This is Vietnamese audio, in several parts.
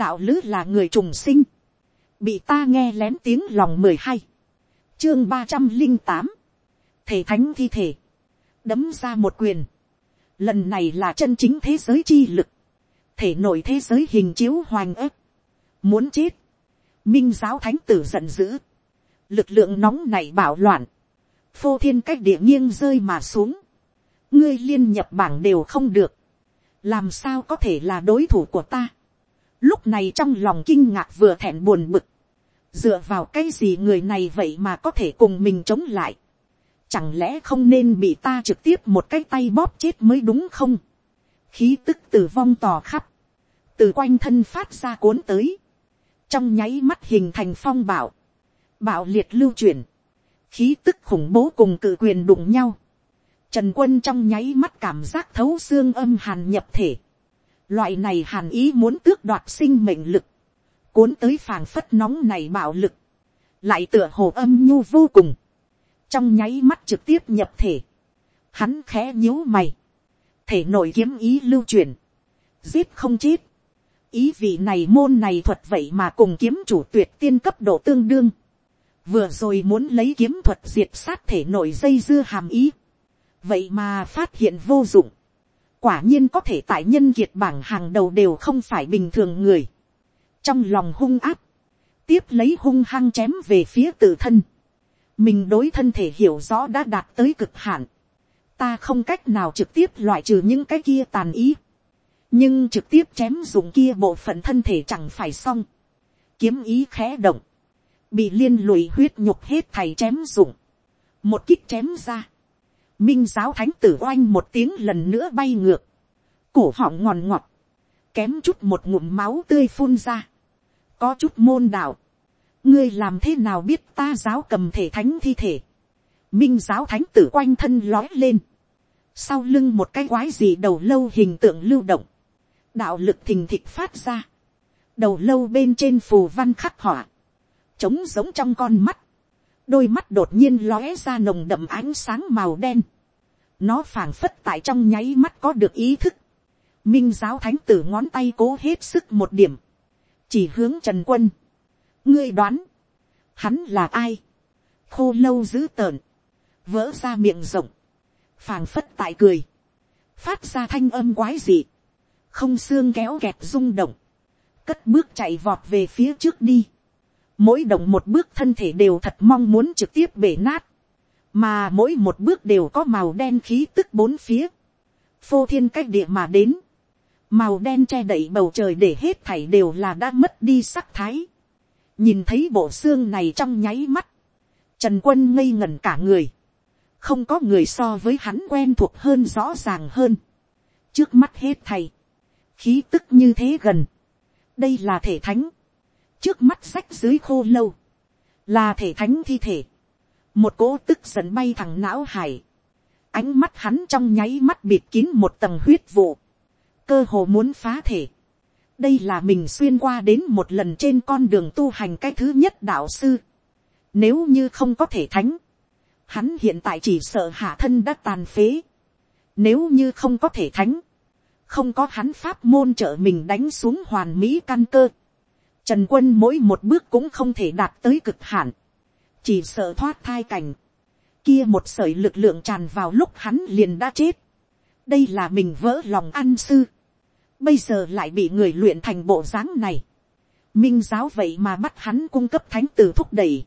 đạo lữ là người trùng sinh, bị ta nghe lén tiếng lòng mười hai, chương ba trăm linh tám, thể thánh thi thể, đấm ra một quyền, lần này là chân chính thế giới chi lực, thể nội thế giới hình chiếu hoành ép, muốn chết, minh giáo thánh tử giận dữ, lực lượng nóng này bảo loạn, phô thiên cách địa nghiêng rơi mà xuống, ngươi liên nhập bảng đều không được, làm sao có thể là đối thủ của ta. Lúc này trong lòng kinh ngạc vừa thẹn buồn bực, dựa vào cái gì người này vậy mà có thể cùng mình chống lại. Chẳng lẽ không nên bị ta trực tiếp một cái tay bóp chết mới đúng không? Khí tức tử vong tò khắp, từ quanh thân phát ra cuốn tới, trong nháy mắt hình thành phong bảo, bạo liệt lưu chuyển, khí tức khủng bố cùng cự quyền đụng nhau, Trần quân trong nháy mắt cảm giác thấu xương âm hàn nhập thể. Loại này hàn ý muốn tước đoạt sinh mệnh lực. Cuốn tới phàng phất nóng này bạo lực. Lại tựa hồ âm nhu vô cùng. Trong nháy mắt trực tiếp nhập thể. Hắn khẽ nhíu mày. Thể nội kiếm ý lưu truyền. Giết không chết. Ý vị này môn này thuật vậy mà cùng kiếm chủ tuyệt tiên cấp độ tương đương. Vừa rồi muốn lấy kiếm thuật diệt sát thể nội dây dưa hàm ý vậy mà phát hiện vô dụng, quả nhiên có thể tại nhân kiệt bảng hàng đầu đều không phải bình thường người, trong lòng hung áp, tiếp lấy hung hăng chém về phía tự thân, mình đối thân thể hiểu rõ đã đạt tới cực hạn, ta không cách nào trực tiếp loại trừ những cái kia tàn ý, nhưng trực tiếp chém dùng kia bộ phận thân thể chẳng phải xong, kiếm ý khẽ động, bị liên lụy huyết nhục hết thầy chém dụng, một kích chém ra, minh giáo thánh tử oanh một tiếng lần nữa bay ngược, cổ họng ngòn ngọt, kém chút một ngụm máu tươi phun ra, có chút môn đạo, ngươi làm thế nào biết ta giáo cầm thể thánh thi thể, minh giáo thánh tử quanh thân lói lên, sau lưng một cái quái gì đầu lâu hình tượng lưu động, đạo lực thình thịch phát ra, đầu lâu bên trên phù văn khắc họa, trống giống trong con mắt, đôi mắt đột nhiên lóe ra nồng đậm ánh sáng màu đen. Nó phảng phất tại trong nháy mắt có được ý thức. Minh giáo thánh tử ngón tay cố hết sức một điểm. Chỉ hướng Trần Quân. Ngươi đoán. Hắn là ai? Khô lâu dữ tợn. Vỡ ra miệng rộng. phảng phất tại cười. Phát ra thanh âm quái dị. Không xương kéo kẹt rung động. Cất bước chạy vọt về phía trước đi mỗi động một bước thân thể đều thật mong muốn trực tiếp bể nát, mà mỗi một bước đều có màu đen khí tức bốn phía, phô thiên cách địa mà đến, màu đen che đậy bầu trời để hết thảy đều là đã mất đi sắc thái, nhìn thấy bộ xương này trong nháy mắt, trần quân ngây ngẩn cả người, không có người so với hắn quen thuộc hơn rõ ràng hơn, trước mắt hết thầy, khí tức như thế gần, đây là thể thánh, trước mắt sách dưới khô lâu, là thể thánh thi thể, một cỗ tức giận bay thẳng não hải, ánh mắt hắn trong nháy mắt bịt kín một tầng huyết vụ, cơ hồ muốn phá thể. đây là mình xuyên qua đến một lần trên con đường tu hành cái thứ nhất đạo sư. nếu như không có thể thánh, hắn hiện tại chỉ sợ hạ thân đã tàn phế. nếu như không có thể thánh, không có hắn pháp môn trợ mình đánh xuống hoàn mỹ căn cơ. Trần quân mỗi một bước cũng không thể đạt tới cực hạn. Chỉ sợ thoát thai cảnh. Kia một sợi lực lượng tràn vào lúc hắn liền đã chết. Đây là mình vỡ lòng ăn sư. Bây giờ lại bị người luyện thành bộ dáng này. Minh giáo vậy mà bắt hắn cung cấp thánh tử thúc đẩy.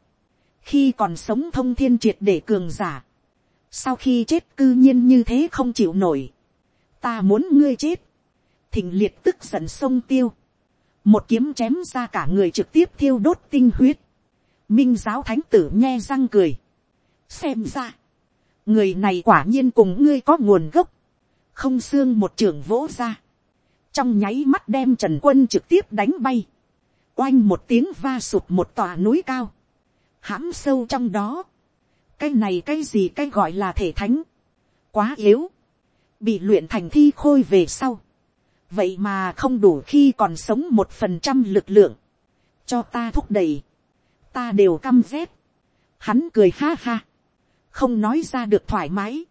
Khi còn sống thông thiên triệt để cường giả. Sau khi chết cư nhiên như thế không chịu nổi. Ta muốn ngươi chết. Thình liệt tức giận sông tiêu một kiếm chém ra cả người trực tiếp thiêu đốt tinh huyết, minh giáo thánh tử nghe răng cười, xem ra, người này quả nhiên cùng ngươi có nguồn gốc, không xương một trường vỗ ra, trong nháy mắt đem trần quân trực tiếp đánh bay, oanh một tiếng va sụp một tòa núi cao, hãm sâu trong đó, cái này cái gì cái gọi là thể thánh, quá yếu, bị luyện thành thi khôi về sau, vậy mà không đủ khi còn sống một phần trăm lực lượng, cho ta thúc đẩy, ta đều căm rét, hắn cười ha ha, không nói ra được thoải mái,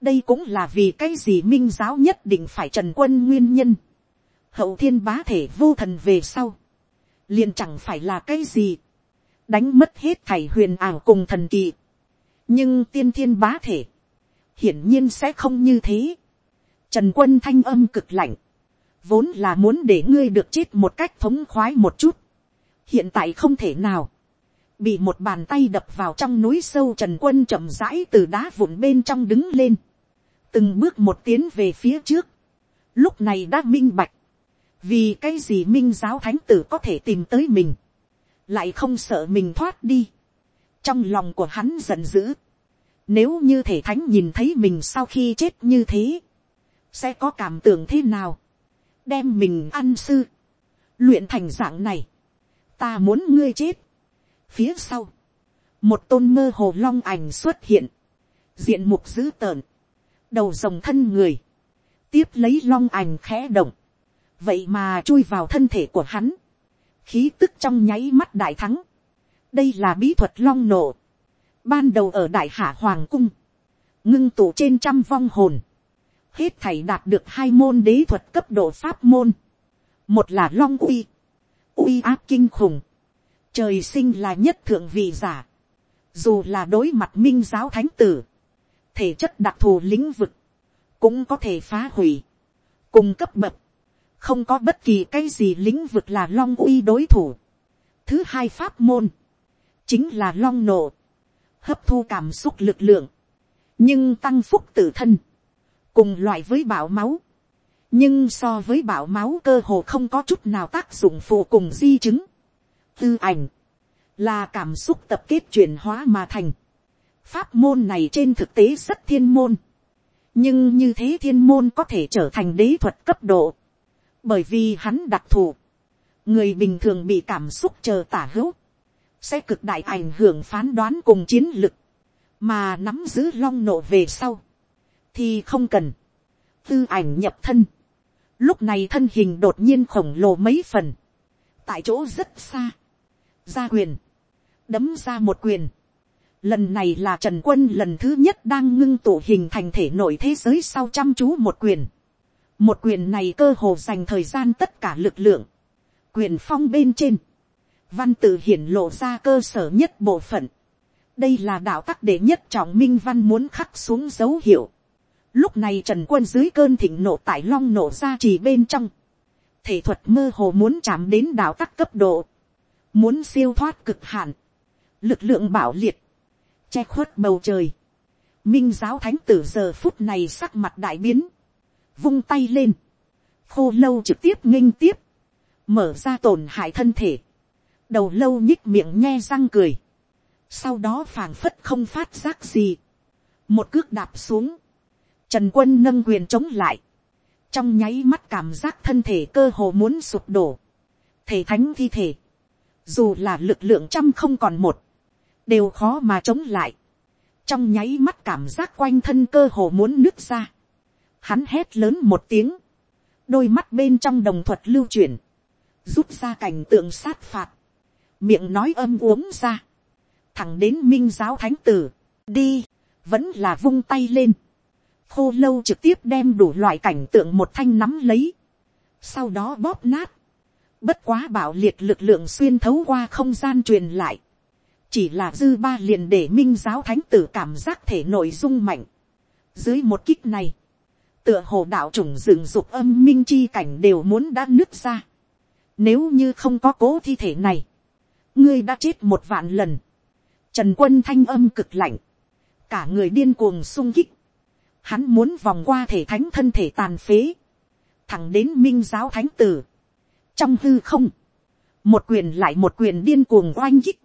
đây cũng là vì cái gì minh giáo nhất định phải trần quân nguyên nhân, hậu thiên bá thể vô thần về sau, liền chẳng phải là cái gì, đánh mất hết thảy huyền ảo cùng thần kỳ, nhưng tiên thiên bá thể, hiển nhiên sẽ không như thế. Trần quân thanh âm cực lạnh, vốn là muốn để ngươi được chết một cách thống khoái một chút, hiện tại không thể nào, bị một bàn tay đập vào trong núi sâu trần quân chậm rãi từ đá vụn bên trong đứng lên, từng bước một tiến về phía trước, lúc này đã minh bạch, vì cái gì minh giáo thánh tử có thể tìm tới mình, lại không sợ mình thoát đi, trong lòng của hắn giận dữ, nếu như thể thánh nhìn thấy mình sau khi chết như thế, sẽ có cảm tưởng thế nào, đem mình ăn sư, luyện thành dạng này, ta muốn ngươi chết. Phía sau, một tôn mơ hồ long ảnh xuất hiện, diện mục dữ tợn, đầu rồng thân người, tiếp lấy long ảnh khẽ động, vậy mà chui vào thân thể của hắn, khí tức trong nháy mắt đại thắng, đây là bí thuật long nổ, ban đầu ở đại hạ hoàng cung, ngưng tụ trên trăm vong hồn, hết thảy đạt được hai môn đế thuật cấp độ pháp môn, một là long uy, uy áp kinh khủng, trời sinh là nhất thượng vị giả, dù là đối mặt minh giáo thánh tử, thể chất đặc thù lĩnh vực, cũng có thể phá hủy, cùng cấp bậc, không có bất kỳ cái gì lĩnh vực là long uy đối thủ. Thứ hai pháp môn, chính là long nộ, hấp thu cảm xúc lực lượng, nhưng tăng phúc tự thân, cùng loại với bảo máu, nhưng so với bảo máu cơ hồ không có chút nào tác dụng phụ cùng di chứng. Tư ảnh, là cảm xúc tập kết chuyển hóa mà thành. Pháp môn này trên thực tế rất thiên môn. Nhưng như thế thiên môn có thể trở thành đế thuật cấp độ. Bởi vì hắn đặc thù. Người bình thường bị cảm xúc chờ tả hữu. Sẽ cực đại ảnh hưởng phán đoán cùng chiến lực. Mà nắm giữ long nộ về sau. Thì không cần. Tư ảnh nhập thân. Lúc này thân hình đột nhiên khổng lồ mấy phần. Tại chỗ rất xa. Gia quyền đấm ra một quyền. Lần này là Trần Quân lần thứ nhất đang ngưng tụ hình thành thể nội thế giới sau chăm chú một quyền. Một quyền này cơ hồ dành thời gian tất cả lực lượng. Quyền phong bên trên. Văn tự hiển lộ ra cơ sở nhất bộ phận. Đây là đạo tắc đệ nhất trọng minh văn muốn khắc xuống dấu hiệu. Lúc này Trần Quân dưới cơn thịnh nộ tại long nổ ra chỉ bên trong. Thể thuật mơ hồ muốn chạm đến đạo tắc cấp độ. Muốn siêu thoát cực hạn. Lực lượng bảo liệt, che khuất bầu trời, minh giáo thánh tử giờ phút này sắc mặt đại biến, vung tay lên, khô lâu trực tiếp nghênh tiếp, mở ra tổn hại thân thể, đầu lâu nhích miệng nhe răng cười, sau đó phảng phất không phát giác gì, một cước đạp xuống, trần quân nâng quyền chống lại, trong nháy mắt cảm giác thân thể cơ hồ muốn sụp đổ, thể thánh thi thể, dù là lực lượng trăm không còn một, đều khó mà chống lại. trong nháy mắt cảm giác quanh thân cơ hồ muốn nứt ra. hắn hét lớn một tiếng, đôi mắt bên trong đồng thuật lưu chuyển, rút ra cảnh tượng sát phạt, miệng nói âm uống ra, thẳng đến minh giáo thánh tử, đi, vẫn là vung tay lên, khô lâu trực tiếp đem đủ loại cảnh tượng một thanh nắm lấy, sau đó bóp nát, bất quá bảo liệt lực lượng xuyên thấu qua không gian truyền lại, chỉ là dư ba liền để minh giáo thánh tử cảm giác thể nội dung mạnh. dưới một kích này, tựa hồ đạo chủng dựng dục âm minh chi cảnh đều muốn đã nứt ra. nếu như không có cố thi thể này, ngươi đã chết một vạn lần. trần quân thanh âm cực lạnh, cả người điên cuồng sung kích, hắn muốn vòng qua thể thánh thân thể tàn phế, thẳng đến minh giáo thánh tử. trong hư không, một quyền lại một quyền điên cuồng oanh kích,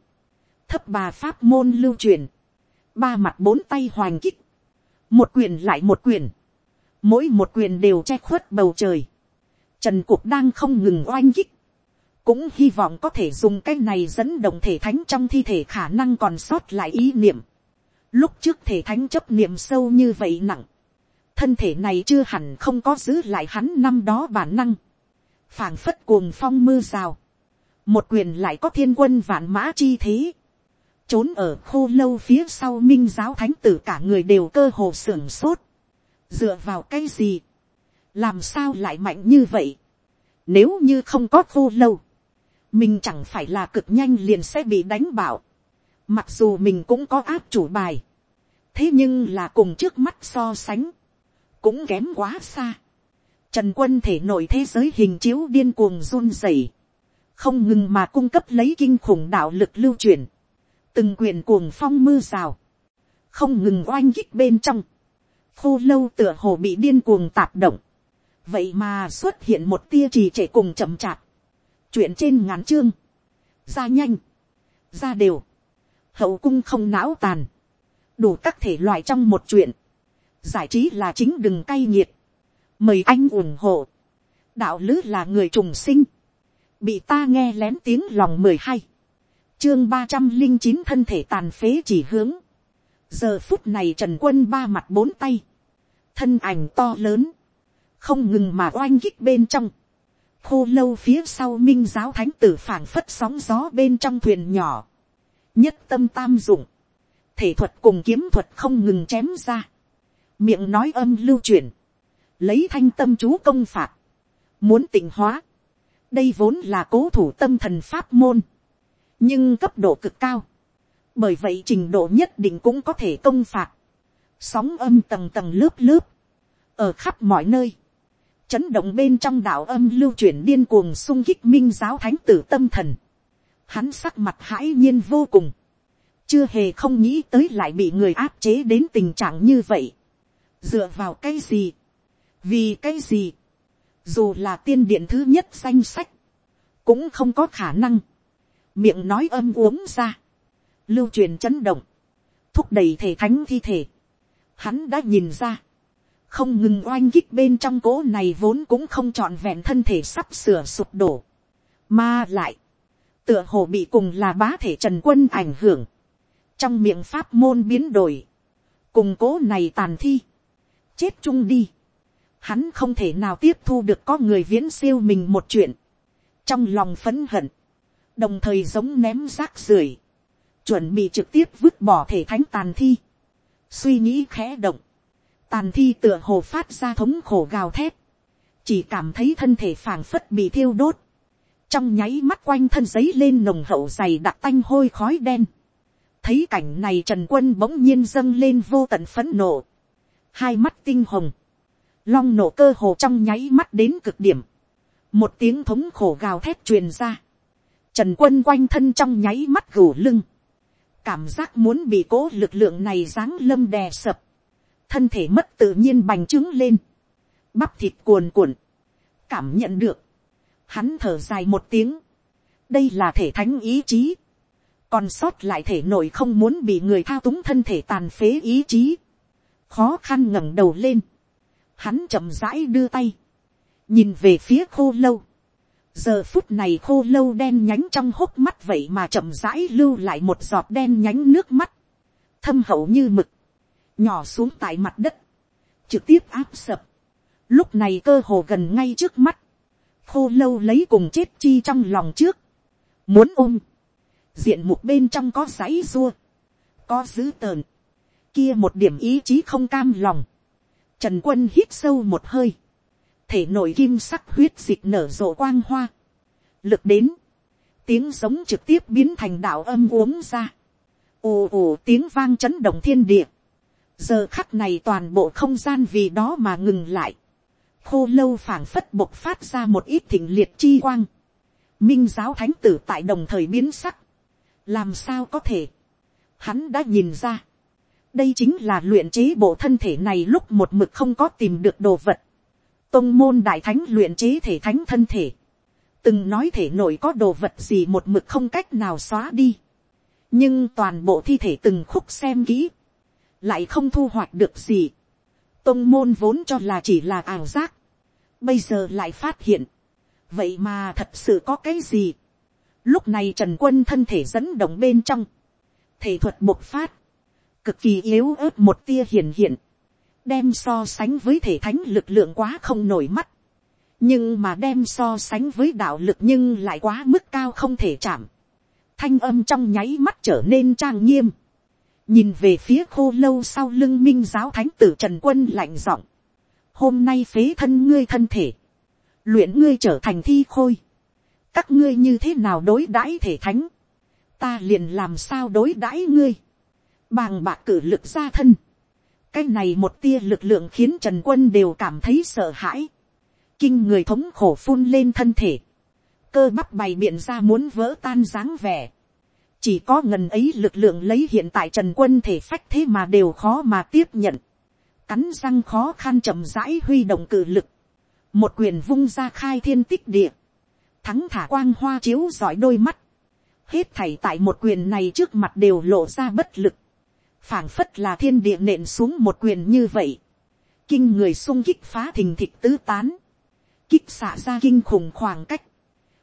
thấp bà pháp môn lưu truyền, ba mặt bốn tay hoành kích, một quyền lại một quyền, mỗi một quyền đều che khuất bầu trời, trần cuộc đang không ngừng oanh kích, cũng hy vọng có thể dùng cái này dẫn động thể thánh trong thi thể khả năng còn sót lại ý niệm. Lúc trước thể thánh chấp niệm sâu như vậy nặng, thân thể này chưa hẳn không có giữ lại hắn năm đó bản năng, phảng phất cuồng phong mưa rào, một quyền lại có thiên quân vạn mã chi thế, trốn ở khô lâu phía sau minh giáo thánh tử cả người đều cơ hồ sưởng sốt. dựa vào cái gì, làm sao lại mạnh như vậy. Nếu như không có khô lâu, mình chẳng phải là cực nhanh liền sẽ bị đánh bảo. Mặc dù mình cũng có áp chủ bài, thế nhưng là cùng trước mắt so sánh, cũng kém quá xa. Trần quân thể nội thế giới hình chiếu điên cuồng run rẩy, không ngừng mà cung cấp lấy kinh khủng đạo lực lưu truyền, từng quyền cuồng phong mưa rào, không ngừng oanh kích bên trong, khô lâu tựa hồ bị điên cuồng tạp động, vậy mà xuất hiện một tia trì trệ cùng chậm chạp, chuyện trên ngắn chương, ra nhanh, ra đều, hậu cung không não tàn, đủ các thể loại trong một chuyện, giải trí là chính đừng cay nghiệt, mời anh ủng hộ, đạo lứ là người trùng sinh, bị ta nghe lén tiếng lòng mười hai, chương ba trăm linh chín thân thể tàn phế chỉ hướng, giờ phút này trần quân ba mặt bốn tay, thân ảnh to lớn, không ngừng mà oanh kích bên trong, khô lâu phía sau minh giáo thánh tử phảng phất sóng gió bên trong thuyền nhỏ, nhất tâm tam dụng, thể thuật cùng kiếm thuật không ngừng chém ra, miệng nói âm lưu truyền, lấy thanh tâm chú công phạt, muốn tịnh hóa, đây vốn là cố thủ tâm thần pháp môn, nhưng cấp độ cực cao, bởi vậy trình độ nhất định cũng có thể công phạt, sóng âm tầng tầng lớp lớp, ở khắp mọi nơi, chấn động bên trong đạo âm lưu chuyển điên cuồng sung kích minh giáo thánh tử tâm thần, hắn sắc mặt hãi nhiên vô cùng, chưa hề không nghĩ tới lại bị người áp chế đến tình trạng như vậy, dựa vào cái gì, vì cái gì, dù là tiên điện thứ nhất danh sách, cũng không có khả năng, miệng nói âm uống ra, lưu truyền chấn động, thúc đẩy thể thánh thi thể, hắn đã nhìn ra, không ngừng oanh kích bên trong cố này vốn cũng không trọn vẹn thân thể sắp sửa sụp đổ, mà lại, tựa hồ bị cùng là bá thể trần quân ảnh hưởng, trong miệng pháp môn biến đổi, cùng cố này tàn thi, chết chung đi, hắn không thể nào tiếp thu được có người viễn siêu mình một chuyện, trong lòng phấn hận, đồng thời giống ném rác rưởi, chuẩn bị trực tiếp vứt bỏ thể thánh tàn thi, suy nghĩ khẽ động, tàn thi tựa hồ phát ra thống khổ gào thét, chỉ cảm thấy thân thể phảng phất bị thiêu đốt, trong nháy mắt quanh thân giấy lên nồng hậu dày đặc tanh hôi khói đen, thấy cảnh này trần quân bỗng nhiên dâng lên vô tận phấn nộ, hai mắt tinh hồng, long nổ cơ hồ trong nháy mắt đến cực điểm, một tiếng thống khổ gào thét truyền ra, trần quân quanh thân trong nháy mắt gù lưng, cảm giác muốn bị cố lực lượng này giáng lâm đè sập, thân thể mất tự nhiên bành trướng lên, bắp thịt cuồn cuộn, cảm nhận được, hắn thở dài một tiếng, đây là thể thánh ý chí, còn sót lại thể nội không muốn bị người thao túng thân thể tàn phế ý chí, khó khăn ngẩng đầu lên, hắn chậm rãi đưa tay, nhìn về phía khô lâu, giờ phút này khô lâu đen nhánh trong hốc mắt vậy mà chậm rãi lưu lại một giọt đen nhánh nước mắt, thâm hậu như mực, nhỏ xuống tại mặt đất, trực tiếp áp sập, lúc này cơ hồ gần ngay trước mắt, khô lâu lấy cùng chết chi trong lòng trước, muốn ôm, diện mục bên trong có giấy rua, có dữ tợn, kia một điểm ý chí không cam lòng, trần quân hít sâu một hơi, thể nội kim sắc huyết dịch nở rộ quang hoa, lực đến, tiếng giống trực tiếp biến thành đạo âm uống ra, ồ ồ tiếng vang chấn động thiên địa, giờ khắc này toàn bộ không gian vì đó mà ngừng lại, khô lâu phảng phất bộc phát ra một ít thịnh liệt chi quang, minh giáo thánh tử tại đồng thời biến sắc, làm sao có thể, hắn đã nhìn ra, đây chính là luyện chế bộ thân thể này lúc một mực không có tìm được đồ vật, tông môn đại thánh luyện chế thể thánh thân thể, từng nói thể nội có đồ vật gì một mực không cách nào xóa đi, nhưng toàn bộ thi thể từng khúc xem kỹ, lại không thu hoạch được gì, tông môn vốn cho là chỉ là ảo giác, bây giờ lại phát hiện, vậy mà thật sự có cái gì, lúc này trần quân thân thể dẫn động bên trong, thể thuật bộc phát, cực kỳ yếu ớt một tia hiển hiện, đem so sánh với thể thánh lực lượng quá không nổi mắt, nhưng mà đem so sánh với đạo lực nhưng lại quá mức cao không thể chạm, thanh âm trong nháy mắt trở nên trang nghiêm, nhìn về phía khô lâu sau lưng minh giáo thánh tử trần quân lạnh giọng, hôm nay phế thân ngươi thân thể, luyện ngươi trở thành thi khôi, các ngươi như thế nào đối đãi thể thánh, ta liền làm sao đối đãi ngươi, bàng bạc cử lực ra thân, cái này một tia lực lượng khiến trần quân đều cảm thấy sợ hãi, kinh người thống khổ phun lên thân thể, cơ bắp bày biện ra muốn vỡ tan dáng vẻ, chỉ có ngần ấy lực lượng lấy hiện tại trần quân thể phách thế mà đều khó mà tiếp nhận, cắn răng khó khăn chậm rãi huy động cử lực, một quyền vung ra khai thiên tích địa, thắng thả quang hoa chiếu giỏi đôi mắt, hết thảy tại một quyền này trước mặt đều lộ ra bất lực, phảng phất là thiên địa nện xuống một quyền như vậy, kinh người sung kích phá thình thịch tứ tán, kích xả ra kinh khủng khoảng cách,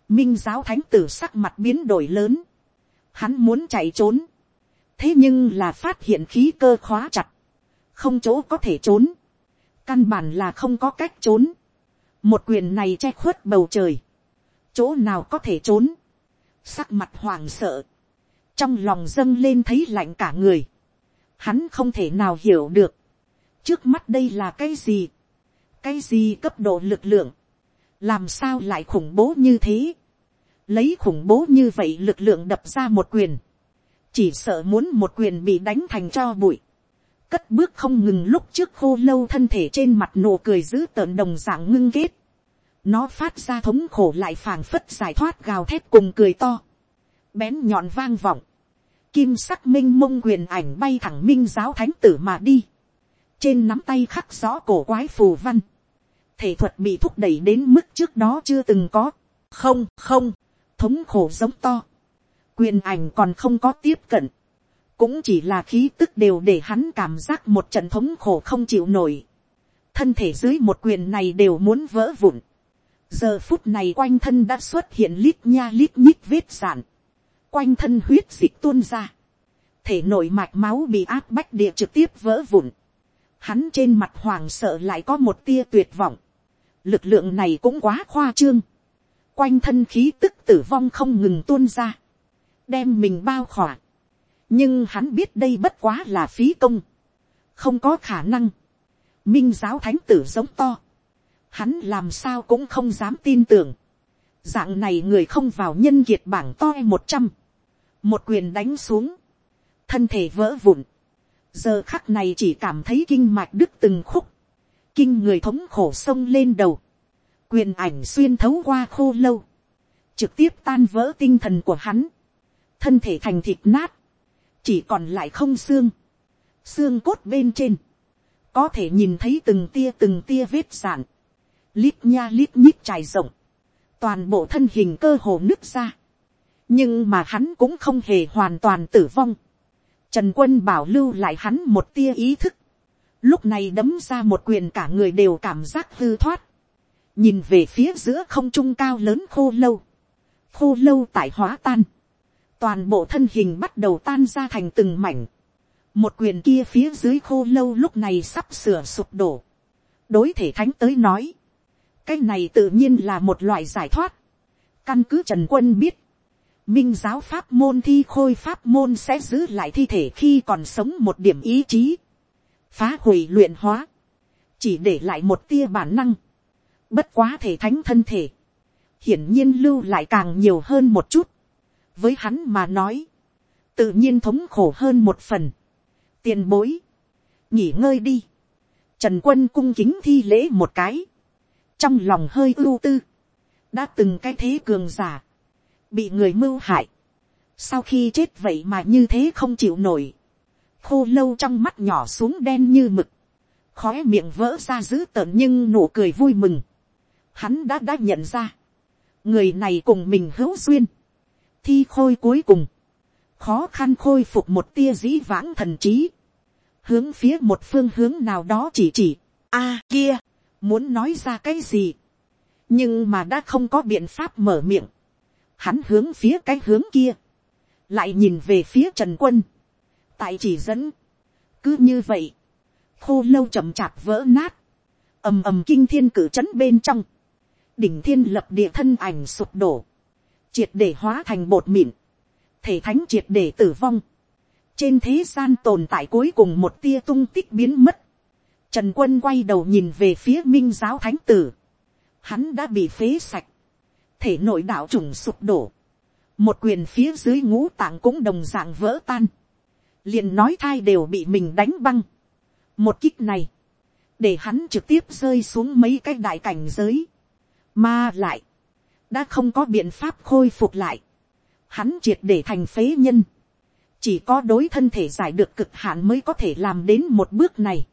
minh giáo thánh tử sắc mặt biến đổi lớn, hắn muốn chạy trốn, thế nhưng là phát hiện khí cơ khóa chặt, không chỗ có thể trốn, căn bản là không có cách trốn, một quyền này che khuất bầu trời, chỗ nào có thể trốn, sắc mặt hoàng sợ, trong lòng dâng lên thấy lạnh cả người, hắn không thể nào hiểu được, trước mắt đây là cái gì, cái gì cấp độ lực lượng, làm sao lại khủng bố như thế, lấy khủng bố như vậy lực lượng đập ra một quyền, chỉ sợ muốn một quyền bị đánh thành cho bụi, cất bước không ngừng lúc trước khô lâu thân thể trên mặt nụ cười giữ tợn đồng dạng ngưng kết, nó phát ra thống khổ lại phảng phất giải thoát gào thét cùng cười to, bén nhọn vang vọng, kim sắc minh mông quyền ảnh bay thẳng minh giáo thánh tử mà đi, trên nắm tay khắc rõ cổ quái phù văn, thể thuật bị thúc đẩy đến mức trước đó chưa từng có, không không, thống khổ giống to, quyền ảnh còn không có tiếp cận, cũng chỉ là khí tức đều để hắn cảm giác một trận thống khổ không chịu nổi, thân thể dưới một quyền này đều muốn vỡ vụn, giờ phút này quanh thân đã xuất hiện lít nha lít nhít vết sản, quanh thân huyết dịch tuôn ra, thể nội mạch máu bị áp bách địa trực tiếp vỡ vụn, hắn trên mặt hoàng sợ lại có một tia tuyệt vọng, lực lượng này cũng quá khoa trương, quanh thân khí tức tử vong không ngừng tuôn ra, đem mình bao khỏa, nhưng hắn biết đây bất quá là phí công, không có khả năng, minh giáo thánh tử giống to, hắn làm sao cũng không dám tin tưởng, dạng này người không vào nhân kiệt bảng to e một trăm, một quyền đánh xuống, thân thể vỡ vụn, giờ khắc này chỉ cảm thấy kinh mạch đứt từng khúc, kinh người thống khổ sông lên đầu, quyền ảnh xuyên thấu qua khô lâu, trực tiếp tan vỡ tinh thần của hắn, thân thể thành thịt nát, chỉ còn lại không xương, xương cốt bên trên, có thể nhìn thấy từng tia từng tia vết sạn, lít nha lít nhít trải rộng, toàn bộ thân hình cơ hồ nứt ra, nhưng mà hắn cũng không hề hoàn toàn tử vong, trần quân bảo lưu lại hắn một tia ý thức, lúc này đấm ra một quyền cả người đều cảm giác hư thoát, nhìn về phía giữa không trung cao lớn khô lâu, khô lâu tại hóa tan, toàn bộ thân hình bắt đầu tan ra thành từng mảnh, một quyền kia phía dưới khô lâu lúc này sắp sửa sụp đổ, đối thể thánh tới nói, cái này tự nhiên là một loại giải thoát, căn cứ trần quân biết, minh giáo pháp môn thi khôi pháp môn sẽ giữ lại thi thể khi còn sống một điểm ý chí, phá hủy luyện hóa, chỉ để lại một tia bản năng, bất quá thể thánh thân thể, hiển nhiên lưu lại càng nhiều hơn một chút, với hắn mà nói, tự nhiên thống khổ hơn một phần, tiền bối, nghỉ ngơi đi, trần quân cung kính thi lễ một cái, trong lòng hơi ưu tư, đã từng cái thế cường giả, bị người mưu hại, sau khi chết vậy mà như thế không chịu nổi, khô lâu trong mắt nhỏ xuống đen như mực, khói miệng vỡ ra dữ tợn nhưng nụ cười vui mừng, hắn đã đã nhận ra, người này cùng mình hữu duyên, thi khôi cuối cùng, khó khăn khôi phục một tia dĩ vãng thần trí, hướng phía một phương hướng nào đó chỉ chỉ, a kia, muốn nói ra cái gì, nhưng mà đã không có biện pháp mở miệng, hắn hướng phía cái hướng kia, lại nhìn về phía trần quân, tại chỉ dẫn, cứ như vậy, khô lâu chậm chạp vỡ nát, ầm ầm kinh thiên cử trấn bên trong, đỉnh thiên lập địa thân ảnh sụp đổ, triệt để hóa thành bột mịn, thể thánh triệt để tử vong, trên thế gian tồn tại cuối cùng một tia tung tích biến mất, trần quân quay đầu nhìn về phía minh giáo thánh tử, hắn đã bị phế sạch, thể nội đạo trùng sụp đổ, một quyền phía dưới ngũ tạng cũng đồng dạng vỡ tan, liền nói thai đều bị mình đánh băng. một kích này, để hắn trực tiếp rơi xuống mấy cái đại cảnh giới, mà lại, đã không có biện pháp khôi phục lại, hắn triệt để thành phế nhân, chỉ có đối thân thể giải được cực hạn mới có thể làm đến một bước này.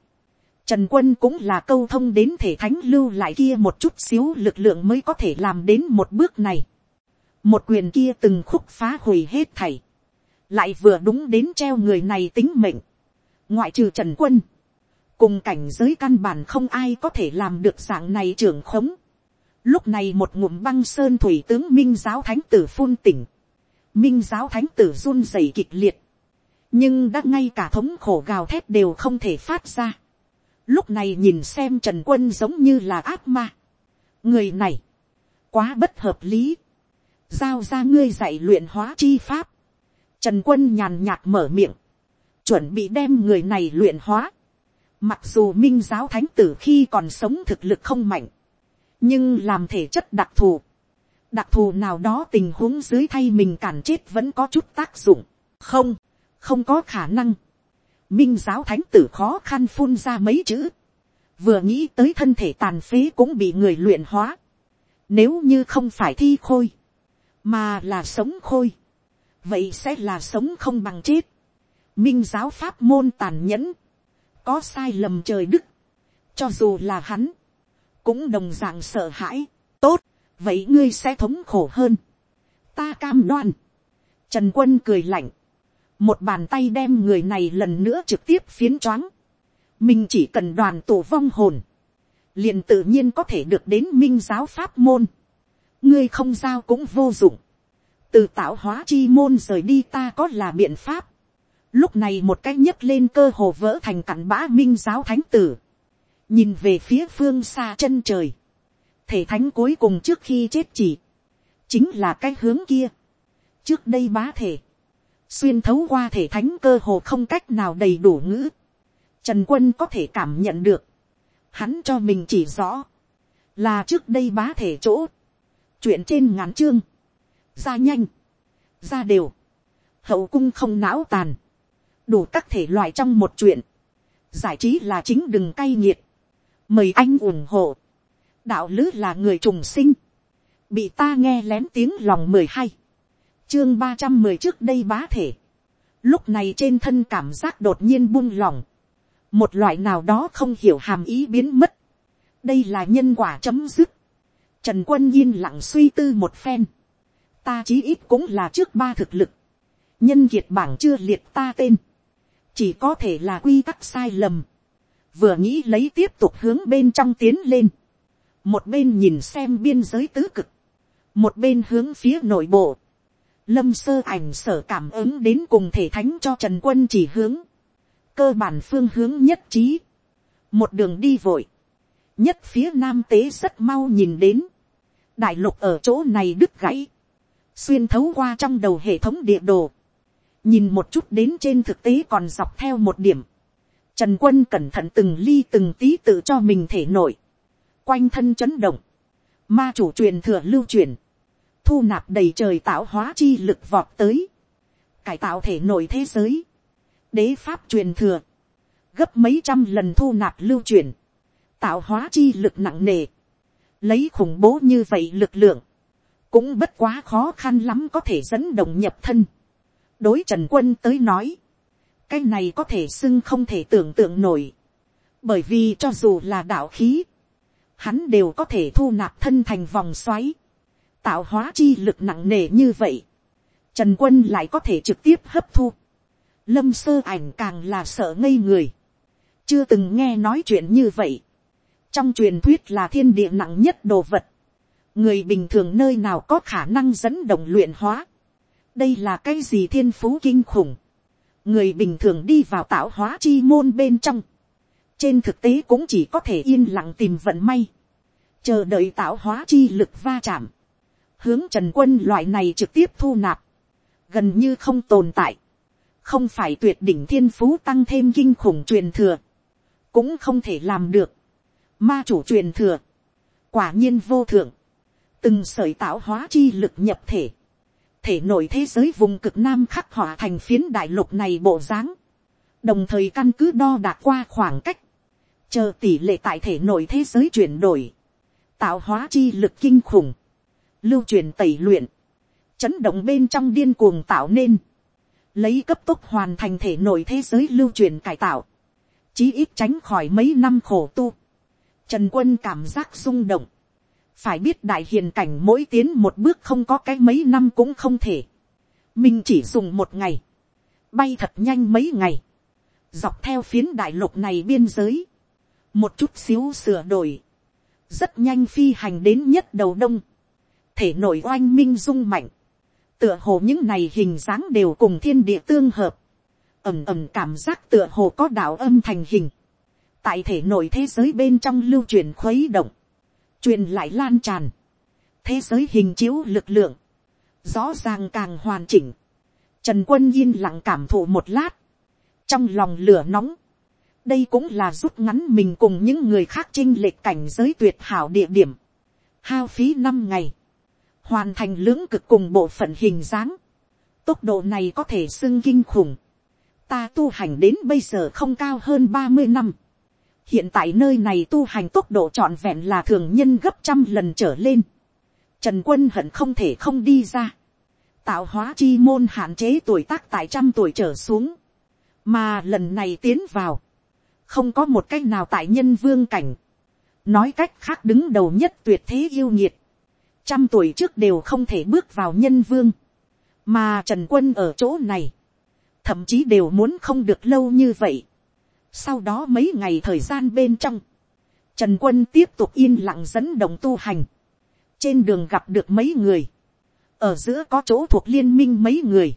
Trần quân cũng là câu thông đến thể thánh lưu lại kia một chút xíu lực lượng mới có thể làm đến một bước này. Một quyền kia từng khúc phá hủy hết thảy. Lại vừa đúng đến treo người này tính mệnh. Ngoại trừ Trần quân. Cùng cảnh giới căn bản không ai có thể làm được dạng này trưởng khống. Lúc này một ngụm băng sơn thủy tướng minh giáo thánh tử phun tỉnh. Minh giáo thánh tử run rẩy kịch liệt. Nhưng đã ngay cả thống khổ gào thét đều không thể phát ra lúc này nhìn xem trần quân giống như là ác ma. người này, quá bất hợp lý. giao ra ngươi dạy luyện hóa chi pháp. trần quân nhàn nhạt mở miệng, chuẩn bị đem người này luyện hóa. mặc dù minh giáo thánh tử khi còn sống thực lực không mạnh, nhưng làm thể chất đặc thù, đặc thù nào đó tình huống dưới thay mình cản chết vẫn có chút tác dụng. không, không có khả năng. Minh giáo thánh tử khó khăn phun ra mấy chữ, vừa nghĩ tới thân thể tàn phế cũng bị người luyện hóa, nếu như không phải thi khôi, mà là sống khôi, vậy sẽ là sống không bằng chết, minh giáo pháp môn tàn nhẫn, có sai lầm trời đức, cho dù là hắn, cũng đồng d ạ n g sợ hãi, tốt, vậy ngươi sẽ thống khổ hơn, ta cam đoan, trần quân cười lạnh, một bàn tay đem người này lần nữa trực tiếp phiến choáng, mình chỉ cần đoàn tổ vong hồn, liền tự nhiên có thể được đến minh giáo pháp môn, ngươi không giao cũng vô dụng, từ tạo hóa chi môn rời đi ta có là biện pháp, lúc này một cái nhấc lên cơ hồ vỡ thành cặn bã minh giáo thánh tử, nhìn về phía phương xa chân trời, thể thánh cuối cùng trước khi chết chỉ, chính là cái hướng kia, trước đây bá thể, xuyên thấu qua thể thánh cơ hồ không cách nào đầy đủ ngữ. Trần quân có thể cảm nhận được. Hắn cho mình chỉ rõ. Là trước đây bá thể chỗ. Chuyện trên ngắn chương. Ra nhanh. Ra đều. Hậu cung không não tàn. Đủ các thể loại trong một chuyện. Giải trí là chính đừng cay nghiệt. Mời anh ủng hộ. Đạo lứ là người trùng sinh. Bị ta nghe lén tiếng lòng mười hai chương ba trăm mười trước đây bá thể. Lúc này trên thân cảm giác đột nhiên buông lỏng. Một loại nào đó không hiểu hàm ý biến mất. Đây là nhân quả chấm dứt. Trần quân yên lặng suy tư một phen. Ta chí ít cũng là trước ba thực lực. Nhân kiệt bảng chưa liệt ta tên. Chỉ có thể là quy tắc sai lầm. Vừa nghĩ lấy tiếp tục hướng bên trong tiến lên. Một bên nhìn xem biên giới tứ cực. Một bên hướng phía nội bộ. Lâm sơ ảnh sở cảm ứng đến cùng thể thánh cho trần quân chỉ hướng, cơ bản phương hướng nhất trí, một đường đi vội, nhất phía nam tế rất mau nhìn đến, đại lục ở chỗ này đứt gãy, xuyên thấu qua trong đầu hệ thống địa đồ, nhìn một chút đến trên thực tế còn dọc theo một điểm, trần quân cẩn thận từng ly từng tí tự cho mình thể nổi, quanh thân chấn động, ma chủ truyền thừa lưu truyền, thu nạp đầy trời tạo hóa chi lực vọt tới, cải tạo thể nội thế giới, đế pháp truyền thừa, gấp mấy trăm lần thu nạp lưu truyền, tạo hóa chi lực nặng nề, lấy khủng bố như vậy lực lượng, cũng bất quá khó khăn lắm có thể dẫn động nhập thân. đối trần quân tới nói, cái này có thể xưng không thể tưởng tượng nổi, bởi vì cho dù là đạo khí, hắn đều có thể thu nạp thân thành vòng xoáy, tạo hóa chi lực nặng nề như vậy, trần quân lại có thể trực tiếp hấp thu. lâm sơ ảnh càng là sợ ngây người, chưa từng nghe nói chuyện như vậy. trong truyền thuyết là thiên địa nặng nhất đồ vật, người bình thường nơi nào có khả năng dẫn động luyện hóa. đây là cái gì thiên phú kinh khủng người bình thường đi vào tạo hóa chi môn bên trong. trên thực tế cũng chỉ có thể yên lặng tìm vận may. chờ đợi tạo hóa chi lực va chạm. Hướng trần quân loại này trực tiếp thu nạp, gần như không tồn tại, không phải tuyệt đỉnh thiên phú tăng thêm kinh khủng truyền thừa, cũng không thể làm được, ma chủ truyền thừa, quả nhiên vô thượng, từng sởi tạo hóa chi lực nhập thể, thể nội thế giới vùng cực nam khắc họa thành phiến đại lục này bộ dáng, đồng thời căn cứ đo đạc qua khoảng cách, chờ tỷ lệ tại thể nội thế giới chuyển đổi, tạo hóa chi lực kinh khủng, lưu truyền tẩy luyện, chấn động bên trong điên cuồng tạo nên, lấy cấp tốc hoàn thành thể nội thế giới lưu truyền cải tạo, chí ít tránh khỏi mấy năm khổ tu, trần quân cảm giác rung động, phải biết đại hiền cảnh mỗi tiến một bước không có cái mấy năm cũng không thể, mình chỉ dùng một ngày, bay thật nhanh mấy ngày, dọc theo phiến đại lục này biên giới, một chút xíu sửa đổi, rất nhanh phi hành đến nhất đầu đông, thể nội oanh minh rung mạnh, tựa hồ những này hình dáng đều cùng thiên địa tương hợp, ẩm ẩm cảm giác tựa hồ có đạo âm thành hình, tại thể nội thế giới bên trong lưu truyền khuấy động, truyền lại lan tràn, thế giới hình chiếu lực lượng, rõ ràng càng hoàn chỉnh, trần quân yên lặng cảm thụ một lát, trong lòng lửa nóng, đây cũng là rút ngắn mình cùng những người khác chinh lệch cảnh giới tuyệt hảo địa điểm, hao phí năm ngày, hoàn thành lưỡng cực cùng bộ phận hình dáng, tốc độ này có thể xưng kinh khủng, ta tu hành đến bây giờ không cao hơn ba mươi năm, hiện tại nơi này tu hành tốc độ trọn vẹn là thường nhân gấp trăm lần trở lên, trần quân hận không thể không đi ra, tạo hóa chi môn hạn chế tuổi tác tại trăm tuổi trở xuống, mà lần này tiến vào, không có một cách nào tại nhân vương cảnh, nói cách khác đứng đầu nhất tuyệt thế yêu nhiệt, trăm tuổi trước đều không thể bước vào nhân vương, mà trần quân ở chỗ này, thậm chí đều muốn không được lâu như vậy sau đó mấy ngày thời gian bên trong, trần quân tiếp tục yên lặng dẫn động tu hành, trên đường gặp được mấy người, ở giữa có chỗ thuộc liên minh mấy người,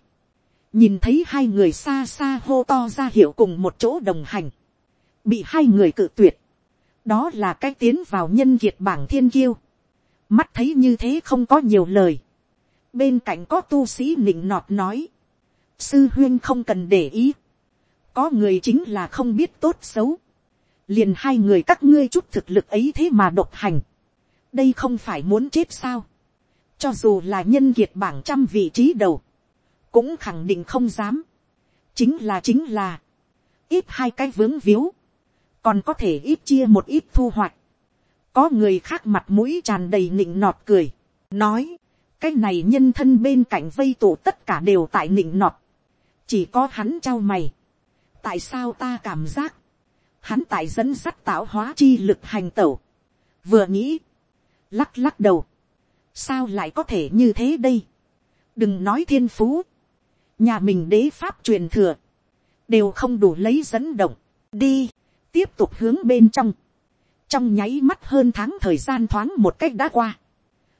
nhìn thấy hai người xa xa hô to ra hiệu cùng một chỗ đồng hành, bị hai người cự tuyệt, đó là cái tiến vào nhân kiệt bảng thiên kiêu, mắt thấy như thế không có nhiều lời, bên cạnh có tu sĩ nịnh nọt nói, sư huyên không cần để ý, có người chính là không biết tốt xấu, liền hai người các ngươi chút thực lực ấy thế mà độc hành, đây không phải muốn chết sao, cho dù là nhân kiệt bảng trăm vị trí đầu, cũng khẳng định không dám, chính là chính là, ít hai cái vướng víu, còn có thể ít chia một ít thu hoạch, có người khác mặt mũi tràn đầy nịnh nọt cười, nói, cái này nhân thân bên cạnh vây tụ tất cả đều tại nịnh nọt, chỉ có hắn trao mày, tại sao ta cảm giác, hắn tại dẫn sắt tạo hóa chi lực hành tẩu, vừa nghĩ, lắc lắc đầu, sao lại có thể như thế đây, đừng nói thiên phú, nhà mình đế pháp truyền thừa, đều không đủ lấy dẫn động, đi, tiếp tục hướng bên trong, trong nháy mắt hơn tháng thời gian thoáng một cách đã qua,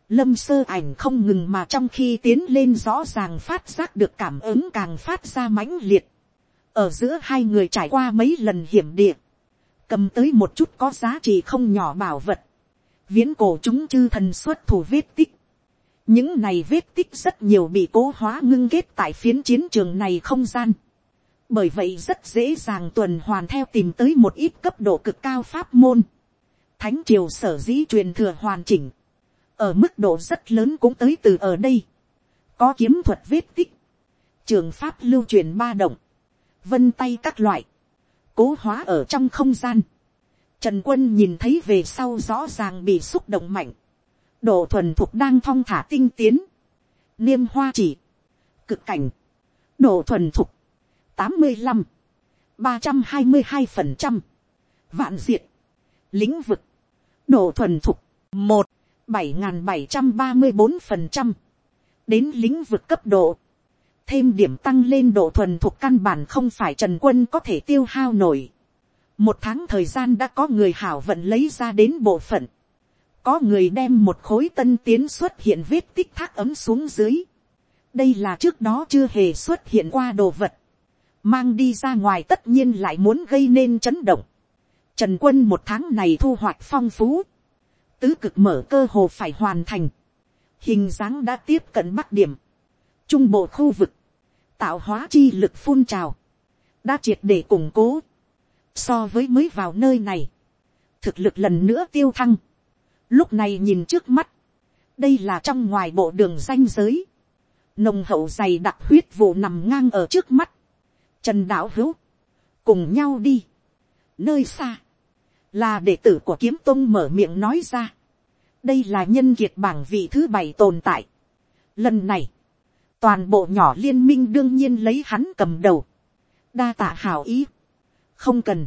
lâm sơ ảnh không ngừng mà trong khi tiến lên rõ ràng phát giác được cảm ứng càng phát ra mãnh liệt, ở giữa hai người trải qua mấy lần hiểm địa, cầm tới một chút có giá trị không nhỏ bảo vật, viễn cổ chúng chư thần xuất thủ vết tích, những này vết tích rất nhiều bị cố hóa ngưng kết tại phiến chiến trường này không gian, bởi vậy rất dễ dàng tuần hoàn theo tìm tới một ít cấp độ cực cao pháp môn, thánh triều sở dĩ truyền thừa hoàn chỉnh, ở mức độ rất lớn cũng tới từ ở đây, có kiếm thuật vết tích, trường pháp lưu truyền ba động, vân tay các loại, cố hóa ở trong không gian, trần quân nhìn thấy về sau rõ ràng bị xúc động mạnh, độ thuần thục đang thong thả tinh tiến, niêm hoa chỉ, cực cảnh, độ thuần thục, tám mươi năm, ba trăm hai mươi hai phần trăm, vạn diệt, lĩnh vực, độ thuần thục, một, bảy n bảy trăm ba mươi bốn phần trăm, đến lĩnh vực cấp độ, thêm điểm tăng lên độ thuần thuộc căn bản không phải trần quân có thể tiêu hao nổi. một tháng thời gian đã có người hảo vận lấy ra đến bộ phận, có người đem một khối tân tiến xuất hiện vết tích thác ấm xuống dưới. đây là trước đó chưa hề xuất hiện qua đồ vật, mang đi ra ngoài tất nhiên lại muốn gây nên chấn động. Trần quân một tháng này thu hoạch phong phú, tứ cực mở cơ hồ phải hoàn thành, hình dáng đã tiếp cận bắc điểm, trung bộ khu vực, tạo hóa chi lực phun trào, đã triệt để củng cố, so với mới vào nơi này, thực lực lần nữa tiêu thăng, lúc này nhìn trước mắt, đây là trong ngoài bộ đường danh giới, nồng hậu dày đặc huyết vụ nằm ngang ở trước mắt, trần đạo hữu, cùng nhau đi, nơi xa, là đệ tử của kiếm tông mở miệng nói ra, đây là nhân kiệt bảng vị thứ bảy tồn tại. Lần này, toàn bộ nhỏ liên minh đương nhiên lấy hắn cầm đầu, đa tạ hào ý, không cần,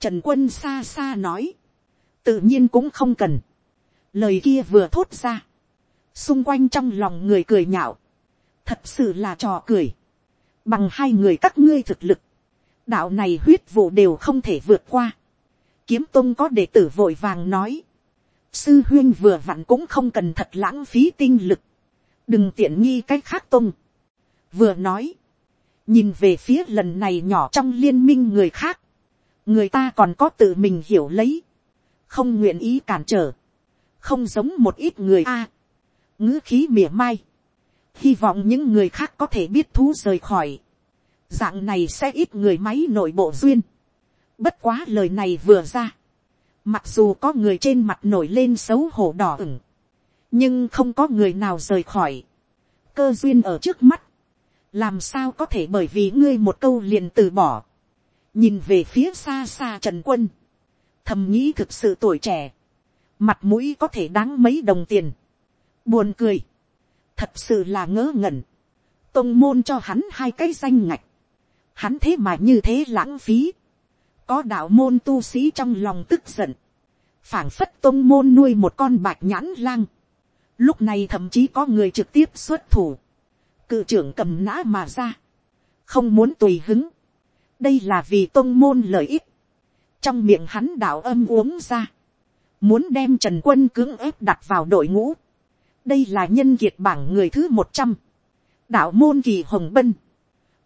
trần quân xa xa nói, tự nhiên cũng không cần, lời kia vừa thốt ra, xung quanh trong lòng người cười nhạo, thật sự là trò cười, bằng hai người các ngươi thực lực, đạo này huyết vụ đều không thể vượt qua, kiếm tông có đệ tử vội vàng nói, sư huyên vừa vặn cũng không cần thật lãng phí tinh lực, đừng tiện nghi cách khác tung. vừa nói, nhìn về phía lần này nhỏ trong liên minh người khác, người ta còn có tự mình hiểu lấy, không nguyện ý cản trở, không giống một ít người a, à, ngữ khí mỉa mai, hy vọng những người khác có thể biết thú rời khỏi, dạng này sẽ ít người máy nội bộ duyên, bất quá lời này vừa ra, mặc dù có người trên mặt nổi lên xấu hổ đỏ ửng, nhưng không có người nào rời khỏi, cơ duyên ở trước mắt, làm sao có thể bởi vì ngươi một câu liền từ bỏ, nhìn về phía xa xa trần quân, thầm nghĩ thực sự tuổi trẻ, mặt mũi có thể đáng mấy đồng tiền, buồn cười, thật sự là ngớ ngẩn, tông môn cho hắn hai cái danh ngạch, hắn thế mà như thế lãng phí, có đạo môn tu sĩ trong lòng tức giận, phảng phất tông môn nuôi một con bạch nhãn lang, lúc này thậm chí có người trực tiếp xuất thủ, cự trưởng cầm nã mà ra, không muốn tùy hứng, đây là vì tôn môn lợi ích, trong miệng hắn đạo âm uống ra, muốn đem trần quân cưỡng ép đặt vào đội ngũ, đây là nhân kiệt bảng người thứ một trăm, đạo môn kỳ hồng bân,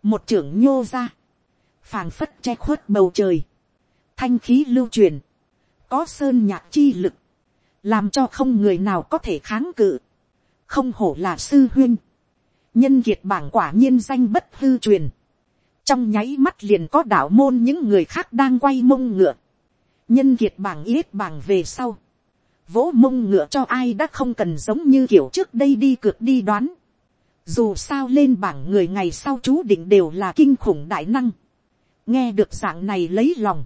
một trưởng nhô ra, phảng phất che khuất bầu trời, thanh khí lưu truyền, có sơn nhạc chi lực, làm cho không người nào có thể kháng cự, không hổ là sư huyên, nhân kiệt bảng quả nhiên danh bất hư truyền, trong nháy mắt liền có đạo môn những người khác đang quay mông ngựa, nhân kiệt bảng yết bảng về sau, vỗ mông ngựa cho ai đã không cần giống như kiểu trước đây đi cược đi đoán, dù sao lên bảng người ngày sau chú định đều là kinh khủng đại năng, nghe được dạng này lấy lòng,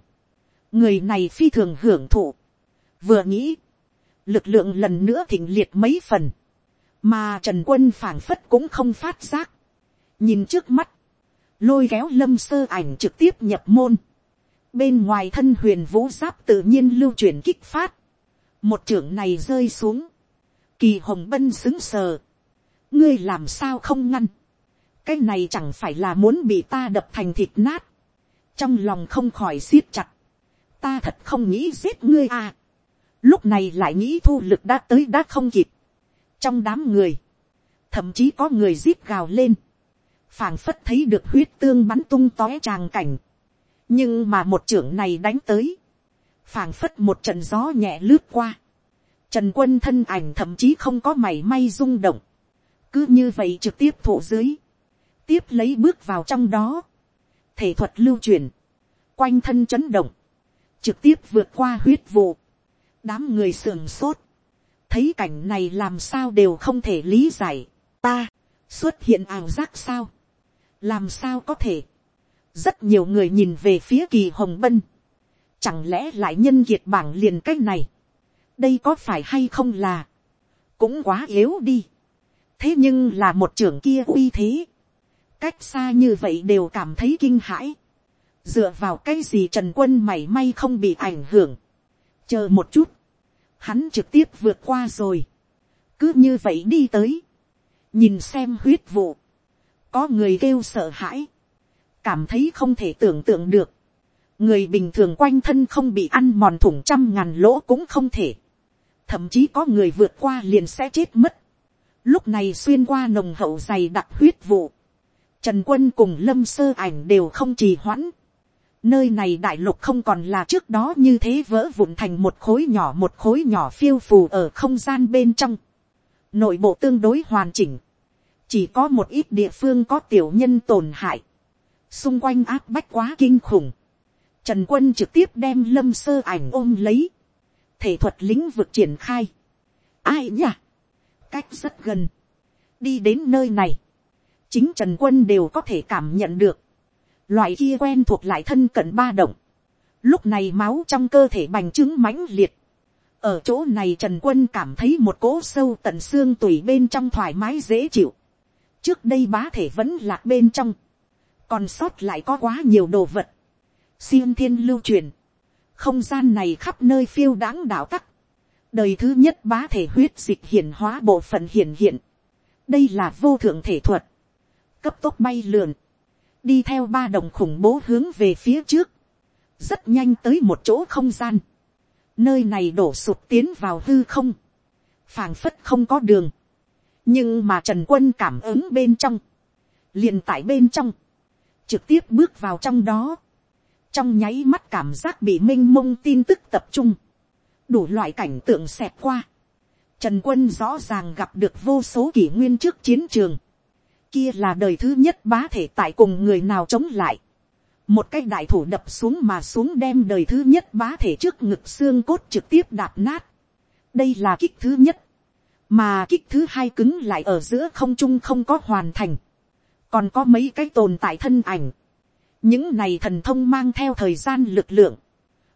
người này phi thường hưởng thụ, vừa nghĩ, lực lượng lần nữa thịnh liệt mấy phần, mà trần quân phảng phất cũng không phát giác, nhìn trước mắt, lôi kéo lâm sơ ảnh trực tiếp nhập môn, bên ngoài thân huyền vũ giáp tự nhiên lưu truyền kích phát, một trưởng này rơi xuống, kỳ hồng bân xứng sờ, ngươi làm sao không ngăn, cái này chẳng phải là muốn bị ta đập thành thịt nát, trong lòng không khỏi siết chặt, ta thật không nghĩ giết ngươi à, lúc này lại nghĩ thu lực đã tới đã không kịp, trong đám người, thậm chí có người zip gào lên, phảng phất thấy được huyết tương bắn tung tóe tràng cảnh, nhưng mà một trưởng này đánh tới, phảng phất một trận gió nhẹ lướt qua, trần quân thân ảnh thậm chí không có mảy may rung động, cứ như vậy trực tiếp thổ dưới, tiếp lấy bước vào trong đó, thể thuật lưu truyền, quanh thân chấn động, trực tiếp vượt qua huyết vụ, đám người sườn sốt, thấy cảnh này làm sao đều không thể lý giải, ta, xuất hiện ảo giác sao, làm sao có thể, rất nhiều người nhìn về phía kỳ hồng bân, chẳng lẽ lại nhân kiệt bảng liền cách này, đây có phải hay không là, cũng quá yếu đi, thế nhưng là một trưởng kia uy thế, cách xa như vậy đều cảm thấy kinh hãi, dựa vào cái gì trần quân mảy may không bị ảnh hưởng, chờ một chút, hắn trực tiếp vượt qua rồi, cứ như vậy đi tới, nhìn xem huyết vụ, có người kêu sợ hãi, cảm thấy không thể tưởng tượng được, người bình thường quanh thân không bị ăn mòn thủng trăm ngàn lỗ cũng không thể, thậm chí có người vượt qua liền sẽ chết mất, lúc này xuyên qua nồng hậu dày đặc huyết vụ, trần quân cùng lâm sơ ảnh đều không trì hoãn, Nơi này đại lục không còn là trước đó như thế vỡ vụn thành một khối nhỏ một khối nhỏ phiêu phù ở không gian bên trong. Nội bộ tương đối hoàn chỉnh. Chỉ có một ít địa phương có tiểu nhân tổn hại. Xung quanh áp bách quá kinh khủng. Trần quân trực tiếp đem lâm sơ ảnh ôm lấy. thể thuật lĩnh vực triển khai, ai nhỉ, cách rất gần, đi đến nơi này, chính trần quân đều có thể cảm nhận được, loại kia quen thuộc lại thân cận ba động, lúc này máu trong cơ thể bành trướng mãnh liệt, ở chỗ này trần quân cảm thấy một cỗ sâu tận xương tùy bên trong thoải mái dễ chịu, trước đây bá thể vẫn lạc bên trong, còn sót lại có quá nhiều đồ vật, xiêm thiên lưu truyền, không gian này khắp nơi phiêu đáng đạo tắc, đời thứ nhất bá thể huyết dịch hiển hóa bộ phận hiển hiện, đây là vô thượng thể thuật, cấp tốc bay lượn, đi theo ba đồng khủng bố hướng về phía trước, rất nhanh tới một chỗ không gian, nơi này đổ sụt tiến vào hư không, phảng phất không có đường, nhưng mà trần quân cảm ứng bên trong, liền tại bên trong, trực tiếp bước vào trong đó, trong nháy mắt cảm giác bị m i n h mông tin tức tập trung, đủ loại cảnh tượng xẹt qua, trần quân rõ ràng gặp được vô số kỷ nguyên trước chiến trường, kia là đời thứ nhất bá thể tại cùng người nào chống lại, một cái đại thủ đập xuống mà xuống đem đời thứ nhất bá thể trước ngực xương cốt trực tiếp đạp nát, đây là kích thứ nhất, mà kích thứ hai cứng lại ở giữa không trung không có hoàn thành, còn có mấy cái tồn tại thân ảnh, những này thần thông mang theo thời gian lực lượng,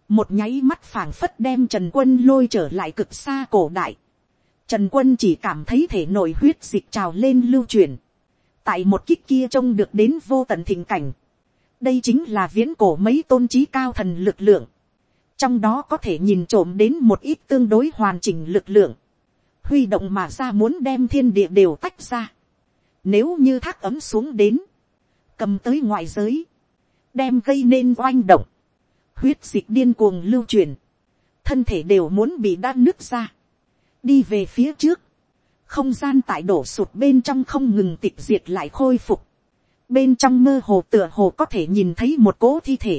một nháy mắt phảng phất đem trần quân lôi trở lại cực xa cổ đại. Trần quân chỉ cảm thấy thể nội huyết dịch trào lên lưu truyền tại một kích kia trông được đến vô tận thịnh cảnh. đây chính là viễn cổ mấy tôn trí cao thần lực lượng. trong đó có thể nhìn trộm đến một ít tương đối hoàn chỉnh lực lượng. huy động mà ra muốn đem thiên địa đều tách ra. nếu như thác ấm xuống đến, cầm tới ngoại giới, đem gây nên oanh động, huyết dịch điên cuồng lưu truyền, thân thể đều muốn bị đan nứt ra, đi về phía trước, không gian tại đổ sụt bên trong không ngừng tịch diệt lại khôi phục, bên trong mơ hồ tựa hồ có thể nhìn thấy một cỗ thi thể,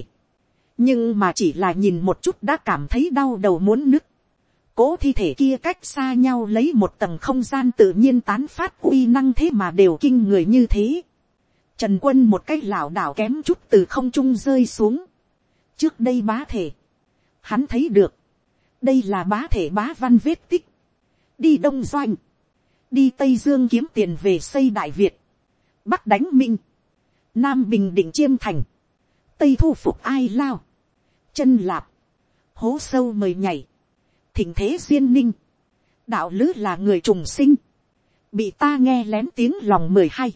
nhưng mà chỉ là nhìn một chút đã cảm thấy đau đầu muốn nứt, cố thi thể kia cách xa nhau lấy một tầng không gian tự nhiên tán phát uy năng thế mà đều kinh người như thế. Trần quân một cái lảo đảo kém chút từ không trung rơi xuống. Trước đây bá thể. Hắn thấy được. Đây là bá thể bá văn vết tích. Đi Đông Doanh. Đi Tây Dương kiếm tiền về xây Đại Việt. Bắc đánh Minh. Nam Bình Định Chiêm Thành. Tây thu phục ai lao. Chân lạp. Hố sâu mời nhảy. Thỉnh thế duyên ninh. Đạo lứ là người trùng sinh. Bị ta nghe lén tiếng lòng mười hai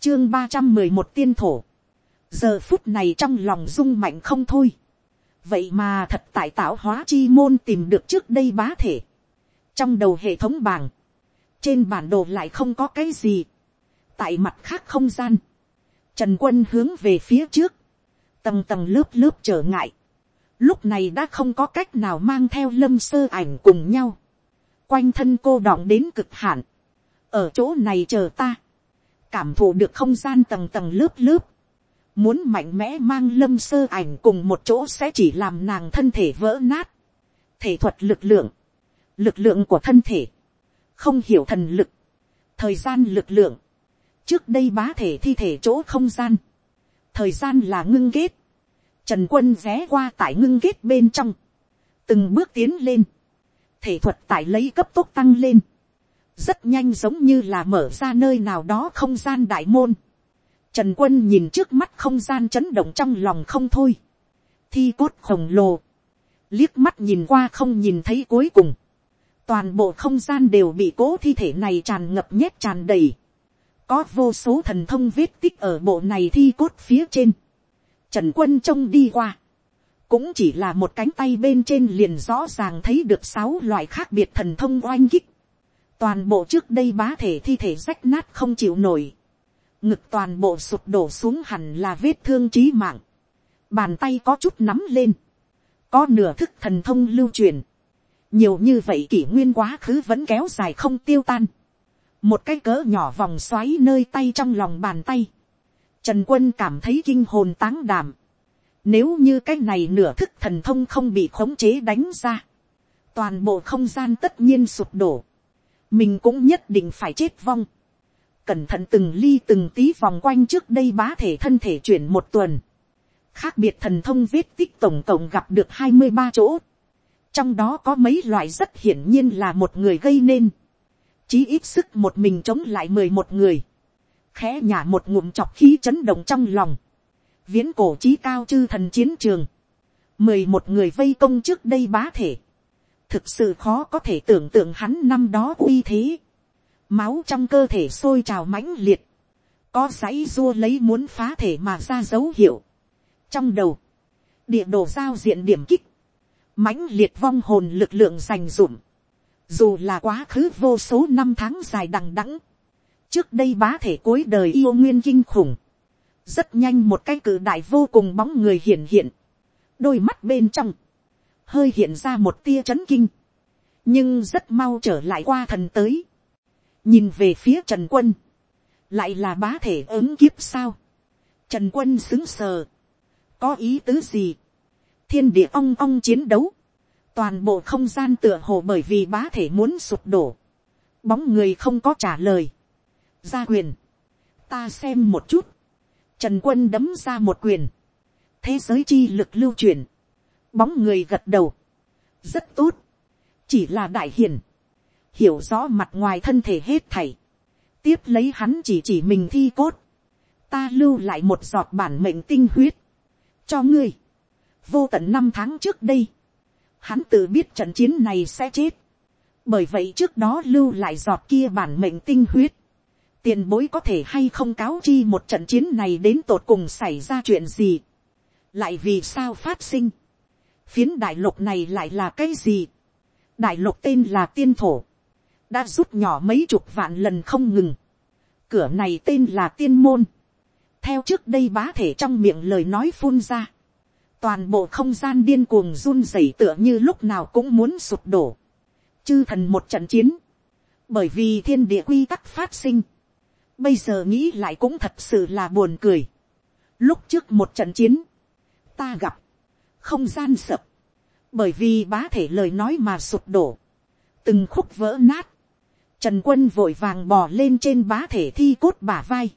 chương ba trăm mười một tiên thổ, giờ phút này trong lòng rung mạnh không thôi, vậy mà thật tại tạo hóa chi môn tìm được trước đây bá thể, trong đầu hệ thống bảng, trên bản đồ lại không có cái gì, tại mặt khác không gian, trần quân hướng về phía trước, tầng tầng lớp lớp trở ngại, lúc này đã không có cách nào mang theo lâm sơ ảnh cùng nhau, quanh thân cô đọng đến cực hạn, ở chỗ này chờ ta, cảm thụ được không gian tầng tầng lớp lớp, muốn mạnh mẽ mang lâm sơ ảnh cùng một chỗ sẽ chỉ làm nàng thân thể vỡ nát, thể thuật lực lượng, lực lượng của thân thể, không hiểu thần lực, thời gian lực lượng, trước đây bá thể thi thể chỗ không gian, thời gian là ngưng kết, trần quân ré qua tại ngưng kết bên trong, từng bước tiến lên, thể thuật tại lấy cấp tốc tăng lên, rất nhanh giống như là mở ra nơi nào đó không gian đại môn. Trần quân nhìn trước mắt không gian chấn động trong lòng không thôi. Thi cốt khổng lồ. Liếc mắt nhìn qua không nhìn thấy cuối cùng. Toàn bộ không gian đều bị cố thi thể này tràn ngập nhét tràn đầy. Có vô số thần thông vết tích ở bộ này thi cốt phía trên. Trần quân trông đi qua. Cũng chỉ là một cánh tay bên trên liền rõ ràng thấy được sáu loại khác biệt thần thông oanh kích toàn bộ trước đây bá thể thi thể rách nát không chịu nổi, ngực toàn bộ sụp đổ xuống hẳn là vết thương trí mạng, bàn tay có chút nắm lên, có nửa thức thần thông lưu truyền, nhiều như vậy kỷ nguyên quá khứ vẫn kéo dài không tiêu tan, một cái cỡ nhỏ vòng xoáy nơi tay trong lòng bàn tay, trần quân cảm thấy kinh hồn táng đảm, nếu như cái này nửa thức thần thông không bị khống chế đánh ra, toàn bộ không gian tất nhiên sụp đổ, mình cũng nhất định phải chết vong. Cẩn thận từng ly từng tí vòng quanh trước đây bá thể thân thể chuyển một tuần. Khác biệt thần thông vết tích tổng tổng gặp được hai mươi ba chỗ trong đó có mấy loại rất hiển nhiên là một người gây nên, chí ít sức một mình chống lại mười một người, khẽ nhả một ngụm chọc khí chấn động trong lòng, viễn cổ trí cao chư thần chiến trường, mười một người vây công trước đây bá thể, thực sự khó có thể tưởng tượng hắn năm đó uy thế, máu trong cơ thể sôi trào mãnh liệt, có giấy dua lấy muốn phá thể mà ra dấu hiệu. trong đầu, địa đồ giao diện điểm kích, mãnh liệt vong hồn lực lượng dành dụm, dù là quá khứ vô số năm tháng dài đằng đẵng, trước đây bá thể cuối đời yêu nguyên kinh khủng, rất nhanh một cái cử đại vô cùng bóng người hiện hiện, đôi mắt bên trong, hơi hiện ra một tia c h ấ n kinh, nhưng rất mau trở lại qua thần tới, nhìn về phía trần quân, lại là bá thể ứng kiếp sao, trần quân xứng sờ, có ý tứ gì, thiên địa ong ong chiến đấu, toàn bộ không gian tựa hồ bởi vì bá thể muốn sụp đổ, bóng người không có trả lời, gia quyền, ta xem một chút, trần quân đấm ra một quyền, thế giới chi lực lưu truyền, bóng người gật đầu, rất tốt, chỉ là đại hiền, hiểu rõ mặt ngoài thân thể hết thảy, tiếp lấy hắn chỉ chỉ mình thi cốt, ta lưu lại một giọt bản mệnh tinh huyết, cho ngươi, vô tận năm tháng trước đây, hắn tự biết trận chiến này sẽ chết, bởi vậy trước đó lưu lại giọt kia bản mệnh tinh huyết, tiền bối có thể hay không cáo chi một trận chiến này đến tột cùng xảy ra chuyện gì, lại vì sao phát sinh, phiến đại lục này lại là cái gì, đại lục tên là tiên thổ, đã rút nhỏ mấy chục vạn lần không ngừng, cửa này tên là tiên môn, theo trước đây bá thể trong miệng lời nói phun ra, toàn bộ không gian điên cuồng run rẩy tựa như lúc nào cũng muốn sụp đổ, chư thần một trận chiến, bởi vì thiên địa quy tắc phát sinh, bây giờ nghĩ lại cũng thật sự là buồn cười, lúc trước một trận chiến, ta gặp, không gian sập, bởi vì bá thể lời nói mà sụp đổ, từng khúc vỡ nát, trần quân vội vàng bò lên trên bá thể thi cốt bả vai,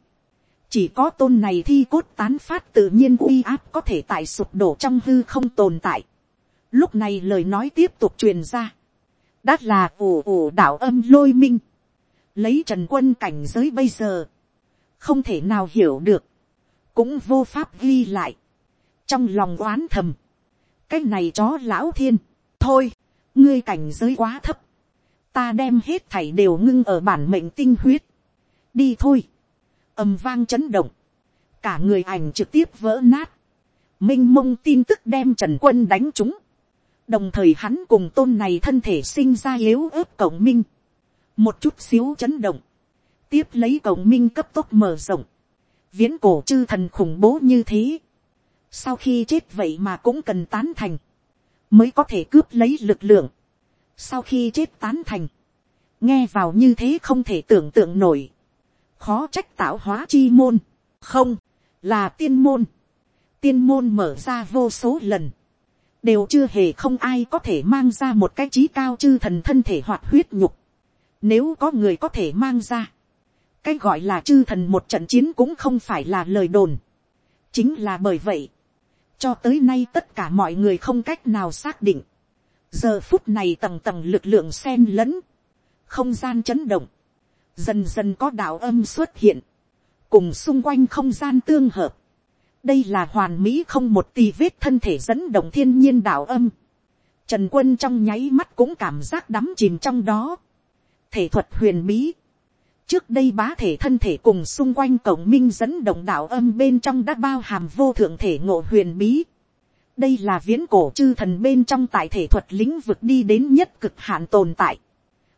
chỉ có tôn này thi cốt tán phát tự nhiên uy áp có thể tại sụp đổ trong hư không tồn tại. Lúc này lời nói tiếp tục truyền ra. Đắt là ủ ủ đạo âm lôi minh. Lấy trần quân cảnh giới bây giờ. Không thể nào hiểu được. Cũng vô pháp ghi lại trong lòng oán thầm, cái này chó lão thiên, thôi, ngươi cảnh giới quá thấp, ta đem hết thảy đều ngưng ở bản mệnh tinh huyết, đi thôi, ầm vang chấn động, cả người ảnh trực tiếp vỡ nát, m i n h mông tin tức đem trần quân đánh chúng, đồng thời hắn cùng tôn này thân thể sinh ra yếu ớt cổng minh, một chút xíu chấn động, tiếp lấy cổng minh cấp tốc mở rộng, viễn cổ chư thần khủng bố như thế, sau khi chết vậy mà cũng cần tán thành, mới có thể cướp lấy lực lượng, sau khi chết tán thành, nghe vào như thế không thể tưởng tượng nổi, khó trách tạo hóa chi môn, không, là tiên môn, tiên môn mở ra vô số lần, đều chưa hề không ai có thể mang ra một cái trí cao chư thần thân thể hoặc huyết nhục, nếu có người có thể mang ra, cái gọi là chư thần một trận chiến cũng không phải là lời đồn, chính là bởi vậy, cho tới nay tất cả mọi người không cách nào xác định. giờ phút này tầng tầng lực lượng sen lẫn, không gian chấn động, dần dần có đạo âm xuất hiện, cùng xung quanh không gian tương hợp. đây là hoàn mỹ không một tì vết thân thể dẫn động thiên nhiên đạo âm. trần quân trong nháy mắt cũng cảm giác đắm chìm trong đó. thể thuật huyền bí, trước đây bá thể thân thể cùng xung quanh cổng minh dẫn động đạo âm bên trong đã bao hàm vô thượng thể ngộ huyền bí. đây là viễn cổ chư thần bên trong tại thể thuật lĩnh vực đi đến nhất cực hạn tồn tại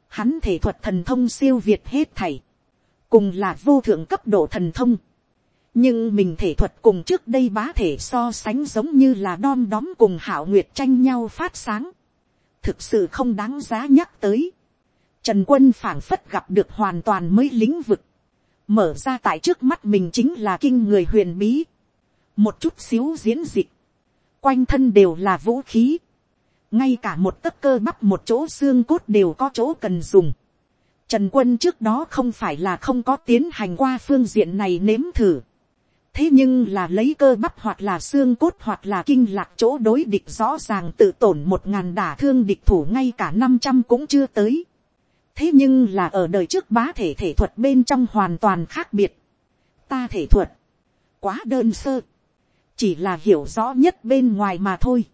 hắn thể thuật thần thông siêu việt hết thảy, cùng là vô thượng cấp độ thần thông. nhưng mình thể thuật cùng trước đây bá thể so sánh giống như là đom đóm cùng hảo nguyệt tranh nhau phát sáng. thực sự không đáng giá nhắc tới Trần quân phảng phất gặp được hoàn toàn mới lĩnh vực. Mở ra tại trước mắt mình chính là kinh người huyền bí. Một chút xíu diễn dịch. Quanh thân đều là vũ khí. Ngay cả một tấc cơ bắp một chỗ xương cốt đều có chỗ cần dùng. Trần quân trước đó không phải là không có tiến hành qua phương diện này nếm thử. thế nhưng là lấy cơ bắp hoặc là xương cốt hoặc là kinh lạc chỗ đối địch rõ ràng tự tổn một ngàn đả thương địch thủ ngay cả năm trăm cũng chưa tới. thế nhưng là ở đời trước bá thể thể thuật bên trong hoàn toàn khác biệt. ta thể thuật, quá đơn sơ, chỉ là hiểu rõ nhất bên ngoài mà thôi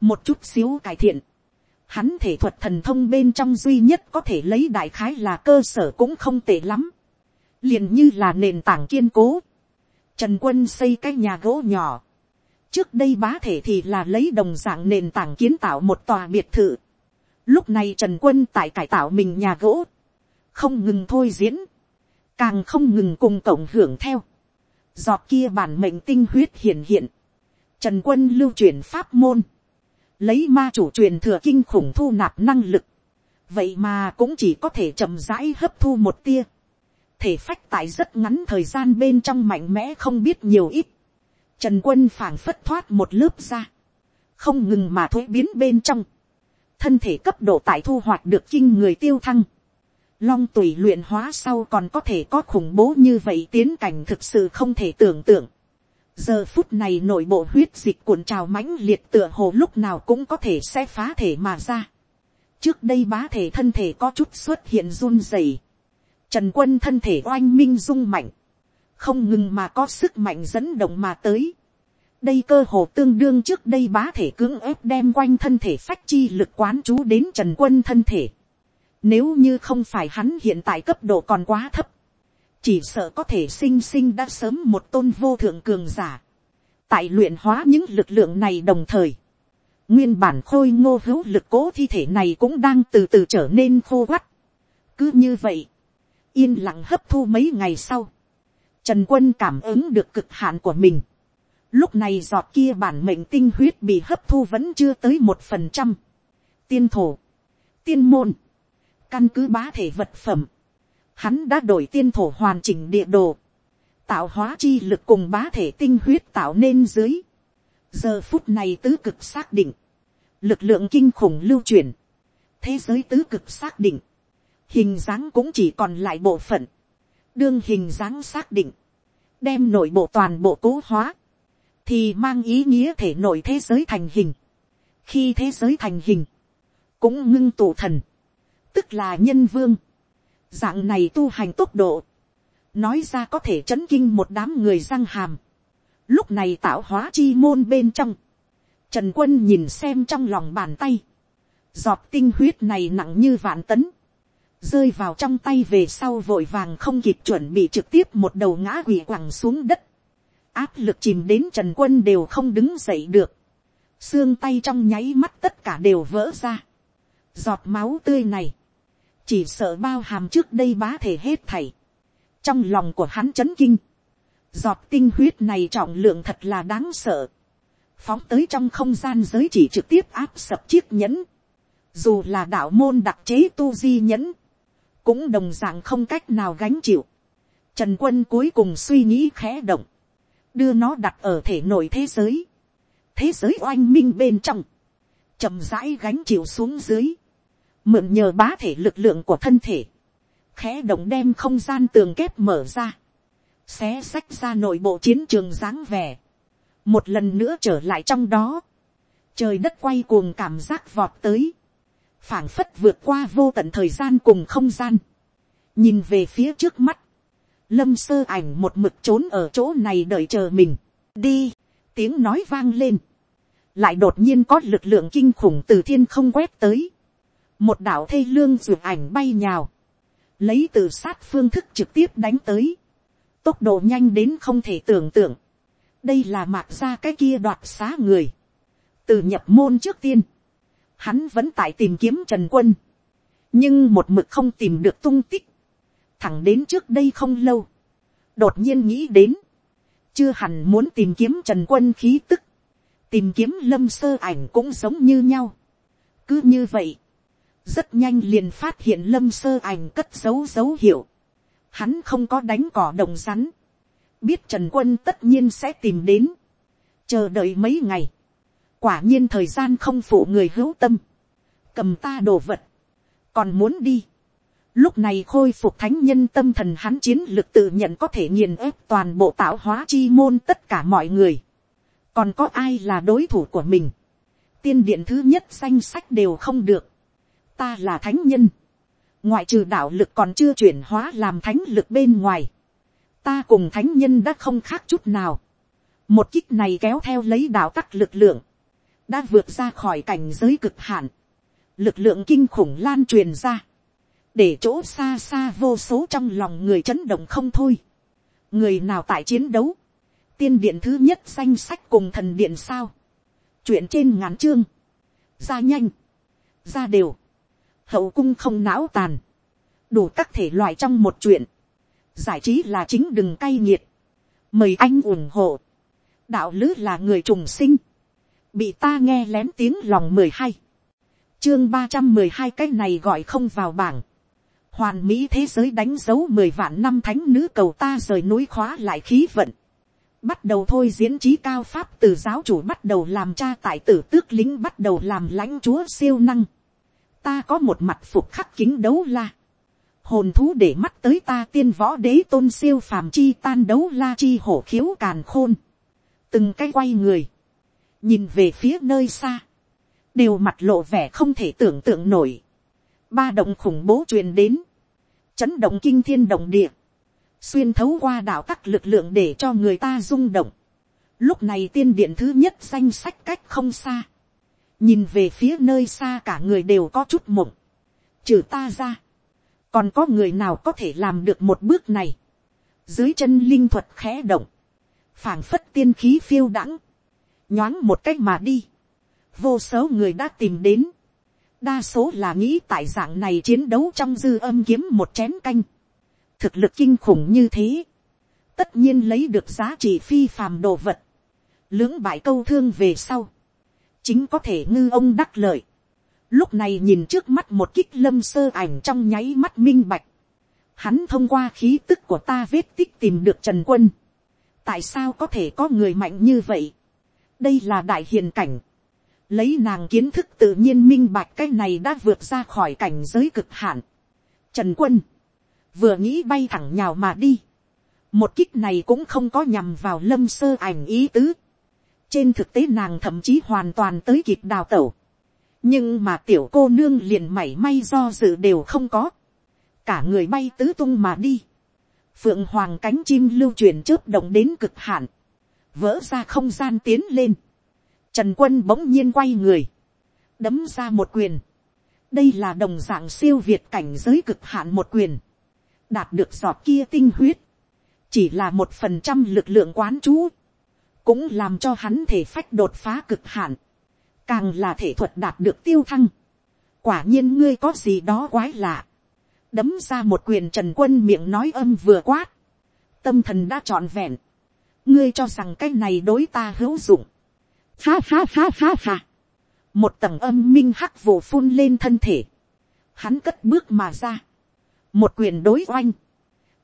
một chút xíu cải thiện. hắn thể thuật thần thông bên trong duy nhất có thể lấy đại khái là cơ sở cũng không tệ lắm. liền như là nền tảng kiên cố Trần quân xây cái nhà gỗ nhỏ. Trước đây bá thể thì là lấy đồng dạng nền tảng kiến tạo một tòa biệt thự. Lúc này Trần quân tại cải tạo mình nhà gỗ. Không ngừng thôi diễn. Càng không ngừng cùng cộng hưởng theo. Giọt kia bản mệnh tinh huyết hiện hiện. Trần quân lưu truyền pháp môn. Lấy ma chủ truyền thừa kinh khủng thu nạp năng lực. Vậy mà cũng chỉ có thể chậm rãi hấp thu một tia thể phách tại rất ngắn thời gian bên trong mạnh mẽ không biết nhiều ít. Trần quân phảng phất thoát một lớp ra. Không ngừng mà thuế biến bên trong. Thân thể cấp độ tại thu hoạch được kinh người tiêu thăng. Long tùy luyện hóa sau còn có thể có khủng bố như vậy tiến cảnh thực sự không thể tưởng tượng. Giờ phút này nội bộ huyết dịch cuộn trào mãnh liệt tựa hồ lúc nào cũng có thể sẽ phá thể mà ra. Trước đây bá thể thân thể có chút xuất hiện run rẩy Trần quân thân thể oanh minh dung mạnh. Không ngừng mà có sức mạnh dẫn động mà tới. Đây cơ hồ tương đương trước đây bá thể cưỡng ép đem quanh thân thể phách chi lực quán chú đến trần quân thân thể. Nếu như không phải hắn hiện tại cấp độ còn quá thấp. Chỉ sợ có thể sinh sinh đã sớm một tôn vô thượng cường giả. Tại luyện hóa những lực lượng này đồng thời. Nguyên bản khôi ngô hữu lực cố thi thể này cũng đang từ từ trở nên khô quắt. Cứ như vậy yên lặng hấp thu mấy ngày sau, trần quân cảm ứng được cực hạn của mình. lúc này giọt kia bản mệnh tinh huyết bị hấp thu vẫn chưa tới một phần trăm. tiên thổ, tiên môn, căn cứ bá thể vật phẩm, hắn đã đổi tiên thổ hoàn chỉnh địa đồ, tạo hóa chi lực cùng bá thể tinh huyết tạo nên dưới. giờ phút này tứ cực xác định, lực lượng kinh khủng lưu chuyển, thế giới tứ cực xác định, hình dáng cũng chỉ còn lại bộ phận, đương hình dáng xác định, đem nội bộ toàn bộ cố hóa, thì mang ý nghĩa thể nội thế giới thành hình. khi thế giới thành hình, cũng ngưng tụ thần, tức là nhân vương dạng này tu hành tốc độ, nói ra có thể chấn kinh một đám người răng hàm. lúc này tạo hóa chi môn bên trong, trần quân nhìn xem trong lòng bàn tay, giọt tinh huyết này nặng như vạn tấn, rơi vào trong tay về sau vội vàng không kịp chuẩn bị trực tiếp một đầu ngã quỷ quẳng xuống đất, áp lực chìm đến trần quân đều không đứng dậy được, xương tay trong nháy mắt tất cả đều vỡ ra, giọt máu tươi này, chỉ sợ bao hàm trước đây bá thể hết thảy, trong lòng của hắn chấn kinh, giọt tinh huyết này trọng lượng thật là đáng sợ, phóng tới trong không gian giới chỉ trực tiếp áp sập chiếc nhẫn, dù là đạo môn đặc chế tu di nhẫn, cũng đồng dạng không cách nào gánh chịu. Trần quân cuối cùng suy nghĩ khẽ động, đưa nó đặt ở thể nội thế giới, thế giới oanh minh bên trong, chậm rãi gánh chịu xuống dưới, mượn nhờ bá thể lực lượng của thân thể, khẽ động đem không gian tường kép mở ra, xé sách ra nội bộ chiến trường dáng vẻ, một lần nữa trở lại trong đó, trời đất quay cuồng cảm giác vọt tới, phảng phất vượt qua vô tận thời gian cùng không gian, nhìn về phía trước mắt, lâm sơ ảnh một mực trốn ở chỗ này đợi chờ mình, đi, tiếng nói vang lên, lại đột nhiên có lực lượng kinh khủng từ thiên không quét tới, một đạo thê lương ruột ảnh bay nhào, lấy từ sát phương thức trực tiếp đánh tới, tốc độ nhanh đến không thể tưởng tượng, đây là mạc ra cái kia đoạt xá người, từ nhập môn trước tiên, hắn vẫn tại tìm kiếm trần quân, nhưng một mực không tìm được tung tích, thẳng đến trước đây không lâu, đột nhiên nghĩ đến, chưa hẳn muốn tìm kiếm trần quân khí tức, tìm kiếm lâm sơ ảnh cũng giống như nhau. cứ như vậy, rất nhanh liền phát hiện lâm sơ ảnh cất dấu dấu hiệu, hắn không có đánh cỏ đồng rắn, biết trần quân tất nhiên sẽ tìm đến, chờ đợi mấy ngày, quả nhiên thời gian không phụ người hữu tâm, cầm ta đồ vật, còn muốn đi. Lúc này khôi phục thánh nhân tâm thần hắn chiến lực tự nhận có thể nghiền ép toàn bộ tạo hóa chi môn tất cả mọi người. Còn có ai là đối thủ của mình? Tiên điện thứ nhất danh sách đều không được. Ta là thánh nhân. Ngoại trừ đạo lực còn chưa chuyển hóa làm thánh lực bên ngoài. Ta cùng thánh nhân đã không khác chút nào. Một kích này kéo theo lấy đạo tắc lực lượng. Đã vượt ra khỏi cảnh giới cực hạn. Lực lượng kinh khủng lan truyền ra để chỗ xa xa vô số trong lòng người chấn động không thôi. người nào tại chiến đấu, tiên điện thứ nhất danh sách cùng thần điện sao, chuyện trên ngắn chương, ra nhanh, ra đều, hậu cung không não tàn, đủ các thể loại trong một chuyện, giải trí là chính đừng cay nghiệt, mời anh ủng hộ, đạo lứ là người trùng sinh, bị ta nghe lén tiếng lòng mười hai, chương ba trăm mười hai cái này gọi không vào bảng, hoàn mỹ thế giới đánh dấu mười vạn năm thánh nữ cầu ta rời núi khóa lại khí vận. Bắt đầu thôi diễn trí cao pháp từ giáo chủ bắt đầu làm cha tại tử tước lính bắt đầu làm lãnh chúa siêu năng. Ta có một mặt phục khắc kính đấu la. Hồn thú để mắt tới ta tiên võ đế tôn siêu phàm chi tan đấu la chi hổ khiếu càn khôn. Từng cái quay người. Nhìn về phía nơi xa. Đều mặt lộ vẻ không thể tưởng tượng nổi. Ba động khủng bố truyền đến chấn động kinh thiên động địa, xuyên thấu qua đạo tắc lực lượng để cho người ta rung động. Lúc này tiên điện thứ nhất danh sách cách không xa, nhìn về phía nơi xa cả người đều có chút mộng, trừ ta ra, còn có người nào có thể làm được một bước này, dưới chân linh thuật khẽ động, phảng phất tiên khí phiêu đãng, nhoáng một cách mà đi, vô số người đã tìm đến, đa số là nghĩ tại dạng này chiến đấu trong dư âm kiếm một chén canh, thực lực kinh khủng như thế, tất nhiên lấy được giá trị phi phàm đồ vật, lưỡng bại câu thương về sau, chính có thể ngư ông đắc lợi, lúc này nhìn trước mắt một kích lâm sơ ảnh trong nháy mắt minh bạch, hắn thông qua khí tức của ta vết tích tìm được trần quân, tại sao có thể có người mạnh như vậy, đây là đại hiền cảnh, lấy nàng kiến thức tự nhiên minh bạch cái này đã vượt ra khỏi cảnh giới cực hạn. Trần quân, vừa nghĩ bay thẳng nhào mà đi. Một kích này cũng không có nhằm vào lâm sơ ảnh ý tứ. Trên thực tế nàng thậm chí hoàn toàn tới kịp đào tẩu. Nhưng mà tiểu cô nương liền mảy may do dự đều không có. Cả người bay tứ tung mà đi. Phượng hoàng cánh chim lưu truyền chớp động đến cực hạn. Vỡ ra không gian tiến lên Trần quân bỗng nhiên quay người. Đấm ra một quyền. Đây là đồng dạng siêu việt cảnh giới cực hạn một quyền. Đạt được giọt kia tinh huyết. Chỉ là một phần trăm lực lượng quán chú. Cũng làm cho hắn thể phách đột phá cực hạn. Càng là thể thuật đạt được tiêu thăng. Quả nhiên ngươi có gì đó quái lạ. Đấm ra một quyền trần quân miệng nói âm vừa quát. Tâm thần đã trọn vẹn. Ngươi cho rằng cái này đối ta hữu dụng Ha ha ha ha ha. Một tầng âm minh hắc vồ phun lên thân thể. Hắn cất bước mà ra. Một quyền đối oanh.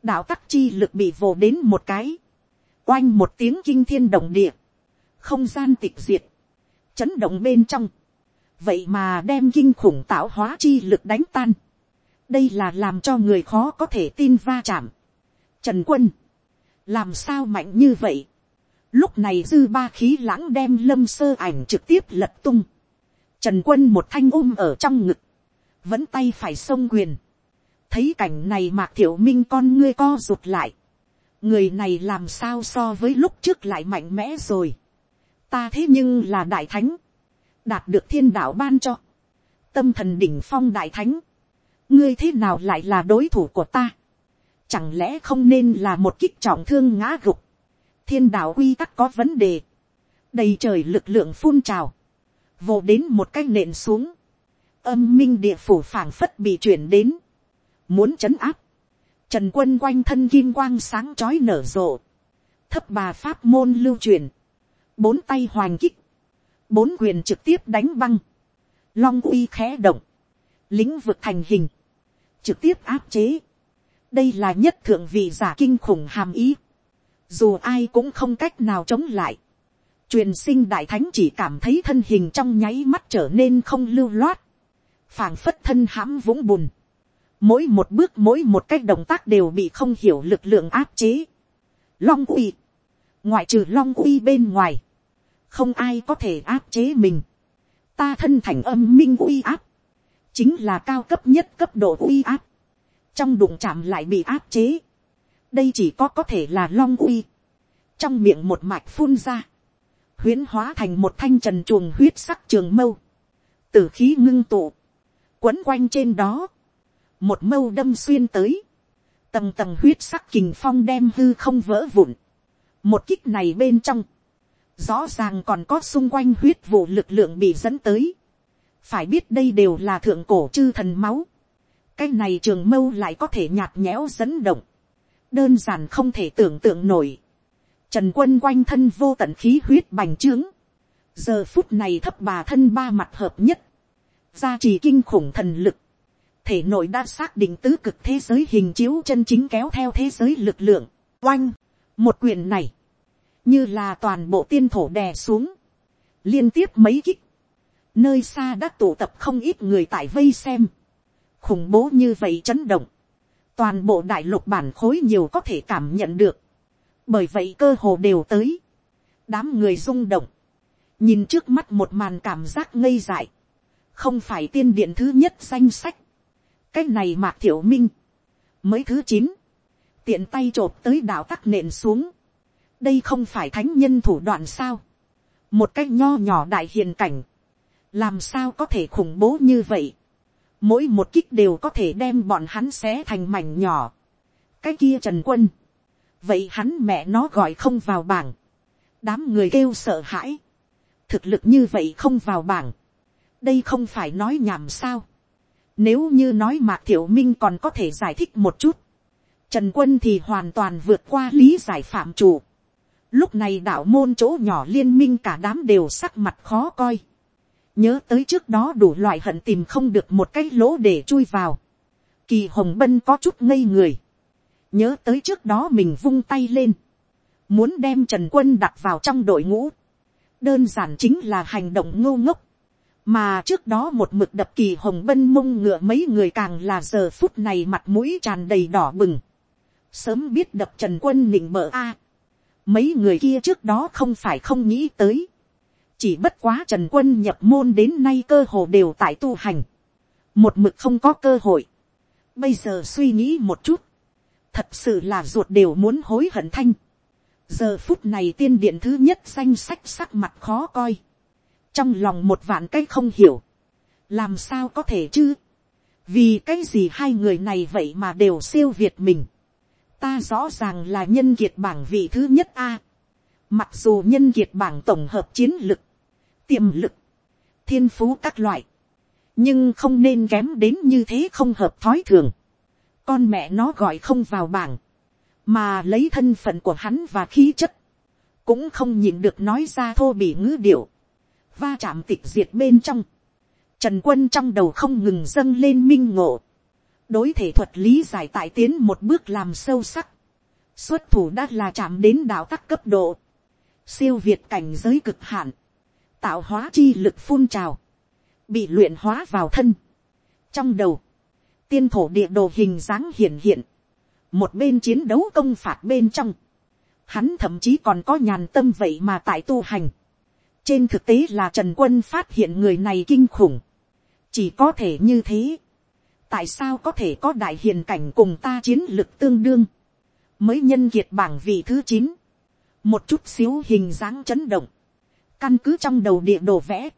Đạo tắc chi lực bị vồ đến một cái. Oanh một tiếng kinh thiên động địa. Không gian tịch diệt. Chấn động bên trong. Vậy mà đem kinh khủng tạo hóa chi lực đánh tan. Đây là làm cho người khó có thể tin va chạm. Trần quân. Làm sao mạnh như vậy? Lúc này dư ba khí lãng đem lâm sơ ảnh trực tiếp lật tung. Trần quân một thanh ôm ở trong ngực. Vẫn tay phải xông quyền. Thấy cảnh này mạc thiểu minh con ngươi co rụt lại. Người này làm sao so với lúc trước lại mạnh mẽ rồi. Ta thế nhưng là đại thánh. Đạt được thiên đạo ban cho. Tâm thần đỉnh phong đại thánh. Ngươi thế nào lại là đối thủ của ta? Chẳng lẽ không nên là một kích trọng thương ngã gục thiên đạo quy tắc có vấn đề, đầy trời lực lượng phun trào, vồ đến một cái nện xuống, âm minh địa phủ phảng phất bị chuyển đến, muốn chấn áp, trần quân quanh thân kim quang sáng chói nở rộ, thấp bà pháp môn lưu truyền, bốn tay hoành kích, bốn quyền trực tiếp đánh băng, long uy khẽ động, lĩnh vực thành hình, trực tiếp áp chế, đây là nhất thượng vị giả kinh khủng hàm ý, dù ai cũng không cách nào chống lại. truyền sinh đại thánh chỉ cảm thấy thân hình trong nháy mắt trở nên không lưu loát, phảng phất thân hãm vũng bùn, mỗi một bước mỗi một cách động tác đều bị không hiểu lực lượng áp chế. Long uy, ngoại trừ long uy bên ngoài, không ai có thể áp chế mình. Ta thân thành âm minh uy áp, chính là cao cấp nhất cấp độ uy áp. Trong đụng chạm lại bị áp chế. Đây chỉ có có thể là long uy. Trong miệng một mạch phun ra. Huyến hóa thành một thanh trần chuồng huyết sắc trường mâu. Tử khí ngưng tụ. Quấn quanh trên đó một mâu đâm xuyên tới, tầng tầng huyết sắc kình phong đem hư không vỡ vụn. một kích này bên trong, rõ ràng còn có xung quanh huyết vụ lực lượng bị dẫn tới. phải biết đây đều là thượng cổ chư thần máu. cái này trường mâu lại có thể nhạt nhẽo dẫn động. đơn giản không thể tưởng tượng nổi. trần quân quanh thân vô tận khí huyết bành trướng. giờ phút này thấp bà thân ba mặt hợp nhất. gia trì kinh khủng thần lực thể nội đã xác định tứ cực thế giới hình chiếu chân chính kéo theo thế giới lực lượng, oanh, một quyền này, như là toàn bộ tiên thổ đè xuống, liên tiếp mấy kích, nơi xa đã tụ tập không ít người tại vây xem, khủng bố như vậy chấn động, toàn bộ đại lục bản khối nhiều có thể cảm nhận được, bởi vậy cơ hồ đều tới, đám người rung động, nhìn trước mắt một màn cảm giác ngây dại, không phải tiên điện thứ nhất danh sách, cái này mạc thiểu minh, mới thứ chín, tiện tay t r ộ p tới đạo tắc nện xuống, đây không phải thánh nhân thủ đoạn sao, một cái nho nhỏ đại hiền cảnh, làm sao có thể khủng bố như vậy, mỗi một kích đều có thể đem bọn hắn xé thành mảnh nhỏ, cái kia trần quân, vậy hắn mẹ nó gọi không vào bảng, đám người kêu sợ hãi, thực lực như vậy không vào bảng, đây không phải nói nhảm sao, nếu như nói Mạc Thiểu Minh còn có thể giải thích một chút. Trần quân thì hoàn toàn vượt qua lý giải phạm chủ. Lúc này đạo môn chỗ nhỏ liên minh cả đám đều sắc mặt khó coi. Nhớ tới trước đó đủ loại hận tìm không được một cái lỗ để chui vào. Kỳ Hồng Bân có chút ngây người. Nhớ tới trước đó mình vung tay lên. Muốn đem Trần Quân đặt vào trong đội ngũ. Đơn giản chính là hành động ngô ngốc mà trước đó một mực đập kỳ hồng bân mông ngựa mấy người càng là giờ phút này mặt mũi tràn đầy đỏ bừng. sớm biết đập trần quân nịnh mở a. mấy người kia trước đó không phải không nghĩ tới. chỉ bất quá trần quân nhập môn đến nay cơ hồ đều tại tu hành. một mực không có cơ hội. bây giờ suy nghĩ một chút. thật sự là ruột đều muốn hối hận thanh. giờ phút này tiên điện thứ nhất danh sách sắc mặt khó coi trong lòng một vạn cái không hiểu, làm sao có thể chứ, vì cái gì hai người này vậy mà đều siêu việt mình, ta rõ ràng là nhân kiệt bảng vị thứ nhất a, mặc dù nhân kiệt bảng tổng hợp chiến lực, tiềm lực, thiên phú các loại, nhưng không nên kém đến như thế không hợp thói thường, con mẹ nó gọi không vào bảng, mà lấy thân phận của hắn và khí chất, cũng không nhìn được nói ra thô bị ngữ điệu, va chạm tịch diệt bên trong, trần quân trong đầu không ngừng dâng lên minh ngộ, đối thể thuật lý giải tại tiến một bước làm sâu sắc, xuất thủ đã là chạm đến đạo tắc cấp độ, siêu việt cảnh giới cực hạn, tạo hóa chi lực phun trào, bị luyện hóa vào thân. trong đầu, tiên thổ địa đồ hình dáng hiện hiện, một bên chiến đấu công phạt bên trong, hắn thậm chí còn có nhàn tâm vậy mà tại tu hành, trên thực tế là trần quân phát hiện người này kinh khủng. chỉ có thể như thế. tại sao có thể có đại hiền cảnh cùng ta chiến lực tương đương. mới nhân kiệt bảng vị thứ chín. một chút xíu hình dáng chấn động. căn cứ trong đầu địa đồ vẽ.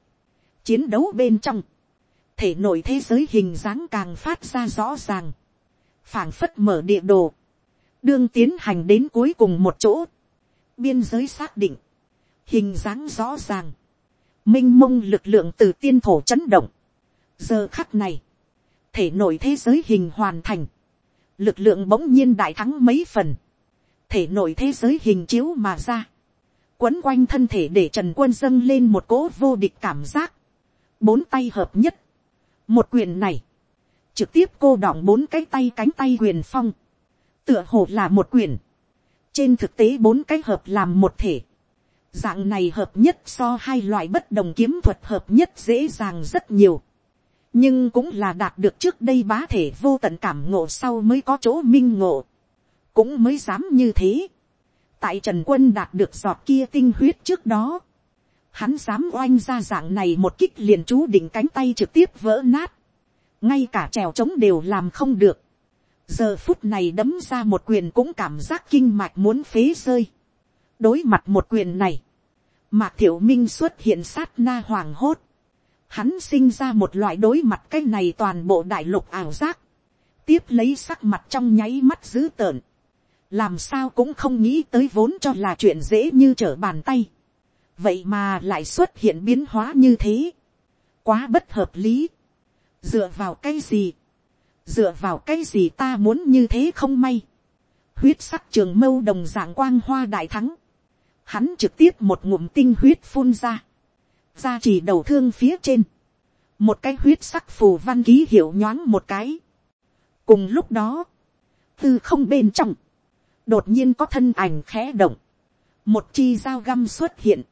chiến đấu bên trong. thể nội thế giới hình dáng càng phát ra rõ ràng. phảng phất mở địa đồ. đương tiến hành đến cuối cùng một chỗ. biên giới xác định hình dáng rõ ràng, m i n h mông lực lượng từ tiên thổ chấn động. giờ khắc này, thể nội thế giới hình hoàn thành, lực lượng bỗng nhiên đại thắng mấy phần, thể nội thế giới hình chiếu mà ra, quấn quanh thân thể để trần quân dâng lên một cỗ vô địch cảm giác, bốn tay hợp nhất, một quyền này, trực tiếp cô đọng bốn cái tay cánh tay quyền phong, tựa hồ là một quyền, trên thực tế bốn cái hợp làm một thể, dạng này hợp nhất so hai loại bất đồng kiếm thuật hợp nhất dễ dàng rất nhiều. nhưng cũng là đạt được trước đây bá thể vô tận cảm ngộ sau mới có chỗ minh ngộ, cũng mới dám như thế. tại trần quân đạt được giọt kia tinh huyết trước đó, hắn dám oanh ra dạng này một kích liền chú định cánh tay trực tiếp vỡ nát, ngay cả trèo trống đều làm không được, giờ phút này đấm ra một quyền cũng cảm giác kinh mạch muốn phế rơi, đối mặt một quyền này, mạc thiểu minh xuất hiện sát na hoàng hốt, hắn sinh ra một loại đối mặt cái này toàn bộ đại lục ảo giác, tiếp lấy sắc mặt trong nháy mắt dữ tợn, làm sao cũng không nghĩ tới vốn cho là chuyện dễ như trở bàn tay, vậy mà lại xuất hiện biến hóa như thế, quá bất hợp lý, dựa vào cái gì, dựa vào cái gì ta muốn như thế không may, huyết sắc trường mâu đồng dạng quang hoa đại thắng, hắn trực tiếp một ngụm tinh huyết phun ra, ra chỉ đầu thương phía trên, một cái huyết sắc phù văn ký hiệu nhoáng một cái. cùng lúc đó, từ không bên trong, đột nhiên có thân ảnh khẽ động, một chi dao găm xuất hiện,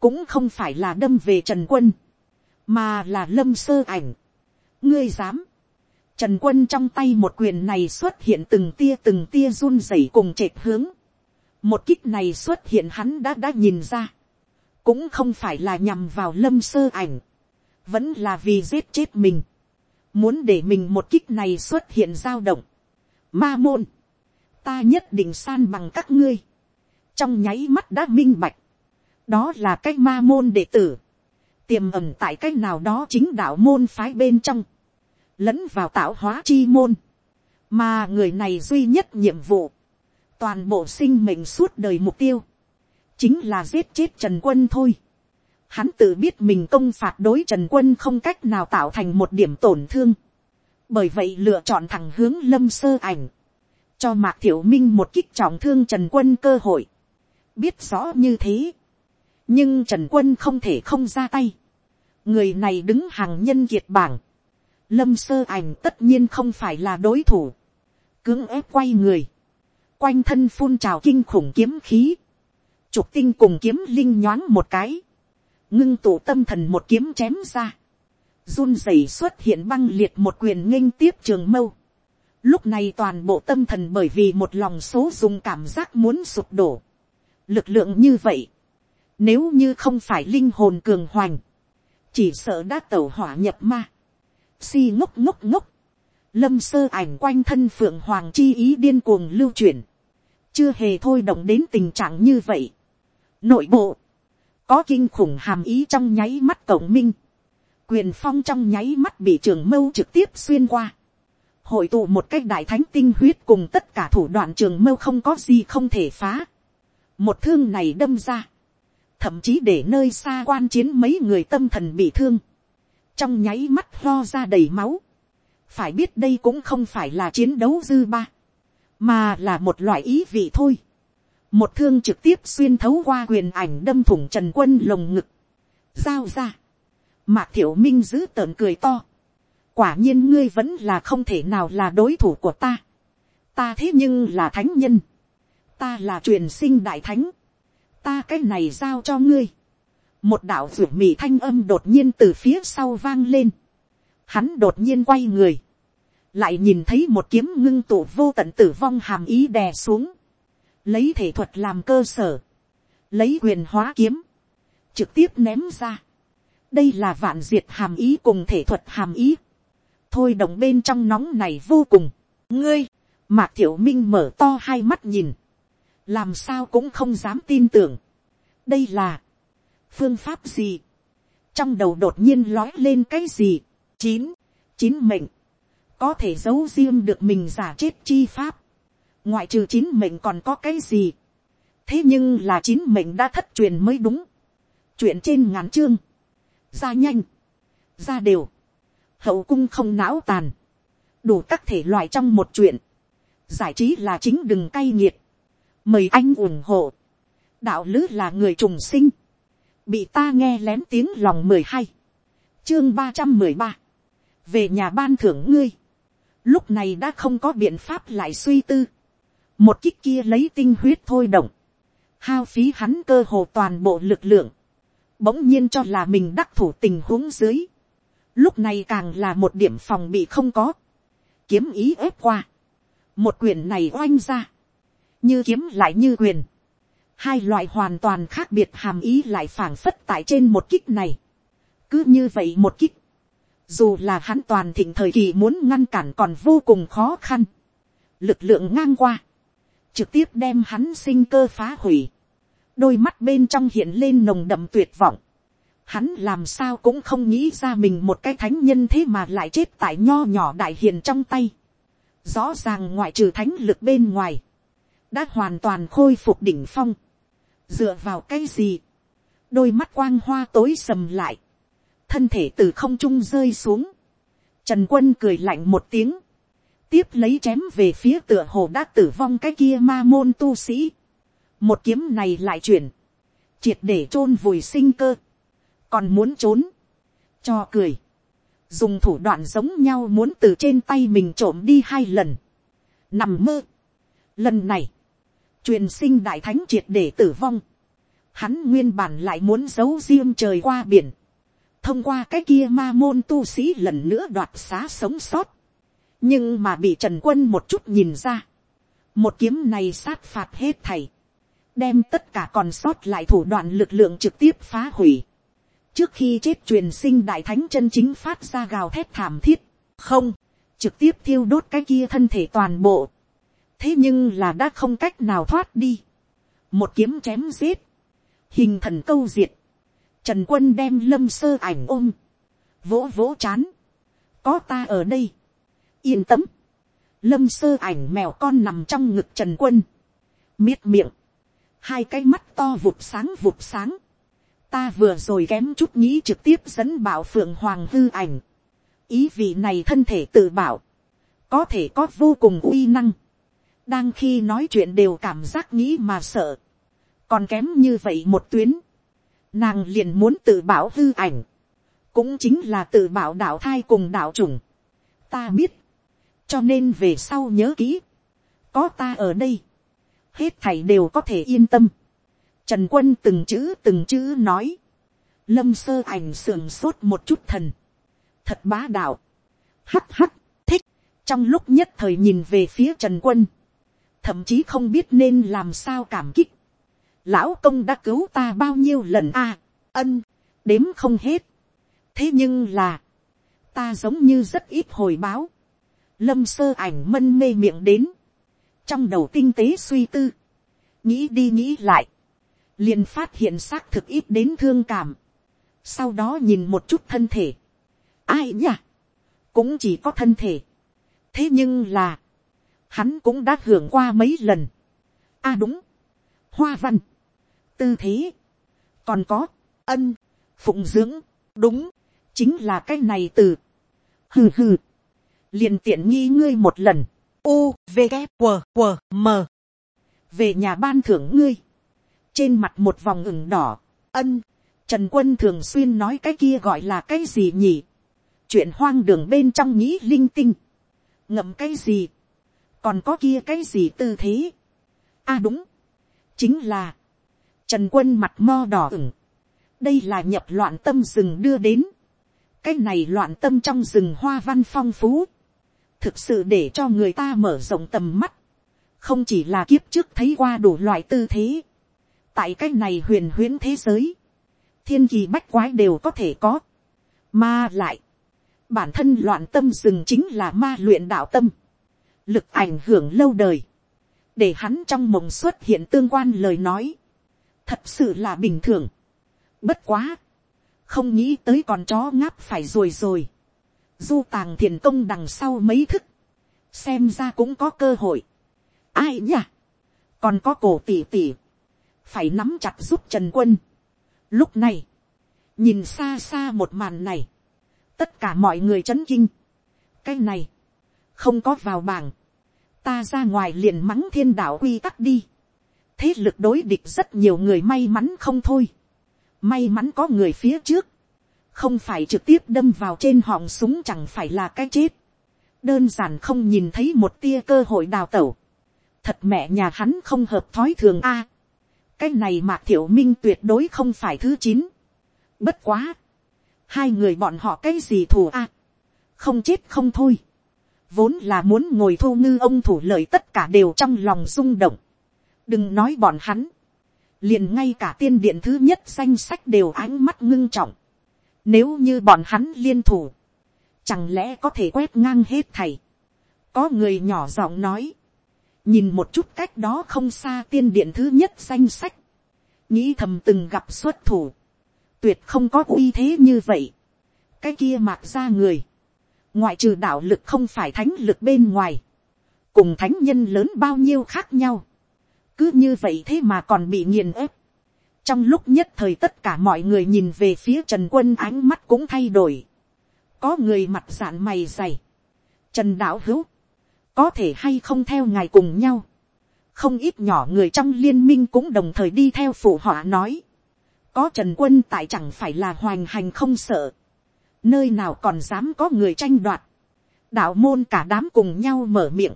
cũng không phải là đâm về trần quân, mà là lâm sơ ảnh. ngươi dám, trần quân trong tay một quyền này xuất hiện từng tia từng tia run rẩy cùng trệt hướng, một kích này xuất hiện hắn đã đã nhìn ra, cũng không phải là nhằm vào lâm sơ ảnh, vẫn là vì giết chết mình, muốn để mình một kích này xuất hiện dao động. Ma môn, ta nhất định san bằng các ngươi, trong nháy mắt đã minh bạch, đó là cái ma môn đệ tử, tiềm ẩn tại cái nào đó chính đạo môn phái bên trong, lẫn vào tạo hóa chi môn, mà người này duy nhất nhiệm vụ, toàn bộ sinh mệnh suốt đời mục tiêu, chính là giết chết trần quân thôi. Hắn tự biết mình công phạt đối trần quân không cách nào tạo thành một điểm tổn thương. Bởi vậy lựa chọn thẳng hướng lâm sơ ảnh. Cho mạc thiểu minh một kích trọng thương trần quân cơ hội. Biết rõ như thế. Nhưng trần quân không thể không ra tay. Người này đứng hàng nhân kiệt bảng. Lâm sơ ảnh tất nhiên không phải là đối thủ. Cưỡng ép quay người. Quanh thân phun trào kinh khủng kiếm khí. Trục tinh cùng kiếm linh nhoáng một cái, ngưng tụ tâm thần một kiếm chém ra, run rẩy xuất hiện băng liệt một quyền nghênh tiếp trường mâu. Lúc này toàn bộ tâm thần bởi vì một lòng số dùng cảm giác muốn sụp đổ. Lực lượng như vậy, nếu như không phải linh hồn cường hoành, chỉ sợ đã tẩu hỏa nhập ma. Si ngốc ngốc ngốc, lâm sơ ảnh quanh thân phượng hoàng chi ý điên cuồng lưu chuyển, chưa hề thôi động đến tình trạng như vậy. Nội bộ, có kinh khủng hàm ý trong nháy mắt cổng minh, quyền phong trong nháy mắt bị trường mâu trực tiếp xuyên qua, hội tụ một cách đại thánh tinh huyết cùng tất cả thủ đoạn trường mâu không có gì không thể phá, một thương này đâm ra, thậm chí để nơi xa quan chiến mấy người tâm thần bị thương, trong nháy mắt lo ra đầy máu, phải biết đây cũng không phải là chiến đấu dư ba, mà là một loại ý vị thôi. Một thương trực tiếp xuyên thấu qua quyền ảnh đâm thủng trần quân lồng ngực, giao ra, mạc thiểu minh giữ tợn cười to, quả nhiên ngươi vẫn là không thể nào là đối thủ của ta, ta thế nhưng là thánh nhân, ta là truyền sinh đại thánh, ta cái này giao cho ngươi, một đạo ruột mì thanh âm đột nhiên từ phía sau vang lên, hắn đột nhiên quay người, lại nhìn thấy một kiếm ngưng tụ vô tận tử vong hàm ý đè xuống, lấy thể thuật làm cơ sở, lấy quyền hóa kiếm, trực tiếp ném ra. đây là vạn diệt hàm ý cùng thể thuật hàm ý. thôi động bên trong nóng này vô cùng. ngươi, mạc thiểu minh mở to hai mắt nhìn, làm sao cũng không dám tin tưởng. đây là, phương pháp gì, trong đầu đột nhiên lói lên cái gì, chín, chín mệnh, có thể giấu riêng được mình giả chết chi pháp, ngoại trừ chín mệnh còn có cái gì. thế nhưng là chín mệnh đã thất truyền mới đúng. chuyện trên ngắn chương, ra nhanh, ra đều, hậu cung không não tàn, đủ các thể loại trong một chuyện, giải trí là chính đừng cay nghiệt, mời anh ủng hộ, đạo lứ là người trùng sinh, bị ta nghe lén tiếng lòng mười hai, chương ba trăm mười ba, về nhà ban thưởng ngươi, lúc này đã không có biện pháp lại suy tư, một kích kia lấy tinh huyết thôi động, hao phí hắn cơ hồ toàn bộ lực lượng, bỗng nhiên cho là mình đắc thủ tình huống dưới, lúc này càng là một điểm phòng bị không có, kiếm ý ép qua, một quyền này oanh ra, như kiếm lại như quyền, hai loại hoàn toàn khác biệt hàm ý lại phảng phất tại trên một kích này, cứ như vậy một kích, dù là hắn toàn thịnh thời kỳ muốn ngăn cản còn vô cùng khó khăn, lực lượng ngang qua, trực tiếp đem hắn sinh cơ phá hủy, đôi mắt bên trong hiện lên nồng đậm tuyệt vọng, hắn làm sao cũng không nghĩ ra mình một cái thánh nhân thế mà lại chết tại nho nhỏ đại hiền trong tay, rõ ràng ngoại trừ thánh lực bên ngoài, đã hoàn toàn khôi phục đỉnh phong, dựa vào cái gì, đôi mắt quang hoa tối sầm lại, thân thể từ không trung rơi xuống, trần quân cười lạnh một tiếng, tiếp lấy chém về phía tựa hồ đã tử vong cái kia ma môn tu sĩ, một kiếm này lại chuyển, triệt để chôn vùi sinh cơ, còn muốn trốn, cho cười, dùng thủ đoạn giống nhau muốn từ trên tay mình trộm đi hai lần, nằm mơ. Lần này, truyền sinh đại thánh triệt để tử vong, hắn nguyên bản lại muốn giấu riêng trời qua biển, thông qua cái kia ma môn tu sĩ lần nữa đoạt xá sống sót, nhưng mà bị trần quân một chút nhìn ra, một kiếm này sát phạt hết thầy, đem tất cả còn sót lại thủ đoạn lực lượng trực tiếp phá hủy, trước khi chết truyền sinh đại thánh chân chính phát ra gào thét thảm thiết, không, trực tiếp thiêu đốt cái kia thân thể toàn bộ, thế nhưng là đã không cách nào thoát đi, một kiếm chém giết, hình thần câu diệt, trần quân đem lâm sơ ảnh ôm, vỗ vỗ chán, có ta ở đây, yên tâm, lâm sơ ảnh mèo con nằm trong ngực trần quân, miết miệng, hai cái mắt to vụt sáng vụt sáng, ta vừa rồi kém chút nghĩ trực tiếp dẫn bảo phượng hoàng hư ảnh, ý vị này thân thể tự bảo, có thể có vô cùng uy năng, đang khi nói chuyện đều cảm giác nghĩ mà sợ, còn kém như vậy một tuyến, nàng liền muốn tự bảo hư ảnh, cũng chính là tự bảo đạo thai cùng đạo chủng. ta biết, cho nên về sau nhớ kỹ, có ta ở đây, hết thảy đều có thể yên tâm. Trần quân từng chữ từng chữ nói, lâm sơ ảnh sườn sốt một chút thần, thật bá đạo, hắt hắt, thích, trong lúc nhất thời nhìn về phía trần quân, thậm chí không biết nên làm sao cảm kích, lão công đã cứu ta bao nhiêu lần a, ân, đếm không hết, thế nhưng là, ta giống như rất ít hồi báo, lâm sơ ảnh mân mê miệng đến, trong đầu tinh tế suy tư, nghĩ đi nghĩ lại, liền phát hiện xác thực ít đến thương cảm, sau đó nhìn một chút thân thể, ai nhỉ, cũng chỉ có thân thể, thế nhưng là, hắn cũng đã hưởng qua mấy lần, a à đúng, hoa văn, tư thế, còn có, ân, phụng dưỡng, đúng, chính là cái này từ, hừ hừ, liền tiện nghi ngươi một lần, u, v, g, w m, về nhà ban thưởng ngươi, trên mặt một vòng ửng đỏ, ân, trần quân thường xuyên nói cái kia gọi là cái gì nhỉ, chuyện hoang đường bên trong nghĩ linh tinh, ngậm cái gì, còn có kia cái gì tư thế, a à đúng, chính là, trần quân mặt mo đỏ ửng, đây là nhập loạn tâm rừng đưa đến, cái này loạn tâm trong rừng hoa văn phong phú, thực sự để cho người ta mở rộng tầm mắt, không chỉ là kiếp trước thấy qua đủ loại tư thế, tại cái này huyền huyễn thế giới, thiên kỳ bách quái đều có thể có, mà lại, bản thân loạn tâm rừng chính là ma luyện đạo tâm, lực ảnh hưởng lâu đời, để hắn trong mộng xuất hiện tương quan lời nói, thật sự là bình thường, bất quá, không nghĩ tới còn chó ngáp phải rồi rồi, du tàng thiền công đằng sau mấy thức, xem ra cũng có cơ hội, ai nhỉ, còn có cổ tỉ tỉ, phải nắm chặt giúp trần quân. Lúc này, nhìn xa xa một màn này, tất cả mọi người chấn kinh. cái này, không có vào bảng, ta ra ngoài liền mắng thiên đạo quy tắc đi thế lực đối địch rất nhiều người may mắn không thôi. may mắn có người phía trước, không phải trực tiếp đâm vào trên họng súng chẳng phải là cái chết. đơn giản không nhìn thấy một tia cơ hội đào tẩu. thật mẹ nhà hắn không hợp thói thường a cái này mạc thiểu minh tuyệt đối không phải thứ chín. bất quá. hai người bọn họ cái gì thù a, không chết không thôi, vốn là muốn ngồi thu ngư ông thủ lợi tất cả đều trong lòng rung động, đừng nói bọn hắn, liền ngay cả tiên điện thứ nhất danh sách đều ánh mắt ngưng trọng, nếu như bọn hắn liên thủ, chẳng lẽ có thể quét ngang hết thầy, có người nhỏ giọng nói, nhìn một chút cách đó không xa tiên điện thứ nhất danh sách, nghĩ thầm từng gặp xuất thủ, tuyệt không có uy thế như vậy, cái kia mạc ra người, ngoại trừ đạo lực không phải thánh lực bên ngoài, cùng thánh nhân lớn bao nhiêu khác nhau, cứ như vậy thế mà còn bị nghiền ép. trong lúc nhất thời tất cả mọi người nhìn về phía trần quân ánh mắt cũng thay đổi, có người mặt dạn mày dày, trần đạo hữu, có thể hay không theo ngài cùng nhau, không ít nhỏ người trong liên minh cũng đồng thời đi theo phụ họa nói, có trần quân tại chẳng phải là hoành hành không sợ, nơi nào còn dám có người tranh đoạt, đạo môn cả đám cùng nhau mở miệng,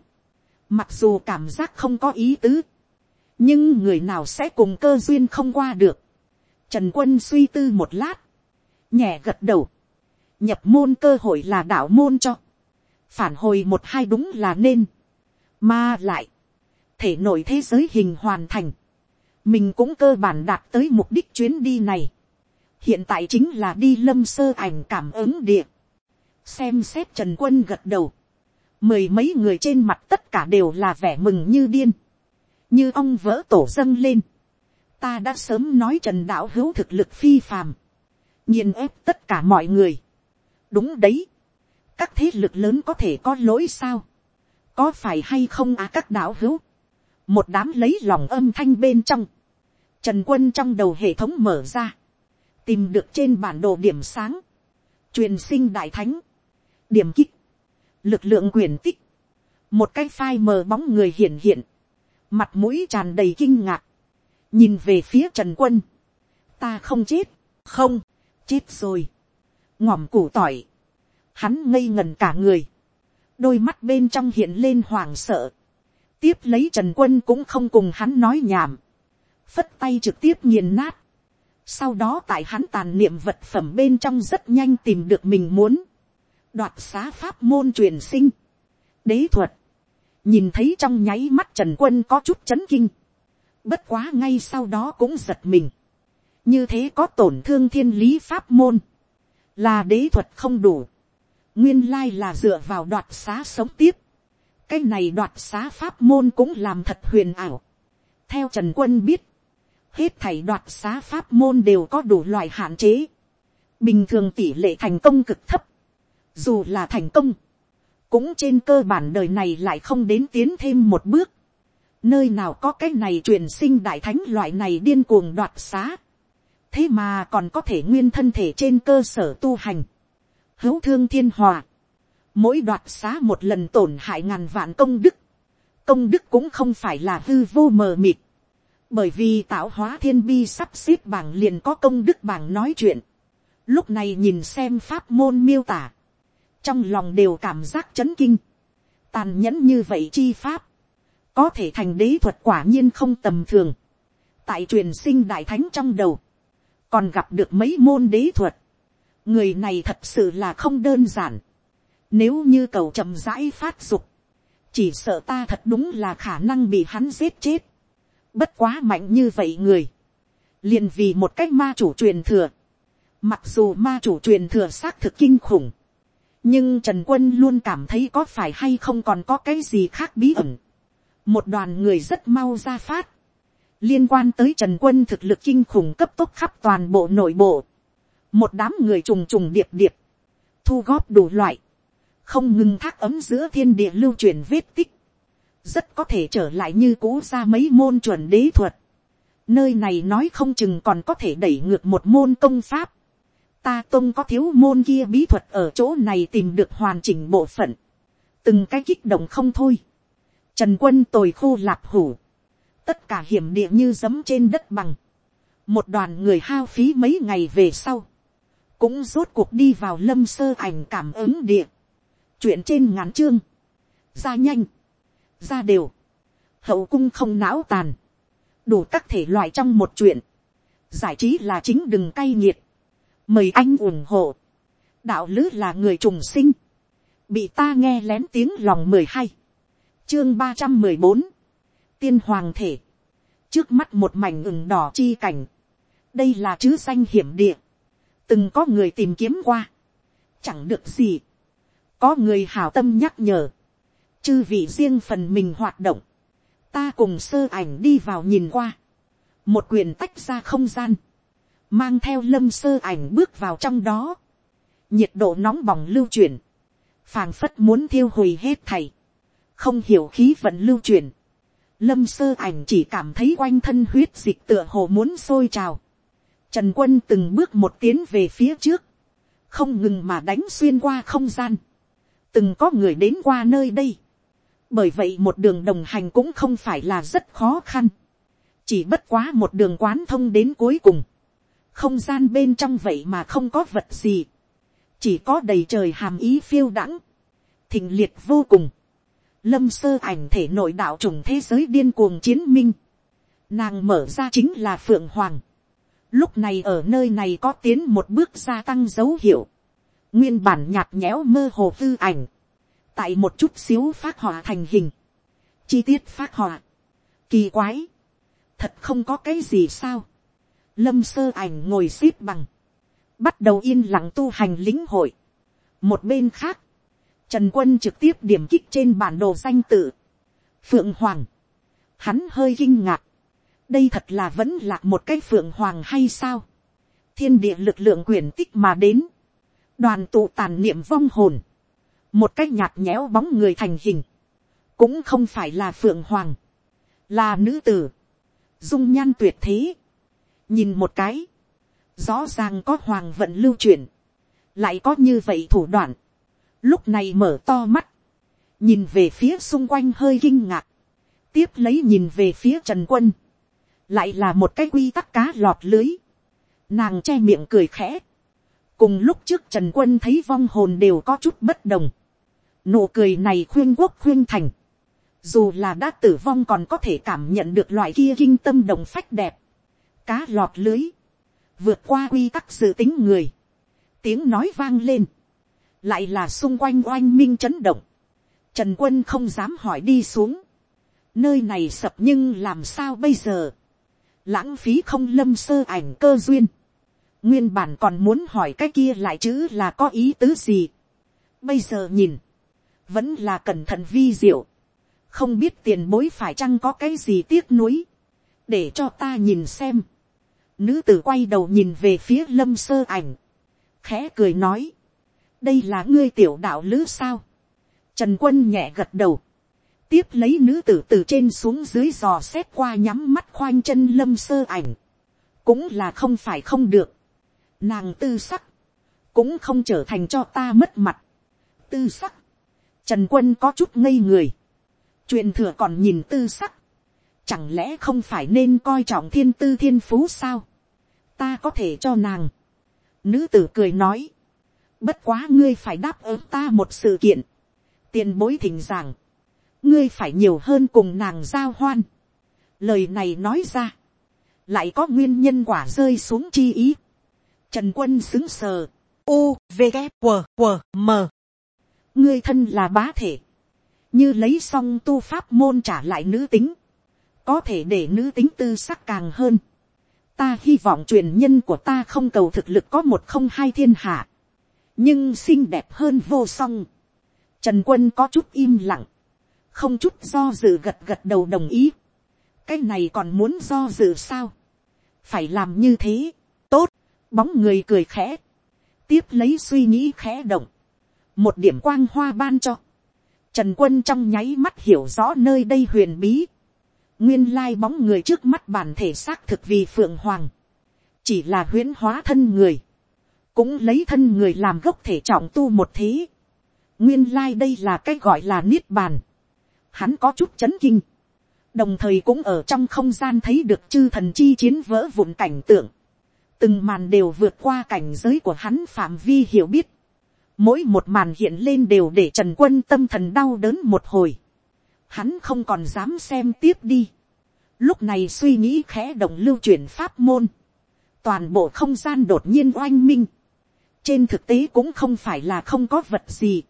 mặc dù cảm giác không có ý tứ, nhưng người nào sẽ cùng cơ duyên không qua được, trần quân suy tư một lát, nhẹ gật đầu, nhập môn cơ hội là đạo môn cho, phản hồi một hai đúng là nên, mà lại, thể nội thế giới hình hoàn thành, mình cũng cơ bản đạt tới mục đích chuyến đi này, hiện tại chính là đi lâm sơ ảnh cảm ứng địa, xem xét trần quân gật đầu, mười mấy người trên mặt tất cả đều là vẻ mừng như điên, như ong vỡ tổ dâng lên, ta đã sớm nói trần đạo hữu thực lực phi phàm, nhiên ép tất cả mọi người, đúng đấy, các thế lực lớn có thể có lỗi sao, có phải hay không à các đạo hữu, một đám lấy lòng âm thanh bên trong, trần quân trong đầu hệ thống mở ra, tìm được trên bản đồ điểm sáng, truyền sinh đại thánh, điểm kích, lực lượng quyền tích, một cái phai mờ bóng người hiện hiện, mặt mũi tràn đầy kinh ngạc, nhìn về phía trần quân, ta không chết, không, chết rồi, ngòm củ tỏi, hắn ngây ngần cả người, đôi mắt bên trong hiện lên hoảng sợ, tiếp lấy trần quân cũng không cùng hắn nói nhảm, phất tay trực tiếp nghiền nát, sau đó tại hắn tàn niệm vật phẩm bên trong rất nhanh tìm được mình muốn, đoạt xá pháp môn truyền sinh, đế thuật, nhìn thấy trong nháy mắt trần quân có chút chấn kinh, bất quá ngay sau đó cũng giật mình, như thế có tổn thương thiên lý pháp môn, là đế thuật không đủ, nguyên lai là dựa vào đoạt xá sống tiếp, cái này đoạt xá pháp môn cũng làm thật huyền ảo. theo trần quân biết, hết thảy đoạt xá pháp môn đều có đủ loại hạn chế, bình thường tỷ lệ thành công cực thấp, dù là thành công, cũng trên cơ bản đời này lại không đến tiến thêm một bước, nơi nào có cái này truyền sinh đại thánh loại này điên cuồng đoạt xá, thế mà còn có thể nguyên thân thể trên cơ sở tu hành, hữu thương thiên hòa, mỗi đoạt xá một lần tổn hại ngàn vạn công đức, công đức cũng không phải là hư vô mờ mịt, bởi vì tạo hóa thiên bi sắp xếp bảng liền có công đức bảng nói chuyện, lúc này nhìn xem pháp môn miêu tả, trong lòng đều cảm giác chấn kinh, tàn nhẫn như vậy chi pháp, có thể thành đế thuật quả nhiên không tầm thường, tại truyền sinh đại thánh trong đầu, còn gặp được mấy môn đế thuật, người này thật sự là không đơn giản, nếu như cầu chậm rãi phát dục, chỉ sợ ta thật đúng là khả năng bị hắn giết chết, bất quá mạnh như vậy người, liền vì một cách ma chủ truyền thừa, mặc dù ma chủ truyền thừa xác thực kinh khủng, nhưng trần quân luôn cảm thấy có phải hay không còn có cái gì khác bí ẩn. một đoàn người rất mau ra phát, liên quan tới trần quân thực lực kinh khủng cấp tốc khắp toàn bộ nội bộ, một đám người trùng trùng điệp điệp, thu góp đủ loại, không ngừng thác ấm giữa thiên địa lưu truyền vết tích, rất có thể trở lại như cũ ra mấy môn chuẩn đế thuật. Nơi này nói không chừng còn có thể đẩy ngược một môn công pháp ta tông có thiếu môn kia bí thuật ở chỗ này tìm được hoàn chỉnh bộ phận. Từng cái kích động không thôi. Trần quân tồi khô lạp hủ. Tất cả hiểm địa như giấm trên đất bằng. Một đoàn người hao phí mấy ngày về sau. Cũng rốt cuộc đi vào lâm sơ ảnh cảm ứng địa. Chuyện trên ngắn chương. Ra nhanh. Ra đều. Hậu cung không não tàn. Đủ các thể loại trong một chuyện. Giải trí là chính đừng cay nghiệt mời anh ủng hộ. Đạo lữ là người trùng sinh, bị ta nghe lén tiếng lòng mười hai, chương ba trăm mười bốn, tiên hoàng thể, trước mắt một mảnh ửng đỏ chi cảnh, đây là chứ xanh hiểm địa, từng có người tìm kiếm qua, chẳng được gì, có người hảo tâm nhắc nhở, chư vị riêng phần mình hoạt động, ta cùng sơ ảnh đi vào nhìn qua, một quyền tách ra không gian, mang theo lâm sơ ảnh bước vào trong đó, nhiệt độ nóng bỏng lưu chuyển, phàng phất muốn thiêu hủy hết thầy, không hiểu khí vận lưu chuyển, lâm sơ ảnh chỉ cảm thấy quanh thân huyết dịch tựa hồ muốn sôi trào, trần quân từng bước một tiến về phía trước, không ngừng mà đánh xuyên qua không gian, từng có người đến qua nơi đây, bởi vậy một đường đồng hành cũng không phải là rất khó khăn, chỉ bất quá một đường quán thông đến cuối cùng, không gian bên trong vậy mà không có vật gì, chỉ có đầy trời hàm ý phiêu đãng, thình liệt vô cùng, lâm sơ ảnh thể nội đạo trùng thế giới điên cuồng chiến minh, nàng mở ra chính là phượng hoàng, lúc này ở nơi này có tiến một bước gia tăng dấu hiệu, nguyên bản nhạt nhẽo mơ hồ tư ảnh, tại một chút xíu phát họa thành hình, chi tiết phát họa, kỳ quái, thật không có cái gì sao, lâm sơ ảnh ngồi x ế p bằng, bắt đầu yên lặng tu hành lĩnh hội. một bên khác, trần quân trực tiếp điểm kích trên bản đồ danh tự, phượng hoàng, hắn hơi kinh ngạc, đây thật là vẫn là một cái phượng hoàng hay sao, thiên địa lực lượng quyền tích mà đến, đoàn tụ tàn niệm vong hồn, một cái nhạt nhẽo bóng người thành hình, cũng không phải là phượng hoàng, là nữ tử, dung nhan tuyệt thế, nhìn một cái, rõ ràng có hoàng vận lưu truyền, lại có như vậy thủ đoạn, lúc này mở to mắt, nhìn về phía xung quanh hơi kinh ngạc, tiếp lấy nhìn về phía trần quân, lại là một cái quy tắc cá lọt lưới, nàng che miệng cười khẽ, cùng lúc trước trần quân thấy vong hồn đều có chút bất đồng, nụ cười này khuyên quốc khuyên thành, dù là đã tử vong còn có thể cảm nhận được loại kia kinh tâm đồng phách đẹp, cá lọt lưới, vượt qua quy tắc dự tính người, tiếng nói vang lên, lại là xung quanh oanh minh chấn động, trần quân không dám hỏi đi xuống, nơi này sập nhưng làm sao bây giờ, lãng phí không lâm sơ ảnh cơ duyên, nguyên bản còn muốn hỏi cái kia lại chữ là có ý tứ gì, bây giờ nhìn, vẫn là cẩn thận vi diệu, không biết tiền bối phải chăng có cái gì tiếc nuối, để cho ta nhìn xem, Nữ tử quay đầu nhìn về phía lâm sơ ảnh. Khẽ cười nói. Đây là ngươi tiểu đạo lữ sao. Trần quân nhẹ gật đầu. Tiếp lấy nữ tử từ trên xuống dưới dò xét qua nhắm mắt khoanh chân lâm sơ ảnh. Cũng là không phải không được. Nàng tư sắc. Cũng không trở thành cho ta mất mặt. Tư sắc. Trần quân có chút ngây người. Chuyện thừa còn nhìn tư sắc chẳng lẽ không phải nên coi trọng thiên tư thiên phú sao ta có thể cho nàng. Nữ tử cười nói, bất quá ngươi phải đáp ứng ta một sự kiện. tiền bối thỉnh giảng, ngươi phải nhiều hơn cùng nàng giao hoan. lời này nói ra, lại có nguyên nhân quả rơi xuống chi ý. trần quân xứng sờ, u v g q q m ngươi thân là bá thể, như lấy xong tu pháp môn trả lại nữ tính, có thể để nữ tính tư sắc càng hơn. Ta hy vọng truyền nhân của ta không cầu thực lực có một không hai thiên hạ, nhưng xinh đẹp hơn vô song. Trần quân có chút im lặng, không chút do dự gật gật đầu đồng ý. cái này còn muốn do dự sao, phải làm như thế, tốt, bóng người cười khẽ, tiếp lấy suy nghĩ khẽ động, một điểm quang hoa ban cho, trần quân trong nháy mắt hiểu rõ nơi đây huyền bí, nguyên lai bóng người trước mắt bản thể xác thực vì phượng hoàng, chỉ là huyễn hóa thân người, cũng lấy thân người làm gốc thể trọng tu một thế. nguyên lai đây là cái gọi là niết bàn, hắn có chút chấn kinh, đồng thời cũng ở trong không gian thấy được chư thần chi chiến vỡ vụn cảnh tượng, từng màn đều vượt qua cảnh giới của hắn phạm vi hiểu biết, mỗi một màn hiện lên đều để trần quân tâm thần đau đớn một hồi, hắn không còn dám xem tiếp đi. Lúc này suy nghĩ khẽ động lưu chuyển pháp môn. Toàn bộ không gian đột nhiên oanh minh. trên thực tế cũng không phải là không có vật gì,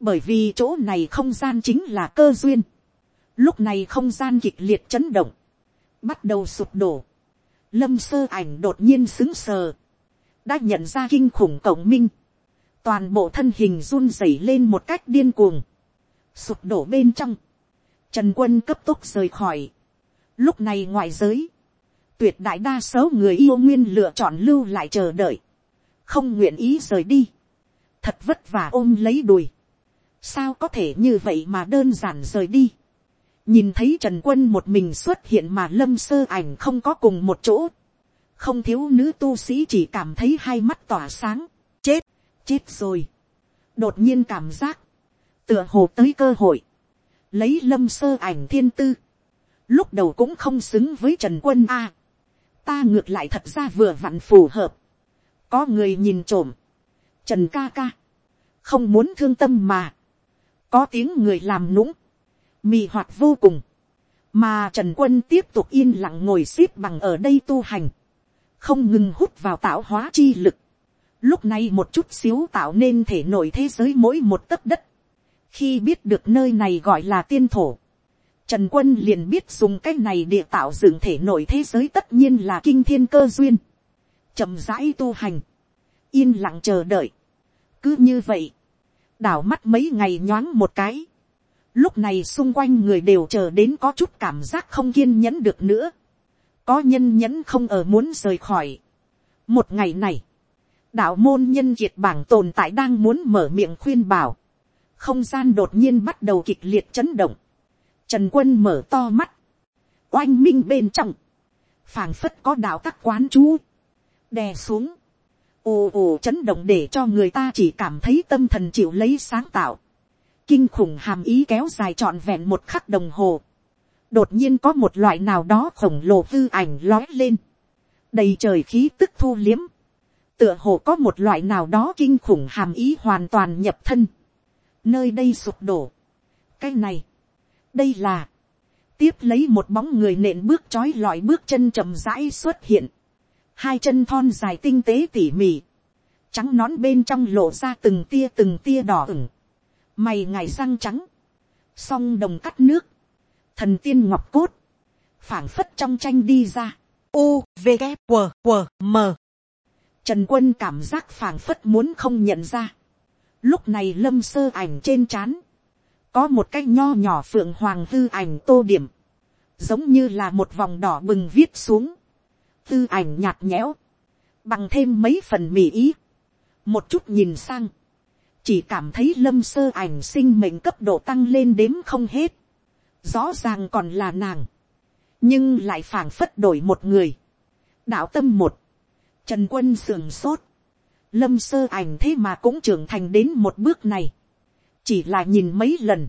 bởi vì chỗ này không gian chính là cơ duyên, lúc này không gian kịch liệt chấn động, bắt đầu sụp đổ, lâm sơ ảnh đột nhiên xứng sờ, đã nhận ra kinh khủng cộng minh, toàn bộ thân hình run rẩy lên một cách điên cuồng, sụp đổ bên trong, trần quân cấp tốc rời khỏi, lúc này ngoại giới, tuyệt đại đa số người yêu nguyên lựa chọn lưu lại chờ đợi, không nguyện ý rời đi, thật vất vả ôm lấy đùi, sao có thể như vậy mà đơn giản rời đi, nhìn thấy trần quân một mình xuất hiện mà lâm sơ ảnh không có cùng một chỗ, không thiếu nữ tu sĩ chỉ cảm thấy hai mắt tỏa sáng, chết, chết rồi, đột nhiên cảm giác, tựa hồ tới cơ hội, lấy lâm sơ ảnh thiên tư, lúc đầu cũng không xứng với trần quân a, ta ngược lại thật ra vừa vặn phù hợp, có người nhìn trộm, trần ca ca, không muốn thương tâm mà, có tiếng người làm nũng, mì hoạt vô cùng, mà trần quân tiếp tục yên lặng ngồi x ế p bằng ở đây tu hành, không ngừng hút vào tạo hóa chi lực, lúc này một chút xíu tạo nên thể nổi thế giới mỗi một tấc đất, khi biết được nơi này gọi là tiên thổ, Trần quân liền biết dùng cái này địa tạo dựng thể nổi thế giới tất nhiên là kinh thiên cơ duyên. chậm rãi tu hành. Yên lặng chờ đợi. Cứ như vậy. Đảo mắt mấy ngày nhoáng một cái. Lúc này xung quanh người đều chờ đến có chút cảm giác không kiên nhẫn được nữa. Có nhân nhẫn không ở muốn rời khỏi. Một ngày này. Đạo môn nhân diệt bảng tồn tại đang muốn mở miệng khuyên bảo. Không gian đột nhiên bắt đầu kịch liệt chấn động Trần quân mở to mắt. Oanh minh bên trong. phảng phất có đạo tắc quán chú. Đè xuống. Ồ ồ chấn động để cho người ta chỉ cảm thấy tâm thần chịu lấy sáng tạo. Kinh khủng hàm ý kéo dài trọn vẹn một khắc đồng hồ. Đột nhiên có một loại nào đó khổng lồ hư ảnh lói lên. Đầy trời khí tức thu liếm. Tựa hồ có một loại nào đó kinh khủng hàm ý hoàn toàn nhập thân. Nơi đây sụp đổ. Cái này. Đây là, tiếp lấy một bóng người nện bước trói lọi bước chân chậm rãi xuất hiện, hai chân thon dài tinh tế tỉ mỉ, trắng nón bên trong lộ ra từng tia từng tia đỏ ửng, mày ngày răng trắng, song đồng cắt nước, thần tiên ngọc cốt, phảng phất trong tranh đi ra, u v g q q m. Trần quân cảm giác phảng phất muốn không nhận ra, lúc này lâm sơ ảnh trên chán có một cái nho nhỏ phượng hoàng tư ảnh tô điểm, giống như là một vòng đỏ bừng viết xuống, tư ảnh nhạt nhẽo, bằng thêm mấy phần mỉ ý, một chút nhìn sang, chỉ cảm thấy lâm sơ ảnh sinh mệnh cấp độ tăng lên đếm không hết, rõ ràng còn là nàng, nhưng lại phảng phất đổi một người, đạo tâm một, trần quân sườn sốt, lâm sơ ảnh thế mà cũng trưởng thành đến một bước này, chỉ là nhìn mấy lần,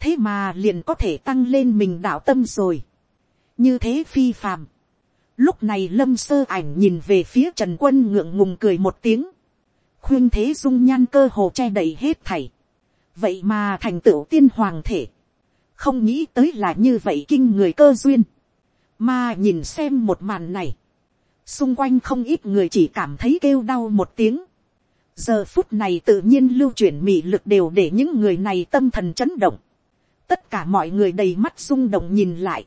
thế mà liền có thể tăng lên mình đạo tâm rồi, như thế phi phàm. Lúc này lâm sơ ảnh nhìn về phía trần quân ngượng ngùng cười một tiếng, khuyên thế dung nhan cơ hồ che đầy hết thảy, vậy mà thành tựu tiên hoàng thể, không nghĩ tới là như vậy kinh người cơ duyên, mà nhìn xem một màn này, xung quanh không ít người chỉ cảm thấy kêu đau một tiếng, giờ phút này tự nhiên lưu chuyển mị lực đều để những người này tâm thần chấn động. tất cả mọi người đầy mắt rung động nhìn lại.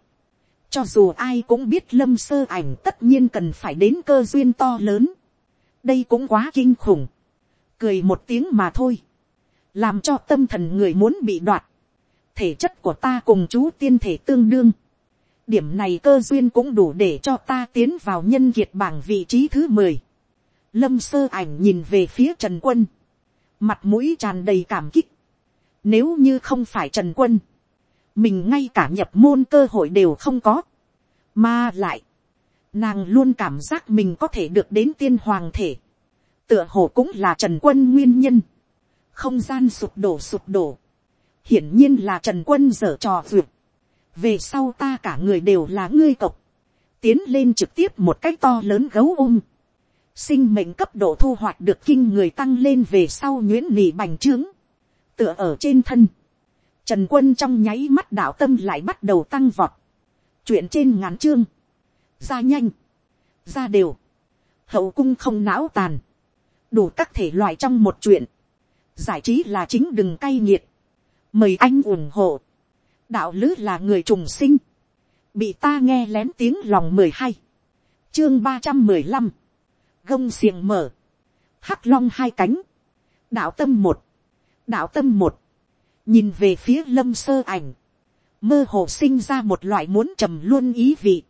cho dù ai cũng biết lâm sơ ảnh tất nhiên cần phải đến cơ duyên to lớn. đây cũng quá kinh khủng. cười một tiếng mà thôi. làm cho tâm thần người muốn bị đoạt. thể chất của ta cùng chú tiên thể tương đương điểm này cơ duyên cũng đủ để cho ta tiến vào nhân kiệt bảng vị trí thứ mười Lâm sơ ảnh nhìn về phía Trần Quân. Mặt mũi tràn đầy cảm kích. Nếu như không phải Trần Quân. Mình ngay cả nhập môn cơ hội đều không có. Mà lại. Nàng luôn cảm giác mình có thể được đến tiên hoàng thể. Tựa hồ cũng là Trần Quân nguyên nhân. Không gian sụp đổ sụp đổ. Hiển nhiên là Trần Quân dở trò duyệt về sau ta cả người đều là ngươi tộc. Tiến lên trực tiếp một cách to lớn gấu ôm. Sinh mệnh cấp độ thu hoạch được kinh người tăng lên về sau nhuyễn nỉ bành trướng, tựa ở trên thân, trần quân trong nháy mắt đạo tâm lại bắt đầu tăng vọt, chuyện trên ngắn chương, ra nhanh, ra đều, hậu cung không não tàn, đủ các thể loại trong một chuyện, giải trí là chính đừng cay nghiệt, mời anh ủng hộ, đạo lứ là người trùng sinh, bị ta nghe lén tiếng lòng mười hai, chương ba trăm mười lăm, gông xiềng mở, hắc long hai cánh, đạo tâm một, đạo tâm một, nhìn về phía lâm sơ ảnh, mơ hồ sinh ra một loại muốn trầm luôn ý vị,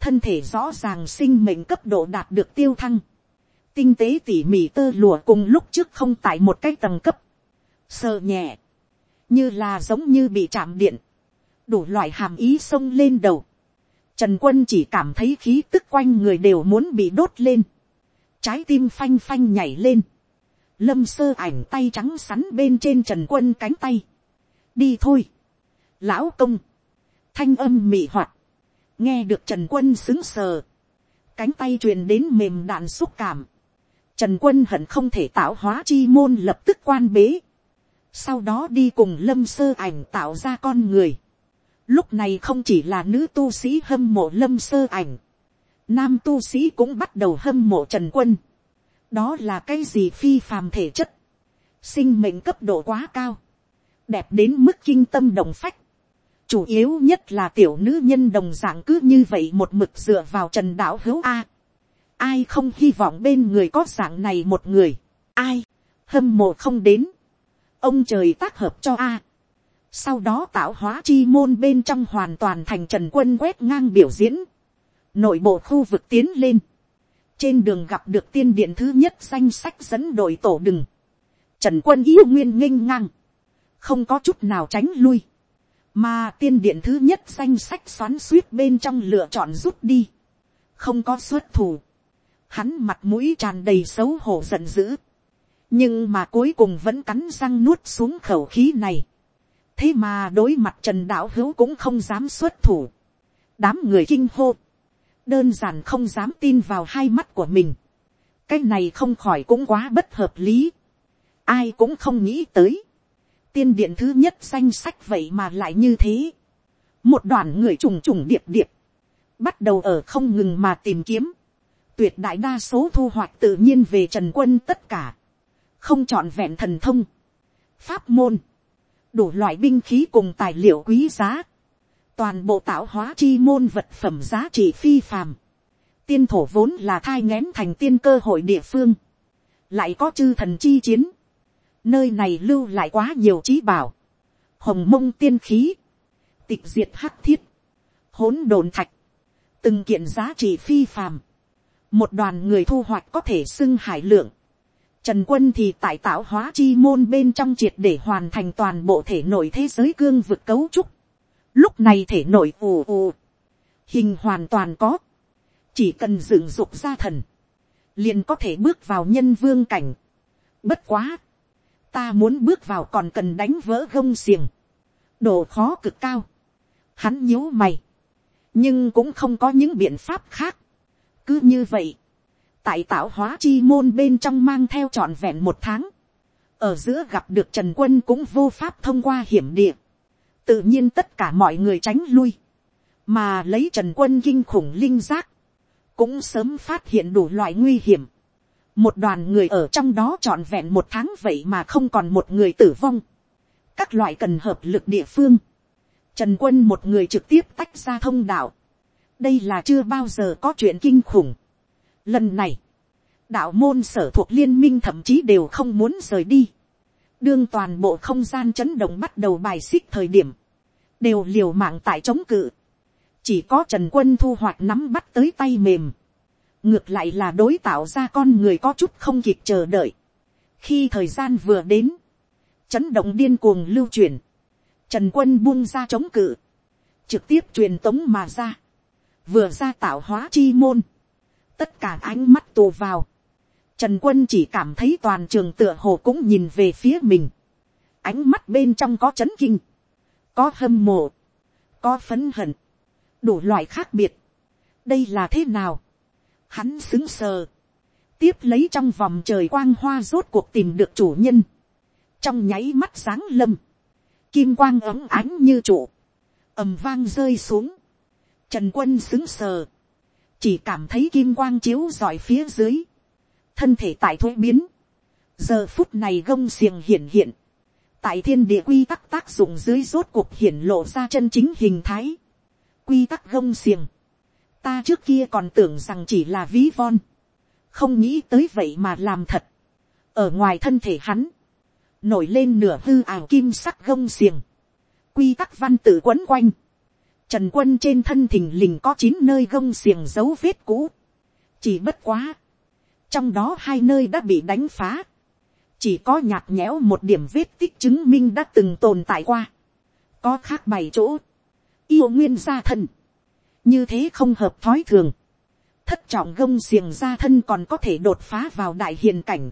thân thể rõ ràng sinh mệnh cấp độ đạt được tiêu thăng, tinh tế tỉ mỉ tơ lùa cùng lúc trước không tại một cái tầng cấp, sợ nhẹ, như là giống như bị chạm điện, đủ loại hàm ý xông lên đầu, trần quân chỉ cảm thấy khí tức quanh người đều muốn bị đốt lên, trái tim phanh phanh nhảy lên, lâm sơ ảnh tay trắng sắn bên trên trần quân cánh tay, đi thôi, lão công, thanh âm mị hoạt, nghe được trần quân xứng sờ, cánh tay truyền đến mềm đạn xúc cảm, trần quân hận không thể tạo hóa chi môn lập tức quan bế, sau đó đi cùng lâm sơ ảnh tạo ra con người, lúc này không chỉ là nữ tu sĩ hâm mộ lâm sơ ảnh, nam tu sĩ cũng bắt đầu hâm mộ trần quân, đó là cái gì phi phàm thể chất, sinh mệnh cấp độ quá cao, đẹp đến mức kinh tâm đồng phách, chủ yếu nhất là tiểu nữ nhân đồng dạng cứ như vậy một mực dựa vào trần đạo hữu a. ai không hy vọng bên người có dạng này một người, ai, hâm mộ không đến, ông trời tác hợp cho a sau đó tạo hóa chi môn bên trong hoàn toàn thành trần quân quét ngang biểu diễn, nội bộ khu vực tiến lên, trên đường gặp được tiên điện thứ nhất danh sách dẫn đội tổ đừng, trần quân yêu nguyên nghênh ngang, không có chút nào tránh lui, mà tiên điện thứ nhất danh sách xoắn suýt bên trong lựa chọn rút đi, không có xuất thủ, hắn mặt mũi tràn đầy xấu hổ giận dữ, nhưng mà cuối cùng vẫn cắn răng nuốt xuống khẩu khí này, thế mà đối mặt trần đạo hữu cũng không dám xuất thủ, đám người kinh hô, đơn giản không dám tin vào hai mắt của mình, cái này không khỏi cũng quá bất hợp lý, ai cũng không nghĩ tới, tiên điện thứ nhất danh sách vậy mà lại như thế. một đoàn người trùng trùng điệp điệp, bắt đầu ở không ngừng mà tìm kiếm. tuyệt đại đa số thu hoạch tự nhiên về trần quân tất cả, không chọn vẹn thần thông, pháp môn, đủ loại binh khí cùng tài liệu quý giá, toàn bộ tạo hóa chi môn vật phẩm giá trị phi phàm, tiên thổ vốn là thai ngén thành tiên cơ hội địa phương, lại có chư thần chi chiến, Nơi này lưu lại quá nhiều trí bảo. Hồng mông tiên khí. Tịch diệt hắc thiết. Hỗn đồn thạch. Từng kiện giá trị phi phàm. Một đoàn người thu hoạch có thể xưng hải lượng. Trần quân thì tại tạo hóa chi môn bên trong triệt để hoàn thành toàn bộ thể nội thế giới cương vực cấu trúc. Lúc này thể nội ù ù. Hình hoàn toàn có. Chỉ cần dựng dục ra thần. Liền có thể bước vào nhân vương cảnh. Bất quá ta muốn bước vào còn cần đánh vỡ gông xiềng, độ khó cực cao, hắn nhíu mày, nhưng cũng không có những biện pháp khác, cứ như vậy, tại tạo hóa chi môn bên trong mang theo trọn vẹn một tháng, ở giữa gặp được trần quân cũng vô pháp thông qua hiểm địa, tự nhiên tất cả mọi người tránh lui, mà lấy trần quân kinh khủng linh giác, cũng sớm phát hiện đủ loại nguy hiểm, một đoàn người ở trong đó trọn vẹn một tháng vậy mà không còn một người tử vong. các loại cần hợp lực địa phương. trần quân một người trực tiếp tách ra thông đạo. đây là chưa bao giờ có chuyện kinh khủng lần này, đạo môn sở thuộc liên minh thậm chí đều không muốn rời đi. đương toàn bộ không gian chấn động bắt đầu bài xích thời điểm, đều liều mạng tại chống cự. chỉ có trần quân thu hoạch nắm bắt tới tay mềm ngược lại là đối tạo ra con người có chút không kịp chờ đợi. khi thời gian vừa đến, chấn động điên cuồng lưu truyền, trần quân buông ra chống cự, trực tiếp truyền tống mà ra, vừa ra tạo hóa chi môn, tất cả ánh mắt tù vào, trần quân chỉ cảm thấy toàn trường tựa hồ cũng nhìn về phía mình, ánh mắt bên trong có chấn kinh, có hâm mộ, có phấn hận, đủ loại khác biệt, đây là thế nào, hắn xứng sờ, tiếp lấy trong vòng trời quang hoa rốt cuộc tìm được chủ nhân, trong nháy mắt sáng lâm, kim quang ấm ánh như trụ, ầm vang rơi xuống, trần quân xứng sờ, chỉ cảm thấy kim quang chiếu dọi phía dưới, thân thể tại thuế biến, giờ phút này gông xiềng hiển hiện, tại thiên địa quy tắc tác dụng dưới rốt cuộc hiển lộ ra chân chính hình thái, quy tắc gông xiềng, ta trước kia còn tưởng rằng chỉ là ví von, không nghĩ tới vậy mà làm thật, ở ngoài thân thể hắn, nổi lên nửa hư ảo kim sắc gông xiềng, quy tắc văn tự quấn quanh, trần quân trên thân thình lình có chín nơi gông xiềng dấu vết cũ, chỉ bất quá, trong đó hai nơi đã bị đánh phá, chỉ có nhạt nhẽo một điểm vết tích chứng minh đã từng tồn tại qua, có khác bảy chỗ, yêu nguyên gia thân, như thế không hợp thói thường, thất trọng gông xiềng gia thân còn có thể đột phá vào đại hiền cảnh,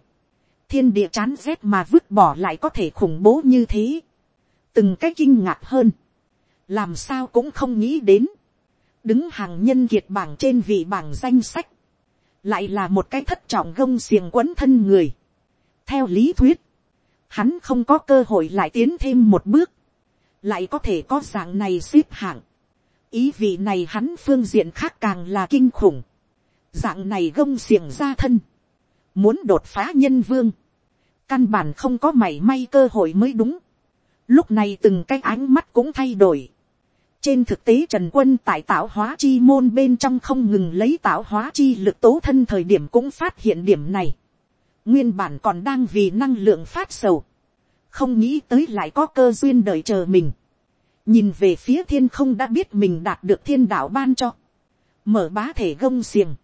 thiên địa chán rét mà vứt bỏ lại có thể khủng bố như thế, từng cái kinh ngạc hơn, làm sao cũng không nghĩ đến, đứng hàng nhân kiệt bảng trên vị bảng danh sách, lại là một cái thất trọng gông xiềng quấn thân người. theo lý thuyết, hắn không có cơ hội lại tiến thêm một bước, lại có thể có dạng này xếp hạng. ý vị này hắn phương diện khác càng là kinh khủng. dạng này gông xiềng ra thân, muốn đột phá nhân vương, căn bản không có mảy may cơ hội mới đúng. lúc này từng cái ánh mắt cũng thay đổi trên thực tế trần quân tại tạo hóa chi môn bên trong không ngừng lấy tạo hóa chi lực tố thân thời điểm cũng phát hiện điểm này. nguyên bản còn đang vì năng lượng phát sầu. không nghĩ tới lại có cơ duyên đợi chờ mình. nhìn về phía thiên không đã biết mình đạt được thiên đạo ban cho. mở bá thể gông xiềng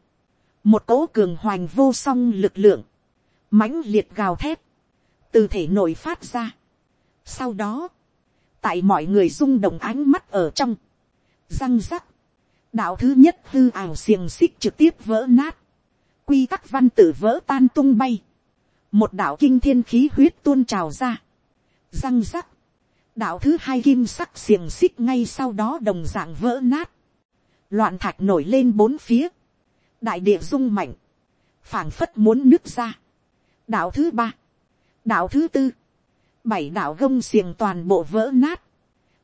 một cỗ cường hoành vô song lực lượng, mãnh liệt gào thét, từ thể nội phát ra. Sau đó, tại mọi người rung động ánh mắt ở trong, răng rắc, đạo thứ nhất hư ảo xiềng xích trực tiếp vỡ nát, quy tắc văn tử vỡ tan tung bay, một đạo kinh thiên khí huyết tuôn trào ra, răng rắc, đạo thứ hai kim sắc xiềng xích ngay sau đó đồng dạng vỡ nát, loạn thạch nổi lên bốn phía, đại địa rung mạnh, phảng phất muốn nứt ra. đạo thứ ba, đạo thứ tư, bảy đạo gông xiềng toàn bộ vỡ nát,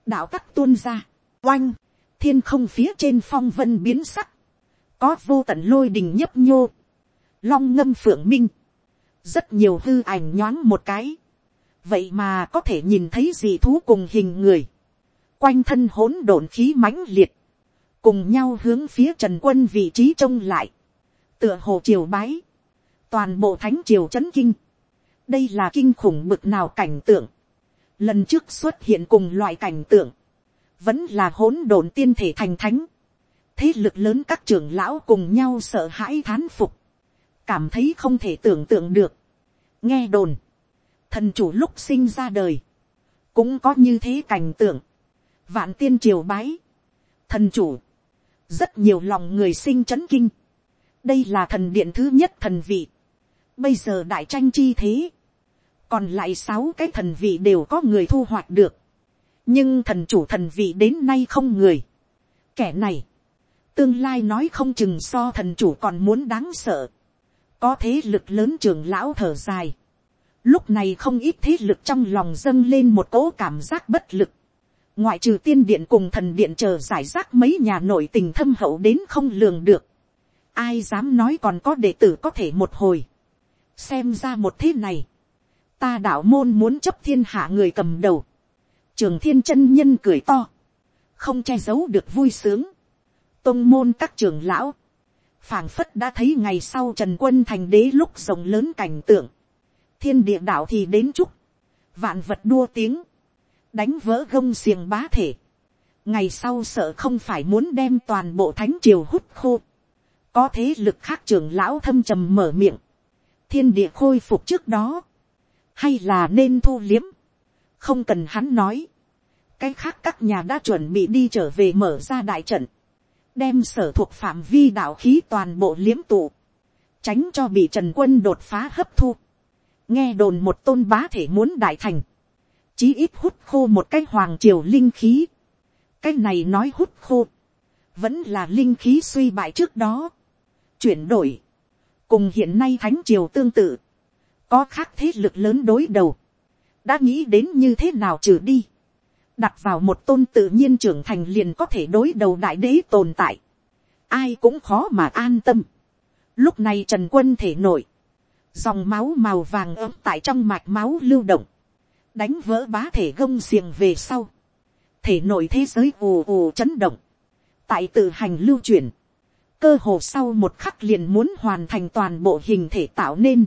đạo tắc tuôn ra, oanh, thiên không phía trên phong vân biến sắc, có vô tận lôi đình nhấp nhô, long ngâm phượng minh, rất nhiều hư ảnh nhoáng một cái, vậy mà có thể nhìn thấy gì thú cùng hình người, quanh thân hỗn độn khí mãnh liệt, cùng nhau hướng phía trần quân vị trí trông lại, tựa hồ triều bái, toàn bộ thánh triều c h ấ n kinh, đây là kinh khủng bực nào cảnh tượng, lần trước xuất hiện cùng loại cảnh tượng, vẫn là hỗn độn tiên thể thành thánh, thế lực lớn các trưởng lão cùng nhau sợ hãi thán phục, cảm thấy không thể tưởng tượng được, nghe đồn, thần chủ lúc sinh ra đời, cũng có như thế cảnh tượng, vạn tiên triều bái, thần chủ, rất nhiều lòng người sinh chấn kinh. đây là thần điện thứ nhất thần vị. bây giờ đại tranh chi thế còn lại sáu cái thần vị đều có người thu hoạch được. nhưng thần chủ thần vị đến nay không người. kẻ này, tương lai nói không chừng so thần chủ còn muốn đáng sợ. có thế lực lớn trường lão thở dài. lúc này không ít thế lực trong lòng dâng lên một cỗ cảm giác bất lực ngoại trừ tiên điện cùng thần điện chờ giải rác mấy nhà nội tình thâm hậu đến không lường được. ai dám nói còn có đệ tử có thể một hồi. xem ra một thế này ta đạo môn muốn chấp thiên hạ người cầm đầu. trường thiên chân nhân cười to. không che giấu được vui sướng. tôn môn các trường lão. phảng phất đã thấy ngày sau trần quân thành đế lúc rồng lớn cảnh tượng. thiên địa đạo thì đến chúc. vạn vật đua tiếng đánh vỡ gông xiềng bá thể, ngày sau sợ không phải muốn đem toàn bộ thánh triều hút khô, có thế lực khác trưởng lão thâm trầm mở miệng, thiên địa khôi phục trước đó, hay là nên thu liếm, không cần hắn nói, cái khác các nhà đã chuẩn bị đi trở về mở ra đại trận, đem sở thuộc phạm vi đạo khí toàn bộ liếm tụ, tránh cho bị trần quân đột phá hấp thu, nghe đồn một tôn bá thể muốn đại thành, chí ít hút khô một cái hoàng triều linh khí. cái này nói hút khô, vẫn là linh khí suy bại trước đó. chuyển đổi, cùng hiện nay thánh triều tương tự, có khác thế lực lớn đối đầu, đã nghĩ đến như thế nào trừ đi, đặt vào một tôn tự nhiên trưởng thành liền có thể đối đầu đại đế tồn tại, ai cũng khó mà an tâm. Lúc này trần quân thể nổi, dòng máu màu vàng ấm tại trong mạch máu lưu động, đánh vỡ bá thể gông xiềng về sau, thể nội thế giới ù ù chấn động, tại tự hành lưu chuyển, cơ hồ sau một khắc liền muốn hoàn thành toàn bộ hình thể tạo nên.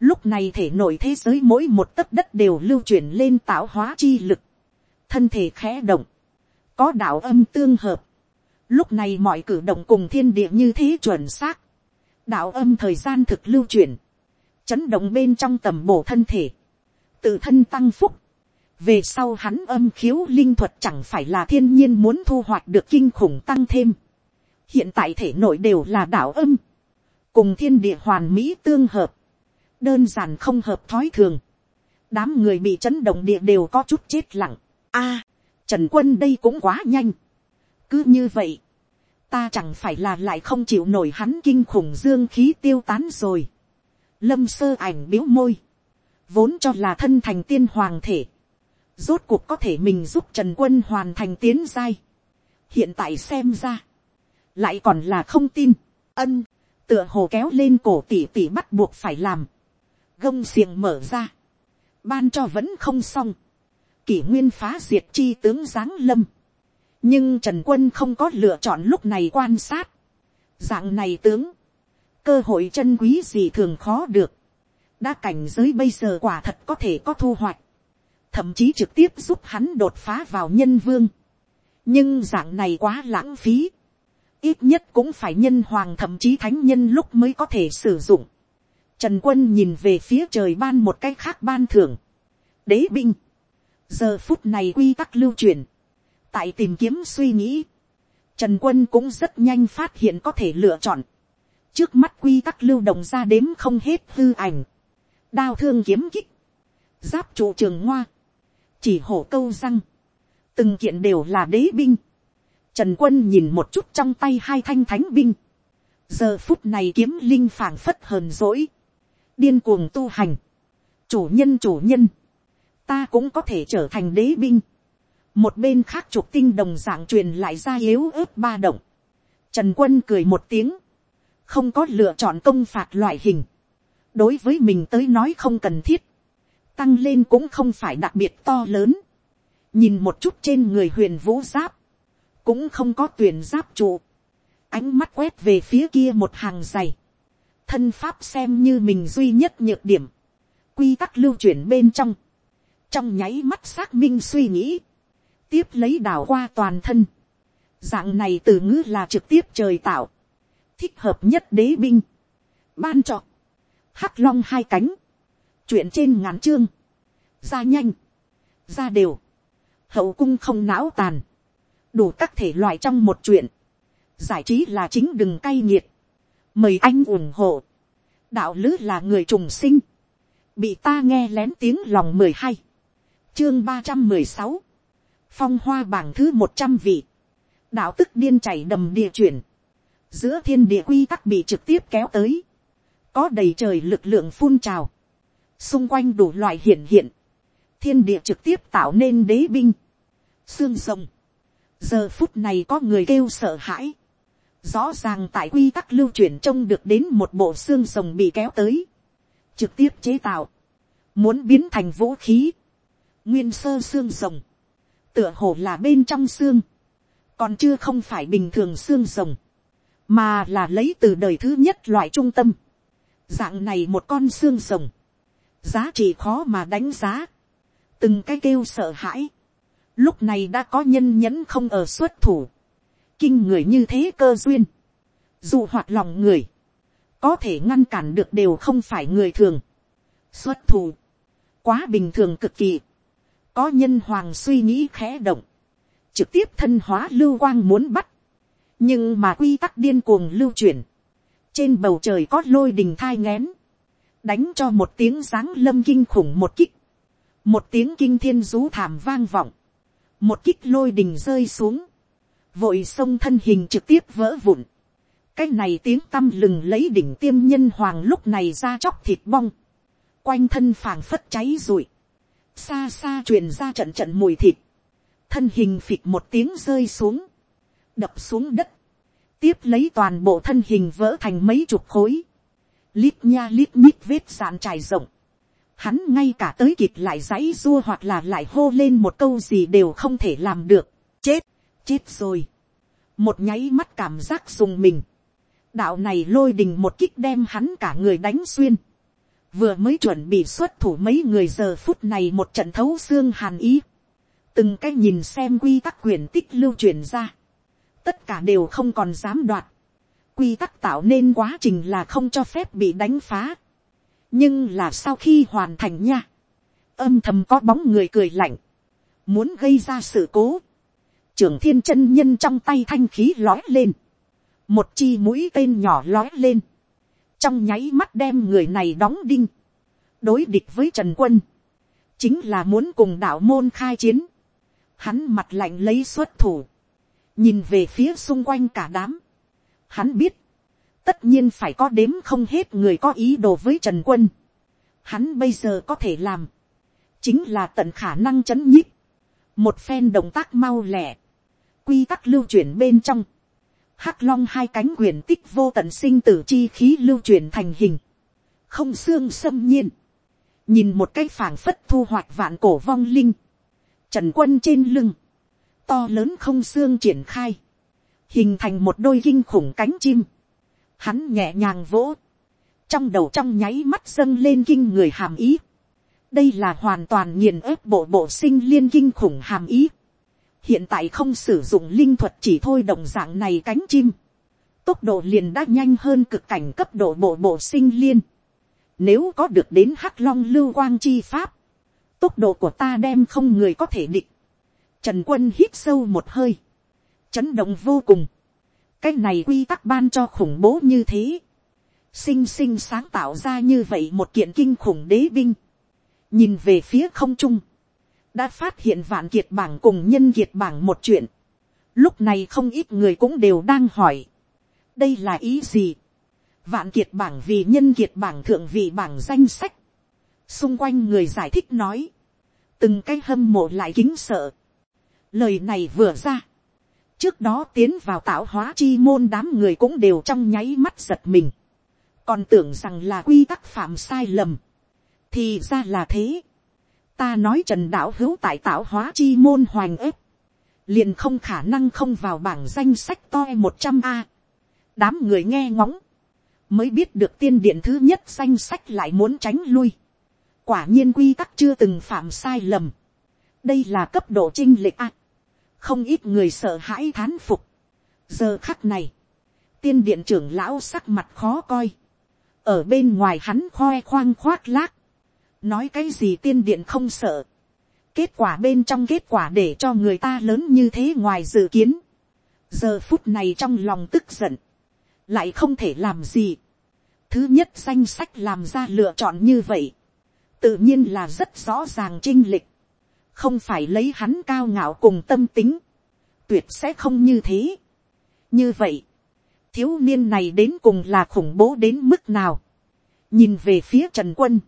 Lúc này thể nội thế giới mỗi một tấc đất đều lưu chuyển lên tạo hóa chi lực, thân thể khẽ động, có đạo âm tương hợp, lúc này mọi cử động cùng thiên địa như thế chuẩn xác, đạo âm thời gian thực lưu chuyển, chấn động bên trong tầm bổ thân thể, tự thân tăng phúc, về sau hắn âm khiếu linh thuật chẳng phải là thiên nhiên muốn thu hoạch được kinh khủng tăng thêm, hiện tại thể nội đều là đạo âm, cùng thiên địa hoàn mỹ tương hợp, đơn giản không hợp thói thường, đám người bị chấn động địa đều có chút chết lặng, a, trần quân đây cũng quá nhanh, cứ như vậy, ta chẳng phải là lại không chịu nổi hắn kinh khủng dương khí tiêu tán rồi, lâm sơ ảnh biếu môi, vốn cho là thân thành tiên hoàng thể, rốt cuộc có thể mình giúp trần quân hoàn thành tiến giai, hiện tại xem ra, lại còn là không tin, ân, tựa hồ kéo lên cổ tỉ tỉ bắt buộc phải làm, gông xiềng mở ra, ban cho vẫn không xong, kỷ nguyên phá diệt chi tướng giáng lâm, nhưng trần quân không có lựa chọn lúc này quan sát, dạng này tướng, cơ hội chân quý gì thường khó được, đa cảnh giới bây giờ quả thật có thể có thu hoạch, thậm chí trực tiếp giúp hắn đột phá vào nhân vương, nhưng dạng này quá lãng phí, ít nhất cũng phải nhân hoàng thậm chí thánh nhân lúc mới có thể sử dụng. Trần quân nhìn về phía trời ban một cách khác ban thưởng. Đế binh. Giờ phút này quy tắc lưu truyền. Tại tìm kiếm suy nghĩ. Trần quân cũng rất nhanh phát hiện có thể lựa chọn. Trước mắt quy tắc lưu động ra đếm không hết hư ảnh. Đao thương kiếm kích. Giáp trụ trường ngoa. Chỉ hổ câu răng. Từng kiện đều là đế binh Trần quân nhìn một chút trong tay hai thanh thánh binh. Giờ phút này kiếm linh phảng phất hờn dỗi. Điên cuồng tu hành. Chủ nhân chủ nhân. Ta cũng có thể trở thành đế binh. Một bên khác trục tinh đồng dạng truyền lại ra yếu ớt ba động. Trần quân cười một tiếng. Không có lựa chọn công phạt loại hình. Đối với mình tới nói không cần thiết. Tăng lên cũng không phải đặc biệt to lớn. Nhìn một chút trên người huyền vũ giáp cũng không có tuyển giáp trụ, ánh mắt quét về phía kia một hàng dày, thân pháp xem như mình duy nhất nhược điểm, quy tắc lưu chuyển bên trong, trong nháy mắt xác minh suy nghĩ, tiếp lấy đảo qua toàn thân, dạng này từ ngữ là trực tiếp trời tạo, thích hợp nhất đế binh, ban trọ, hắc long hai cánh, chuyện trên ngắn chương, ra nhanh, ra đều, hậu cung không não tàn, đủ các thể loại trong một chuyện, giải trí là chính đừng cay nghiệt, mời anh ủng hộ, đạo lứ là người trùng sinh, bị ta nghe lén tiếng lòng mười hai, chương ba trăm mười sáu, phong hoa bảng thứ một trăm vị, đạo tức điên chảy đầm địa chuyển, giữa thiên địa quy tắc bị trực tiếp kéo tới, có đầy trời lực lượng phun trào, xung quanh đủ loại hiện hiện, thiên địa trực tiếp tạo nên đế binh, xương rồng, giờ phút này có người kêu sợ hãi, rõ ràng tại quy tắc lưu chuyển trông được đến một bộ xương rồng bị kéo tới, trực tiếp chế tạo, muốn biến thành vũ khí, nguyên sơ xương rồng, tựa hồ là bên trong xương, còn chưa không phải bình thường xương rồng, mà là lấy từ đời thứ nhất loại trung tâm, dạng này một con xương rồng, giá trị khó mà đánh giá, từng cái kêu sợ hãi, lúc này đã có nhân nhẫn không ở xuất thủ, kinh người như thế cơ duyên, dù hoạt lòng người, có thể ngăn cản được đều không phải người thường, xuất thủ, quá bình thường cực kỳ, có nhân hoàng suy nghĩ khẽ động, trực tiếp thân hóa lưu quang muốn bắt, nhưng mà quy tắc điên cuồng lưu chuyển, trên bầu trời có lôi đình thai ngén, đánh cho một tiếng giáng lâm kinh khủng một kích, một tiếng kinh thiên rú thảm vang vọng, một kích lôi đình rơi xuống, vội sông thân hình trực tiếp vỡ vụn, cái này tiếng tâm lừng lấy đỉnh tiêm nhân hoàng lúc này ra chóc thịt bong, quanh thân phảng phất cháy rụi, xa xa truyền ra trận trận mùi thịt, thân hình phịch một tiếng rơi xuống, đập xuống đất, tiếp lấy toàn bộ thân hình vỡ thành mấy chục khối, lít nha lít nhít vết sàn trải rộng, hắn ngay cả tới kịp lại dãy dua hoặc là lại hô lên một câu gì đều không thể làm được, chết, chết rồi, một nháy mắt cảm giác dùng mình, đạo này lôi đình một kích đem hắn cả người đánh xuyên, vừa mới chuẩn bị xuất thủ mấy người giờ phút này một trận thấu xương hàn ý, từng cái nhìn xem quy tắc quyền tích lưu truyền ra, tất cả đều không còn dám đoạt, quy tắc tạo nên quá trình là không cho phép bị đánh phá, nhưng là sau khi hoàn thành nha, âm thầm có bóng người cười lạnh, muốn gây ra sự cố, trường thiên chân nhân trong tay thanh khí lói lên, một chi mũi tên nhỏ lói lên, trong nháy mắt đem người này đóng đinh, đối địch với trần quân, chính là muốn cùng đạo môn khai chiến, hắn mặt lạnh lấy xuất thủ, nhìn về phía xung quanh cả đám, hắn biết, tất nhiên phải có đếm không hết người có ý đồ với trần quân, hắn bây giờ có thể làm, chính là tận khả năng chấn nhíp, một phen động tác mau lẹ quy tắc lưu chuyển bên trong, hắc long hai cánh quyền tích vô tận sinh tử chi khí lưu chuyển thành hình, không xương xâm nhiên, nhìn một cái phảng phất thu hoạch vạn cổ vong linh, trần quân trên lưng, to lớn không xương triển khai, hình thành một đôi kinh khủng cánh chim, hắn nhẹ nhàng vỗ, trong đầu trong nháy mắt dâng lên kinh người hàm ý, đây là hoàn toàn nghiền ép bộ bộ sinh liên kinh khủng hàm ý, hiện tại không sử dụng linh thuật chỉ thôi động dạng này cánh chim, tốc độ liền đã nhanh hơn cực cảnh cấp độ bộ bộ sinh liên, nếu có được đến hắc long lưu quang chi pháp, tốc độ của ta đem không người có thể địch. Trần quân hít sâu một hơi, chấn động vô cùng. cái này quy tắc ban cho khủng bố như thế, sinh sinh sáng tạo ra như vậy một kiện kinh khủng đế binh. nhìn về phía không trung, đã phát hiện vạn kiệt bảng cùng nhân kiệt bảng một chuyện. lúc này không ít người cũng đều đang hỏi, đây là ý gì. vạn kiệt bảng vì nhân kiệt bảng thượng vị bảng danh sách. xung quanh người giải thích nói, từng cái hâm mộ lại kính sợ. lời này vừa ra, trước đó tiến vào tạo hóa chi môn đám người cũng đều trong nháy mắt giật mình, còn tưởng rằng là quy tắc phạm sai lầm, thì ra là thế ta nói trần đạo hữu tại tạo hóa chi môn hoành ếp, liền không khả năng không vào bảng danh sách toi e một trăm a. đám người nghe ngóng, mới biết được tiên điện thứ nhất danh sách lại muốn tránh lui. quả nhiên quy tắc chưa từng phạm sai lầm. đây là cấp độ trinh lệch a. không ít người sợ hãi thán phục. giờ khắc này, tiên điện trưởng lão sắc mặt khó coi. ở bên ngoài hắn khoe khoang khoác lác nói cái gì tiên điện không sợ, kết quả bên trong kết quả để cho người ta lớn như thế ngoài dự kiến, giờ phút này trong lòng tức giận, lại không thể làm gì, thứ nhất danh sách làm ra lựa chọn như vậy, tự nhiên là rất rõ ràng trinh lịch, không phải lấy hắn cao ngạo cùng tâm tính, tuyệt sẽ không như thế. như vậy, thiếu niên này đến cùng là khủng bố đến mức nào, nhìn về phía trần quân,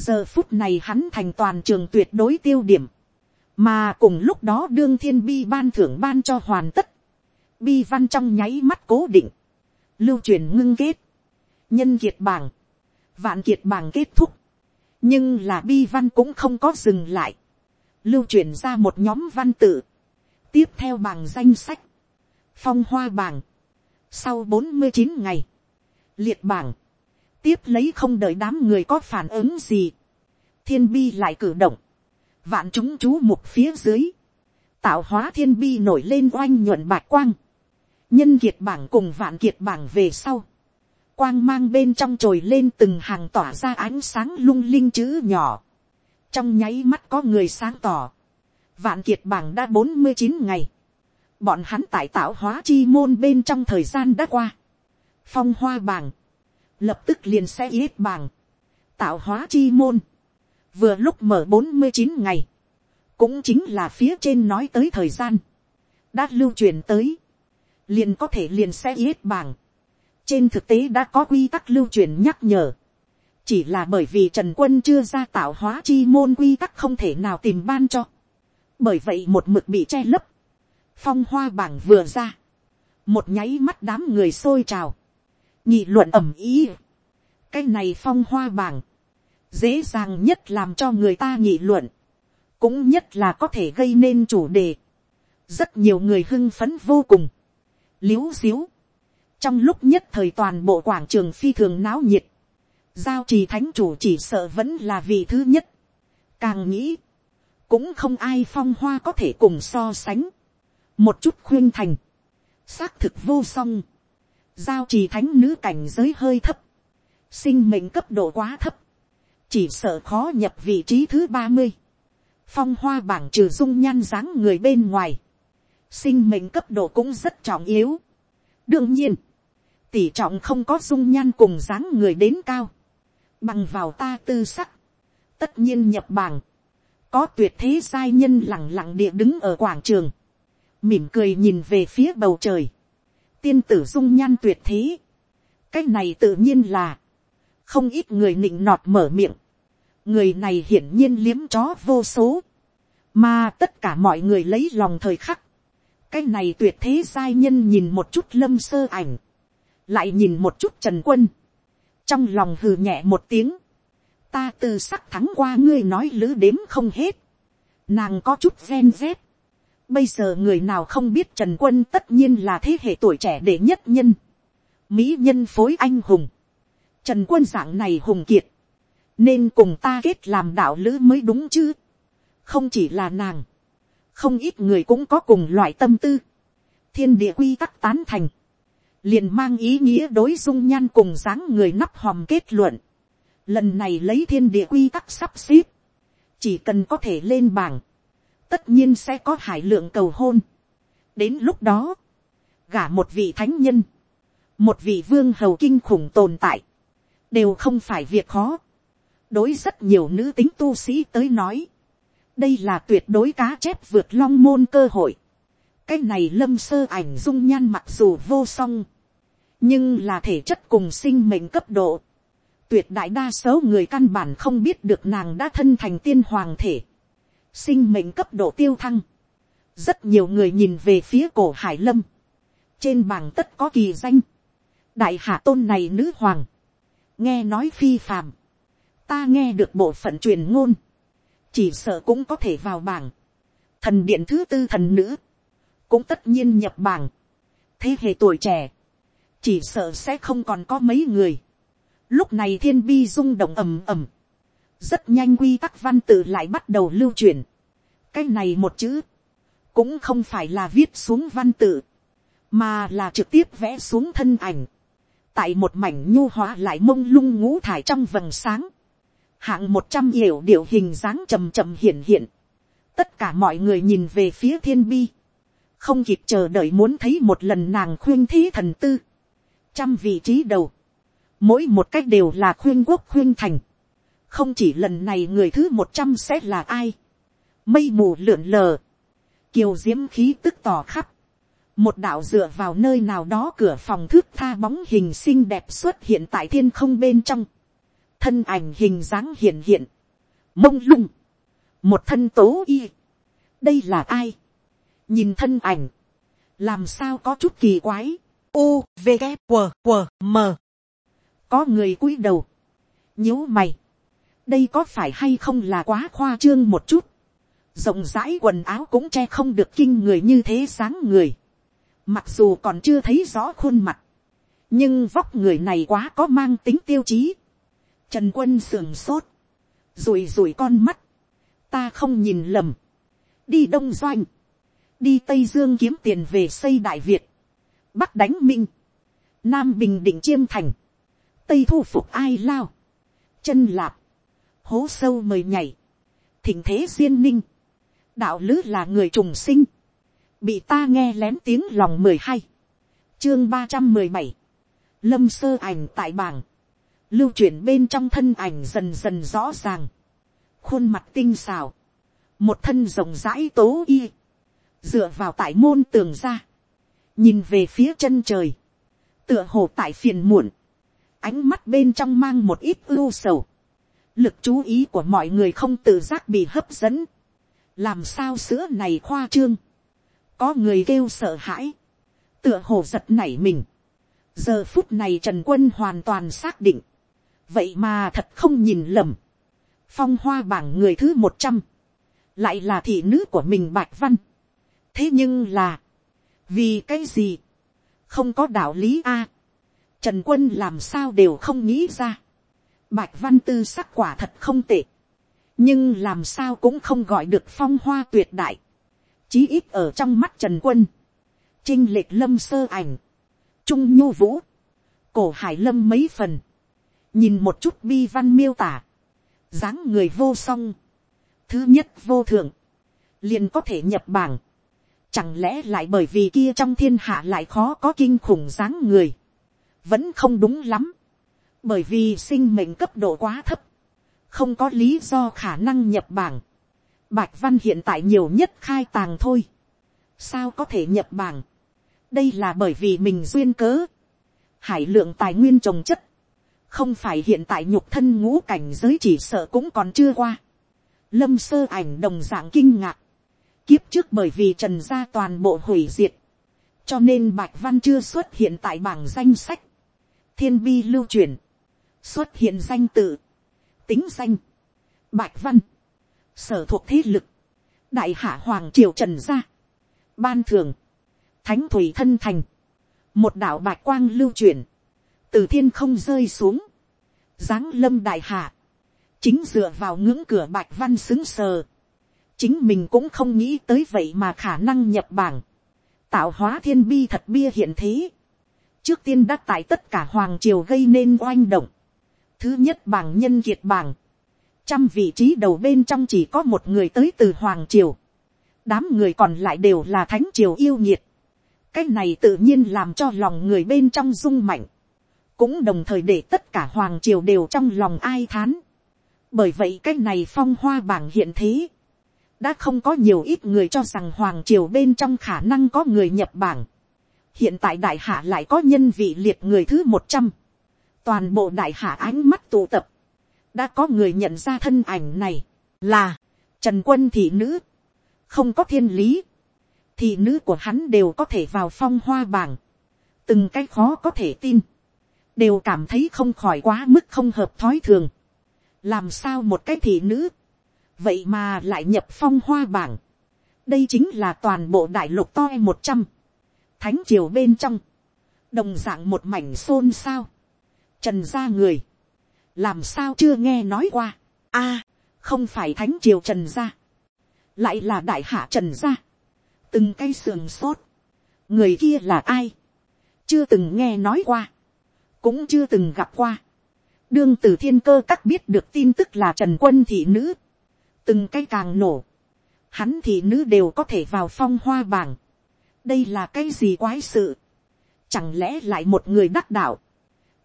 giờ phút này hắn thành toàn trường tuyệt đối tiêu điểm, mà cùng lúc đó đương thiên bi ban thưởng ban cho hoàn tất, bi văn trong nháy mắt cố định, lưu truyền ngưng kết, nhân kiệt bảng, vạn kiệt bảng kết thúc, nhưng là bi văn cũng không có dừng lại, lưu truyền ra một nhóm văn tự, tiếp theo bảng danh sách, phong hoa bảng, sau bốn mươi chín ngày, liệt bảng, tiếp lấy không đợi đám người có phản ứng gì, thiên bi lại cử động, vạn chúng chú mục phía dưới, tạo hóa thiên bi nổi lên oanh nhuận bạc quang, nhân kiệt bảng cùng vạn kiệt bảng về sau, quang mang bên trong trồi lên từng hàng tỏa ra ánh sáng lung linh chữ nhỏ, trong nháy mắt có người sáng tỏ, vạn kiệt bảng đã bốn mươi chín ngày, bọn hắn tại tạo hóa chi môn bên trong thời gian đã qua, phong hoa bảng, lập tức liền sẽ yết bảng, tạo hóa chi môn, vừa lúc mở bốn mươi chín ngày, cũng chính là phía trên nói tới thời gian, đã lưu truyền tới, liền có thể liền sẽ yết bảng, trên thực tế đã có quy tắc lưu truyền nhắc nhở, chỉ là bởi vì trần quân chưa ra tạo hóa chi môn quy tắc không thể nào tìm ban cho, bởi vậy một mực bị che lấp, phong hoa bảng vừa ra, một nháy mắt đám người xôi trào, nghị luận ẩm ý, cái này phong hoa bảng, dễ dàng nhất làm cho người ta nghị luận, cũng nhất là có thể gây nên chủ đề. rất nhiều người hưng phấn vô cùng, l i ễ u xíu, trong lúc nhất thời toàn bộ quảng trường phi thường náo nhiệt, giao trì thánh chủ chỉ sợ vẫn là vị thứ nhất, càng nghĩ, cũng không ai phong hoa có thể cùng so sánh, một chút khuyên thành, xác thực vô song, giao trì thánh nữ cảnh giới hơi thấp, sinh mệnh cấp độ quá thấp, chỉ sợ khó nhập vị trí thứ ba mươi, phong hoa bảng trừ dung nhan dáng người bên ngoài, sinh mệnh cấp độ cũng rất trọng yếu. đương nhiên, tỷ trọng không có dung nhan cùng dáng người đến cao, bằng vào ta tư sắc, tất nhiên nhập bảng, có tuyệt thế giai nhân lẳng lặng địa đứng ở quảng trường, mỉm cười nhìn về phía bầu trời, tiên tử dung nhan tuyệt thế, cái này tự nhiên là, không ít người nịnh nọt mở miệng, người này hiển nhiên liếm chó vô số, mà tất cả mọi người lấy lòng thời khắc, cái này tuyệt thế giai nhân nhìn một chút lâm sơ ảnh, lại nhìn một chút trần quân, trong lòng hừ nhẹ một tiếng, ta từ sắc thắng qua ngươi nói lứ đếm không hết, nàng có chút ghen rét bây giờ người nào không biết trần quân tất nhiên là thế hệ tuổi trẻ đệ nhất nhân, mỹ nhân phối anh hùng, trần quân dạng này hùng kiệt, nên cùng ta kết làm đạo lữ mới đúng chứ. không chỉ là nàng, không ít người cũng có cùng loại tâm tư, thiên địa quy tắc tán thành, liền mang ý nghĩa đối dung nhan cùng dáng người nắp hòm kết luận. Lần này lấy thiên địa quy tắc sắp xếp, chỉ cần có thể lên bảng, tất nhiên sẽ có hải lượng cầu hôn. đến lúc đó, gả một vị thánh nhân, một vị vương hầu kinh khủng tồn tại, đều không phải việc khó đối rất nhiều nữ tính tu sĩ tới nói, đây là tuyệt đối cá chép vượt long môn cơ hội. cái này lâm sơ ảnh dung nhan mặc dù vô song, nhưng là thể chất cùng sinh mệnh cấp độ. tuyệt đại đa số người căn bản không biết được nàng đã thân thành tiên hoàng thể sinh mệnh cấp độ tiêu thăng. rất nhiều người nhìn về phía cổ hải lâm. trên bảng tất có kỳ danh. đại hạ tôn này nữ hoàng. nghe nói phi phàm ta nghe được bộ phận truyền ngôn, chỉ sợ cũng có thể vào bảng, thần điện thứ tư thần nữ, cũng tất nhiên nhập bảng, thế hệ tuổi trẻ, chỉ sợ sẽ không còn có mấy người, lúc này thiên bi rung động ầm ầm, rất nhanh quy tắc văn tự lại bắt đầu lưu truyền, cái này một chữ, cũng không phải là viết xuống văn tự, mà là trực tiếp vẽ xuống thân ảnh, tại một mảnh nhu hóa lại mông lung ngũ thải trong vầng sáng, hạng một trăm yểu điệu hình dáng trầm trầm hiện hiện, tất cả mọi người nhìn về phía thiên bi, không kịp chờ đợi muốn thấy một lần nàng khuyên thí thần tư, trăm vị trí đầu, mỗi một cách đều là khuyên quốc khuyên thành, không chỉ lần này người thứ một trăm sẽ là ai, mây mù lượn lờ, kiều diễm khí tức tỏ khắp, một đạo dựa vào nơi nào đó cửa phòng thước tha bóng hình xinh đẹp xuất hiện tại thiên không bên trong, thân ảnh hình dáng hiện hiện, mông lung, một thân tố y, đây là ai, nhìn thân ảnh, làm sao có chút kỳ quái, u v g q q m. Có người cúi đầu, nhíu mày, đây có phải hay không là quá khoa trương một chút, rộng rãi quần áo cũng che không được kinh người như thế sáng người, mặc dù còn chưa thấy rõ khuôn mặt, nhưng vóc người này quá có mang tính tiêu chí, Trần quân sườn sốt. Rùi rùi con mắt. Ta không nhìn lầm. Đi Đông Doanh. Đi Tây Dương kiếm tiền về xây Đại Việt. Bắc đánh Minh. Nam Bình Định Chiêm Thành. Tây thu phục ai lao. Chân lạp. Hố sâu mời nhảy. Thỉnh thế duyên ninh. Đạo lữ là người trùng sinh. Bị ta nghe lén tiếng lòng mười hai. Chương ba trăm mười bảy. Lâm sơ ảnh tại bảng. Lưu chuyển bên trong thân ảnh dần dần rõ ràng, khuôn mặt tinh xào, một thân rộng rãi tố y, dựa vào tại môn tường ra, nhìn về phía chân trời, tựa hồ tại phiền muộn, ánh mắt bên trong mang một ít ưu sầu, lực chú ý của mọi người không tự giác bị hấp dẫn, làm sao sữa này khoa trương, có người kêu sợ hãi, tựa hồ giật nảy mình, giờ phút này trần quân hoàn toàn xác định, vậy mà thật không nhìn lầm, phong hoa bảng người thứ một trăm, lại là thị nữ của mình bạch văn. thế nhưng là, vì cái gì, không có đạo lý a, trần quân làm sao đều không nghĩ ra, bạch văn tư sắc quả thật không tệ, nhưng làm sao cũng không gọi được phong hoa tuyệt đại, chí ít ở trong mắt trần quân, trinh lệch lâm sơ ảnh, trung nhu vũ, cổ hải lâm mấy phần, nhìn một chút bi văn miêu tả, dáng người vô song, thứ nhất vô thượng, liền có thể nhập bảng, chẳng lẽ lại bởi vì kia trong thiên hạ lại khó có kinh khủng dáng người, vẫn không đúng lắm, bởi vì sinh mệnh cấp độ quá thấp, không có lý do khả năng nhập bảng, bạch văn hiện tại nhiều nhất khai tàng thôi, sao có thể nhập bảng, đây là bởi vì mình duyên cớ, hải lượng tài nguyên trồng chất, không phải hiện tại nhục thân ngũ cảnh giới chỉ sợ cũng còn chưa qua. Lâm sơ ảnh đồng dạng kinh ngạc. Kiếp trước bởi vì trần gia toàn bộ hủy diệt. Cho nên Bạch Văn chưa xuất hiện tại bảng danh sách. Thiên bi lưu truyền. Xuất hiện danh tự. Tính danh. Bạch Văn. Sở thuộc thế lực. Đại hạ Hoàng Triều Trần gia. Ban thường. Thánh Thủy Thân Thành. Một đạo bạch quang lưu truyền từ thiên không rơi xuống, giáng lâm đại hạ, chính dựa vào ngưỡng cửa bạch văn xứng sờ, chính mình cũng không nghĩ tới vậy mà khả năng nhập bảng, tạo hóa thiên bi thật bia hiện thế, trước tiên đã tại tất cả hoàng triều gây nên oanh động, thứ nhất bảng nhân kiệt bảng, trăm vị trí đầu bên trong chỉ có một người tới từ hoàng triều, đám người còn lại đều là thánh triều yêu nhiệt, cái này tự nhiên làm cho lòng người bên trong rung mạnh, cũng đồng thời để tất cả hoàng triều đều trong lòng ai thán. bởi vậy cái này phong hoa bảng hiện thế, đã không có nhiều ít người cho rằng hoàng triều bên trong khả năng có người nhập bảng. hiện tại đại hạ lại có nhân vị liệt người thứ một trăm, toàn bộ đại hạ ánh mắt tụ tập, đã có người nhận ra thân ảnh này, là, trần quân thị nữ, không có thiên lý, thị nữ của hắn đều có thể vào phong hoa bảng, từng cái khó có thể tin, đều cảm thấy không khỏi quá mức không hợp thói thường. làm sao một cái thị nữ, vậy mà lại nhập phong hoa bảng. đây chính là toàn bộ đại lục toi e một trăm, thánh triều bên trong, đồng d ạ n g một mảnh xôn xao, trần gia người, làm sao chưa nghe nói qua, a, không phải thánh triều trần gia, lại là đại hạ trần gia, từng cây sườn sốt, người kia là ai, chưa từng nghe nói qua, cũng chưa từng gặp qua. đương từ thiên cơ các biết được tin tức là trần quân thị nữ, từng cái càng nổ, hắn thị nữ đều có thể vào phong hoa bảng. đây là cái gì quái sự, chẳng lẽ lại một người đắc đạo,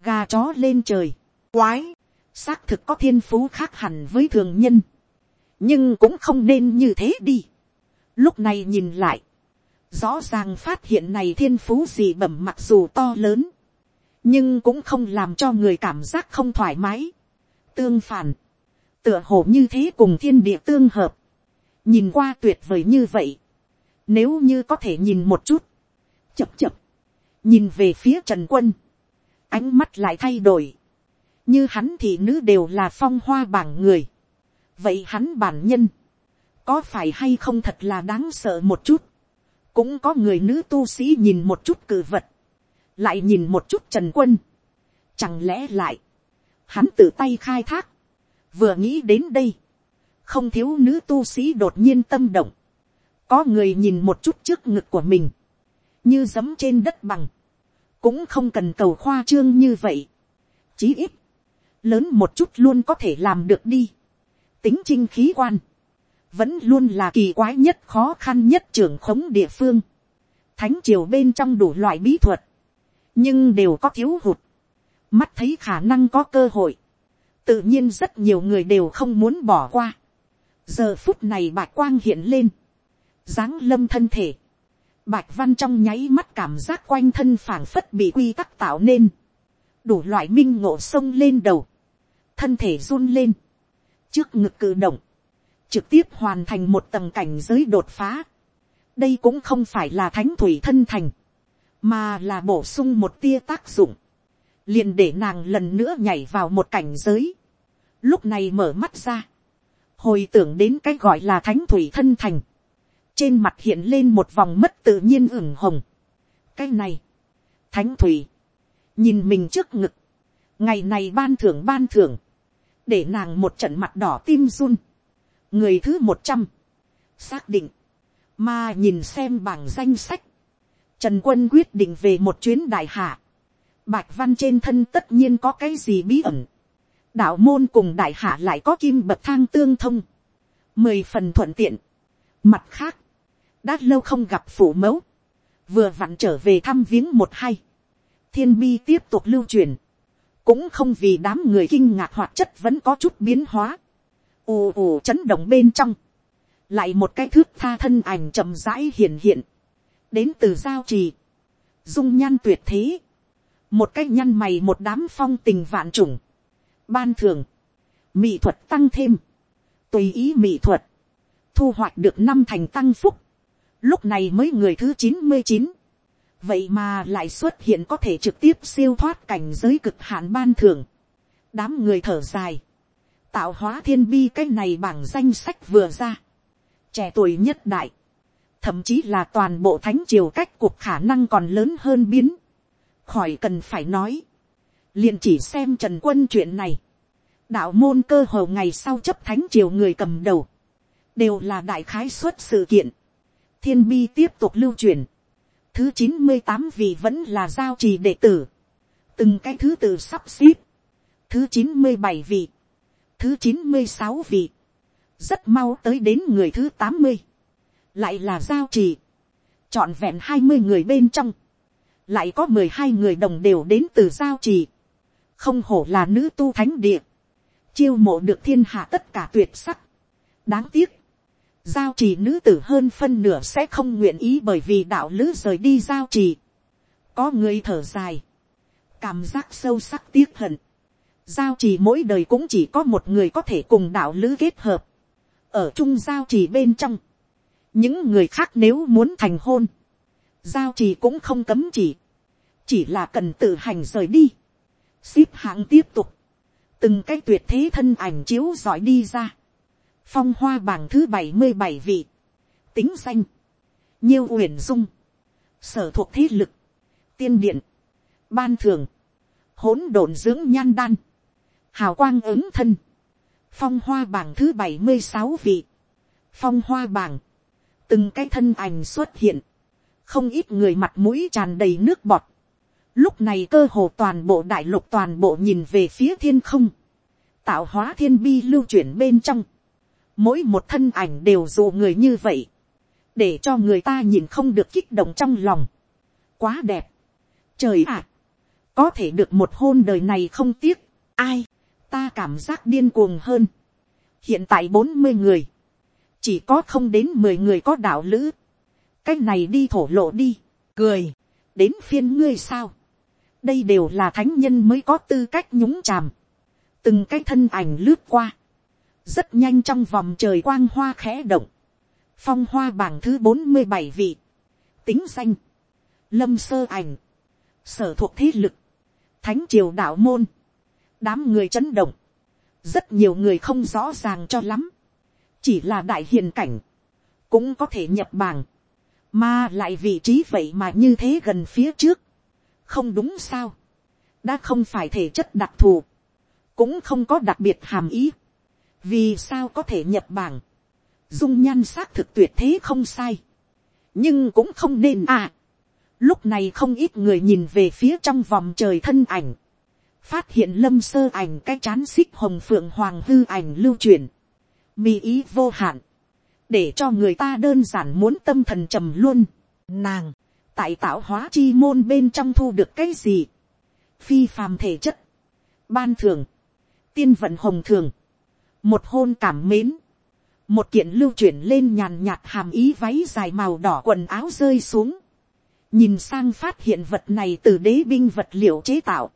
gà chó lên trời, quái, xác thực có thiên phú khác hẳn với thường nhân, nhưng cũng không nên như thế đi. lúc này nhìn lại, rõ ràng phát hiện này thiên phú gì bẩm mặc dù to lớn, nhưng cũng không làm cho người cảm giác không thoải mái. tương phản, tựa hồ như thế cùng thiên địa tương hợp, nhìn qua tuyệt vời như vậy, nếu như có thể nhìn một chút, chập chập, nhìn về phía trần quân, ánh mắt lại thay đổi, như hắn thì nữ đều là phong hoa bảng người, vậy hắn bản nhân, có phải hay không thật là đáng sợ một chút, cũng có người nữ tu sĩ nhìn một chút cử vật, lại nhìn một chút trần quân, chẳng lẽ lại, hắn tự tay khai thác, vừa nghĩ đến đây, không thiếu nữ tu sĩ đột nhiên tâm động, có người nhìn một chút trước ngực của mình, như giấm trên đất bằng, cũng không cần cầu khoa trương như vậy, chí ít, lớn một chút luôn có thể làm được đi, tính trinh khí quan, vẫn luôn là kỳ quái nhất khó khăn nhất trưởng khống địa phương, thánh triều bên trong đủ loại bí thuật, nhưng đều có thiếu hụt, mắt thấy khả năng có cơ hội, tự nhiên rất nhiều người đều không muốn bỏ qua. giờ phút này bạch quang hiện lên, dáng lâm thân thể, bạch văn trong nháy mắt cảm giác quanh thân phảng phất bị quy tắc tạo nên, đủ loại minh ngộ sông lên đầu, thân thể run lên, trước ngực cử động, trực tiếp hoàn thành một tầng cảnh giới đột phá. đây cũng không phải là thánh thủy thân thành, mà là bổ sung một tia tác dụng, liền để nàng lần nữa nhảy vào một cảnh giới, lúc này mở mắt ra, hồi tưởng đến cái gọi là thánh thủy thân thành, trên mặt hiện lên một vòng mất tự nhiên ửng hồng. cái này, thánh thủy, nhìn mình trước ngực, ngày này ban thưởng ban thưởng, để nàng một trận mặt đỏ tim run, người thứ một trăm, xác định, mà nhìn xem bảng danh sách, trần quân quyết định về một chuyến đại hạ, bạch văn trên thân tất nhiên có cái gì bí ẩn, đạo môn cùng đại hạ lại có kim bậc thang tương thông, mười phần thuận tiện. Mặt khác, đã lâu không gặp phủ mẫu, vừa vặn trở về thăm viếng một hai, thiên bi tiếp tục lưu truyền, cũng không vì đám người kinh ngạc hoạt chất vẫn có chút biến hóa, ù ù chấn động bên trong, lại một cái thước tha thân ảnh chậm rãi hiện hiện, đến từ giao trì, dung nhan tuyệt thế, một cái nhăn mày một đám phong tình vạn trùng, ban thường, mỹ thuật tăng thêm, tùy ý mỹ thuật, thu hoạch được năm thành tăng phúc, lúc này mới người thứ chín mươi chín, vậy mà lại xuất hiện có thể trực tiếp siêu thoát cảnh giới cực hạn ban thường, đám người thở dài, tạo hóa thiên bi cái này bảng danh sách vừa ra, trẻ tuổi nhất đại, thậm chí là toàn bộ thánh triều cách cuộc khả năng còn lớn hơn biến, khỏi cần phải nói, liền chỉ xem trần quân chuyện này, đạo môn cơ hồ ngày sau chấp thánh triều người cầm đầu, đều là đại khái suất sự kiện, thiên bi tiếp tục lưu truyền, thứ chín mươi tám vị vẫn là giao trì đệ tử, từng cái thứ tự sắp xếp, thứ chín mươi bảy vị, thứ chín mươi sáu vị, rất mau tới đến người thứ tám mươi, lại là giao trì, chọn vẹn hai mươi người bên trong, lại có mười hai người đồng đều đến từ giao trì, không hổ là nữ tu thánh địa, chiêu mộ được thiên hạ tất cả tuyệt sắc. đáng tiếc, giao trì nữ tử hơn phân nửa sẽ không nguyện ý bởi vì đạo lữ rời đi giao trì. có người thở dài, cảm giác sâu sắc tiếc hận. giao trì mỗi đời cũng chỉ có một người có thể cùng đạo lữ kết hợp. ở chung giao trì bên trong, những người khác nếu muốn thành hôn, giao trì cũng không cấm chỉ, chỉ là cần tự hành rời đi. ship hạng tiếp tục, từng cái tuyệt thế thân ảnh chiếu giỏi đi ra phong hoa bảng thứ bảy mươi bảy vị, tính danh, nhiêu uyển dung, sở thuộc thế lực, tiên điện, ban thường, hỗn độn dưỡng nhan đan, hào quang ứng thân, phong hoa bảng thứ bảy mươi sáu vị, phong hoa bảng, từng cái thân ảnh xuất hiện, không ít người mặt mũi tràn đầy nước bọt, Lúc này cơ hồ toàn bộ đại lục toàn bộ nhìn về phía thiên không. Tạo hóa thiên bi lưu chuyển bên trong. Mỗi một thân ảnh đều dụ người như vậy. Để cho người ta nhìn không được kích động trong lòng. Quá đẹp. Trời ạ. có thể được một hôn đời này không tiếc. Ai. Ta cảm giác điên cuồng hơn. Hiện tại bốn mươi người. Chỉ có không đến mười người có đạo lữ. Cách này đi thổ lộ đi. Cười. Đến phiên ngươi sao đây đều là thánh nhân mới có tư cách nhúng chàm. từng cái thân ảnh lướt qua rất nhanh trong vòng trời quang hoa khẽ động. phong hoa bảng thứ bốn mươi bảy vị. tính danh. lâm sơ ảnh. sở thuộc thế lực. thánh triều đạo môn. đám người chấn động. rất nhiều người không rõ ràng cho lắm. chỉ là đại hiền cảnh. cũng có thể nhập bảng mà lại vị trí vậy mà như thế gần phía trước, không đúng sao, đã không phải thể chất đặc thù, cũng không có đặc biệt hàm ý, vì sao có thể nhập bảng, dung nhan xác thực tuyệt thế không sai, nhưng cũng không nên à. Lúc này không ít người nhìn về phía trong vòng trời thân ảnh, phát hiện lâm sơ ảnh cái chán xích hồng phượng hoàng hư ảnh lưu truyền, mi ý vô hạn, để cho người ta đơn giản muốn tâm thần trầm luôn. Nàng, tại tạo hóa chi môn bên trong thu được cái gì, phi phàm thể chất, ban thường, tiên vận hồng thường, một hôn cảm mến, một kiện lưu chuyển lên nhàn nhạt hàm ý váy dài màu đỏ quần áo rơi xuống, nhìn sang phát hiện vật này từ đế binh vật liệu chế tạo,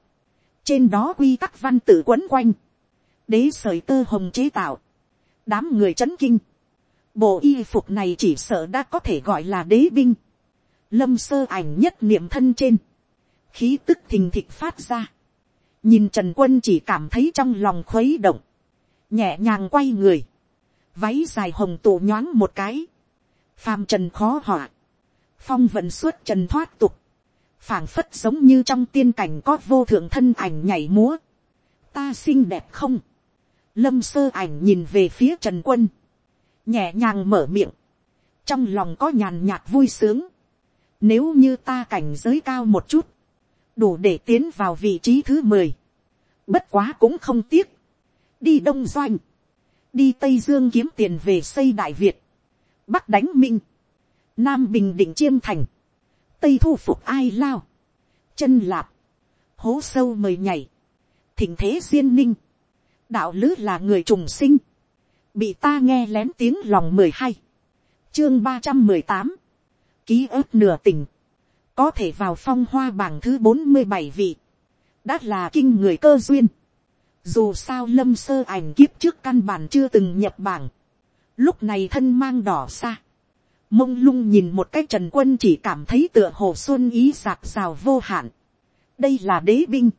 trên đó quy tắc văn tự quấn quanh, đế sởi tơ hồng chế tạo, đám người c h ấ n kinh, bộ y phục này chỉ sợ đã có thể gọi là đế binh, lâm sơ ảnh nhất niệm thân trên, khí tức thình thịch phát ra, nhìn trần quân chỉ cảm thấy trong lòng khuấy động, nhẹ nhàng quay người, váy dài hồng tụ nhoáng một cái, phàm trần khó họa, phong vận suốt trần thoát tục, phảng phất giống như trong tiên cảnh có vô thượng thân ảnh nhảy múa, ta xinh đẹp không, lâm sơ ảnh nhìn về phía trần quân, nhẹ nhàng mở miệng, trong lòng có nhàn nhạt vui sướng, nếu như ta cảnh giới cao một chút, đủ để tiến vào vị trí thứ mười, bất quá cũng không tiếc, đi đông doanh, đi tây dương kiếm tiền về xây đại việt, bắc đánh minh, nam bình định chiêm thành, tây thu phục ai lao, chân lạp, hố sâu mời nhảy, thỉnh thế duyên ninh, đạo lứ là người trùng sinh, bị ta nghe lén tiếng lòng mười hai, chương ba trăm mười tám, ký ức nửa tình, có thể vào phong hoa bảng thứ bốn mươi bảy vị, đã là kinh người cơ duyên. Dù sao lâm sơ ảnh kiếp trước căn bản chưa từng nhập bảng, lúc này thân mang đỏ xa, mông lung nhìn một cái trần quân chỉ cảm thấy tựa hồ xuân ý giạt rào vô hạn. đây là đế binh,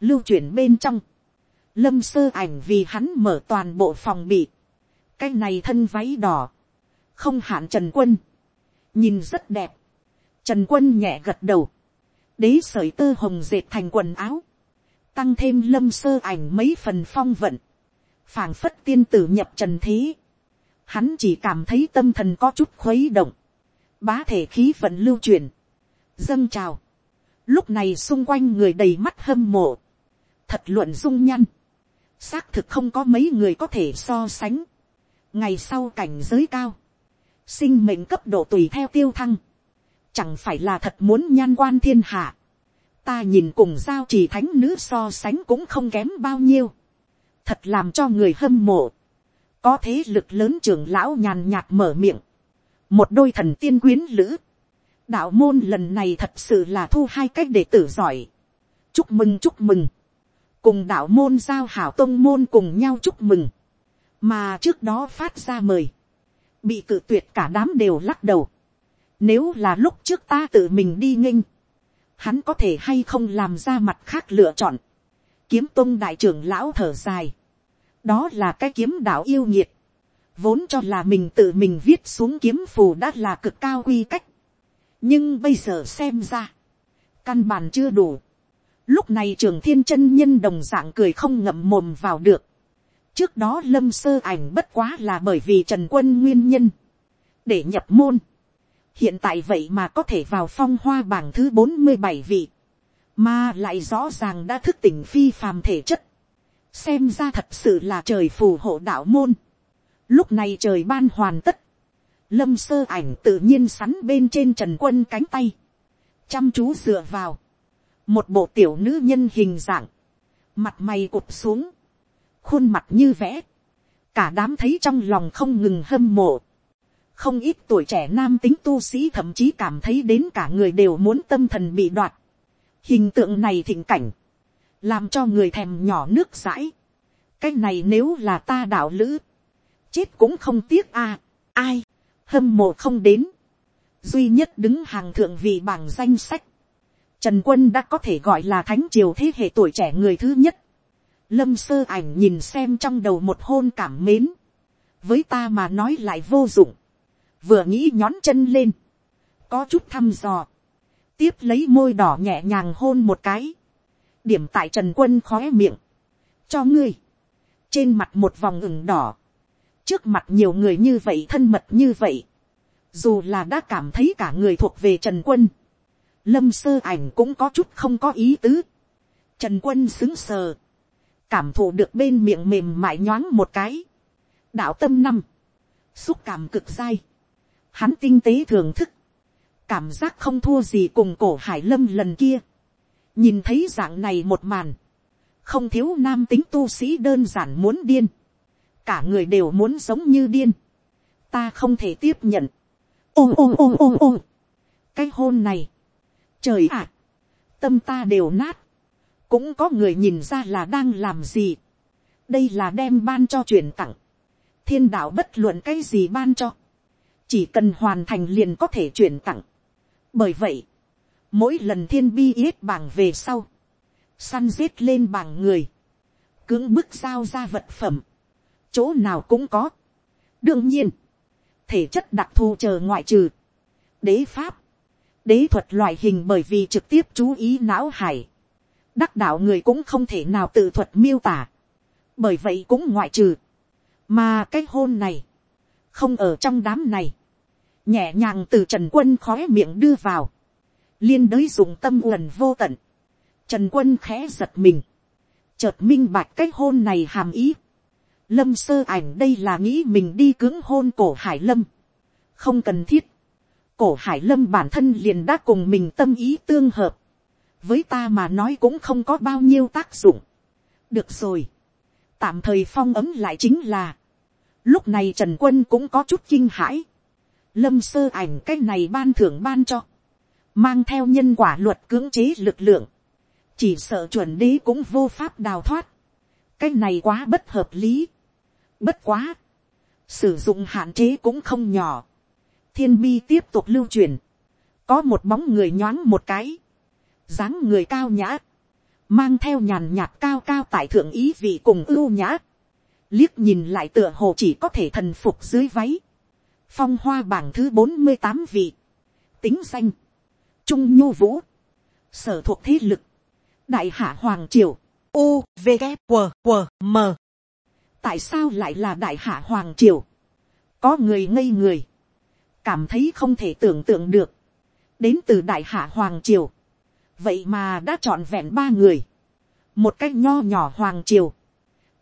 lưu chuyển bên trong, lâm sơ ảnh vì hắn mở toàn bộ phòng bị, cái này thân váy đỏ, không hạn trần quân, nhìn rất đẹp, trần quân nhẹ gật đầu, đế sởi tơ hồng dệt thành quần áo, tăng thêm lâm sơ ảnh mấy phần phong vận, phảng phất tiên tử nhập trần thế, hắn chỉ cảm thấy tâm thần có chút khuấy động, bá thể khí vận lưu truyền, dâng trào, lúc này xung quanh người đầy mắt hâm mộ, thật luận dung nhăn, xác thực không có mấy người có thể so sánh, ngày sau cảnh giới cao, sinh mệnh cấp độ tùy theo tiêu thăng, chẳng phải là thật muốn nhan quan thiên hạ, ta nhìn cùng giao trì thánh nữ so sánh cũng không kém bao nhiêu, thật làm cho người hâm mộ, có thế lực lớn trưởng lão nhàn nhạt mở miệng, một đôi thần tiên quyến lữ, đạo môn lần này thật sự là thu hai cách để tử giỏi, chúc mừng chúc mừng, cùng đạo môn giao hảo tông môn cùng nhau chúc mừng, mà trước đó phát ra mời, bị cự tuyệt cả đám đều lắc đầu, nếu là lúc trước ta tự mình đi nghinh, hắn có thể hay không làm ra mặt khác lựa chọn, kiếm tôn đại trưởng lão thở dài, đó là cái kiếm đạo yêu nhiệt, vốn cho là mình tự mình viết xuống kiếm phù đã là cực cao quy cách, nhưng bây giờ xem ra, căn bản chưa đủ, lúc này trường thiên chân nhân đồng dạng cười không ngậm mồm vào được, trước đó lâm sơ ảnh bất quá là bởi vì trần quân nguyên nhân, để nhập môn, hiện tại vậy mà có thể vào phong hoa bảng thứ bốn mươi bảy vị, mà lại rõ ràng đã thức tỉnh phi phàm thể chất, xem ra thật sự là trời phù hộ đạo môn. Lúc này trời ban hoàn tất, lâm sơ ảnh tự nhiên sắn bên trên trần quân cánh tay, chăm chú dựa vào, một bộ tiểu nữ nhân hình dạng, mặt mày cụp xuống, khuôn mặt như vẽ, cả đám thấy trong lòng không ngừng hâm mộ, không ít tuổi trẻ nam tính tu sĩ thậm chí cảm thấy đến cả người đều muốn tâm thần bị đoạt. hình tượng này thịnh cảnh, làm cho người thèm nhỏ nước dãi. cái này nếu là ta đạo lữ, chết cũng không tiếc a, ai, hâm mộ không đến, duy nhất đứng hàng thượng vị bảng danh sách, trần quân đã có thể gọi là thánh triều thế hệ tuổi trẻ người thứ nhất, lâm sơ ảnh nhìn xem trong đầu một hôn cảm mến, với ta mà nói lại vô dụng, vừa nghĩ nhón chân lên, có chút thăm dò, tiếp lấy môi đỏ nhẹ nhàng hôn một cái, điểm tại trần quân khóe miệng, cho ngươi, trên mặt một vòng ửng đỏ, trước mặt nhiều người như vậy thân mật như vậy, dù là đã cảm thấy cả người thuộc về trần quân, lâm sơ ảnh cũng có chút không có ý tứ, trần quân xứng sờ, cảm thụ được bên miệng mềm mại nhoáng một cái, đạo tâm năm, xúc cảm cực dai, hắn tinh tế thưởng thức, cảm giác không thua gì cùng cổ hải lâm lần kia, nhìn thấy dạng này một màn, không thiếu nam tính tu sĩ đơn giản muốn điên, cả người đều muốn giống như điên, ta không thể tiếp nhận, ôm ôm ôm ôm ôm, cái hôn này, trời ạ, tâm ta đều nát, cũng có người nhìn ra là đang làm gì, đây là đem ban cho truyền tặng, thiên đạo bất luận cái gì ban cho, chỉ cần hoàn thành liền có thể chuyển tặng. bởi vậy, mỗi lần thiên bi yết bảng về sau, săn giết lên bảng người, cưỡng bức giao ra vật phẩm, chỗ nào cũng có. đương nhiên, thể chất đặc thù chờ ngoại trừ, đế pháp, đế thuật loại hình bởi vì trực tiếp chú ý não hải, đắc đạo người cũng không thể nào tự thuật miêu tả, bởi vậy cũng ngoại trừ, mà cái hôn này, không ở trong đám này, nhẹ nhàng từ trần quân khói miệng đưa vào, liên đới dùng tâm uẩn vô tận, trần quân khẽ giật mình, chợt minh bạch cái hôn này hàm ý, lâm sơ ảnh đây là nghĩ mình đi cưỡng hôn cổ hải lâm, không cần thiết, cổ hải lâm bản thân liền đã cùng mình tâm ý tương hợp, với ta mà nói cũng không có bao nhiêu tác dụng. được rồi, tạm thời phong ấm lại chính là, lúc này trần quân cũng có chút kinh hãi, lâm sơ ảnh cái này ban thưởng ban cho, mang theo nhân quả luật cưỡng chế lực lượng, chỉ sợ chuẩn đế cũng vô pháp đào thoát, cái này quá bất hợp lý, bất quá, sử dụng hạn chế cũng không nhỏ, thiên bi tiếp tục lưu truyền, có một bóng người nhoáng một cái, dáng người cao nhã, mang theo nhàn nhạt cao cao tại thượng ý vị cùng ưu nhã, liếc nhìn lại tựa hồ chỉ có thể thần phục dưới váy, phong hoa bảng thứ bốn mươi tám vị, tính danh, trung nhu vũ, sở thuộc thế lực, đại hạ hoàng triều, u v g q q m. Tại sao lại là đại hạ hoàng triều, có người ngây người, cảm thấy không thể tưởng tượng được, đến từ đại hạ hoàng triều, vậy mà đã chọn vẹn ba người, một cách nho nhỏ hoàng triều,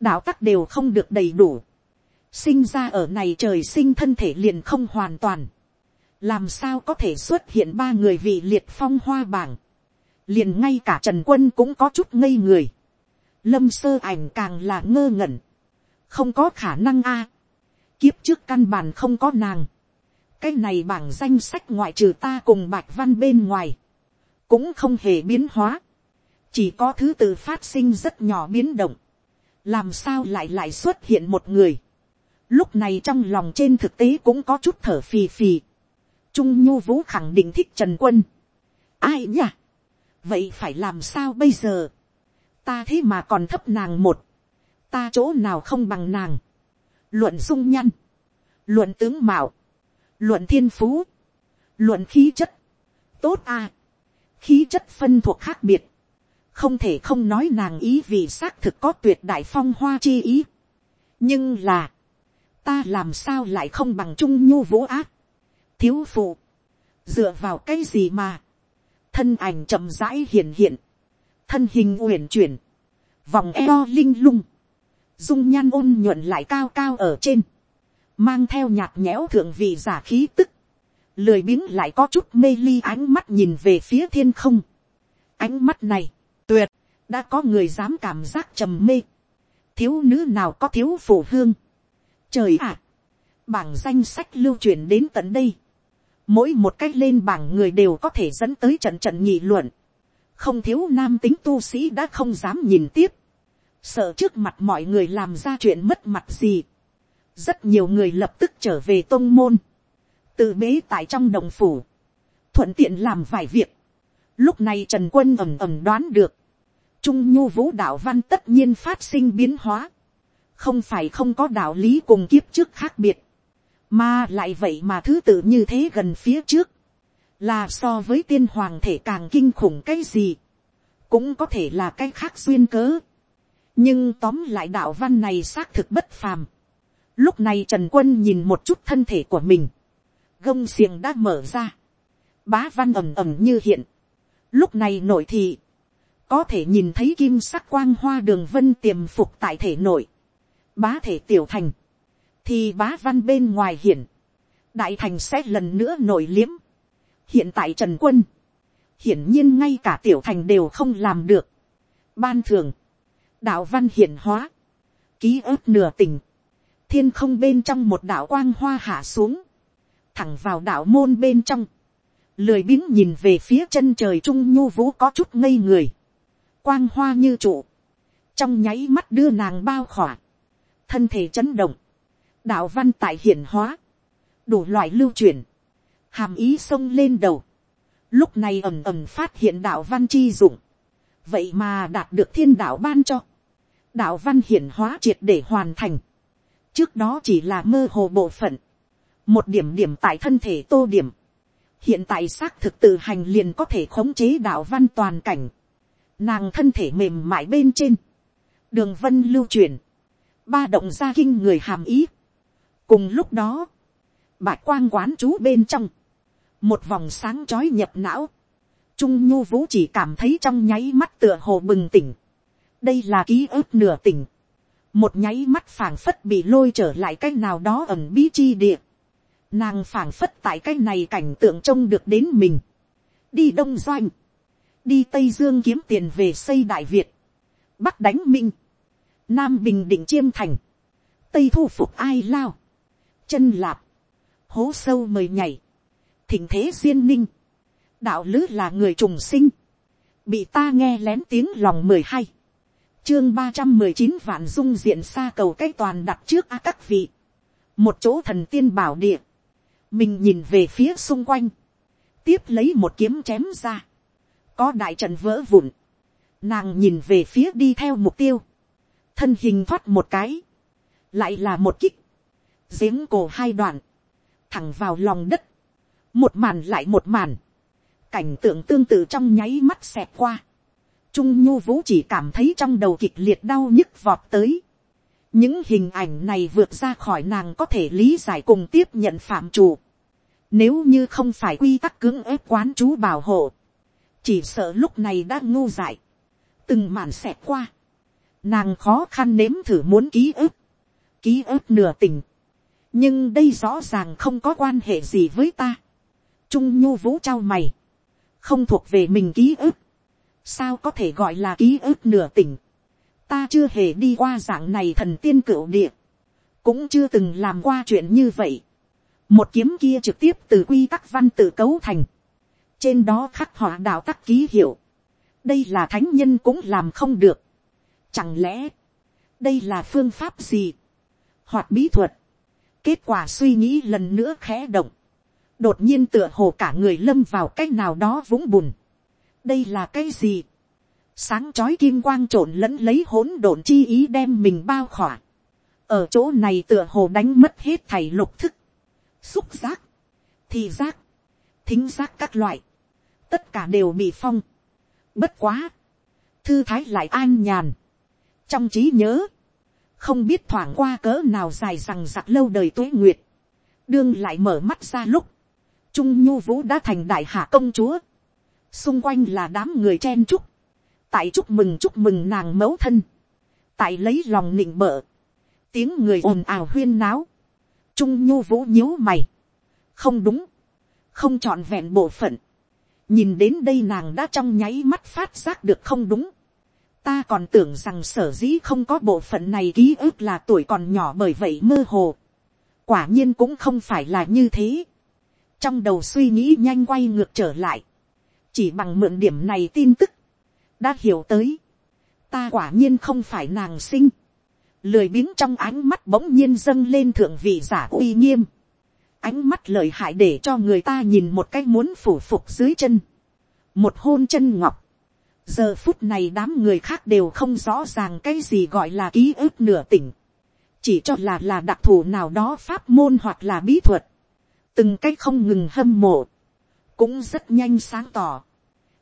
đạo tắc đều không được đầy đủ, sinh ra ở này trời sinh thân thể liền không hoàn toàn, làm sao có thể xuất hiện ba người vị liệt phong hoa bảng, liền ngay cả trần quân cũng có chút ngây người, lâm sơ ảnh càng là ngơ ngẩn, không có khả năng a, kiếp trước căn bản không có nàng, cái này bảng danh sách ngoại trừ ta cùng bạch văn bên ngoài, cũng không hề biến hóa, chỉ có thứ tự phát sinh rất nhỏ biến động, làm sao lại lại xuất hiện một người, lúc này trong lòng trên thực tế cũng có chút thở phì phì, trung nhu vũ khẳng định thích trần quân, ai nhỉ, vậy phải làm sao bây giờ, ta thế mà còn thấp nàng một, ta chỗ nào không bằng nàng, luận dung nhăn, luận tướng mạo, luận thiên phú, luận khí chất, tốt à, khí chất phân thuộc khác biệt, không thể không nói nàng ý vì xác thực có tuyệt đại phong hoa chi ý, nhưng là, ta làm sao lại không bằng trung nhu vũ ác, thiếu phụ, dựa vào cái gì mà, thân ảnh chậm rãi hiện hiện, thân hình uyển chuyển, vòng eo linh lung, dung nhan ôn nhuận lại cao cao ở trên, mang theo nhạt nhẽo thượng vị giả khí tức, lười biếng lại có chút mê ly ánh mắt nhìn về phía thiên không. ánh mắt này, tuyệt, đã có người dám cảm giác trầm mê, thiếu nữ nào có thiếu phổ hương. trời ạ, bảng danh sách lưu truyền đến tận đây, mỗi một cách lên bảng người đều có thể dẫn tới trận trận nghị luận, không thiếu nam tính tu sĩ đã không dám nhìn tiếp, sợ trước mặt mọi người làm ra chuyện mất mặt gì, rất nhiều người lập tức trở về tôn môn, tự bế tại trong đồng phủ, thuận tiện làm vài việc. Lúc này trần quân ầm ầm đoán được, trung nhu vũ đạo văn tất nhiên phát sinh biến hóa, không phải không có đạo lý cùng kiếp trước khác biệt, mà lại vậy mà thứ tự như thế gần phía trước, là so với tiên hoàng thể càng kinh khủng cái gì, cũng có thể là cái khác duyên cớ. nhưng tóm lại đạo văn này xác thực bất phàm, Lúc này Trần Quân nhìn một chút thân thể của mình. Gông xiềng đã mở ra. Bá văn ẩm ẩm như hiện. Lúc này nội thị. Có thể nhìn thấy kim sắc quang hoa đường vân tiềm phục tại thể nội. Bá thể tiểu thành. Thì bá văn bên ngoài hiển Đại thành sẽ lần nữa nổi liếm. Hiện tại Trần Quân. Hiển nhiên ngay cả tiểu thành đều không làm được. Ban thường. Đạo văn hiển hóa. Ký ức nửa tình thiên không bên trong một đạo quang hoa hạ xuống, thẳng vào đạo môn bên trong, lười biếng nhìn về phía chân trời trung nhu vũ có chút ngây người, quang hoa như trụ, trong nháy mắt đưa nàng bao khỏa, thân thể chấn động, đạo văn tại hiển hóa, đủ loại lưu truyền, hàm ý xông lên đầu, lúc này ầm ầm phát hiện đạo văn chi dụng, vậy mà đạt được thiên đạo ban cho, đạo văn hiển hóa triệt để hoàn thành, trước đó chỉ là mơ hồ bộ phận, một điểm điểm tại thân thể tô điểm, hiện tại xác thực tự hành liền có thể khống chế đạo văn toàn cảnh, nàng thân thể mềm mại bên trên, đường vân lưu truyền, ba động ra kinh người hàm ý. cùng lúc đó, bạch quang quán chú bên trong, một vòng sáng chói nhập não, trung nhu vũ chỉ cảm thấy trong nháy mắt tựa hồ bừng tỉnh, đây là ký ức nửa tỉnh, một nháy mắt phảng phất bị lôi trở lại cái nào đó ẩm bí chi địa, nàng phảng phất tại cái này cảnh tượng trông được đến mình, đi đông doanh, đi tây dương kiếm tiền về xây đại việt, bắc đánh minh, nam bình định chiêm thành, tây thu phục ai lao, chân lạp, hố sâu mời nhảy, thỉnh thế duyên ninh, đạo lứ là người trùng sinh, bị ta nghe lén tiếng lòng mười hai, chương ba trăm mười chín vạn dung diện xa cầu cái toàn đặt trước a các vị, một chỗ thần tiên bảo địa, mình nhìn về phía xung quanh, tiếp lấy một kiếm chém ra, có đại trận vỡ vụn, nàng nhìn về phía đi theo mục tiêu, thân hình thoát một cái, lại là một kích, giếng cổ hai đoạn, thẳng vào lòng đất, một màn lại một màn, cảnh tượng tương tự trong nháy mắt xẹt qua, trung nhu vũ chỉ cảm thấy trong đầu kịch liệt đau nhức vọt tới, những hình ảnh này vượt ra khỏi nàng có thể lý giải cùng tiếp nhận phạm chủ, nếu như không phải quy tắc cưỡng ép quán chú bảo hộ, chỉ sợ lúc này đã ngu dại, từng màn xẹt qua, nàng khó khăn nếm thử muốn ký ức, ký ức nửa tình, nhưng đây rõ ràng không có quan hệ gì với ta. trung nhu vũ trao mày, không thuộc về mình ký ức, sao có thể gọi là ký ức nửa tình, ta chưa hề đi qua dạng này thần tiên cửu địa, cũng chưa từng làm qua chuyện như vậy. một kiếm kia trực tiếp từ quy tắc văn tự cấu thành, trên đó khắc họa đạo tắc ký hiệu, đây là thánh nhân cũng làm không được, Chẳng lẽ, đây là phương pháp gì? Hoặc bí thuật. Kết quả suy nghĩ lần nữa khẽ động. Đột nhiên tựa hồ cả người lâm vào cái nào đó vũng bùn. Đây là cái gì? Sáng chói kim quang trộn lẫn lấy hỗn độn chi ý đem mình bao khỏa. Ở chỗ này tựa hồ đánh mất hết thảy lục thức. Xúc giác. Thì giác. Thính giác các loại. Tất cả đều bị phong. Bất quá. Thư thái lại an nhàn. Trong trí nhớ, không biết thoảng qua cỡ nào dài rằng giặc lâu đời tuế nguyệt, đương lại mở mắt ra lúc, trung nhu vũ đã thành đại hạ công chúa, xung quanh là đám người chen chúc, tại chúc mừng chúc mừng nàng mẫu thân, tại lấy lòng nịnh bợ, tiếng người ồn ào huyên náo, trung nhu vũ nhíu mày, không đúng, không trọn vẹn bộ phận, nhìn đến đây nàng đã trong nháy mắt phát giác được không đúng, ta còn tưởng rằng sở dĩ không có bộ phận này ký ức là tuổi còn nhỏ bởi vậy mơ hồ. quả nhiên cũng không phải là như thế. trong đầu suy nghĩ nhanh quay ngược trở lại. chỉ bằng mượn điểm này tin tức. đã hiểu tới. ta quả nhiên không phải nàng sinh. lười biếng trong ánh mắt bỗng nhiên dâng lên thượng vị giả uy nghiêm ánh mắt lợi hại để cho người ta nhìn một cái muốn phủ phục dưới chân. một hôn chân ngọc. Giờ phút này đám người khác đều không rõ ràng cái gì gọi là ký ức nửa tỉnh, chỉ cho là là đặc thù nào đó pháp môn hoặc là bí thuật, từng cái không ngừng hâm mộ, cũng rất nhanh sáng tỏ,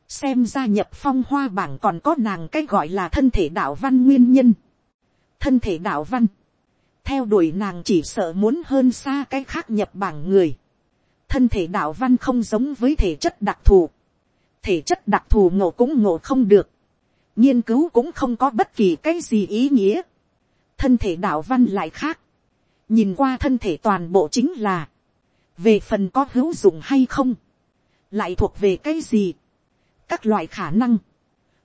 xem ra nhập phong hoa bảng còn có nàng cái gọi là thân thể đạo văn nguyên nhân, thân thể đạo văn, theo đuổi nàng chỉ sợ muốn hơn xa cái khác nhập bảng người, thân thể đạo văn không giống với thể chất đặc thù, thể chất đặc thù ngộ cũng ngộ không được, nghiên cứu cũng không có bất kỳ cái gì ý nghĩa, thân thể đạo văn lại khác, nhìn qua thân thể toàn bộ chính là, về phần có hữu dụng hay không, lại thuộc về cái gì, các loại khả năng,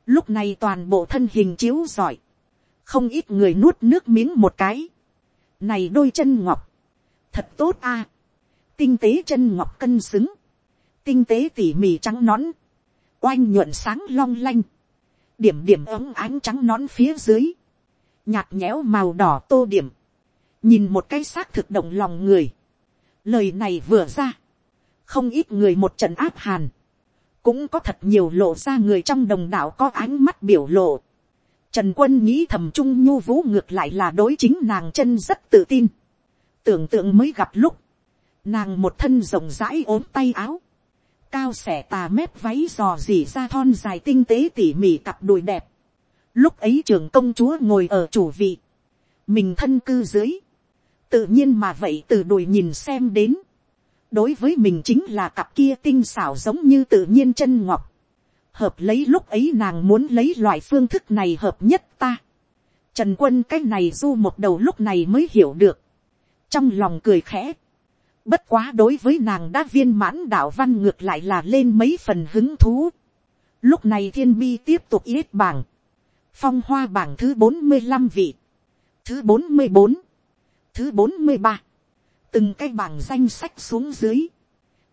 lúc này toàn bộ thân hình chiếu giỏi, không ít người nuốt nước miếng một cái, này đôi chân ngọc, thật tốt a, tinh tế chân ngọc cân xứng, tinh tế tỉ mỉ trắng nón, oanh nhuận sáng long lanh, điểm điểm ấm ánh trắng nón phía dưới, nhạt nhẽo màu đỏ tô điểm, nhìn một cái xác thực động lòng người, lời này vừa ra, không ít người một trận áp hàn, cũng có thật nhiều lộ ra người trong đồng đạo có ánh mắt biểu lộ. Trần quân nghĩ thầm trung nhu vũ ngược lại là đối chính nàng chân rất tự tin. Tưởng tượng mới gặp lúc, nàng một thân rộng rãi ốm tay áo, cao xẻ tà mép váy dò dỉ ra thon dài tinh tế tỉ mỉ cặp đùi đẹp. Lúc ấy trường công chúa ngồi ở chủ vị, mình thân cư dưới, tự nhiên mà vậy từ đùi nhìn xem đến, đối với mình chính là cặp kia tinh xảo giống như tự nhiên chân ngọc, hợp lấy lúc ấy nàng muốn lấy loại phương thức này hợp nhất ta. Trần quân cái này du một đầu lúc này mới hiểu được, trong lòng cười khẽ, bất quá đối với nàng đã viên mãn đạo văn ngược lại là lên mấy phần hứng thú. Lúc này thiên bi tiếp tục yết bảng, phong hoa bảng thứ bốn mươi năm vị, thứ bốn mươi bốn, thứ bốn mươi ba, từng cái bảng danh sách xuống dưới,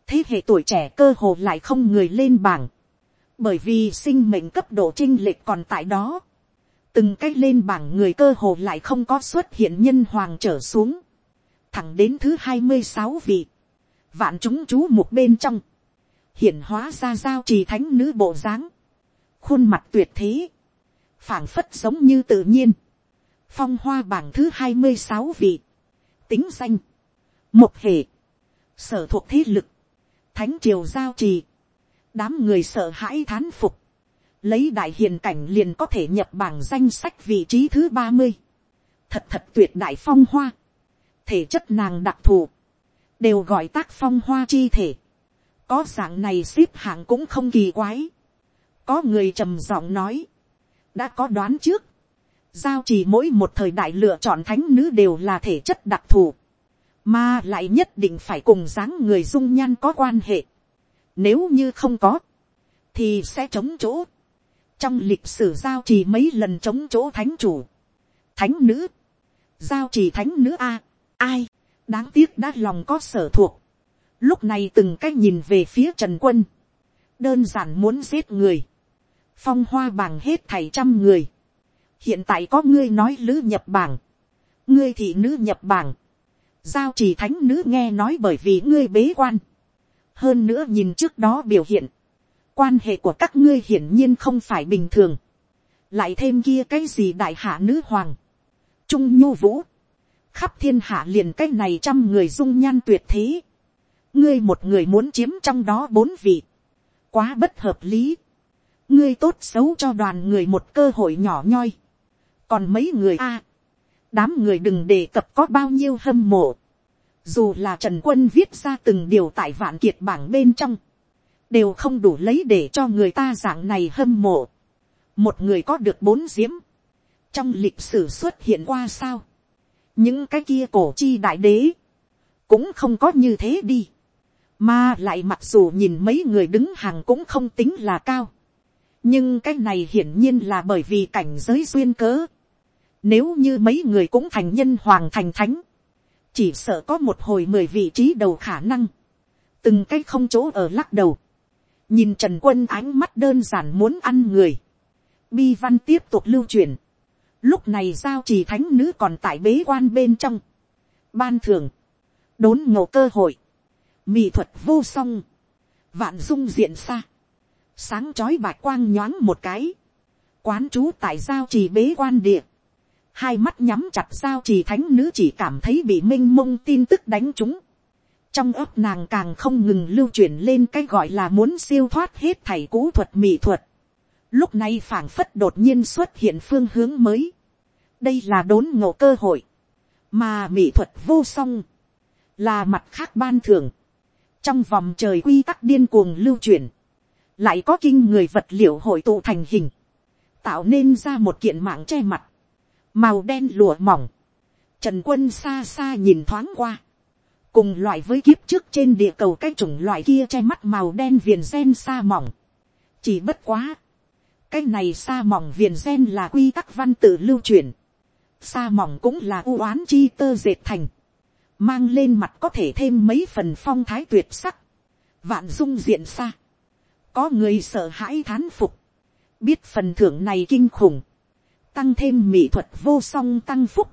thế hệ tuổi trẻ cơ hồ lại không người lên bảng, bởi vì sinh mệnh cấp độ trinh lệch còn tại đó, từng cái lên bảng người cơ hồ lại không có xuất hiện nhân hoàng trở xuống, thẳng đến thứ hai mươi sáu vị, vạn chúng chú một bên trong, hiển hóa ra giao trì thánh nữ bộ dáng, khuôn mặt tuyệt thế, phảng phất giống như tự nhiên, phong hoa bảng thứ hai mươi sáu vị, tính danh, một hệ, sở thuộc thế lực, thánh triều giao trì, đám người sợ hãi thán phục, lấy đại hiền cảnh liền có thể nhập bảng danh sách vị trí thứ ba mươi, thật thật tuyệt đại phong hoa, thể chất nàng đặc thù, đều gọi tác phong hoa chi thể, có dạng này xếp hạng cũng không kỳ quái, có người trầm giọng nói, đã có đoán trước, giao chỉ mỗi một thời đại lựa chọn thánh nữ đều là thể chất đặc thù, mà lại nhất định phải cùng dáng người dung nhan có quan hệ. Nếu như không có, thì sẽ chống chỗ. Trong lịch sử giao trì mấy lần chống chỗ thánh chủ, thánh nữ, giao trì thánh nữ a, ai, đáng tiếc đã lòng có sở thuộc. Lúc này từng cách nhìn về phía trần quân, đơn giản muốn giết người, phong hoa bằng hết thầy trăm người. hiện tại có ngươi nói lữ nhập bảng, ngươi thị nữ nhập bảng, giao trì thánh nữ nghe nói bởi vì ngươi bế quan hơn nữa nhìn trước đó biểu hiện, quan hệ của các ngươi hiển nhiên không phải bình thường. lại thêm kia cái gì đại hạ nữ hoàng, trung nhu vũ, khắp thiên hạ liền cái này trăm người dung nhan tuyệt thế. ngươi một người muốn chiếm trong đó bốn vị, quá bất hợp lý. ngươi tốt xấu cho đoàn người một cơ hội nhỏ nhoi. còn mấy người a, đám người đừng đề cập có bao nhiêu hâm mộ. Dù là Trần Quân viết ra từng điều tại vạn kiệt bảng bên trong. Đều không đủ lấy để cho người ta dạng này hâm mộ. Một người có được bốn diễm. Trong lịch sử xuất hiện qua sao. Những cái kia cổ chi đại đế. Cũng không có như thế đi. Mà lại mặc dù nhìn mấy người đứng hàng cũng không tính là cao. Nhưng cái này hiển nhiên là bởi vì cảnh giới duyên cớ nếu như mấy người cũng thành nhân hoàng thành thánh. Chỉ sợ có một hồi mười vị trí đầu khả năng. Từng cái không chỗ ở lắc đầu. Nhìn Trần Quân ánh mắt đơn giản muốn ăn người. Bi văn tiếp tục lưu truyền. Lúc này giao trì thánh nữ còn tại bế quan bên trong. Ban thường. Đốn ngộ cơ hội. Mỹ thuật vô song. Vạn dung diện xa. Sáng chói bạch quang nhoáng một cái. Quán trú tại giao trì bế quan địa hai mắt nhắm chặt sao chỉ thánh nữ chỉ cảm thấy bị m i n h mông tin tức đánh chúng. trong ấp nàng càng không ngừng lưu chuyển lên cái gọi là muốn siêu thoát hết thầy cũ thuật mỹ thuật. lúc này phảng phất đột nhiên xuất hiện phương hướng mới. đây là đốn ngộ cơ hội, mà mỹ thuật vô song, là mặt khác ban thường. trong vòng trời quy tắc điên cuồng lưu chuyển, lại có kinh người vật liệu hội tụ thành hình, tạo nên ra một kiện mạng che mặt màu đen lụa mỏng, trần quân xa xa nhìn thoáng qua, cùng loại với kiếp trước trên địa cầu cái chủng loại kia che mắt màu đen viền gen xa mỏng, chỉ bất quá, cái này xa mỏng viền gen là quy tắc văn tự lưu truyền, xa mỏng cũng là u oán chi tơ dệt thành, mang lên mặt có thể thêm mấy phần phong thái tuyệt sắc, vạn dung diện xa, có người sợ hãi thán phục, biết phần thưởng này kinh khủng, tăng thêm mỹ thuật vô song tăng phúc,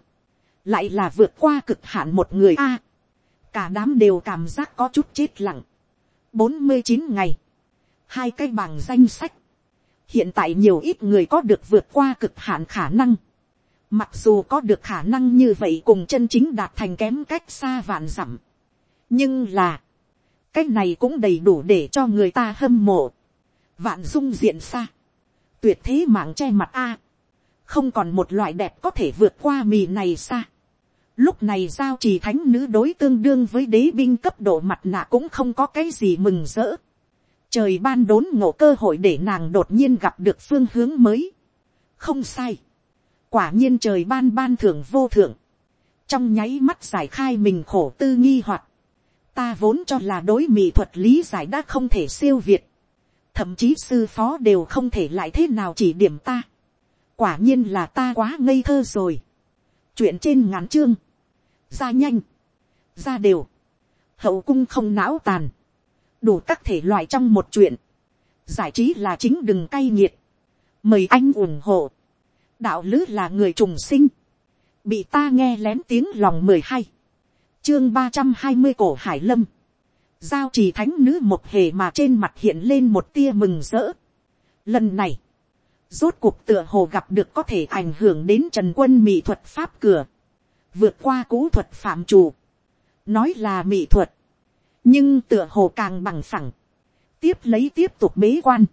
lại là vượt qua cực hạn một người a. cả đám đều cảm giác có chút chết lặng. bốn mươi chín ngày, hai cái bảng danh sách, hiện tại nhiều ít người có được vượt qua cực hạn khả năng, mặc dù có được khả năng như vậy cùng chân chính đạt thành kém cách xa vạn dặm, nhưng là, cái này cũng đầy đủ để cho người ta hâm mộ, vạn dung diện xa, tuyệt thế mạng che mặt a, không còn một loại đẹp có thể vượt qua mì này xa. Lúc này giao trì thánh nữ đối tương đương với đế binh cấp độ mặt nạ cũng không có cái gì mừng rỡ. Trời ban đốn ngộ cơ hội để nàng đột nhiên gặp được phương hướng mới. Không sai. Quả nhiên trời ban ban thưởng vô thượng. Trong nháy mắt giải khai mình khổ tư nghi hoặc Ta vốn cho là đối mỹ thuật lý giải đã không thể siêu việt. Thậm chí sư phó đều không thể lại thế nào chỉ điểm ta. Quả nhiên là ta quá ngây thơ rồi. Chuyện trên ngắn chương. Ra nhanh. Ra đều. Hậu cung không não tàn đủ các thể loại trong một chuyện, giải trí là chính đừng cay nghiệt, mời anh ủng hộ, đạo lứ là người trùng sinh, bị ta nghe lén tiếng lòng mười hai, chương ba trăm hai mươi cổ hải lâm, giao trì thánh nữ một hề mà trên mặt hiện lên một tia mừng rỡ. Lần này, rốt cuộc tựa hồ gặp được có thể ảnh hưởng đến trần quân mỹ thuật pháp cửa, vượt qua cũ thuật phạm chủ, nói là mỹ thuật, nhưng tựa hồ càng bằng phẳng, tiếp lấy tiếp tục bế quan,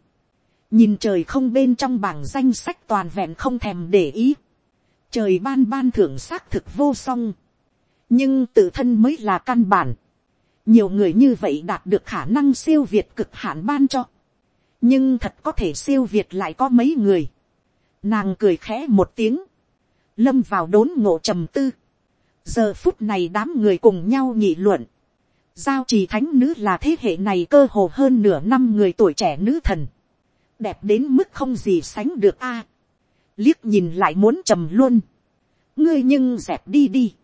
nhìn trời không bên trong bảng danh sách toàn vẹn không thèm để ý, trời ban ban thưởng xác thực vô song, nhưng tự thân mới là căn bản, nhiều người như vậy đạt được khả năng siêu việt cực hạn ban cho, nhưng thật có thể siêu việt lại có mấy người, nàng cười khẽ một tiếng, lâm vào đốn ngộ trầm tư, giờ phút này đám người cùng nhau nhị luận, Giao trì thánh nữ là thế hệ này cơ hồ hơn nửa năm người tuổi trẻ nữ thần. Đẹp đến mức không gì sánh được a. liếc nhìn lại muốn trầm luôn. Ngươi nhưng dẹp đi đi.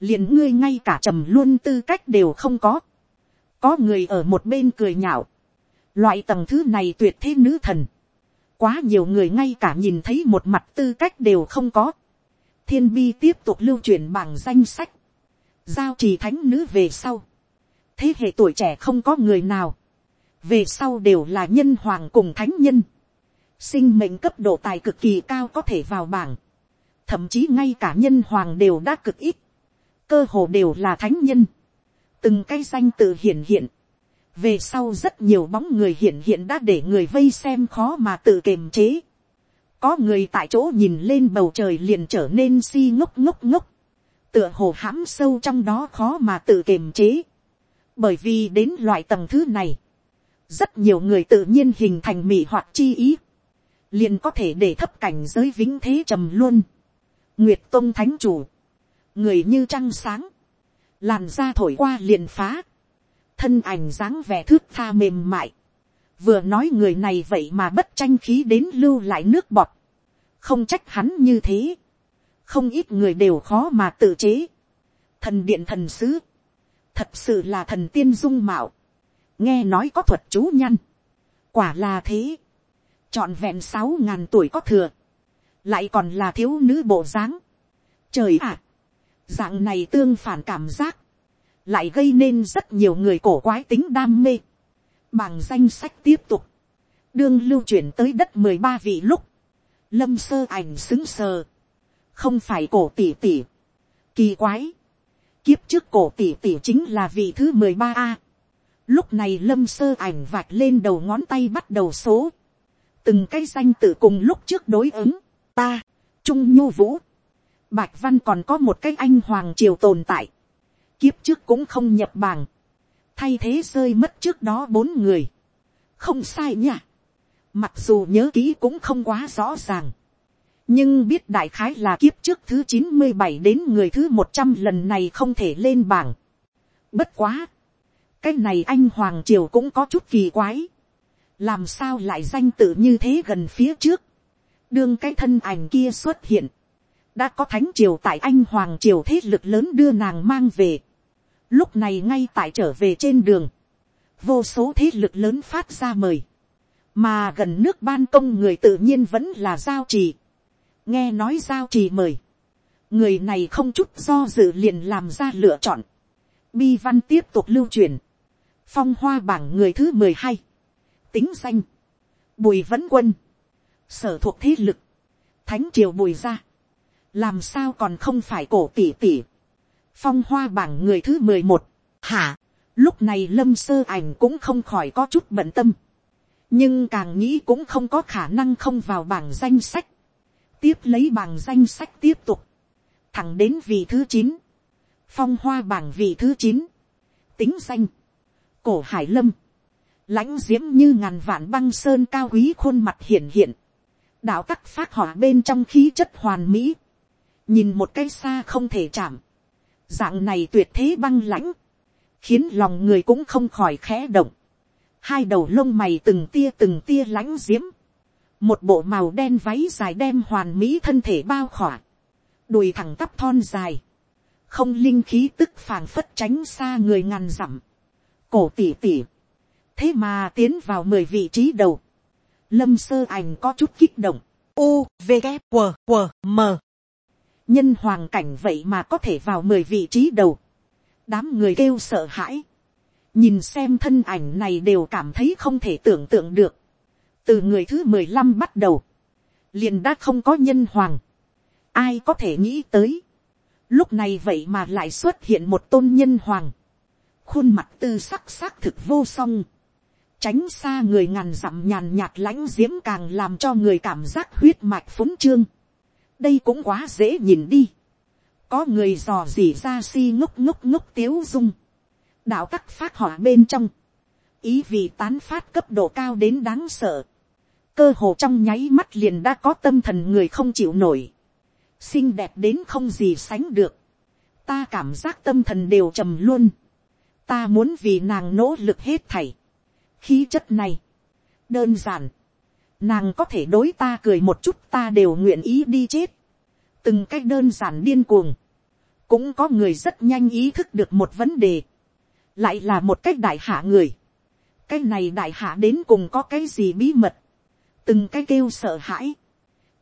liền ngươi ngay cả trầm luôn tư cách đều không có. Có người ở một bên cười nhạo. Loại tầng thứ này tuyệt thế nữ thần. Quá nhiều người ngay cả nhìn thấy một mặt tư cách đều không có. Thiên bi tiếp tục lưu truyền bằng danh sách. Giao trì thánh nữ về sau. Thế hệ tuổi trẻ không có người nào, về sau đều là nhân hoàng cùng thánh nhân, sinh mệnh cấp độ tài cực kỳ cao có thể vào bảng, thậm chí ngay cả nhân hoàng đều đã cực ít, cơ hồ đều là thánh nhân, từng cái danh tự hiện hiện, về sau rất nhiều bóng người hiện hiện đã để người vây xem khó mà tự kiềm chế, có người tại chỗ nhìn lên bầu trời liền trở nên si ngốc ngốc ngốc, tựa hồ hãm sâu trong đó khó mà tự kiềm chế, bởi vì đến loại tầng thứ này, rất nhiều người tự nhiên hình thành mị hoặc chi ý, liền có thể để thấp cảnh giới vĩnh thế trầm luôn. nguyệt tôn thánh chủ, người như trăng sáng, làn da thổi qua liền phá, thân ảnh dáng vẻ thước tha mềm mại, vừa nói người này vậy mà bất tranh khí đến lưu lại nước bọt, không trách hắn như thế, không ít người đều khó mà tự chế, thần điện thần sứ, thật sự là thần tiên dung mạo, nghe nói có thuật chú nhăn, quả là thế, trọn vẹn sáu ngàn tuổi có thừa, lại còn là thiếu nữ bộ dáng, trời ạ, dạng này tương phản cảm giác, lại gây nên rất nhiều người cổ quái tính đam mê, bằng danh sách tiếp tục, đương lưu chuyển tới đất mười ba vị lúc, lâm sơ ảnh xứng sờ, không phải cổ tỷ tỷ kỳ quái, Kiếp trước cổ tỷ tỷ chính là vị thứ mười ba a Lúc này lâm sơ ảnh vạch lên đầu ngón tay bắt đầu số. Từng cái danh tự cùng lúc trước đối ứng. Ta, Trung Nhu Vũ. Bạch Văn còn có một cái anh Hoàng Triều tồn tại. Kiếp trước cũng không nhập bảng. Thay thế rơi mất trước đó bốn người. Không sai nha. Mặc dù nhớ kỹ cũng không quá rõ ràng nhưng biết đại khái là kiếp trước thứ chín mươi bảy đến người thứ một trăm lần này không thể lên bảng. Bất quá, cái này anh hoàng triều cũng có chút kỳ quái, làm sao lại danh tự như thế gần phía trước, đương cái thân ảnh kia xuất hiện, đã có thánh triều tại anh hoàng triều thế lực lớn đưa nàng mang về, lúc này ngay tại trở về trên đường, vô số thế lực lớn phát ra mời, mà gần nước ban công người tự nhiên vẫn là giao trì, nghe nói giao trì mời, người này không chút do dự liền làm ra lựa chọn, bi văn tiếp tục lưu truyền, phong hoa bảng người thứ mười hai, tính danh, bùi vẫn quân, sở thuộc thế lực, thánh triều bùi ra, làm sao còn không phải cổ tỷ tỷ, phong hoa bảng người thứ mười một, hả, lúc này lâm sơ ảnh cũng không khỏi có chút bận tâm, nhưng càng nghĩ cũng không có khả năng không vào bảng danh sách, tiếp lấy bảng danh sách tiếp tục, thẳng đến vị thứ chín, phong hoa bảng vị thứ chín, tính danh, cổ hải lâm, lãnh diễm như ngàn vạn băng sơn cao quý khuôn mặt hiển hiện, đạo tắc phát hỏa bên trong khí chất hoàn mỹ, nhìn một cái xa không thể chạm, dạng này tuyệt thế băng lãnh, khiến lòng người cũng không khỏi khẽ động, hai đầu lông mày từng tia từng tia lãnh diễm, một bộ màu đen váy dài đem hoàn mỹ thân thể bao khỏa, đùi thẳng tắp thon dài, không linh khí tức phảng phất tránh xa người ngàn dặm, cổ tỉ tỉ, thế mà tiến vào mười vị trí đầu, lâm sơ ảnh có chút kích động, u v g q q m nhân hoàng cảnh vậy mà có thể vào mười vị trí đầu, đám người kêu sợ hãi, nhìn xem thân ảnh này đều cảm thấy không thể tưởng tượng được, từ người thứ mười lăm bắt đầu, liền đã không có nhân hoàng, ai có thể nghĩ tới, lúc này vậy mà lại xuất hiện một tôn nhân hoàng, khuôn mặt tư sắc sắc thực vô song, tránh xa người ngàn dặm nhàn nhạt lãnh diễm càng làm cho người cảm giác huyết mạch phúng trương đây cũng quá dễ nhìn đi. có người dò dỉ ra si ngốc ngốc ngốc tiếu dung. đạo tắc phát hỏa bên trong. ý vì tán phát cấp độ cao đến đáng sợ. cơ hồ trong nháy mắt liền đã có tâm thần người không chịu nổi. xinh đẹp đến không gì sánh được. ta cảm giác tâm thần đều trầm luôn. ta muốn vì nàng nỗ lực hết thảy khí chất này, đơn giản, nàng có thể đối ta cười một chút ta đều nguyện ý đi chết, từng cách đơn giản điên cuồng, cũng có người rất nhanh ý thức được một vấn đề, lại là một cách đại hạ người, cái này đại hạ đến cùng có cái gì bí mật, từng cái kêu sợ hãi,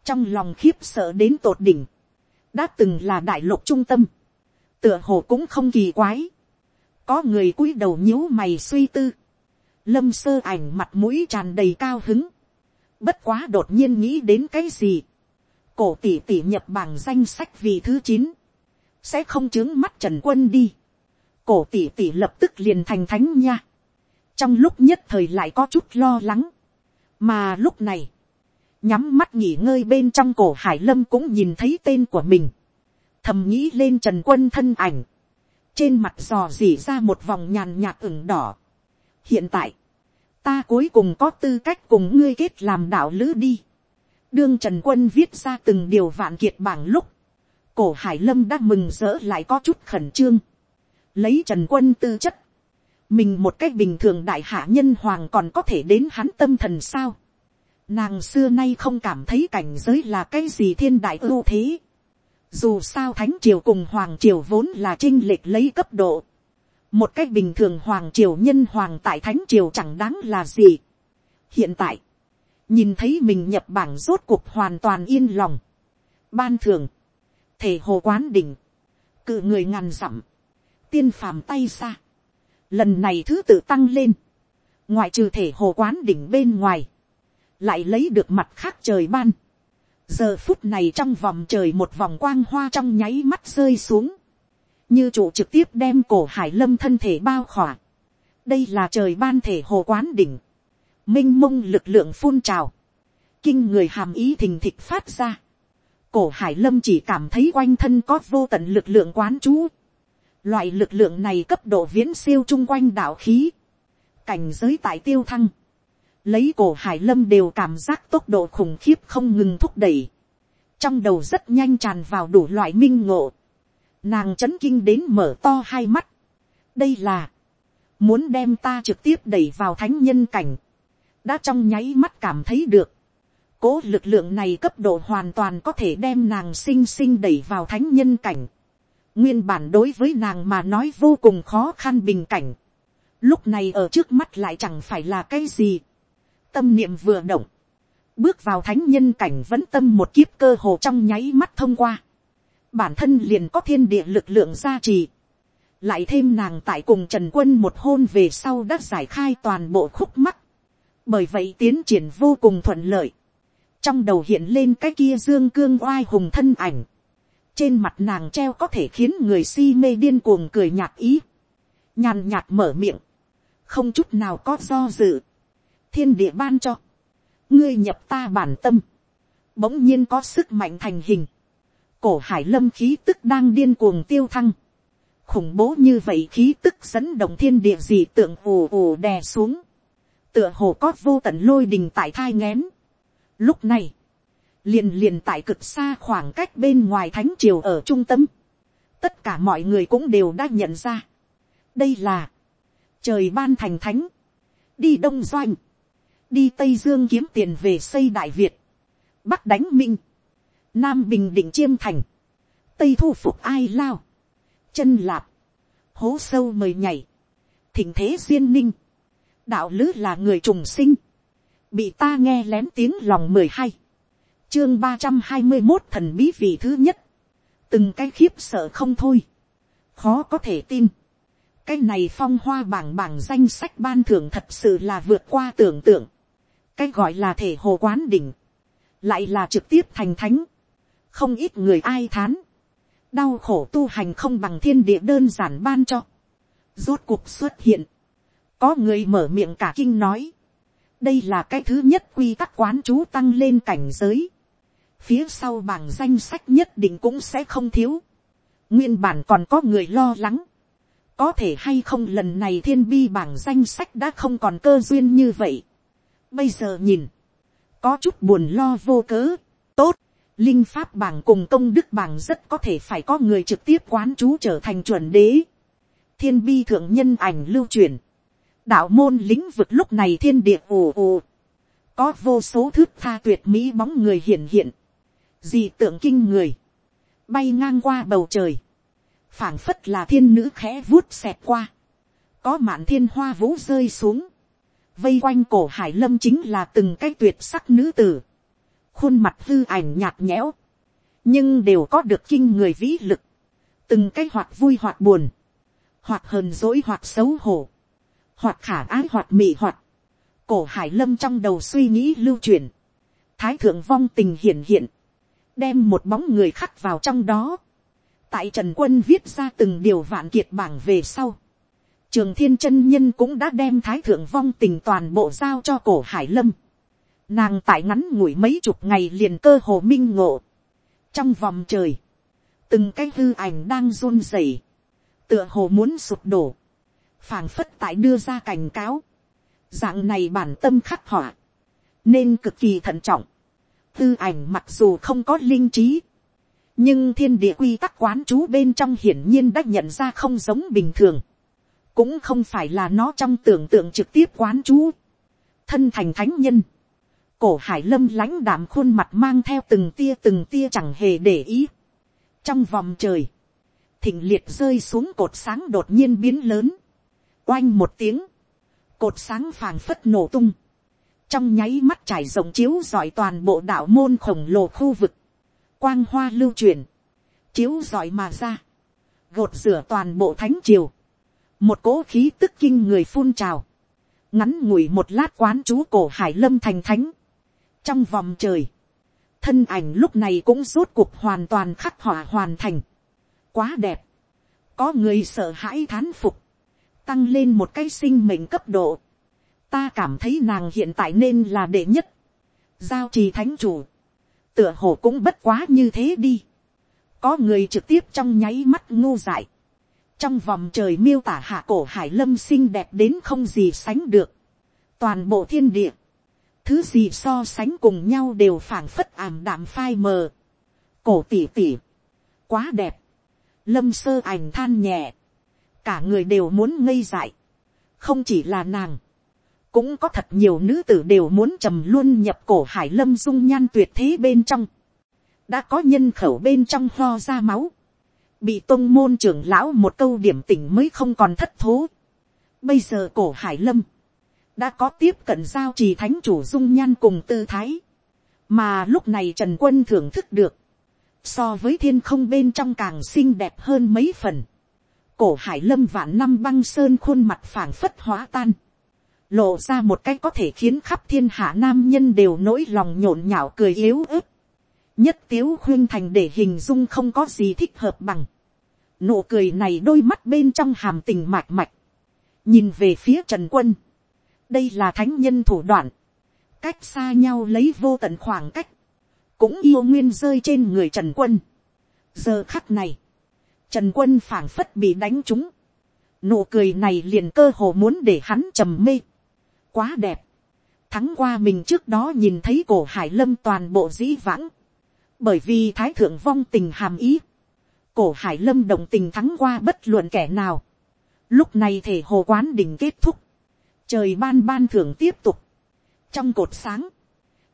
trong lòng khiếp sợ đến tột đỉnh, đã từng là đại lục trung tâm, tựa hồ cũng không kỳ quái, có người cúi đầu nhíu mày suy tư, lâm sơ ảnh mặt mũi tràn đầy cao hứng, bất quá đột nhiên nghĩ đến cái gì, cổ tỷ tỷ nhập bảng danh sách vì thứ chín, sẽ không chứng mắt trần quân đi, cổ tỷ tỷ lập tức liền thành thánh nha, trong lúc nhất thời lại có chút lo lắng, mà lúc này, nhắm mắt nghỉ ngơi bên trong cổ hải lâm cũng nhìn thấy tên của mình, thầm nghĩ lên trần quân thân ảnh, trên mặt dò dỉ ra một vòng nhàn nhạt ửng đỏ, hiện tại, ta cuối cùng có tư cách cùng ngươi kết làm đạo lữ đi. đương trần quân viết ra từng điều vạn kiệt bảng lúc, cổ hải lâm đã mừng rỡ lại có chút khẩn trương. lấy trần quân tư chất, mình một cách bình thường đại hạ nhân hoàng còn có thể đến hắn tâm thần sao. nàng xưa nay không cảm thấy cảnh giới là cái gì thiên đại ưu thế. dù sao thánh triều cùng hoàng triều vốn là trinh lệch lấy cấp độ một cách bình thường hoàng triều nhân hoàng tại thánh triều chẳng đáng là gì. hiện tại, nhìn thấy mình nhập bảng rốt cuộc hoàn toàn yên lòng. ban thường, thể hồ quán đỉnh, cự người ngàn dặm, tiên phàm tay xa. lần này thứ tự tăng lên, ngoại trừ thể hồ quán đỉnh bên ngoài, lại lấy được mặt khác trời ban. giờ phút này trong vòng trời một vòng quang hoa trong nháy mắt rơi xuống, như trụ trực tiếp đem cổ hải lâm thân thể bao khỏa. đây là trời ban thể hồ quán đỉnh, m i n h mông lực lượng phun trào, kinh người hàm ý thình thịch phát ra. cổ hải lâm chỉ cảm thấy quanh thân có vô tận lực lượng quán chú. loại lực lượng này cấp độ viễn siêu chung quanh đạo khí, cảnh giới tại tiêu thăng, lấy cổ hải lâm đều cảm giác tốc độ khủng khiếp không ngừng thúc đẩy, trong đầu rất nhanh tràn vào đủ loại minh ngộ, nàng c h ấ n kinh đến mở to hai mắt. đây là, muốn đem ta trực tiếp đẩy vào thánh nhân cảnh, đã trong nháy mắt cảm thấy được. cố lực lượng này cấp độ hoàn toàn có thể đem nàng sinh sinh đẩy vào thánh nhân cảnh. nguyên bản đối với nàng mà nói vô cùng khó khăn bình cảnh. lúc này ở trước mắt lại chẳng phải là cái gì. tâm niệm vừa động, bước vào thánh nhân cảnh vẫn tâm một kiếp cơ hồ trong nháy mắt thông qua bản thân liền có thiên địa lực lượng gia trì, lại thêm nàng tại cùng trần quân một hôn về sau đã giải khai toàn bộ khúc mắc, bởi vậy tiến triển vô cùng thuận lợi, trong đầu hiện lên cái kia dương cương oai hùng thân ảnh, trên mặt nàng treo có thể khiến người si mê điên cuồng cười nhạt ý, nhàn nhạt mở miệng, không chút nào có do dự, thiên địa ban cho, ngươi nhập ta bản tâm, bỗng nhiên có sức mạnh thành hình, cổ hải lâm khí tức đang điên cuồng tiêu thăng, khủng bố như vậy khí tức dẫn động thiên địa dị tượng ù ù đè xuống, tựa hồ có vô tận lôi đình tại thai ngén. Lúc này, liền liền tại cực xa khoảng cách bên ngoài thánh triều ở trung tâm, tất cả mọi người cũng đều đã nhận ra. đây là, trời ban thành thánh, đi đông doanh, đi tây dương kiếm tiền về xây đại việt, bắc đánh minh, nam bình định chiêm thành, tây thu phục ai lao, chân lạp, hố sâu mời nhảy, thỉnh thế duyên ninh, đạo lữ là người trùng sinh, bị ta nghe lén tiếng lòng mười hai, chương ba trăm hai mươi một thần bí vị thứ nhất, từng cái khiếp sợ không thôi, khó có thể tin, cái này phong hoa bảng bảng danh sách ban thưởng thật sự là vượt qua tưởng tượng, cái gọi là thể hồ quán đỉnh, lại là trực tiếp thành thánh, không ít người ai thán, đau khổ tu hành không bằng thiên địa đơn giản ban cho, rốt cuộc xuất hiện, có người mở miệng cả kinh nói, đây là cái thứ nhất quy tắc quán chú tăng lên cảnh giới, phía sau bảng danh sách nhất định cũng sẽ không thiếu, nguyên bản còn có người lo lắng, có thể hay không lần này thiên bi bảng danh sách đã không còn cơ duyên như vậy. Bây giờ nhìn, có chút buồn lo vô cớ, tốt, linh pháp bảng cùng công đức bảng rất có thể phải có người trực tiếp quán chú trở thành chuẩn đế. thiên bi thượng nhân ảnh lưu truyền, đạo môn lĩnh vực lúc này thiên địa ồ ồ, có vô số thước tha tuyệt mỹ bóng người hiện hiện, dị tượng kinh người, bay ngang qua bầu trời, phảng phất là thiên nữ khẽ vuốt xẹt qua, có mạn thiên hoa vũ rơi xuống, vây quanh cổ hải lâm chính là từng cái tuyệt sắc nữ tử, khuôn mặt hư ảnh nhạt nhẽo, nhưng đều có được kinh người vĩ lực, từng cái hoạt vui hoạt buồn, hoạt hờn dỗi hoạt xấu hổ, hoạt khả ái hoạt mị hoạt cổ hải lâm trong đầu suy nghĩ lưu truyền, thái thượng vong tình hiển hiện, đem một bóng người khắc vào trong đó, tại trần quân viết ra từng điều vạn kiệt bảng về sau, trường thiên chân nhân cũng đã đem thái thượng vong tình toàn bộ giao cho cổ hải lâm, nàng tại ngắn ngủi mấy chục ngày liền cơ hồ minh ngộ, trong vòng trời, từng cái hư ảnh đang run rẩy, tựa hồ muốn sụp đổ, phảng phất tại đưa ra cảnh cáo, dạng này bản tâm khắc họa, nên cực kỳ thận trọng, tư ảnh mặc dù không có linh trí, nhưng thiên địa quy tắc quán chú bên trong hiển nhiên đã nhận ra không giống bình thường, cũng không phải là nó trong tưởng tượng trực tiếp quán chú, thân thành thánh nhân, cổ hải lâm lãnh đạm khuôn mặt mang theo từng tia từng tia chẳng hề để ý, trong vòng trời, thịnh liệt rơi xuống cột sáng đột nhiên biến lớn, oanh một tiếng, cột sáng phàng phất nổ tung, trong nháy mắt trải rộng chiếu giỏi toàn bộ đạo môn khổng lồ khu vực, quang hoa lưu truyền, chiếu giỏi mà ra, gột rửa toàn bộ thánh triều, một cỗ khí tức kinh người phun trào, ngắn ngủi một lát quán chú cổ hải lâm thành thánh, trong vòng trời, thân ảnh lúc này cũng rốt cuộc hoàn toàn khắc họa hoàn thành, quá đẹp, có người sợ hãi thán phục, tăng lên một cái sinh mệnh cấp độ, ta cảm thấy nàng hiện tại nên là đệ nhất, giao trì thánh chủ, tựa hồ cũng bất quá như thế đi, có người trực tiếp trong nháy mắt ngu dại, trong vòng trời miêu tả hạ cổ hải lâm xinh đẹp đến không gì sánh được, toàn bộ thiên địa, thứ gì so sánh cùng nhau đều phảng phất ảm đạm phai mờ, cổ tỉ tỉ, quá đẹp, lâm sơ ảnh than nhẹ, cả người đều muốn ngây dại, không chỉ là nàng, cũng có thật nhiều nữ tử đều muốn trầm luôn nhập cổ hải lâm dung nhan tuyệt thế bên trong, đã có nhân khẩu bên trong ho ra máu, bị tôn môn trưởng lão một câu điểm tỉnh mới không còn thất thố. Bây giờ cổ hải lâm, đã có tiếp cận giao trì thánh chủ dung nhan cùng tư thái, mà lúc này trần quân thưởng thức được, so với thiên không bên trong càng xinh đẹp hơn mấy phần, cổ hải lâm vạn năm băng sơn khuôn mặt phảng phất hóa tan, lộ ra một cái có thể khiến khắp thiên hạ nam nhân đều nỗi lòng nhộn nhạo cười yếu ớt. nhất tiếu khuyên thành để hình dung không có gì thích hợp bằng. nụ cười này đôi mắt bên trong hàm tình mạch mạch. nhìn về phía trần quân đây là thánh nhân thủ đoạn. cách xa nhau lấy vô tận khoảng cách. cũng yêu nguyên rơi trên người trần quân. giờ khắc này, trần quân phảng phất bị đánh trúng. nụ cười này liền cơ hồ muốn để hắn trầm mê quá đẹp, thắng qua mình trước đó nhìn thấy cổ hải lâm toàn bộ dĩ vãng, bởi vì thái thượng vong tình hàm ý, cổ hải lâm đồng tình thắng qua bất luận kẻ nào, lúc này thể hồ quán đỉnh kết thúc, trời ban ban thưởng tiếp tục, trong cột sáng,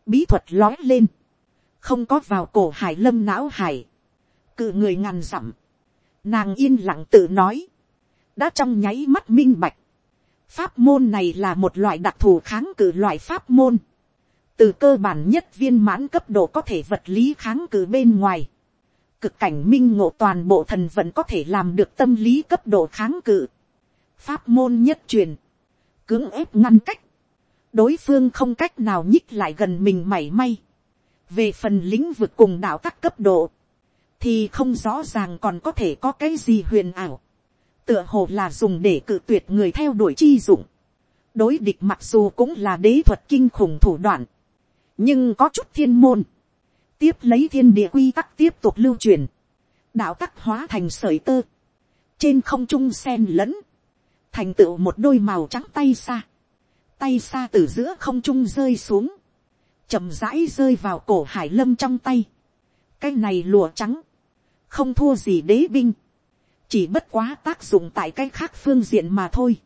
bí thuật lói lên, không có vào cổ hải lâm não hải, cự người ngàn dặm, nàng yên lặng tự nói, đã trong nháy mắt minh bạch, Pháp môn này là một loại đặc thù kháng cự loại pháp môn. Từ cơ bản nhất viên mãn cấp độ có thể vật lý kháng cự bên ngoài. Cực cảnh minh ngộ toàn bộ thần vẫn có thể làm được tâm lý cấp độ kháng cự. Pháp môn nhất truyền. Cưỡng ép ngăn cách. Đối phương không cách nào nhích lại gần mình mảy may. Về phần lĩnh vực cùng đạo các cấp độ. Thì không rõ ràng còn có thể có cái gì huyền ảo tựa hồ là dùng để cự tuyệt người theo đuổi chi dụng. đối địch mặc dù cũng là đế thuật kinh khủng thủ đoạn, nhưng có chút thiên môn, tiếp lấy thiên địa quy tắc tiếp tục lưu truyền, đạo tắc hóa thành sởi tơ, trên không trung sen lẫn, thành tựu một đôi màu trắng tay xa, tay xa từ giữa không trung rơi xuống, chậm rãi rơi vào cổ hải lâm trong tay, cái này lùa trắng, không thua gì đế binh, chỉ bất quá tác dụng tại cái khác phương diện mà thôi.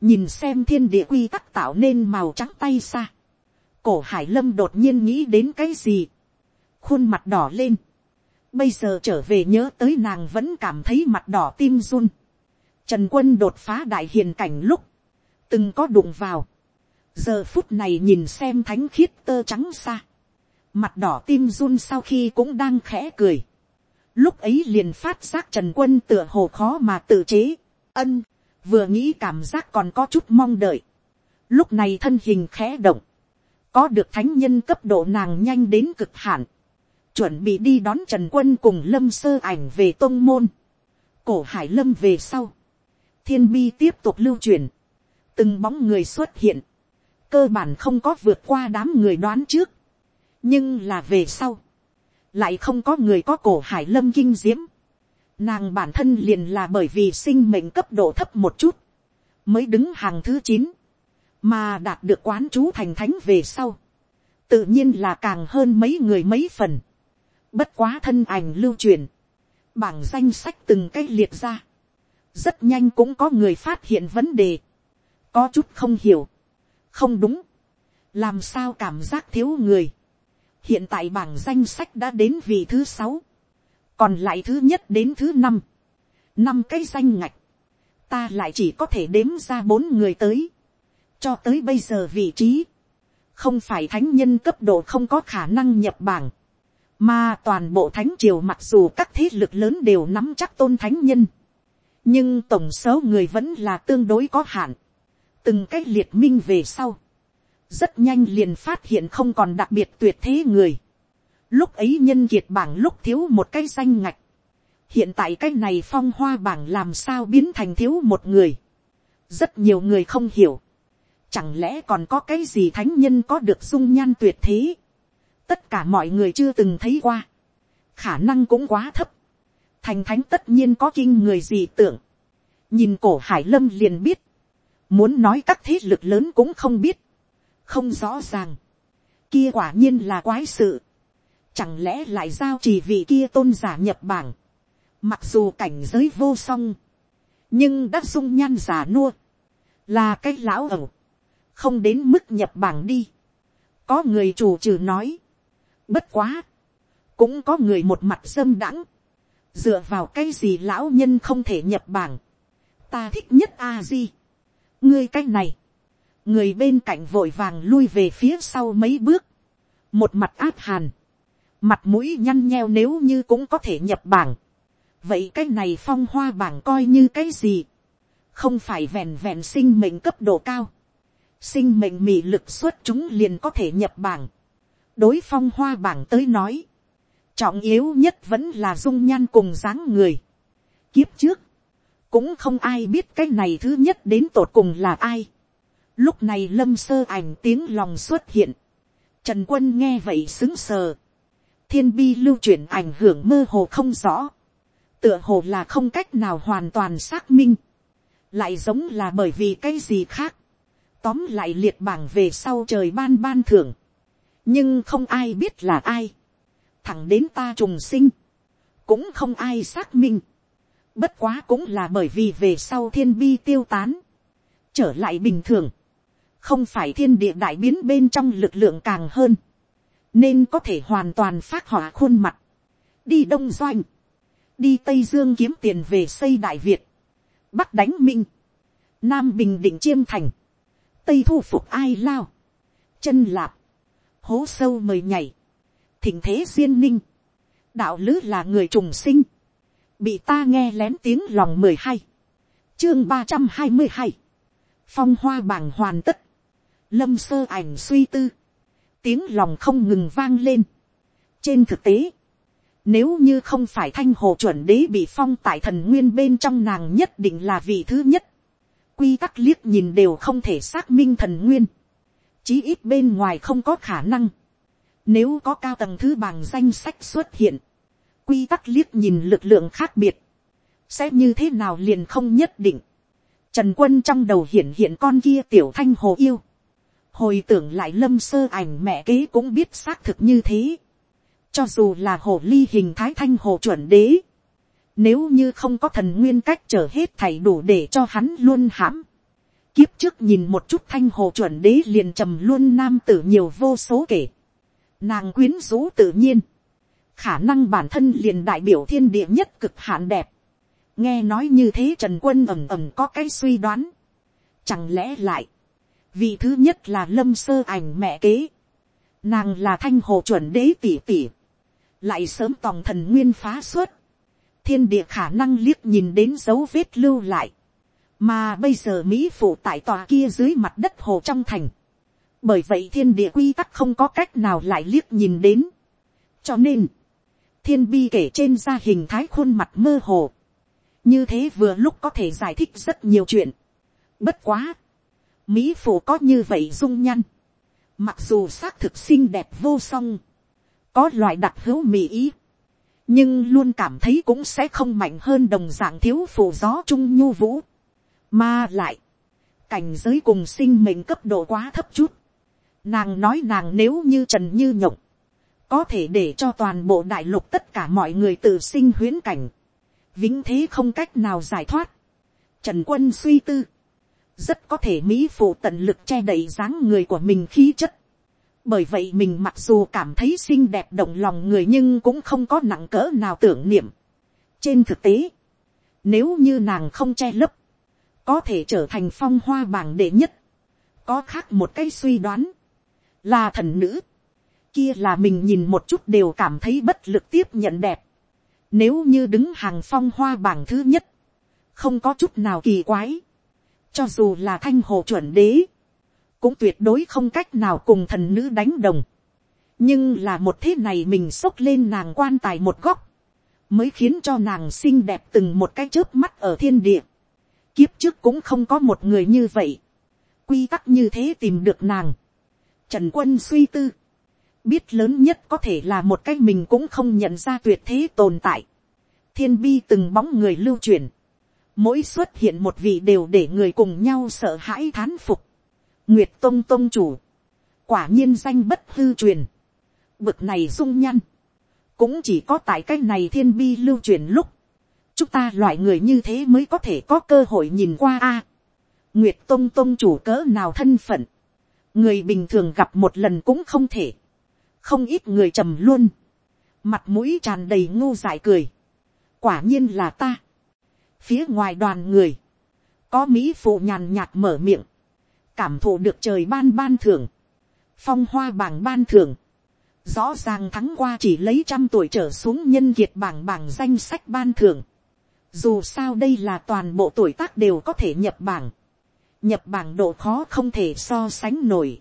nhìn xem thiên địa quy tắc tạo nên màu trắng tay xa. cổ hải lâm đột nhiên nghĩ đến cái gì. khuôn mặt đỏ lên. bây giờ trở về nhớ tới nàng vẫn cảm thấy mặt đỏ tim run trần quân đột phá đại hiền cảnh lúc, từng có đụng vào. giờ phút này nhìn xem thánh khiết tơ trắng xa. mặt đỏ tim run sau khi cũng đang khẽ cười. Lúc ấy liền phát giác trần quân tựa hồ khó mà tự chế, ân, vừa nghĩ cảm giác còn có chút mong đợi, lúc này thân hình khẽ động, có được thánh nhân cấp độ nàng nhanh đến cực hạn, chuẩn bị đi đón trần quân cùng lâm sơ ảnh về tôn môn, cổ hải lâm về sau, thiên bi tiếp tục lưu truyền, từng bóng người xuất hiện, cơ bản không có vượt qua đám người đoán trước, nhưng là về sau, lại không có người có cổ hải lâm kinh diễm. Nàng bản thân liền là bởi vì sinh mệnh cấp độ thấp một chút, mới đứng hàng thứ chín, mà đạt được quán chú thành thánh về sau, tự nhiên là càng hơn mấy người mấy phần, bất quá thân ảnh lưu truyền, bảng danh sách từng cái liệt ra, rất nhanh cũng có người phát hiện vấn đề, có chút không hiểu, không đúng, làm sao cảm giác thiếu người, hiện tại bảng danh sách đã đến vị thứ sáu, còn lại thứ nhất đến thứ năm, năm cái danh ngạch, ta lại chỉ có thể đếm ra bốn người tới, cho tới bây giờ vị trí, không phải thánh nhân cấp độ không có khả năng nhập bảng, mà toàn bộ thánh triều mặc dù các thế lực lớn đều nắm chắc tôn thánh nhân, nhưng tổng số người vẫn là tương đối có hạn, từng cái liệt minh về sau, rất nhanh liền phát hiện không còn đặc biệt tuyệt thế người. Lúc ấy nhân kiệt bảng lúc thiếu một cái danh ngạch. Hiện tại cái này phong hoa bảng làm sao biến thành thiếu một người. Rất nhiều người không hiểu. Chẳng lẽ còn có cái gì thánh nhân có được dung nhan tuyệt thế. Tất cả mọi người chưa từng thấy qua. Khả năng cũng quá thấp. Thành thánh tất nhiên có kinh người gì tưởng. Nhìn cổ hải lâm liền biết. Muốn nói các thế lực lớn cũng không biết. Không rõ ràng, kia quả nhiên là quái sự, chẳng lẽ lại giao chỉ vì kia tôn giả nhập bảng, mặc dù cảnh giới vô song, nhưng đã dung nhan giả nua, là cái lão ẩu, không đến mức nhập bảng đi, có người chủ trừ nói, bất quá, cũng có người một mặt dâm đãng, dựa vào cái gì lão nhân không thể nhập bảng, ta thích nhất a di, ngươi cái này, người bên cạnh vội vàng lui về phía sau mấy bước, một mặt áp hàn, mặt mũi nhăn nheo nếu như cũng có thể nhập bảng, vậy cái này phong hoa bảng coi như cái gì, không phải vẹn vẹn sinh mệnh cấp độ cao, sinh mệnh mị lực xuất chúng liền có thể nhập bảng. đối phong hoa bảng tới nói, trọng yếu nhất vẫn là dung nhan cùng dáng người. kiếp trước, cũng không ai biết cái này thứ nhất đến tột cùng là ai. lúc này lâm sơ ảnh tiếng lòng xuất hiện. trần quân nghe vậy xứng sờ. thiên bi lưu chuyển ảnh hưởng mơ hồ không rõ. tựa hồ là không cách nào hoàn toàn xác minh. lại giống là bởi vì cái gì khác. tóm lại liệt bảng về sau trời ban ban thưởng. nhưng không ai biết là ai thẳng đến ta trùng sinh. cũng không ai xác minh Bất quá cũng là bởi vì về sau thiên bi tiêu tán. Trở lại bình thường. Không phải thiên địa đại biến bên trong lực lượng càng hơn. Nên có thể hoàn toàn phát họa khuôn mặt. Đi Đông Doanh. Đi Tây Dương kiếm tiền về xây Đại Việt. Bắc đánh Minh. Nam Bình Định Chiêm Thành. Tây thu phục ai lao. Chân lạp. Hố sâu mời nhảy thình thế duyên ninh. Đạo lứ là người trùng sinh bị ta nghe lén tiếng lòng mười hai, chương ba trăm hai mươi hai, phong hoa bảng hoàn tất, lâm sơ ảnh suy tư, tiếng lòng không ngừng vang lên. trên thực tế, nếu như không phải thanh hồ chuẩn đế bị phong tại thần nguyên bên trong nàng nhất định là vị thứ nhất. Quy tắc liếc nhìn đều không thể xác minh thần nguyên. Chí ít bên ngoài không có khả năng. Nếu có cao tầng thứ bằng danh sách xuất hiện quy tắc liếc nhìn lực lượng khác biệt, sẽ như thế nào liền không nhất định. Trần quân trong đầu hiện hiện con kia tiểu thanh hồ yêu. Hồi tưởng lại lâm sơ ảnh mẹ kế cũng biết xác thực như thế. Cho dù là hồ ly hình thái thanh hồ chuẩn đế. Nếu như không có thần nguyên cách trở hết thảy đủ để cho hắn luôn hãm. Kiếp trước nhìn một chút thanh hồ chuẩn đế liền trầm luôn nam tử nhiều vô số kể. Nàng quyến rũ tự nhiên khả năng bản thân liền đại biểu thiên địa nhất cực hạn đẹp. nghe nói như thế trần quân ầm ầm có cái suy đoán. chẳng lẽ lại, vì thứ nhất là lâm sơ ảnh mẹ kế. nàng là thanh hồ chuẩn đế tỷ tỷ. lại sớm tòng thần nguyên phá xuất. thiên địa khả năng liếc nhìn đến dấu vết lưu lại. mà bây giờ mỹ phụ tại tòa kia dưới mặt đất hồ trong thành bởi vậy thiên địa quy tắc không có cách nào lại liếc nhìn đến. cho nên, thiên bi kể trên ra hình thái khuôn mặt mơ hồ. như thế vừa lúc có thể giải thích rất nhiều chuyện. bất quá, mỹ phụ có như vậy dung nhăn. mặc dù xác thực xinh đẹp vô song, có loại đặc hữu mỹ ý, nhưng luôn cảm thấy cũng sẽ không mạnh hơn đồng dạng thiếu phụ gió trung nhu vũ. mà lại, cảnh giới cùng sinh mệnh cấp độ quá thấp chút. Nàng nói nàng nếu như trần như nhộng, có thể để cho toàn bộ đại lục tất cả mọi người tự sinh huyễn cảnh, vĩnh thế không cách nào giải thoát. Trần quân suy tư, rất có thể mỹ phụ tận lực che đậy dáng người của mình khí chất. bởi vậy mình mặc dù cảm thấy xinh đẹp động lòng người nhưng cũng không có nặng cỡ nào tưởng niệm. trên thực tế, nếu như nàng không che lấp, có thể trở thành phong hoa bảng đệ nhất, có khác một cái suy đoán, là thần nữ, kia là mình nhìn một chút đều cảm thấy bất lực tiếp nhận đẹp. Nếu như đứng hàng phong hoa bảng thứ nhất, không có chút nào kỳ quái. Cho dù là thanh hồ chuẩn đế, cũng tuyệt đối không cách nào cùng thần nữ đánh đồng. Nhưng là một thế này mình xốc lên nàng quan tài một góc, mới khiến cho nàng xinh đẹp từng một cái chớp mắt ở thiên địa. Kiếp trước cũng không có một người như vậy. Quy tắc như thế tìm được nàng. Trần quân suy tư. Biết lớn nhất có thể là một cách mình cũng không nhận ra tuyệt thế tồn tại. thiên bi từng bóng người lưu truyền, mỗi xuất hiện một vị đều để người cùng nhau sợ hãi thán phục. nguyệt tông tông chủ, quả nhiên danh bất hư truyền, bực này dung nhăn, cũng chỉ có tại cách này thiên bi lưu truyền lúc, chúng ta loại người như thế mới có thể có cơ hội nhìn qua a. nguyệt tông tông chủ cỡ nào thân phận, người bình thường gặp một lần cũng không thể. Không ít người trầm luôn, mặt mũi tràn đầy ngu dại cười, quả nhiên là ta, phía ngoài đoàn người, có mỹ phụ nhàn nhạt mở miệng, cảm thụ được trời ban ban thưởng, phong hoa bảng ban thưởng, rõ ràng thắng qua chỉ lấy trăm tuổi trở xuống nhân kiệt bảng bảng danh sách ban thưởng, dù sao đây là toàn bộ tuổi tác đều có thể nhập bảng, nhập bảng độ khó không thể so sánh nổi,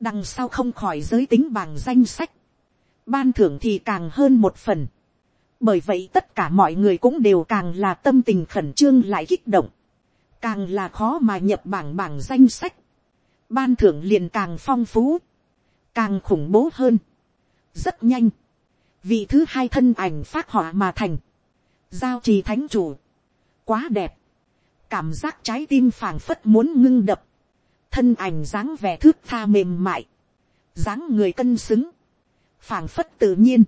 đằng sau không khỏi giới tính bảng danh sách, ban thưởng thì càng hơn một phần, bởi vậy tất cả mọi người cũng đều càng là tâm tình khẩn trương lại kích động, càng là khó mà nhập bảng bảng danh sách, ban thưởng liền càng phong phú, càng khủng bố hơn, rất nhanh, vị thứ hai thân ảnh phát họa mà thành, giao trì thánh chủ, quá đẹp, cảm giác trái tim phảng phất muốn ngưng đập, thân ảnh dáng vẻ thước tha mềm mại, dáng người cân xứng, phảng phất tự nhiên,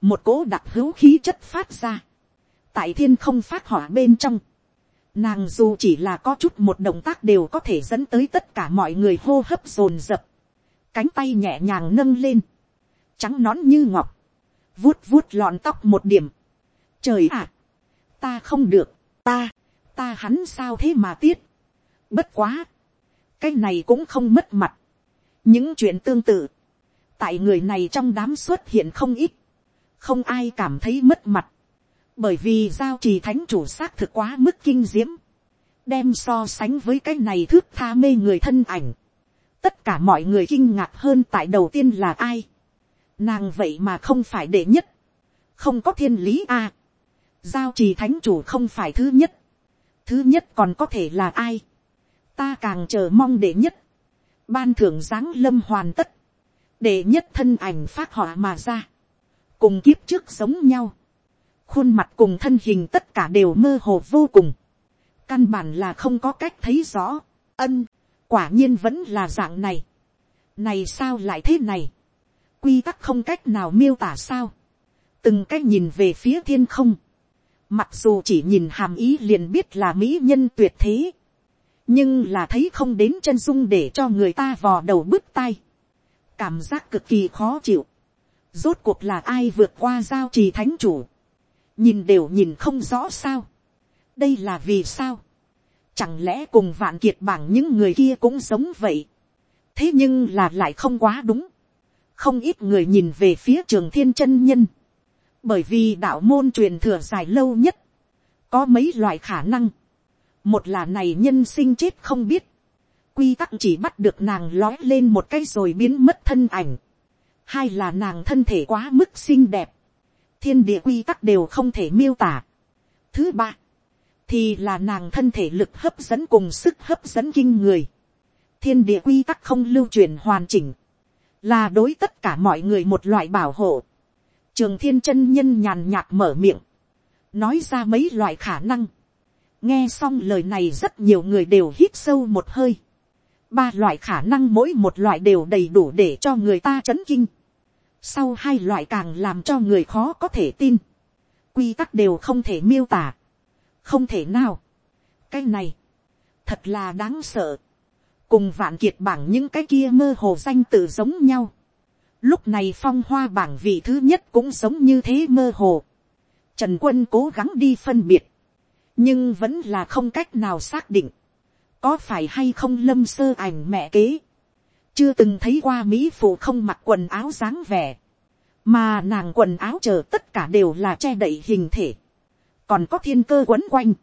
một cố đặc hữu khí chất phát ra, tại thiên không phát hỏa bên trong, nàng dù chỉ là có chút một động tác đều có thể dẫn tới tất cả mọi người hô hấp dồn dập, cánh tay nhẹ nhàng nâng lên, trắng nón như ngọc, vuốt vuốt lọn tóc một điểm, trời ạ, ta không được, ta, ta hắn sao thế mà tiết, bất quá, cái này cũng không mất mặt, những chuyện tương tự, tại người này trong đám xuất hiện không ít, không ai cảm thấy mất mặt, bởi vì giao trì thánh chủ xác thực quá mức kinh diễm, đem so sánh với cái này thước tha mê người thân ảnh, tất cả mọi người kinh ngạc hơn tại đầu tiên là ai, nàng vậy mà không phải đệ nhất, không có thiên lý a, giao trì thánh chủ không phải thứ nhất, thứ nhất còn có thể là ai, ta càng chờ mong đệ nhất, ban thưởng giáng lâm hoàn tất, đệ nhất thân ảnh phát họa mà ra, cùng kiếp trước giống nhau, khuôn mặt cùng thân hình tất cả đều mơ hồ vô cùng, căn bản là không có cách thấy rõ, ân, quả nhiên vẫn là dạng này, này sao lại thế này, quy tắc không cách nào miêu tả sao, từng cách nhìn về phía thiên không, mặc dù chỉ nhìn hàm ý liền biết là mỹ nhân tuyệt thế, nhưng là thấy không đến chân dung để cho người ta vò đầu bứt tay, cảm giác cực kỳ khó chịu, rốt cuộc là ai vượt qua giao trì thánh chủ, nhìn đều nhìn không rõ sao, đây là vì sao, chẳng lẽ cùng vạn kiệt bảng những người kia cũng giống vậy, thế nhưng là lại không quá đúng, không ít người nhìn về phía trường thiên chân nhân, bởi vì đạo môn truyền thừa dài lâu nhất, có mấy loại khả năng, một là này nhân sinh chết không biết, quy tắc chỉ bắt được nàng lói lên một cái rồi biến mất thân ảnh, hai là nàng thân thể quá mức xinh đẹp, thiên địa quy tắc đều không thể miêu tả. Thứ ba, thì là nàng thân thể lực hấp dẫn cùng sức hấp dẫn kinh người. thiên địa quy tắc không lưu truyền hoàn chỉnh, là đối tất cả mọi người một loại bảo hộ trường thiên chân nhân nhàn nhạt mở miệng, nói ra mấy loại khả năng. nghe xong lời này rất nhiều người đều hít sâu một hơi. ba loại khả năng mỗi một loại đều đầy đủ để cho người ta chấn kinh. sau hai loại càng làm cho người khó có thể tin. quy tắc đều không thể miêu tả. không thể nào. cái này, thật là đáng sợ cùng vạn kiệt bảng những cái kia mơ hồ danh tự giống nhau. Lúc này phong hoa bảng vị thứ nhất cũng giống như thế mơ hồ. Trần quân cố gắng đi phân biệt. Nhưng vẫn là không cách nào xác định. Có phải hay không lâm sơ ảnh mẹ kế. Chưa từng thấy qua Mỹ phụ không mặc quần áo dáng vẻ. Mà nàng quần áo chờ tất cả đều là che đậy hình thể. Còn có thiên cơ quấn quanh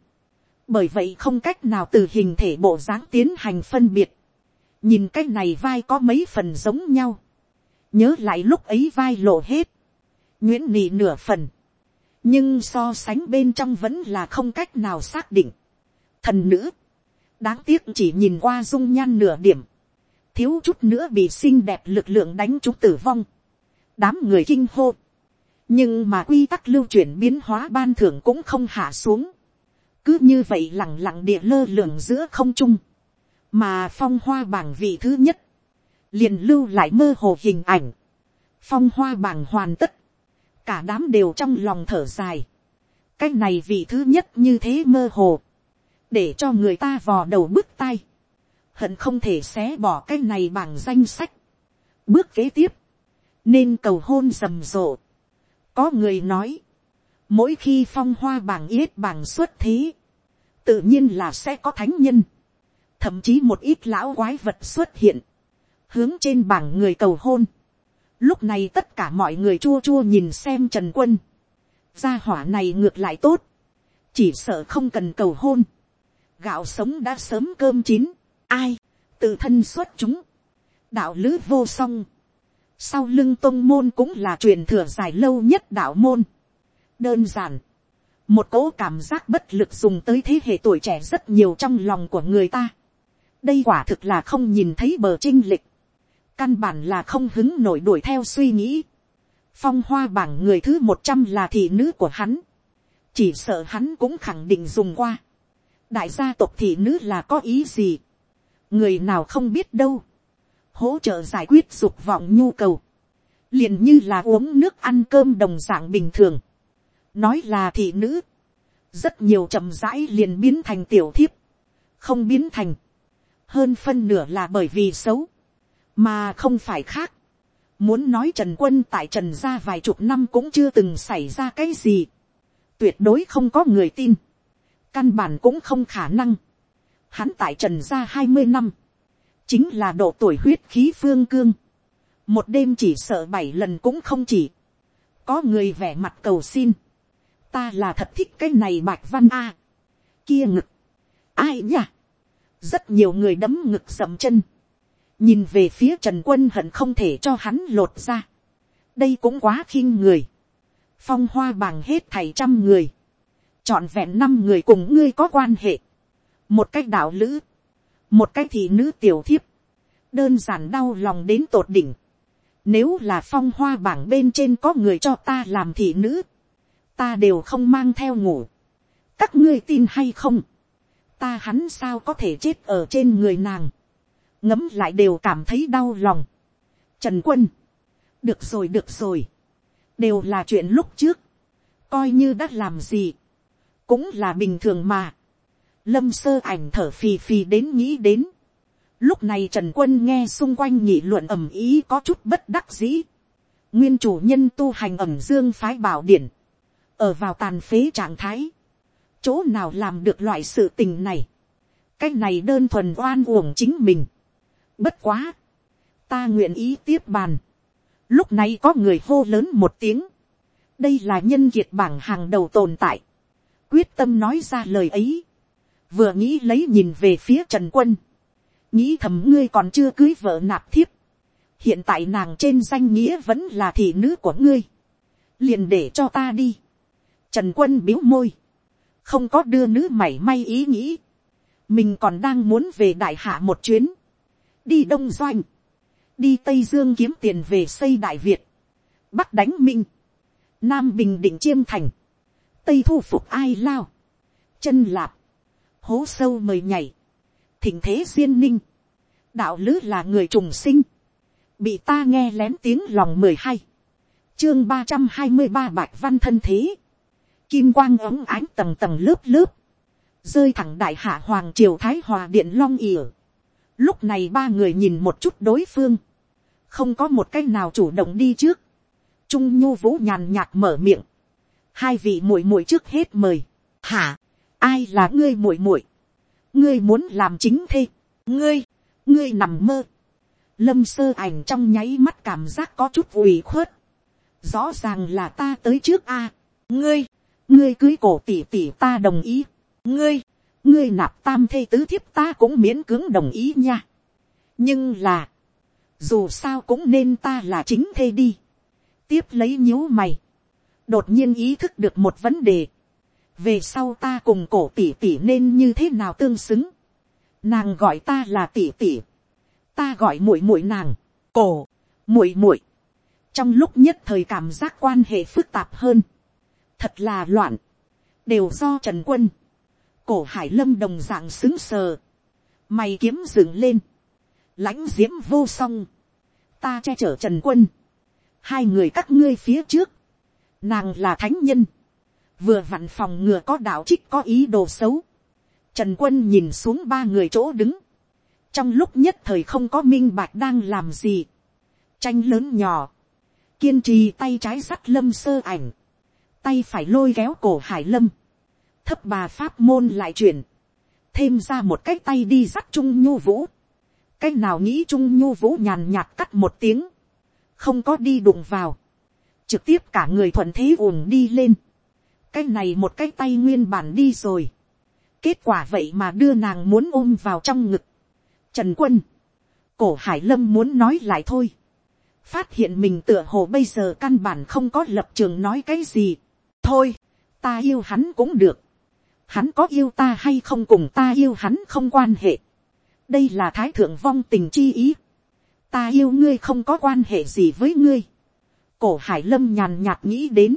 bởi vậy không cách nào từ hình thể bộ dáng tiến hành phân biệt. nhìn cái này vai có mấy phần giống nhau nhớ lại lúc ấy vai lộ hết. nguyễn nị nửa phần. nhưng so sánh bên trong vẫn là không cách nào xác định. thần nữ, đáng tiếc chỉ nhìn qua dung nhan nửa điểm. thiếu chút nữa bị xinh đẹp lực lượng đánh chúng tử vong. đám người kinh hô. nhưng mà quy tắc lưu chuyển biến hóa ban thưởng cũng không hạ xuống cứ như vậy lẳng lặng địa lơ lửng giữa không trung, mà phong hoa bảng vị thứ nhất, liền lưu lại mơ hồ hình ảnh, phong hoa bảng hoàn tất, cả đám đều trong lòng thở dài, cái này vị thứ nhất như thế mơ hồ, để cho người ta vò đầu bước tay, hận không thể xé bỏ cái này bằng danh sách, bước kế tiếp, nên cầu hôn rầm rộ, có người nói, mỗi khi phong hoa bảng yết bảng xuất thế, tự nhiên là sẽ có thánh nhân, thậm chí một ít lão quái vật xuất hiện, hướng trên bảng người cầu hôn. Lúc này tất cả mọi người chua chua nhìn xem trần quân, gia hỏa này ngược lại tốt, chỉ sợ không cần cầu hôn, gạo sống đã sớm cơm chín, ai, tự thân xuất chúng, đạo lữ vô song, sau lưng tôn môn cũng là truyền thừa dài lâu nhất đạo môn. đơn giản, một cỗ cảm giác bất lực dùng tới thế hệ tuổi trẻ rất nhiều trong lòng của người ta. đây quả thực là không nhìn thấy bờ trinh lịch, căn bản là không hứng nổi đuổi theo suy nghĩ. phong hoa bảng người thứ một trăm là thị nữ của hắn, chỉ sợ hắn cũng khẳng định dùng qua. đại gia tộc thị nữ là có ý gì, người nào không biết đâu. Hỗ trợ giải quyết dục vọng nhu cầu, liền như là uống nước ăn cơm đồng dạng bình thường, nói là thị nữ, rất nhiều chậm rãi liền biến thành tiểu thiếp, không biến thành, hơn phân nửa là bởi vì xấu, mà không phải khác. Muốn nói Trần Quân tại Trần gia vài chục năm cũng chưa từng xảy ra cái gì. Tuyệt đối không có người tin. Căn bản cũng không khả năng. Hắn tại Trần gia hai mươi năm chính là độ tuổi huyết khí phương cương, một đêm chỉ sợ bảy lần cũng không chỉ, có người vẻ mặt cầu xin, ta là thật thích cái này bạch văn a, kia ngực, ai nhỉ, rất nhiều người đấm ngực sầm chân, nhìn về phía trần quân hận không thể cho hắn lột ra, đây cũng quá khinh người, phong hoa bằng hết thầy trăm người, chọn vẹn năm người cùng ngươi có quan hệ, một cách đạo lữ, một cách thị nữ tiểu thiếp, đơn giản đau lòng đến tột đỉnh. Nếu là phong hoa bảng bên trên có người cho ta làm thị nữ, ta đều không mang theo ngủ. các ngươi tin hay không, ta hắn sao có thể chết ở trên người nàng, ngấm lại đều cảm thấy đau lòng. Trần quân, được rồi được rồi, đều là chuyện lúc trước, coi như đã làm gì, cũng là bình thường mà lâm sơ ảnh thở phì phì đến nghĩ đến. lúc này trần quân nghe xung quanh nghị luận ầm ý có chút bất đắc dĩ. nguyên chủ nhân tu hành ẩm dương phái bảo điển. ở vào tàn phế trạng thái. chỗ nào làm được loại sự tình này. cái này đơn thuần oan uổng chính mình bất quá. ta nguyện ý tiếp bàn. lúc này có người hô lớn một tiếng. đây là nhân kiệt bảng hàng đầu tồn tại. quyết tâm nói ra lời ấy vừa nghĩ lấy nhìn về phía trần quân, nghĩ thầm ngươi còn chưa cưới vợ nạp thiếp, hiện tại nàng trên danh nghĩa vẫn là thị nữ của ngươi, liền để cho ta đi. Trần quân biếu môi, không có đưa nữ mảy may ý nghĩ, mình còn đang muốn về đại hạ một chuyến, đi đông doanh, đi tây dương kiếm tiền về xây đại việt, bắc đánh minh, nam bình định chiêm thành, tây thu phục ai lao, chân lạp, hố sâu mời nhảy, thỉnh thế duyên ninh, đạo lứ là người trùng sinh, bị ta nghe lén tiếng lòng mười hai, chương ba trăm hai mươi ba bạch văn thân thế, kim quang ống ánh tầng tầng lớp lớp, rơi thẳng đại hạ hoàng triều thái hòa điện long ỉa. Lúc này ba người nhìn một chút đối phương, không có một cái nào chủ động đi trước, trung nhu vũ nhàn nhạt mở miệng, hai vị muội muội trước hết mời, hả, ai là ngươi muội muội, ngươi muốn làm chính thế? ngươi, ngươi nằm mơ, lâm sơ ảnh trong nháy mắt cảm giác có chút ủy khuất, rõ ràng là ta tới trước a, ngươi, ngươi cưới cổ tỷ tỷ ta đồng ý, ngươi, ngươi nạp tam thê tứ thiếp ta cũng miễn cưỡng đồng ý nha, nhưng là, dù sao cũng nên ta là chính thê đi, tiếp lấy nhíu mày, đột nhiên ý thức được một vấn đề, về sau ta cùng cổ tỷ tỷ nên như thế nào tương xứng, nàng gọi ta là tỷ tỷ, ta gọi muội muội nàng, cổ, muội muội, trong lúc nhất thời cảm giác quan hệ phức tạp hơn, thật là loạn, đều do trần quân, cổ hải lâm đồng dạng xứng sờ, mày kiếm dựng lên, lãnh diễm vô song, ta che chở trần quân, hai người các ngươi phía trước, nàng là thánh nhân, vừa vặn phòng ngừa có đạo trích có ý đồ xấu. Trần quân nhìn xuống ba người chỗ đứng. Trong lúc nhất thời không có minh bạch đang làm gì. Tranh lớn nhỏ. Kiên trì tay trái sắt lâm sơ ảnh. Tay phải lôi kéo cổ hải lâm. Thấp bà pháp môn lại chuyển. Thêm ra một cái tay đi sắt trung nhu vũ. Cái nào nghĩ trung nhu vũ nhàn nhạt cắt một tiếng. Không có đi đụng vào. Trực tiếp cả người thuận thế uổng đi lên cái này một cái tay nguyên bản đi rồi. kết quả vậy mà đưa nàng muốn ôm vào trong ngực. Trần quân. Cổ hải lâm muốn nói lại thôi. Phát hiện mình tựa hồ bây giờ căn bản không có lập trường nói cái gì. Thôi, ta yêu hắn cũng được. Hắn có yêu ta hay không cùng ta yêu hắn không quan hệ. Đây là thái thượng vong tình chi ý. Ta yêu ngươi không có quan hệ gì với ngươi. Cổ hải lâm nhàn nhạt nghĩ đến.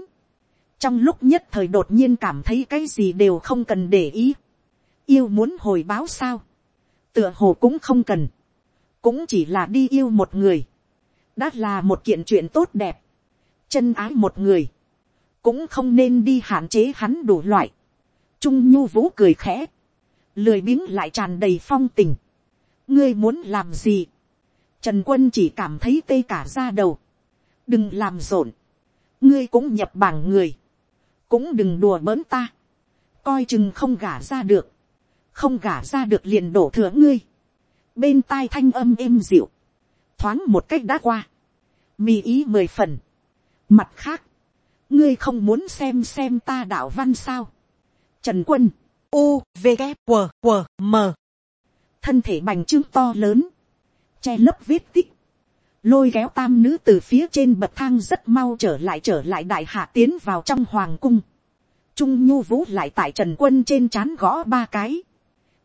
Trong lúc nhất thời đột nhiên cảm thấy cái gì đều không cần để ý. Yêu muốn hồi báo sao. Tựa hồ cũng không cần. Cũng chỉ là đi yêu một người. Đã là một kiện chuyện tốt đẹp. Chân ái một người. Cũng không nên đi hạn chế hắn đủ loại. Trung nhu vũ cười khẽ. Lười biếng lại tràn đầy phong tình. Ngươi muốn làm gì? Trần quân chỉ cảm thấy tê cả ra đầu. Đừng làm rộn. Ngươi cũng nhập bảng người. Cũng đừng đùa bỡn ta. Coi chừng không gả ra được. Không gả ra được liền đổ thừa ngươi. Bên tai thanh âm êm dịu. Thoáng một cách đã qua. Mì ý mười phần. Mặt khác. Ngươi không muốn xem xem ta đạo văn sao. Trần quân. U, V, G W, W, M. Thân thể bành trướng to lớn che lấp vết tích, lôi kéo tam nữ từ phía trên bậc thang rất mau trở lại trở lại đại hạ tiến vào trong hoàng cung. Trung nhu vũ lại tại trần quân trên chán gõ ba cái.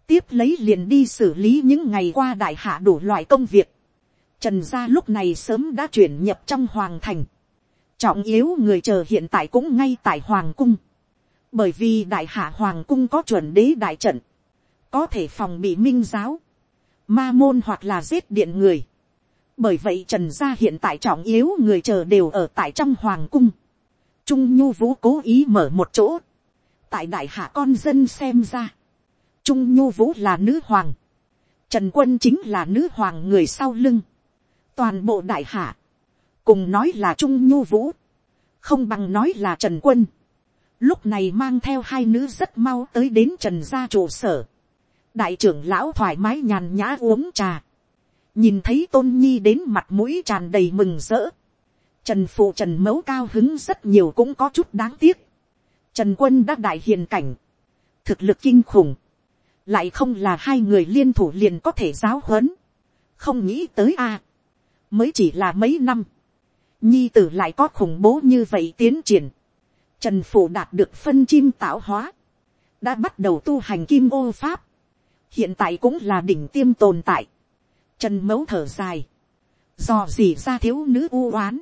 tiếp lấy liền đi xử lý những ngày qua đại hạ đủ loại công việc. Trần gia lúc này sớm đã chuyển nhập trong hoàng thành. Trọng yếu người chờ hiện tại cũng ngay tại hoàng cung. Bởi vì đại hạ hoàng cung có chuẩn đế đại trận. Có thể phòng bị minh giáo, ma môn hoặc là giết điện người. bởi vậy trần gia hiện tại trọng yếu người chờ đều ở tại trong hoàng cung. trung nhu vũ cố ý mở một chỗ. tại đại hạ con dân xem ra. trung nhu vũ là nữ hoàng. trần quân chính là nữ hoàng người sau lưng. toàn bộ đại hạ. cùng nói là trung nhu vũ. không bằng nói là trần quân lúc này mang theo hai nữ rất mau tới đến trần gia trụ sở. Đại trưởng lão thoải mái nhàn nhã uống trà, nhìn thấy tôn nhi đến mặt mũi tràn đầy mừng rỡ, trần phụ trần mẫu cao hứng rất nhiều cũng có chút đáng tiếc, trần quân đã đại hiền cảnh, thực lực kinh khủng, lại không là hai người liên thủ liền có thể giáo huấn, không nghĩ tới a, mới chỉ là mấy năm, nhi tử lại có khủng bố như vậy tiến triển, trần Phủ đạt được phân chim tạo hóa, đã bắt đầu tu hành kim ô pháp, hiện tại cũng là đỉnh tiêm tồn tại. Trần mẫu thở dài, dò dỉ ra thiếu nữ u oán.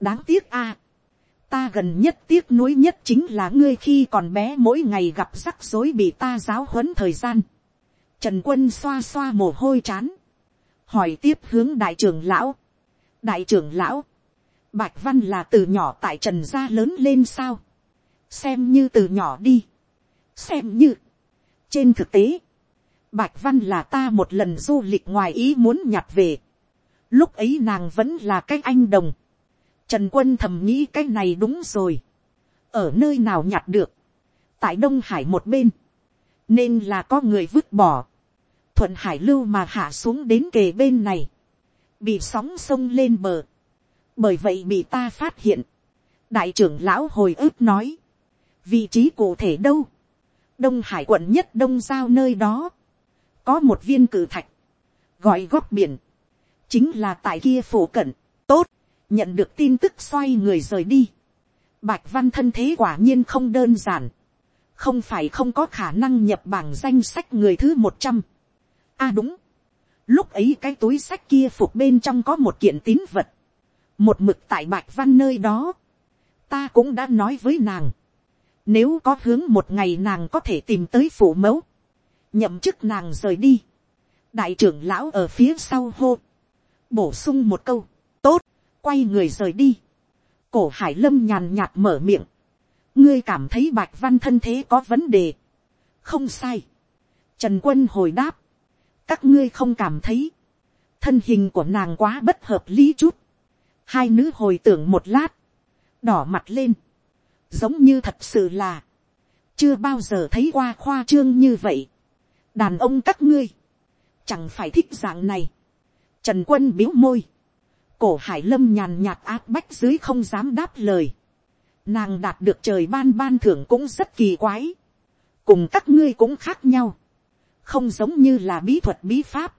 đáng tiếc a, ta gần nhất tiếc nuối nhất chính là ngươi khi còn bé mỗi ngày gặp rắc rối bị ta giáo huấn thời gian. Trần quân xoa xoa mồ hôi chán, hỏi tiếp hướng đại trưởng lão. đại trưởng lão, bạch văn là từ nhỏ tại trần gia lớn lên sao, xem như từ nhỏ đi, xem như, trên thực tế, Bạch Văn là ta một lần du lịch ngoài ý muốn nhặt về. Lúc ấy nàng vẫn là cái anh đồng. Trần quân thầm nghĩ cái này đúng rồi. Ở nơi nào nhặt được. Tại Đông Hải một bên. Nên là có người vứt bỏ. Thuận Hải lưu mà hạ xuống đến kề bên này. Bị sóng sông lên bờ. Bởi vậy bị ta phát hiện. Đại trưởng lão hồi ức nói. Vị trí cụ thể đâu? Đông Hải quận nhất Đông Giao nơi đó có một viên cử thạch, gọi góc biển, chính là tại kia phổ cận, tốt, nhận được tin tức xoay người rời đi. Bạch văn thân thế quả nhiên không đơn giản, không phải không có khả năng nhập bảng danh sách người thứ một trăm. a đúng, lúc ấy cái túi sách kia phục bên trong có một kiện tín vật, một mực tại bạch văn nơi đó, ta cũng đã nói với nàng, nếu có hướng một ngày nàng có thể tìm tới phủ mẫu, nhậm chức nàng rời đi, đại trưởng lão ở phía sau hô, bổ sung một câu, tốt, quay người rời đi, cổ hải lâm nhàn nhạt mở miệng, ngươi cảm thấy bạch văn thân thế có vấn đề, không sai, trần quân hồi đáp, các ngươi không cảm thấy, thân hình của nàng quá bất hợp lý chút, hai nữ hồi tưởng một lát, đỏ mặt lên, giống như thật sự là, chưa bao giờ thấy qua khoa trương như vậy đàn ông các ngươi, chẳng phải thích dạng này. Trần quân biếu môi, cổ hải lâm nhàn nhạt áp bách dưới không dám đáp lời. Nàng đạt được trời ban ban thưởng cũng rất kỳ quái. Cùng các ngươi cũng khác nhau. Không giống như là bí thuật bí pháp.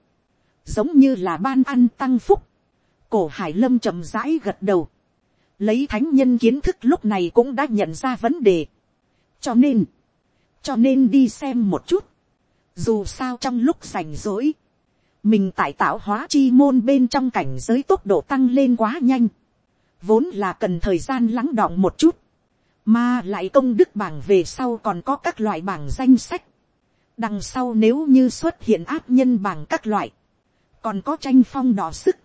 giống như là ban ăn tăng phúc, cổ hải lâm chậm rãi gật đầu, lấy thánh nhân kiến thức lúc này cũng đã nhận ra vấn đề, cho nên, cho nên đi xem một chút, dù sao trong lúc rảnh rỗi, mình tại tạo hóa chi môn bên trong cảnh giới tốc độ tăng lên quá nhanh, vốn là cần thời gian lắng đọng một chút, mà lại công đức bảng về sau còn có các loại bảng danh sách, đằng sau nếu như xuất hiện áp nhân bảng các loại, còn có tranh phong đỏ sức,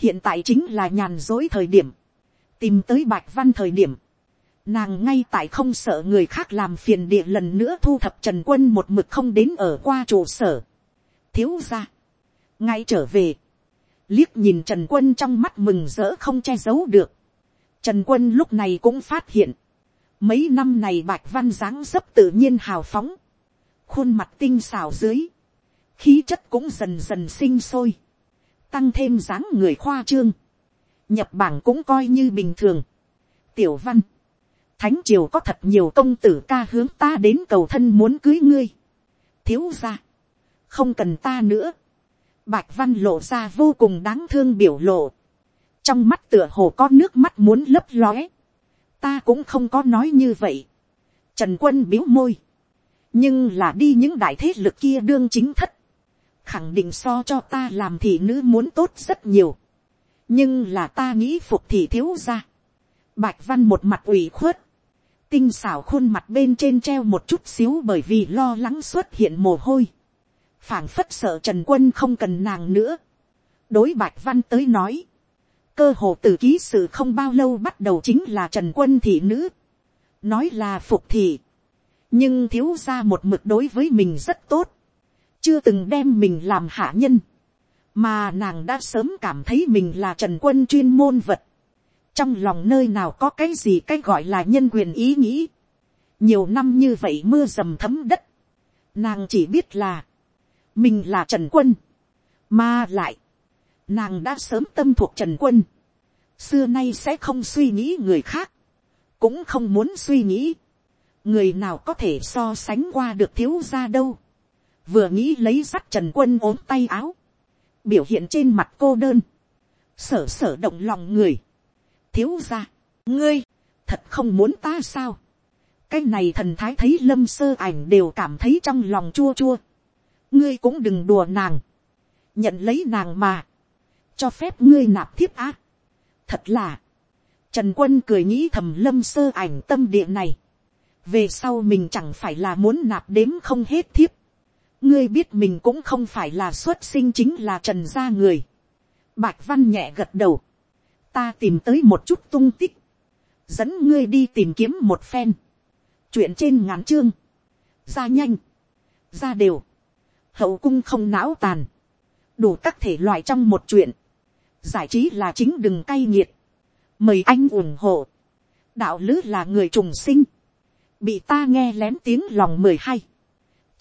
hiện tại chính là nhàn dối thời điểm, tìm tới bạch văn thời điểm, nàng ngay tại không sợ người khác làm phiền địa lần nữa thu thập trần quân một mực không đến ở qua trụ sở, thiếu ra, ngay trở về, liếc nhìn trần quân trong mắt mừng rỡ không che giấu được, trần quân lúc này cũng phát hiện, mấy năm này bạch văn dáng dấp tự nhiên hào phóng, khuôn mặt tinh xào dưới, khí chất cũng dần dần sinh sôi, tăng thêm dáng người khoa trương, nhập bảng cũng coi như bình thường. tiểu văn, thánh triều có thật nhiều công tử ca hướng ta đến cầu thân muốn cưới ngươi, thiếu ra, không cần ta nữa, bạch văn lộ ra vô cùng đáng thương biểu lộ, trong mắt tựa hồ có nước mắt muốn lấp lóe, ta cũng không có nói như vậy, trần quân biếu môi, nhưng là đi những đại thế lực kia đương chính thất, khẳng định so cho ta làm thị nữ muốn tốt rất nhiều, nhưng là ta nghĩ phục thị thiếu ra, bạch văn một mặt ủy khuất, tinh xảo khuôn mặt bên trên treo một chút xíu bởi vì lo lắng xuất hiện mồ hôi, phảng phất sợ trần quân không cần nàng nữa, đối bạch văn tới nói, cơ hồ từ ký sự không bao lâu bắt đầu chính là trần quân thị nữ, nói là phục thị, nhưng thiếu ra một mực đối với mình rất tốt, chưa từng đem mình làm hạ nhân, mà nàng đã sớm cảm thấy mình là trần quân chuyên môn vật, trong lòng nơi nào có cái gì cái gọi là nhân quyền ý nghĩ, nhiều năm như vậy mưa dầm thấm đất, nàng chỉ biết là, mình là trần quân, mà lại, nàng đã sớm tâm thuộc trần quân, xưa nay sẽ không suy nghĩ người khác, cũng không muốn suy nghĩ, người nào có thể so sánh qua được thiếu ra đâu, vừa nghĩ lấy sắt trần quân ốm tay áo, biểu hiện trên mặt cô đơn, sở sở động lòng người, thiếu ra, ngươi, thật không muốn ta sao, cái này thần thái thấy lâm sơ ảnh đều cảm thấy trong lòng chua chua, ngươi cũng đừng đùa nàng, nhận lấy nàng mà, cho phép ngươi nạp thiếp ác, thật là, trần quân cười nghĩ thầm lâm sơ ảnh tâm địa này, về sau mình chẳng phải là muốn nạp đếm không hết thiếp, ngươi biết mình cũng không phải là xuất sinh chính là trần gia người. Bạch văn nhẹ gật đầu. ta tìm tới một chút tung tích. dẫn ngươi đi tìm kiếm một phen. chuyện trên ngắn chương. ra nhanh. ra đều. hậu cung không não tàn. đủ các thể loại trong một chuyện. giải trí là chính đừng cay nghiệt. mời anh ủng hộ. đạo lứ là người trùng sinh. bị ta nghe lén tiếng lòng mười hai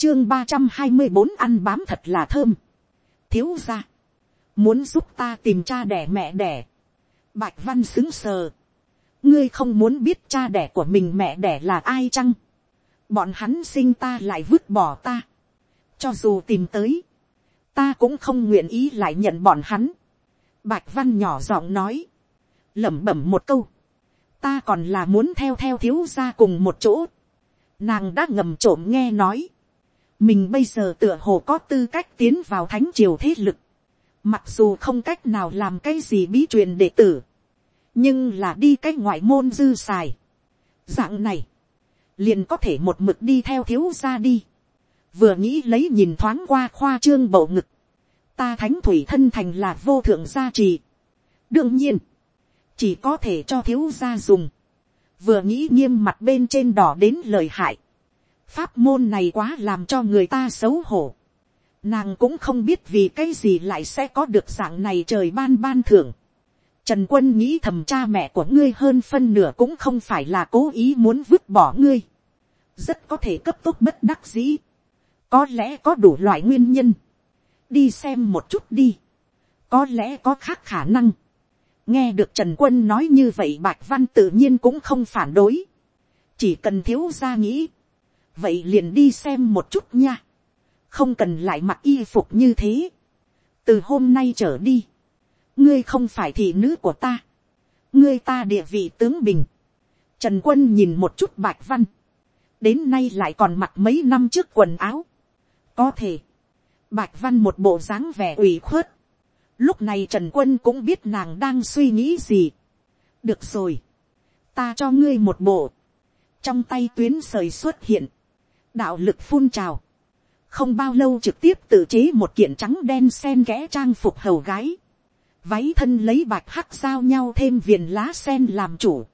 chương ba trăm hai mươi bốn ăn bám thật là thơm. thiếu ra. muốn giúp ta tìm cha đẻ mẹ đẻ. bạch văn xứng sờ. ngươi không muốn biết cha đẻ của mình mẹ đẻ là ai chăng. bọn hắn sinh ta lại vứt bỏ ta. cho dù tìm tới, ta cũng không nguyện ý lại nhận bọn hắn. bạch văn nhỏ giọng nói. lẩm bẩm một câu. ta còn là muốn theo theo thiếu ra cùng một chỗ. nàng đã ngầm trộm nghe nói mình bây giờ tựa hồ có tư cách tiến vào thánh triều thế lực, mặc dù không cách nào làm cái gì bí truyền đệ tử, nhưng là đi cái ngoại môn dư xài. dạng này, liền có thể một mực đi theo thiếu gia đi, vừa nghĩ lấy nhìn thoáng qua khoa trương bầu ngực, ta thánh thủy thân thành là vô thượng gia trì. đương nhiên, chỉ có thể cho thiếu gia dùng, vừa nghĩ nghiêm mặt bên trên đỏ đến lời hại, pháp môn này quá làm cho người ta xấu hổ. Nàng cũng không biết vì cái gì lại sẽ có được dạng này trời ban ban thưởng. Trần quân nghĩ thầm cha mẹ của ngươi hơn phân nửa cũng không phải là cố ý muốn vứt bỏ ngươi. Rất có thể cấp tốc bất đắc dĩ. Có lẽ có đủ loại nguyên nhân. Đi xem một chút đi. Có lẽ có khác khả năng. Nghe được Trần Quân nói như vậy Bạch Văn tự nhiên cũng không phản đối. Chỉ cần thiếu ra nghĩ vậy liền đi xem một chút nha, không cần lại mặc y phục như thế, từ hôm nay trở đi, ngươi không phải thị nữ của ta, ngươi ta địa vị tướng bình, trần quân nhìn một chút bạch văn, đến nay lại còn mặc mấy năm trước quần áo, có thể, bạch văn một bộ dáng vẻ ủy khuất, lúc này trần quân cũng biết nàng đang suy nghĩ gì, được rồi, ta cho ngươi một bộ, trong tay tuyến sời xuất hiện, đạo lực phun trào, không bao lâu trực tiếp tự chế một kiện trắng đen sen kẽ trang phục hầu gái, váy thân lấy bạch hắc giao nhau thêm viền lá sen làm chủ,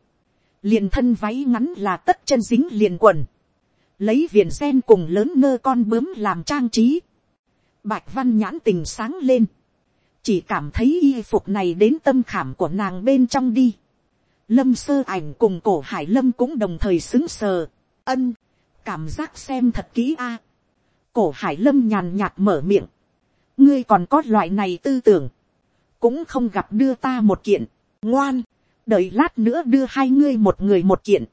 liền thân váy ngắn là tất chân dính liền quần, lấy viền sen cùng lớn nơ con bướm làm trang trí, bạch văn nhãn tình sáng lên, chỉ cảm thấy y phục này đến tâm khảm của nàng bên trong đi, lâm sơ ảnh cùng cổ hải lâm cũng đồng thời xứng sờ, ân, cảm giác xem thật kỹ a, cổ hải lâm nhàn nhạt mở miệng, ngươi còn có loại này tư tưởng, cũng không gặp đưa ta một kiện, ngoan, đợi lát nữa đưa hai ngươi một người một kiện.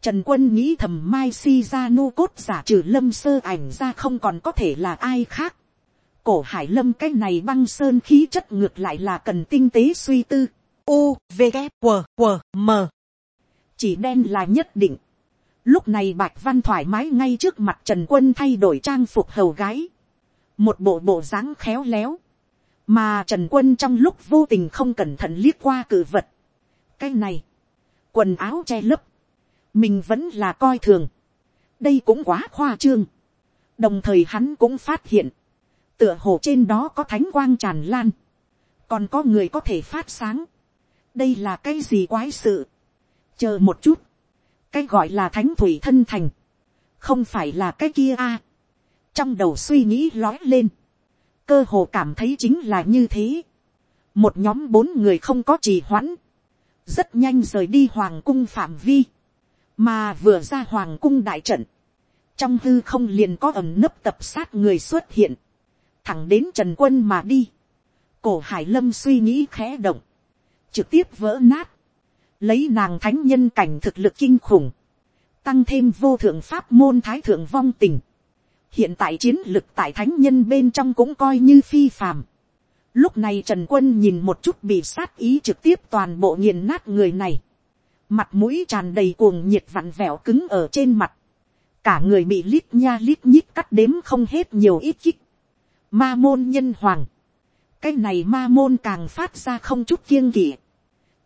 Trần quân nghĩ thầm mai si ra nu cốt giả trừ lâm sơ ảnh ra không còn có thể là ai khác. Cổ hải lâm cái này băng sơn khí chất ngược lại là cần tinh tế suy tư. U, V, K, W, W, M. Chỉ đen là nhất định. Lúc này Bạch Văn thoải mái ngay trước mặt Trần Quân thay đổi trang phục hầu gái. Một bộ bộ dáng khéo léo. Mà Trần Quân trong lúc vô tình không cẩn thận liếc qua cử vật. Cái này. Quần áo che lấp. Mình vẫn là coi thường. Đây cũng quá khoa trương. Đồng thời hắn cũng phát hiện. Tựa hồ trên đó có thánh quang tràn lan. Còn có người có thể phát sáng. Đây là cái gì quái sự. Chờ một chút cái gọi là thánh thủy thân thành, không phải là cái kia a. trong đầu suy nghĩ lói lên, cơ hồ cảm thấy chính là như thế. một nhóm bốn người không có trì hoãn, rất nhanh rời đi hoàng cung phạm vi, mà vừa ra hoàng cung đại trận, trong hư không liền có ẩm nấp tập sát người xuất hiện, thẳng đến trần quân mà đi, cổ hải lâm suy nghĩ khẽ động, trực tiếp vỡ nát, lấy nàng thánh nhân cảnh thực lực kinh khủng, tăng thêm vô thượng pháp môn thái thượng vong tình, hiện tại chiến lực tại thánh nhân bên trong cũng coi như phi phàm. Lúc này Trần Quân nhìn một chút bị sát ý trực tiếp toàn bộ nghiền nát người này. Mặt mũi tràn đầy cuồng nhiệt vặn vẹo cứng ở trên mặt. Cả người bị lít nha lít nhít cắt đếm không hết nhiều ít kích. Ma môn nhân hoàng. Cái này ma môn càng phát ra không chút kiêng kỵ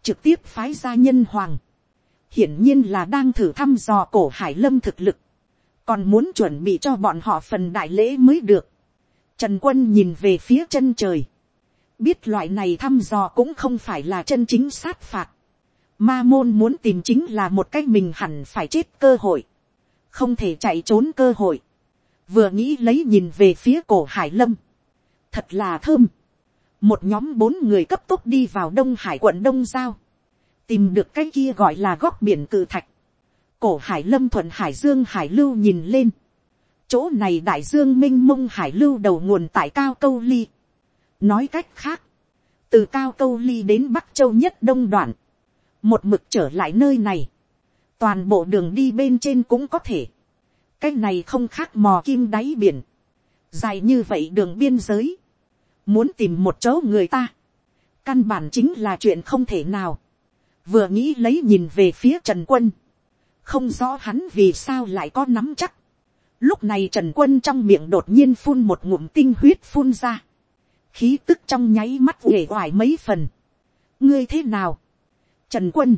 trực tiếp phái ra nhân hoàng, hiển nhiên là đang thử thăm dò cổ hải lâm thực lực, còn muốn chuẩn bị cho bọn họ phần đại lễ mới được. Trần quân nhìn về phía chân trời, biết loại này thăm dò cũng không phải là chân chính sát phạt, ma môn muốn tìm chính là một cách mình hẳn phải chết cơ hội, không thể chạy trốn cơ hội, vừa nghĩ lấy nhìn về phía cổ hải lâm, thật là thơm, một nhóm bốn người cấp tốc đi vào đông hải quận đông giao, tìm được cái kia gọi là góc biển cự thạch, cổ hải lâm thuận hải dương hải lưu nhìn lên, chỗ này đại dương m i n h mông hải lưu đầu nguồn tại cao câu ly, nói cách khác, từ cao câu ly đến bắc châu nhất đông đoạn, một mực trở lại nơi này, toàn bộ đường đi bên trên cũng có thể, cái này không khác mò kim đáy biển, dài như vậy đường biên giới, muốn tìm một chỗ người ta, căn bản chính là chuyện không thể nào, vừa nghĩ lấy nhìn về phía trần quân, không rõ hắn vì sao lại có nắm chắc, lúc này trần quân trong miệng đột nhiên phun một ngụm tinh huyết phun ra, khí tức trong nháy mắt uể oải mấy phần, ngươi thế nào, trần quân,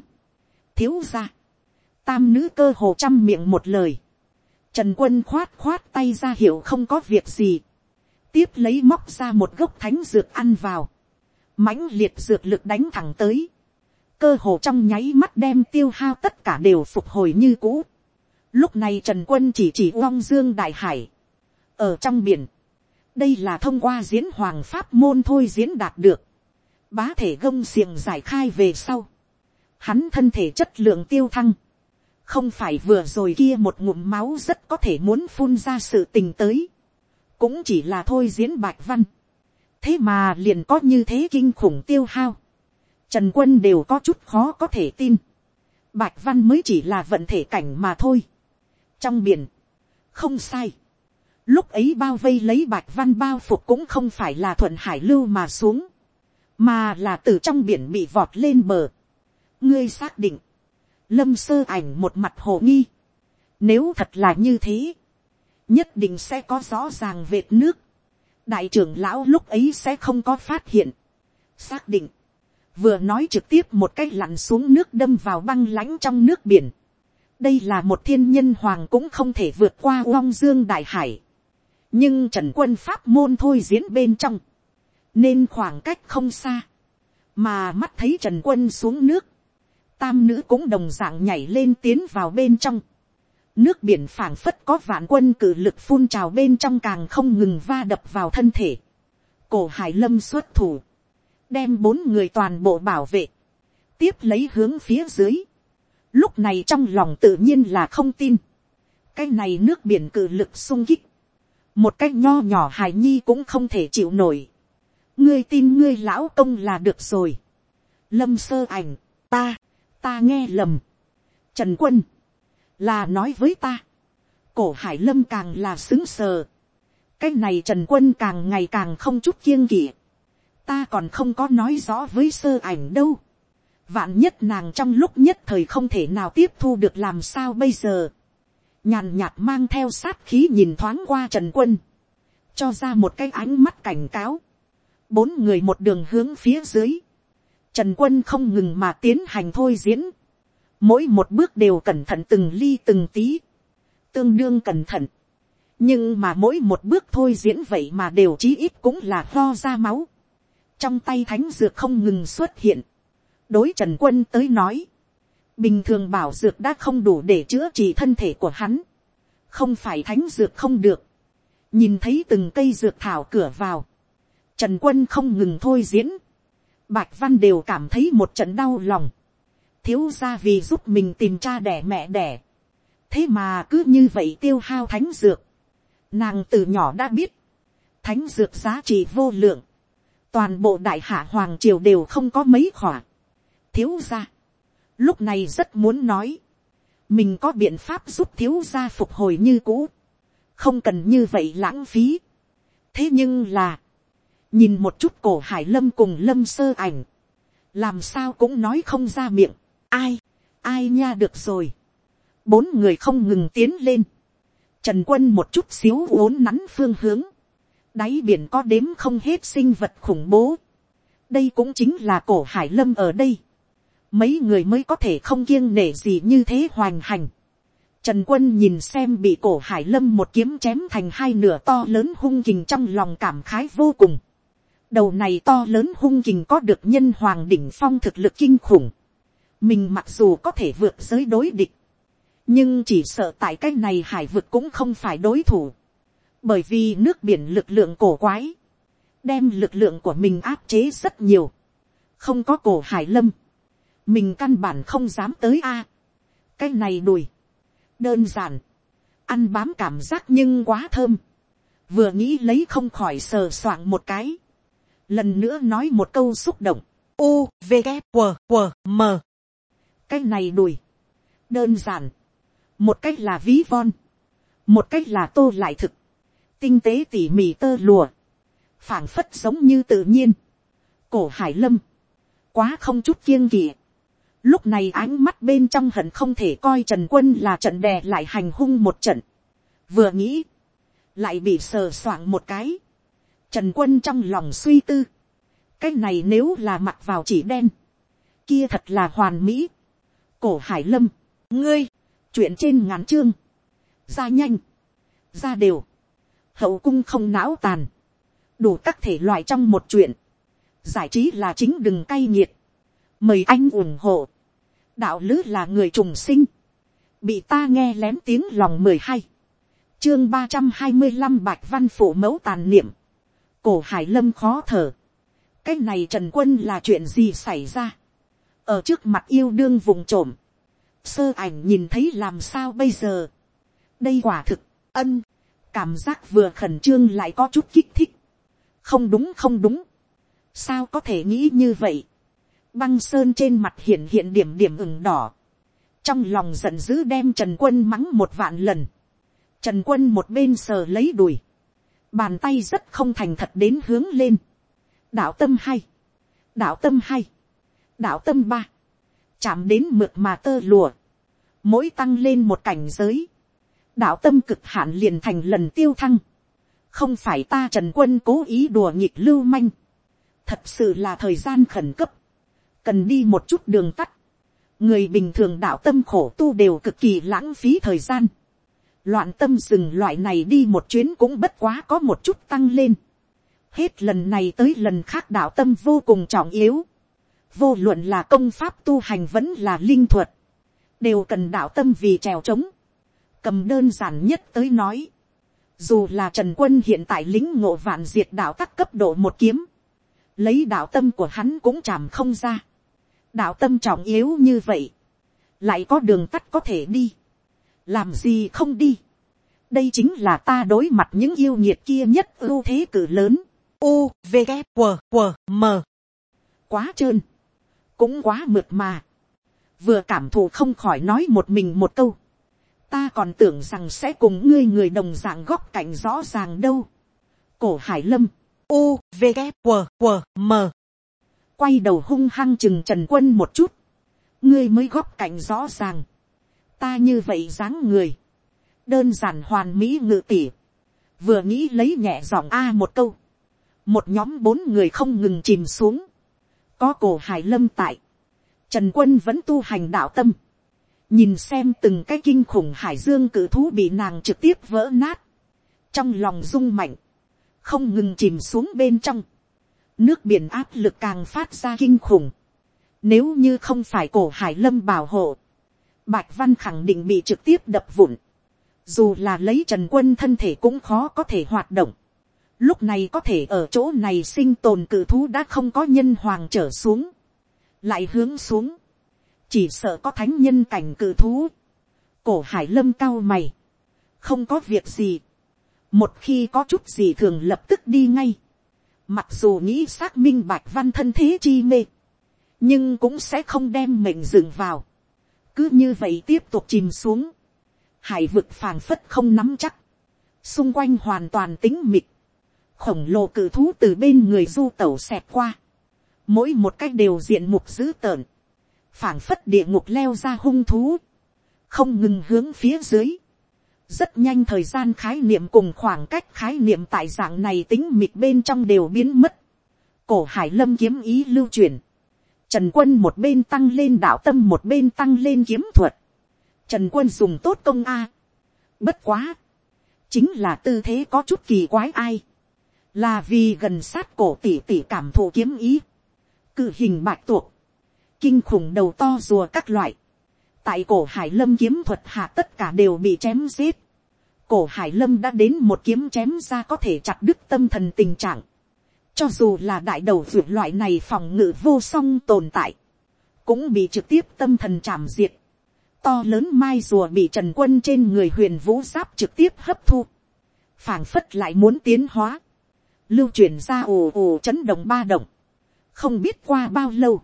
thiếu ra, tam nữ cơ hồ trăm miệng một lời, trần quân khoát khoát tay ra hiệu không có việc gì, tiếp lấy móc ra một gốc thánh dược ăn vào, mãnh liệt dược lực đánh thẳng tới, cơ hồ trong nháy mắt đem tiêu hao tất cả đều phục hồi như cũ. Lúc này Trần Quân chỉ chỉ Long Dương Đại Hải. Ở trong biển. Đây là thông qua diễn hoàng pháp môn thôi diễn đạt được. Bá thể gông xiềng giải khai về sau. Hắn thân thể chất lượng tiêu thăng. Không phải vừa rồi kia một ngụm máu rất có thể muốn phun ra sự tình tới cũng chỉ là thôi diễn bạch văn. thế mà liền có như thế kinh khủng tiêu hao. trần quân đều có chút khó có thể tin. bạch văn mới chỉ là vận thể cảnh mà thôi. trong biển, không sai. lúc ấy bao vây lấy bạch văn bao phục cũng không phải là thuận hải lưu mà xuống, mà là từ trong biển bị vọt lên bờ. ngươi xác định, lâm sơ ảnh một mặt hồ nghi, nếu thật là như thế, nhất định sẽ có rõ ràng vệt nước, đại trưởng lão lúc ấy sẽ không có phát hiện, xác định, vừa nói trực tiếp một cách lặn xuống nước đâm vào băng lãnh trong nước biển. đây là một thiên nhân hoàng cũng không thể vượt qua long dương đại hải. nhưng trần quân pháp môn thôi diễn bên trong, nên khoảng cách không xa, mà mắt thấy trần quân xuống nước, tam nữ cũng đồng d ạ n g nhảy lên tiến vào bên trong nước biển phảng phất có vạn quân cử lực phun trào bên trong càng không ngừng va đập vào thân thể. cổ hải lâm xuất thủ đem bốn người toàn bộ bảo vệ, tiếp lấy hướng phía dưới. Lúc này trong lòng tự nhiên là không tin. Cái này nước biển cử lực sung kích. Một cái nho nhỏ hài nhi cũng không thể chịu nổi. Ngươi tin ngươi lão công là được rồi. Lâm sơ ảnh, ta, ta nghe lầm. Trần quân, là nói với ta. Cổ hải lâm càng là xứng sờ. Cái này trần quân càng ngày càng không chút kiêng kỵ ta còn không có nói rõ với sơ ảnh đâu. vạn nhất nàng trong lúc nhất thời không thể nào tiếp thu được làm sao bây giờ. nhàn nhạt mang theo sát khí nhìn thoáng qua trần quân. cho ra một cái ánh mắt cảnh cáo. bốn người một đường hướng phía dưới. trần quân không ngừng mà tiến hành thôi diễn mỗi một bước đều cẩn thận từng ly từng tí. tương đương cẩn thận. Nhưng mà mỗi một bước thôi diễn vậy mà đều chí ít cũng là lo ra máu. Trong tay thánh dược không ngừng xuất hiện, đối trần quân tới nói, bình thường bảo dược đã không đủ để chữa trị thân thể của hắn, không phải thánh dược không được, nhìn thấy từng cây dược thảo cửa vào, trần quân không ngừng thôi diễn, bạch văn đều cảm thấy một trận đau lòng, thiếu ra vì giúp mình tìm cha đẻ mẹ đẻ, thế mà cứ như vậy tiêu hao thánh dược, nàng từ nhỏ đã biết, thánh dược giá trị vô lượng, toàn bộ đại hạ hoàng triều đều không có mấy khỏa. thiếu gia, lúc này rất muốn nói, mình có biện pháp giúp thiếu gia phục hồi như cũ, không cần như vậy lãng phí. thế nhưng là, nhìn một chút cổ hải lâm cùng lâm sơ ảnh, làm sao cũng nói không ra miệng, ai, ai nha được rồi, bốn người không ngừng tiến lên, trần quân một chút xíu uốn nắn phương hướng, đáy biển có đếm không hết sinh vật khủng bố. đây cũng chính là cổ hải lâm ở đây. mấy người mới có thể không kiêng nể gì như thế hoành hành. Trần quân nhìn xem bị cổ hải lâm một kiếm chém thành hai nửa to lớn hung kình trong lòng cảm khái vô cùng. đầu này to lớn hung kình có được nhân hoàng đỉnh phong thực lực kinh khủng mình mặc dù có thể vượt giới đối địch. nhưng chỉ sợ tại cái này hải vực cũng không phải đối thủ. Bởi vì nước biển lực lượng cổ quái, đem lực lượng của mình áp chế rất nhiều, không có cổ hải lâm, mình căn bản không dám tới a, cái này đùi, đơn giản, ăn bám cảm giác nhưng quá thơm, vừa nghĩ lấy không khỏi sờ soạng một cái, lần nữa nói một câu xúc động, u v g q q m cái này đùi, đơn giản, một cách là ví von, một cách là tô lại thực, tinh tế tỉ mỉ tơ lùa, phảng phất giống như tự nhiên, cổ hải lâm, quá không chút kiêng kỵ. Lúc này ánh mắt bên trong hận không thể coi Trần Quân là trận đè lại hành hung một trận. Vừa nghĩ, lại bị sờ soạng một cái. Trần Quân trong lòng suy tư. Cái này nếu là mặc vào chỉ đen. Kia thật là hoàn mỹ. Cổ Hải Lâm, ngươi, chuyện trên ngắn chương. Ra nhanh, ra đều. Hậu cung không não tàn, đủ các thể loại trong một chuyện, giải trí là chính đừng cay nghiệt, mời anh ủng hộ, đạo lứ là người trùng sinh, bị ta nghe lén tiếng lòng mười hai, chương ba trăm hai mươi năm bạch văn phủ mẫu tàn niệm, cổ hải lâm khó thở, cái này trần quân là chuyện gì xảy ra, ở trước mặt yêu đương vùng trộm, sơ ảnh nhìn thấy làm sao bây giờ, đây quả thực, ân, cảm giác vừa khẩn trương lại có chút kích thích. không đúng không đúng. sao có thể nghĩ như vậy. băng sơn trên mặt hiện hiện điểm điểm ửng đỏ. trong lòng giận dữ đem trần quân mắng một vạn lần. Trần quân một bên sờ lấy đùi. Bàn tay rất không thành thật đến hướng lên. Đạo tâm hay. Đạo tâm hay. Đạo tâm ba. Chạm đến mượt mà tơ lùa. Mỗi tăng lên một cảnh giới. Đạo tâm cực hạn liền thành lần tiêu thăng. Không phải ta trần quân cố ý đùa nghịch lưu manh. Thật sự là thời gian khẩn cấp. Cần đi một chút đường tắt. Người bình thường đạo tâm khổ tu đều cực kỳ lãng phí thời gian loạn tâm dừng loại này đi một chuyến cũng bất quá có một chút tăng lên. Hết lần này tới lần khác đạo tâm vô cùng trọng yếu. Vô luận là công pháp tu hành vẫn là linh thuật. Đều cần đạo tâm vì trèo trống. Cầm đơn giản nhất tới nói. Dù là Trần Quân hiện tại lính ngộ vạn diệt đạo các cấp độ một kiếm. Lấy đạo tâm của hắn cũng chạm không ra. Đạo tâm trọng yếu như vậy. Lại có đường tắt có thể đi làm gì không đi. đây chính là ta đối mặt những yêu nhiệt kia nhất ưu thế cử lớn. u v g q q m quá trơn, cũng quá mượt mà. vừa cảm thụ không khỏi nói một mình một câu. ta còn tưởng rằng sẽ cùng ngươi người đồng dạng góc cạnh rõ ràng đâu. cổ hải lâm, u v g q q m quay đầu hung hăng chừng trần quân một chút. ngươi mới góc cạnh rõ ràng ta như vậy dáng người, đơn giản hoàn mỹ ngự tỉ, vừa nghĩ lấy nhẹ giọng a một câu, một nhóm bốn người không ngừng chìm xuống, có cổ hải lâm tại, trần quân vẫn tu hành đạo tâm, nhìn xem từng cái kinh khủng hải dương cử thú bị nàng trực tiếp vỡ nát, trong lòng rung mạnh, không ngừng chìm xuống bên trong, nước biển áp lực càng phát ra kinh khủng, nếu như không phải cổ hải lâm bảo hộ, Bạch Văn khẳng định bị trực tiếp đập vụn. Dù là lấy Trần Quân thân thể cũng khó có thể hoạt động. Lúc này có thể ở chỗ này sinh tồn cử thú đã không có nhân hoàng trở xuống. Lại hướng xuống. Chỉ sợ có thánh nhân cảnh cử thú. Cổ hải lâm cao mày. Không có việc gì. Một khi có chút gì thường lập tức đi ngay. Mặc dù nghĩ xác minh bạch văn thân thế chi mê. Nhưng cũng sẽ không đem mệnh dừng vào cứ như vậy tiếp tục chìm xuống, hải vực phàng phất không nắm chắc, xung quanh hoàn toàn tính mịt, khổng lồ cự thú từ bên người du tẩu xẹt qua, mỗi một cách đều diện mục dữ tợn, phảng phất địa ngục leo ra hung thú, không ngừng hướng phía dưới, rất nhanh thời gian khái niệm cùng khoảng cách khái niệm tại dạng này tính mịt bên trong đều biến mất, cổ hải lâm kiếm ý lưu truyền, Trần quân một bên tăng lên đạo tâm một bên tăng lên kiếm thuật. Trần quân dùng tốt công A. Bất quá. Chính là tư thế có chút kỳ quái ai. Là vì gần sát cổ tỷ tỷ cảm thụ kiếm ý. Cự hình bạch tuộc. Kinh khủng đầu to rùa các loại. Tại cổ hải lâm kiếm thuật hạ tất cả đều bị chém giết. Cổ hải lâm đã đến một kiếm chém ra có thể chặt đứt tâm thần tình trạng cho dù là đại đầu ruột loại này phòng ngự vô song tồn tại. Cũng bị trực tiếp tâm thần chạm diệt. To lớn mai rùa bị trần quân trên người huyền vũ giáp trực tiếp hấp thu. phảng phất lại muốn tiến hóa. Lưu truyền ra ồ ồ chấn động ba động. Không biết qua bao lâu.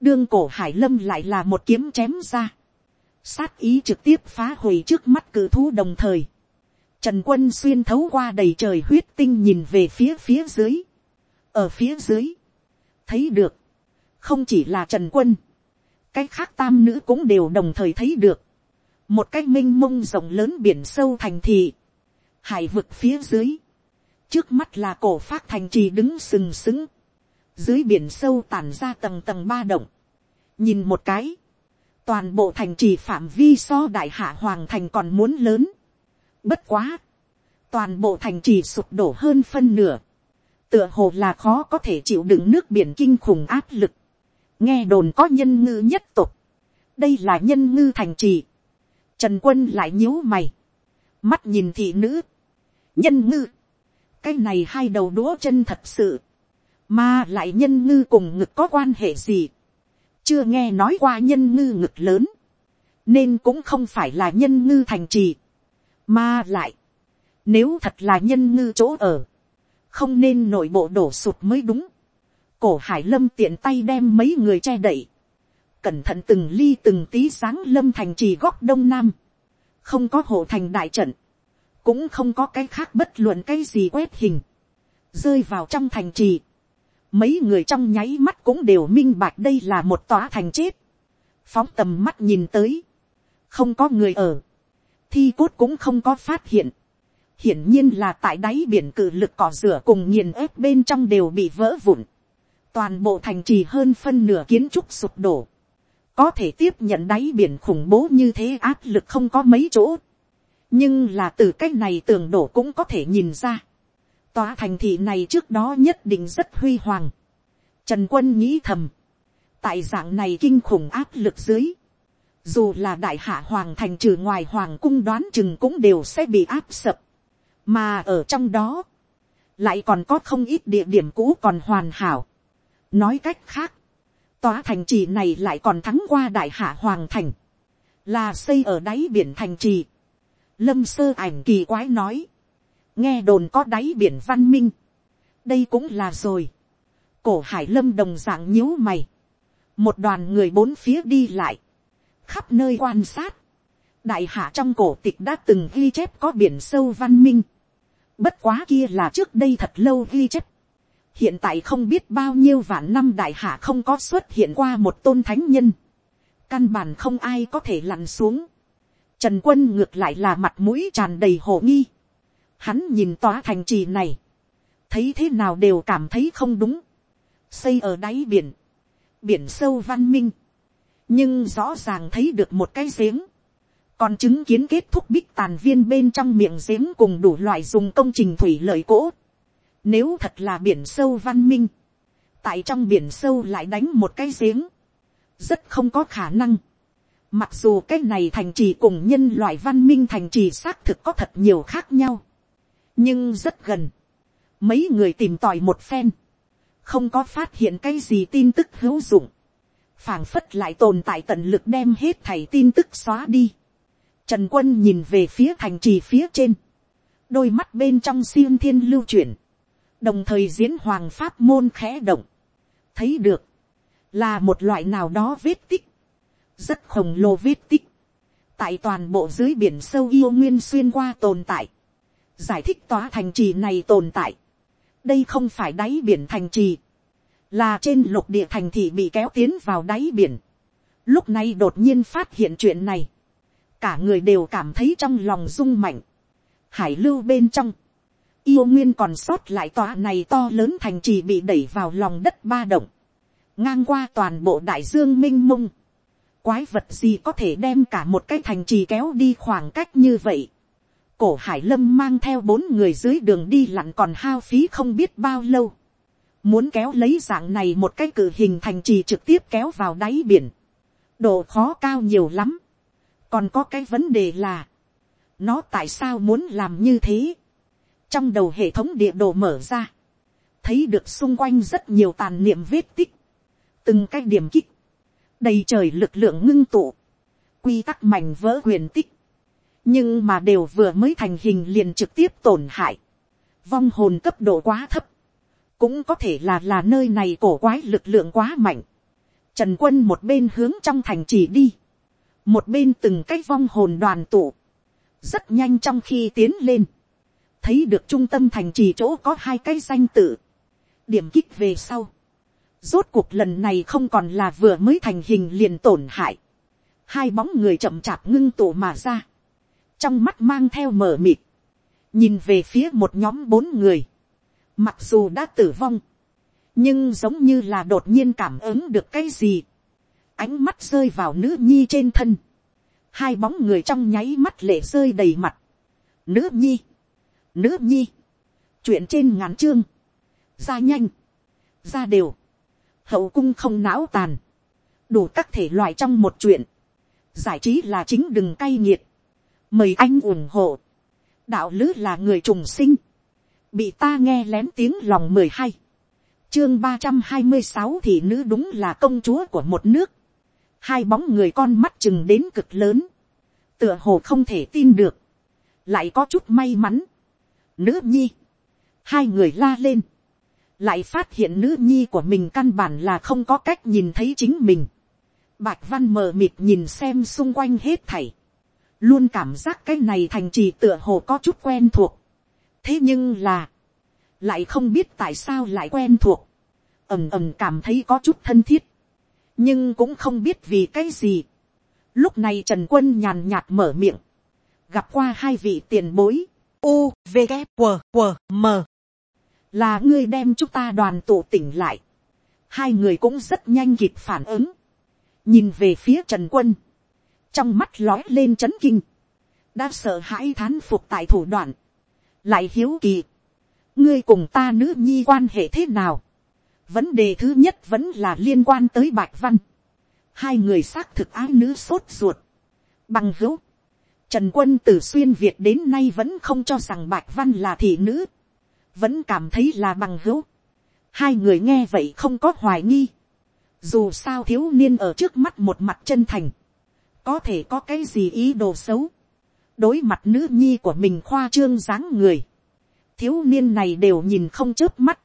Đương cổ hải lâm lại là một kiếm chém ra. Sát ý trực tiếp phá hủy trước mắt cử thú đồng thời. Trần quân xuyên thấu qua đầy trời huyết tinh nhìn về phía phía dưới ở phía dưới, thấy được, không chỉ là trần quân, cái khác tam nữ cũng đều đồng thời thấy được, một cái m i n h mông rộng lớn biển sâu thành thị, hải vực phía dưới, trước mắt là cổ phát thành trì đứng sừng sững, dưới biển sâu tàn ra tầng tầng ba động, nhìn một cái, toàn bộ thành trì phạm vi so đại hạ hoàng thành còn muốn lớn, bất quá, toàn bộ thành trì sụp đổ hơn phân nửa, tựa hồ là khó có thể chịu đựng nước biển kinh khủng áp lực. nghe đồn có nhân ngư nhất tục. đây là nhân ngư thành trì. trần quân lại nhíu mày. mắt nhìn thị nữ. nhân ngư cái này hai đầu đũa chân thật sự. mà lại nhân ngư cùng ngực có quan hệ gì. chưa nghe nói qua nhân ngư ngực lớn. nên cũng không phải là nhân ngư thành trì. mà lại, nếu thật là nhân ngư chỗ ở, không nên nội bộ đổ sụt mới đúng. cổ hải lâm tiện tay đem mấy người che đậy, cẩn thận từng ly từng tí sáng lâm thành trì góc đông nam, không có hộ thành đại trận, cũng không có cái khác bất luận cái gì quét hình, rơi vào trong thành trì. Mấy người trong nháy mắt cũng đều minh bạch đây là một tòa thành chết. Phóng tầm mắt nhìn tới, không có người ở, thi cốt cũng không có phát hiện. Hiển nhiên là tại đáy biển cử lực cỏ rửa cùng nghiền ép bên trong đều bị vỡ vụn. Toàn bộ thành trì hơn phân nửa kiến trúc sụp đổ. Có thể tiếp nhận đáy biển khủng bố như thế áp lực không có mấy chỗ nhưng là từ cái này tường đổ cũng có thể nhìn ra. tòa thành thị này trước đó nhất định rất huy hoàng. trần quân nghĩ thầm. tại dạng này kinh khủng áp lực dưới. dù là đại hạ hoàng thành trừ ngoài hoàng cung đoán chừng cũng đều sẽ bị áp sập. mà ở trong đó, lại còn có không ít địa điểm cũ còn hoàn hảo. nói cách khác, tòa thành trì này lại còn thắng qua đại hạ hoàng thành, là xây ở đáy biển thành trì lâm sơ ảnh kỳ quái nói, nghe đồn có đáy biển văn minh, đây cũng là rồi, cổ hải lâm đồng d ạ n g nhíu mày, một đoàn người bốn phía đi lại, khắp nơi quan sát, đại hạ trong cổ tịch đã từng ghi chép có biển sâu văn minh, bất quá kia là trước đây thật lâu ghi chép, hiện tại không biết bao nhiêu vạn năm đại hạ không có xuất hiện qua một tôn thánh nhân, căn bản không ai có thể lặn xuống, Trần quân ngược lại là mặt mũi tràn đầy hồ nghi. Hắn nhìn tòa thành trì này. Thấy thế nào đều cảm thấy không đúng. Xây ở đáy biển. Biển sâu văn minh. Nhưng rõ ràng thấy được một cái giếng. Còn chứng kiến kết thúc bích tàn viên bên trong miệng giếng cùng đủ loại dùng công trình thủy lợi cỗ. Nếu thật là biển sâu văn minh. Tại trong biển sâu lại đánh một cái giếng. Rất không có khả năng Mặc dù cái này thành trì cùng nhân loại văn minh thành trì xác thực có thật nhiều khác nhau. Nhưng rất gần. Mấy người tìm tòi một phen. Không có phát hiện cái gì tin tức hữu dụng. phảng phất lại tồn tại tận lực đem hết thảy tin tức xóa đi. Trần quân nhìn về phía thành trì phía trên. Đôi mắt bên trong siêng thiên lưu chuyển. Đồng thời diễn hoàng pháp môn khẽ động. Thấy được. Là một loại nào đó vết tích rất khổng lồ vết tích, tại toàn bộ dưới biển sâu yêu nguyên xuyên qua tồn tại, giải thích tòa thành trì này tồn tại, đây không phải đáy biển thành trì, là trên lục địa thành thị bị kéo tiến vào đáy biển, lúc này đột nhiên phát hiện chuyện này, cả người đều cảm thấy trong lòng rung mạnh, hải lưu bên trong, yêu nguyên còn sót lại tòa này to lớn thành trì bị đẩy vào lòng đất ba động, ngang qua toàn bộ đại dương m i n h mông, Quái vật gì có thể đem cả một cái thành trì kéo đi khoảng cách như vậy. Cổ Hải Lâm mang theo bốn người dưới đường đi lặn còn hao phí không biết bao lâu. Muốn kéo lấy dạng này một cái cử hình thành trì trực tiếp kéo vào đáy biển. Độ khó cao nhiều lắm. Còn có cái vấn đề là. Nó tại sao muốn làm như thế? Trong đầu hệ thống địa đồ mở ra. Thấy được xung quanh rất nhiều tàn niệm vết tích. Từng cái điểm kích đầy trời lực lượng ngưng tụ, quy tắc mảnh vỡ quyền tích, nhưng mà đều vừa mới thành hình liền trực tiếp tổn hại, vong hồn cấp độ quá thấp, cũng có thể là là nơi này cổ quái lực lượng quá mạnh, trần quân một bên hướng trong thành trì đi, một bên từng cái vong hồn đoàn tụ, rất nhanh trong khi tiến lên, thấy được trung tâm thành trì chỗ có hai cái danh tự, điểm kích về sau, Rốt cuộc lần này không còn là vừa mới thành hình liền tổn hại. Hai bóng người chậm chạp ngưng tụ mà ra. Trong mắt mang theo mở mịt. Nhìn về phía một nhóm bốn người. Mặc dù đã tử vong. Nhưng giống như là đột nhiên cảm ứng được cái gì. Ánh mắt rơi vào nữ nhi trên thân. Hai bóng người trong nháy mắt lệ rơi đầy mặt. Nữ nhi. Nữ nhi. Chuyện trên ngắn chương. Ra nhanh. Ra đều hậu cung không não tàn, đủ các thể loại trong một chuyện, giải trí là chính đừng cay nghiệt, mời anh ủng hộ, đạo lứ là người trùng sinh, bị ta nghe lén tiếng lòng mười hai, chương ba trăm hai mươi sáu thì nữ đúng là công chúa của một nước, hai bóng người con mắt chừng đến cực lớn, tựa hồ không thể tin được, lại có chút may mắn, nữ nhi, hai người la lên, lại phát hiện nữ nhi của mình căn bản là không có cách nhìn thấy chính mình. Bạch văn mờ mịt nhìn xem xung quanh hết thảy. luôn cảm giác cái này thành trì tựa hồ có chút quen thuộc. thế nhưng là, lại không biết tại sao lại quen thuộc, ầm ầm cảm thấy có chút thân thiết, nhưng cũng không biết vì cái gì. lúc này trần quân nhàn nhạt mở miệng, gặp qua hai vị tiền bối, u v g q q m là ngươi đem chúng ta đoàn tụ tỉnh lại. hai người cũng rất nhanh kịp phản ứng, nhìn về phía trần quân, trong mắt lói lên c h ấ n kinh, đã sợ hãi thán phục tại thủ đoạn, lại hiếu kỳ, ngươi cùng ta nữ nhi quan hệ thế nào, vấn đề thứ nhất vẫn là liên quan tới bạch văn, hai người xác thực ái nữ sốt ruột, bằng hữu, trần quân từ xuyên việt đến nay vẫn không cho rằng bạch văn là thị nữ, vẫn cảm thấy là bằng hữu, hai người nghe vậy không có hoài nghi, dù sao thiếu niên ở trước mắt một mặt chân thành, có thể có cái gì ý đồ xấu, đối mặt nữ nhi của mình khoa trương dáng người, thiếu niên này đều nhìn không chớp mắt,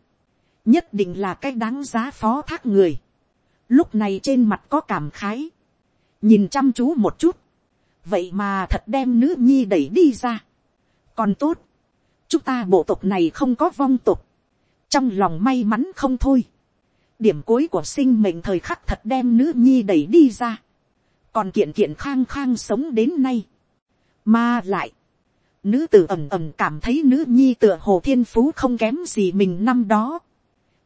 nhất định là cái đáng giá phó thác người, lúc này trên mặt có cảm khái, nhìn chăm chú một chút, vậy mà thật đem nữ nhi đẩy đi ra, còn tốt, chúng ta bộ tộc này không có vong tộc. Trong lòng may mắn không thôi, điểm cuối của sinh mệnh thời khắc thật đem nữ nhi đẩy đi ra, còn kiện kiện khang khang sống đến nay. Mà lại, nữ tử ẩm ẩm cảm thấy nữ nhi tựa hồ thiên phú không kém gì mình năm đó.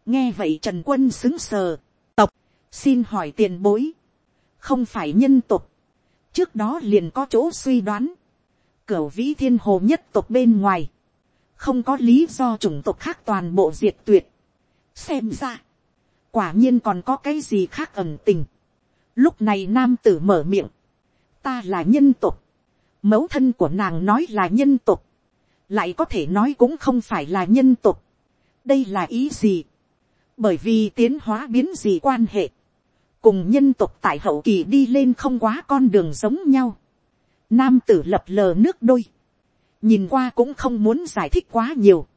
nghe vậy trần quân xứng sờ, tộc, xin hỏi tiền bối, không phải nhân tộc, trước đó liền có chỗ suy đoán, cửu vĩ thiên hồ nhất tộc bên ngoài, không có lý do chủng tộc khác toàn bộ diệt tuyệt. xem ra, quả nhiên còn có cái gì khác ẩn tình. Lúc này nam tử mở miệng. Ta là nhân tộc, Mẫu thân của nàng nói là nhân tộc, Lại có thể nói cũng không phải là nhân tộc. Đây là ý gì? Bởi vì tiến hóa biến gì quan hệ. Cùng nhân tộc tại hậu kỳ đi lên không quá con đường giống nhau. Nam tử lập lờ nước đôi. Nhìn qua cũng không muốn giải thích quá nhiều.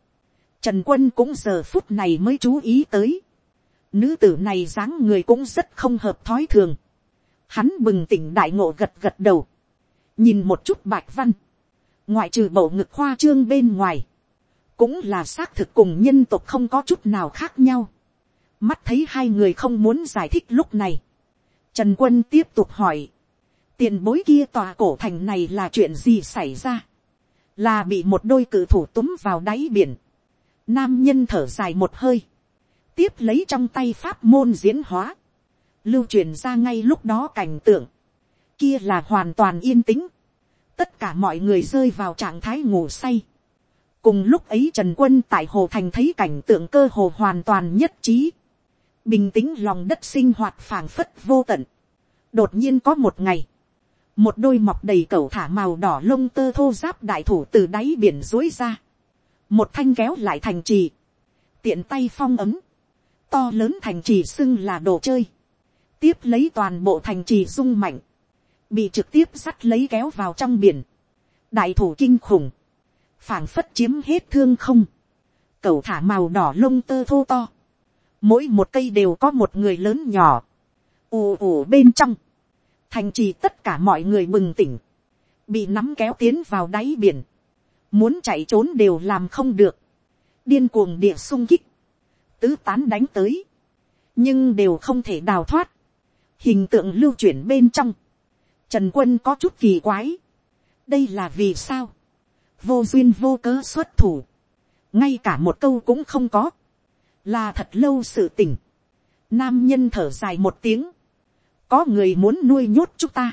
Trần quân cũng giờ phút này mới chú ý tới. Nữ tử này dáng người cũng rất không hợp thói thường. Hắn bừng tỉnh đại ngộ gật gật đầu. Nhìn một chút bạch văn. Ngoại trừ bầu ngực khoa trương bên ngoài. Cũng là xác thực cùng nhân tộc không có chút nào khác nhau. Mắt thấy hai người không muốn giải thích lúc này. Trần quân tiếp tục hỏi. Tiền bối kia tòa cổ thành này là chuyện gì xảy ra? Là bị một đôi cự thủ túm vào đáy biển. Nam nhân thở dài một hơi. Tiếp lấy trong tay pháp môn diễn hóa lưu truyền ra ngay lúc đó cảnh tượng, kia là hoàn toàn yên tĩnh, tất cả mọi người rơi vào trạng thái ngủ say. cùng lúc ấy trần quân tại hồ thành thấy cảnh tượng cơ hồ hoàn toàn nhất trí, bình tĩnh lòng đất sinh hoạt phảng phất vô tận. đột nhiên có một ngày, một đôi mọc đầy cẩu thả màu đỏ lông tơ thô giáp đại thủ từ đáy biển dối ra, một thanh kéo lại thành trì, tiện tay phong ấm, to lớn thành trì xưng là đồ chơi, tiếp lấy toàn bộ thành trì rung mạnh, bị trực tiếp sắt lấy kéo vào trong biển, đại thủ kinh khủng, phảng phất chiếm hết thương không, cẩu thả màu đỏ lông tơ thô to, mỗi một cây đều có một người lớn nhỏ, ù ù bên trong, thành trì tất cả mọi người bừng tỉnh, bị nắm kéo tiến vào đáy biển, muốn chạy trốn đều làm không được, điên cuồng địa sung kích, tứ tán đánh tới, nhưng đều không thể đào thoát, hình tượng lưu chuyển bên trong, trần quân có chút kỳ quái, đây là vì sao, vô duyên vô cớ xuất thủ, ngay cả một câu cũng không có, là thật lâu sự tỉnh, nam nhân thở dài một tiếng, có người muốn nuôi nhốt chúng ta,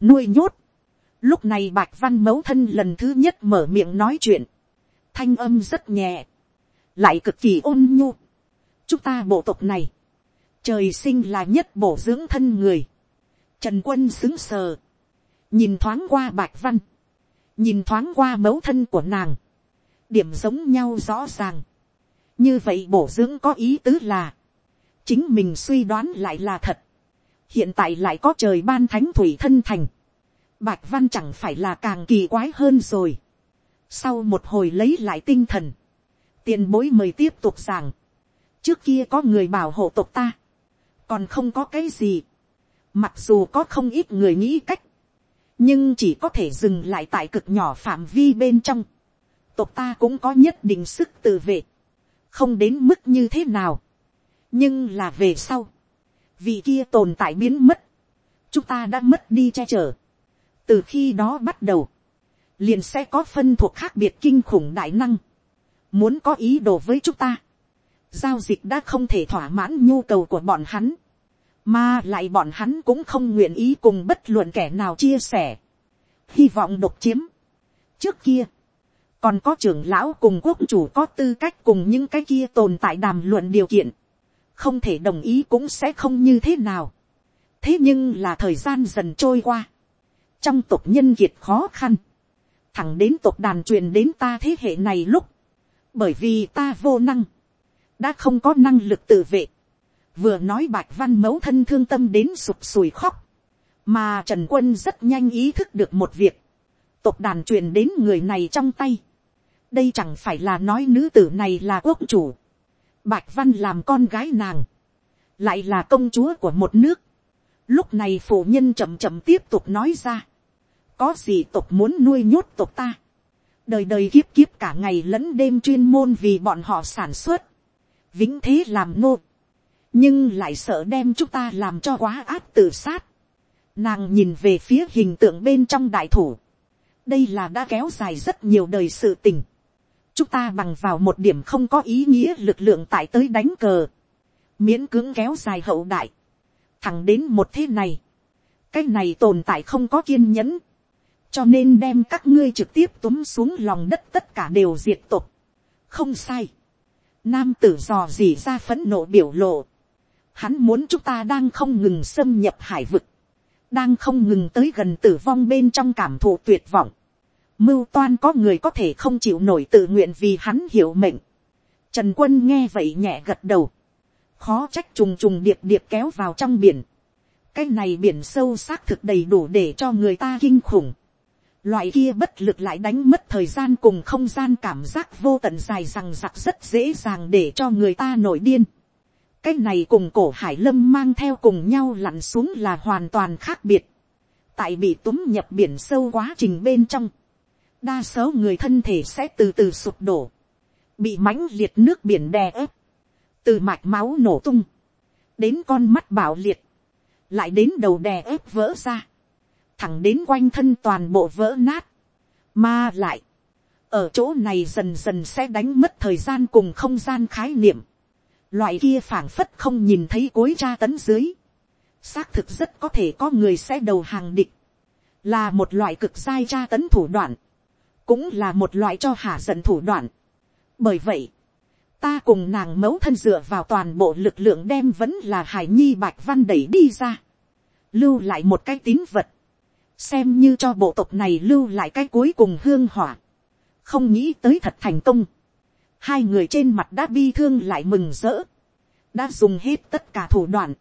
nuôi nhốt, lúc này bạch văn mấu thân lần thứ nhất mở miệng nói chuyện, thanh âm rất nhẹ, lại cực kỳ ôn nhu, chúng ta bộ tộc này, trời sinh là nhất bổ dưỡng thân người, trần quân xứng sờ, nhìn thoáng qua bạch văn, nhìn thoáng qua mẫu thân của nàng, điểm giống nhau rõ ràng, như vậy bổ dưỡng có ý tứ là, chính mình suy đoán lại là thật, hiện tại lại có trời ban thánh thủy thân thành, bạch văn chẳng phải là càng kỳ quái hơn rồi, sau một hồi lấy lại tinh thần, tiền bối mời tiếp tục giảng, trước kia có người bảo hộ tộc ta, còn không có cái gì. Mặc dù có không ít người nghĩ cách, nhưng chỉ có thể dừng lại tại cực nhỏ phạm vi bên trong. tộc ta cũng có nhất định sức tự vệ, không đến mức như thế nào. nhưng là về sau, vì kia tồn tại biến mất, chúng ta đã mất đi che chở. từ khi đó bắt đầu, liền sẽ có phân thuộc khác biệt kinh khủng đại năng, muốn có ý đồ với chúng ta. giao dịch đã không thể thỏa mãn nhu cầu của bọn hắn, mà lại bọn hắn cũng không nguyện ý cùng bất luận kẻ nào chia sẻ, hy vọng độc chiếm. trước kia, còn có trưởng lão cùng quốc chủ có tư cách cùng những cái kia tồn tại đàm luận điều kiện, không thể đồng ý cũng sẽ không như thế nào. thế nhưng là thời gian dần trôi qua, trong tộc nhân kiệt khó khăn, thẳng đến tộc đàn truyền đến ta thế hệ này lúc, bởi vì ta vô năng, đã không có năng lực tự vệ, vừa nói bạch văn mẫu thân thương tâm đến sụp sùi khóc, mà trần quân rất nhanh ý thức được một việc, tộc đàn truyền đến người này trong tay, đây chẳng phải là nói nữ tử này là quốc chủ, bạch văn làm con gái nàng, lại là công chúa của một nước, lúc này phụ nhân chậm chậm tiếp tục nói ra, có gì tộc muốn nuôi nhốt tộc ta, đời đời kiếp kiếp cả ngày lẫn đêm chuyên môn vì bọn họ sản xuất, vĩnh thế làm nô, nhưng lại sợ đem chúng ta làm cho quá áp tự sát. Nàng nhìn về phía hình tượng bên trong đại thủ, đây là đã kéo dài rất nhiều đời sự tình chúng ta bằng vào một điểm không có ý nghĩa lực lượng tại tới đánh cờ, miễn cưỡng kéo dài hậu đại, thẳng đến một thế này, cái này tồn tại không có kiên nhẫn, cho nên đem các ngươi trực tiếp túm xuống lòng đất tất cả đều diệt tục. không sai. nam tử dò dỉ ra phấn nộ biểu lộ. hắn muốn chúng ta đang không ngừng xâm nhập hải vực, đang không ngừng tới gần tử vong bên trong cảm thụ tuyệt vọng mưu toan có người có thể không chịu nổi tự nguyện vì hắn hiểu mệnh. trần quân nghe vậy nhẹ gật đầu. khó trách trùng trùng điệp điệp kéo vào trong biển. cái này biển sâu xác thực đầy đủ để cho người ta kinh khủng Loại kia bất lực lại đánh mất thời gian cùng không gian cảm giác vô tận dài rằng giặc rất dễ dàng để cho người ta nổi điên. Cái này cùng cổ hải lâm mang theo cùng nhau lặn xuống là hoàn toàn khác biệt. Tại bị túm nhập biển sâu quá trình bên trong. Đa số người thân thể sẽ từ từ sụp đổ. Bị mãnh liệt nước biển đè ép. Từ mạch máu nổ tung. Đến con mắt bảo liệt. Lại đến đầu đè ép vỡ ra thẳng đến quanh thân toàn bộ vỡ nát, mà lại, ở chỗ này dần dần sẽ đánh mất thời gian cùng không gian khái niệm, loại kia phảng phất không nhìn thấy cối tra tấn dưới, xác thực rất có thể có người sẽ đầu hàng địch, là một loại cực sai tra tấn thủ đoạn, cũng là một loại cho hạ giận thủ đoạn. bởi vậy, ta cùng nàng mẫu thân dựa vào toàn bộ lực lượng đem vẫn là hải nhi bạch văn đẩy đi ra, lưu lại một cái tín vật, xem như cho bộ tộc này lưu lại cái cuối cùng hương hỏa, không nghĩ tới thật thành công, hai người trên mặt đã bi thương lại mừng rỡ, đã dùng hết tất cả thủ đoạn,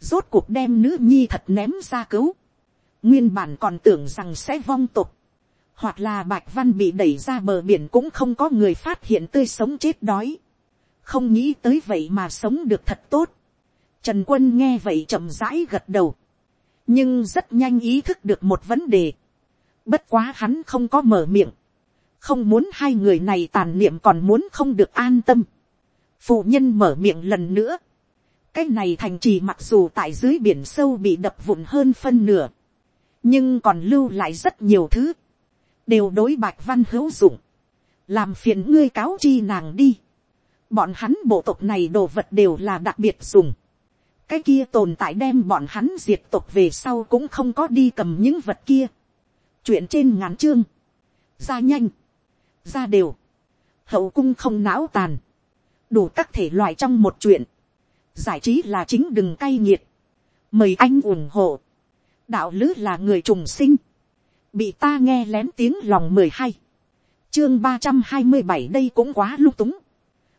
rốt cuộc đem nữ nhi thật ném ra cứu, nguyên bản còn tưởng rằng sẽ vong tục, hoặc là bạch văn bị đẩy ra bờ biển cũng không có người phát hiện tươi sống chết đói, không nghĩ tới vậy mà sống được thật tốt, trần quân nghe vậy chậm rãi gật đầu, nhưng rất nhanh ý thức được một vấn đề. bất quá hắn không có mở miệng, không muốn hai người này tàn niệm còn muốn không được an tâm. phụ nhân mở miệng lần nữa. cái này thành trì mặc dù tại dưới biển sâu bị đập vụn hơn phân nửa, nhưng còn lưu lại rất nhiều thứ, đều đối bạch văn hữu dụng, làm phiền ngươi cáo chi nàng đi. bọn hắn bộ tộc này đồ vật đều là đặc biệt dùng. Cái kia tồn tại đem bọn hắn diệt tộc về sau cũng không có đi cầm những vật kia. chuyện trên ngắn chương, ra nhanh, ra đều, hậu cung không não tàn, đủ các thể loại trong một chuyện, giải trí là chính đừng cay nghiệt, mời anh ủng hộ, đạo lứ là người trùng sinh, bị ta nghe lén tiếng lòng mười hai, chương ba trăm hai mươi bảy đây cũng quá lung túng,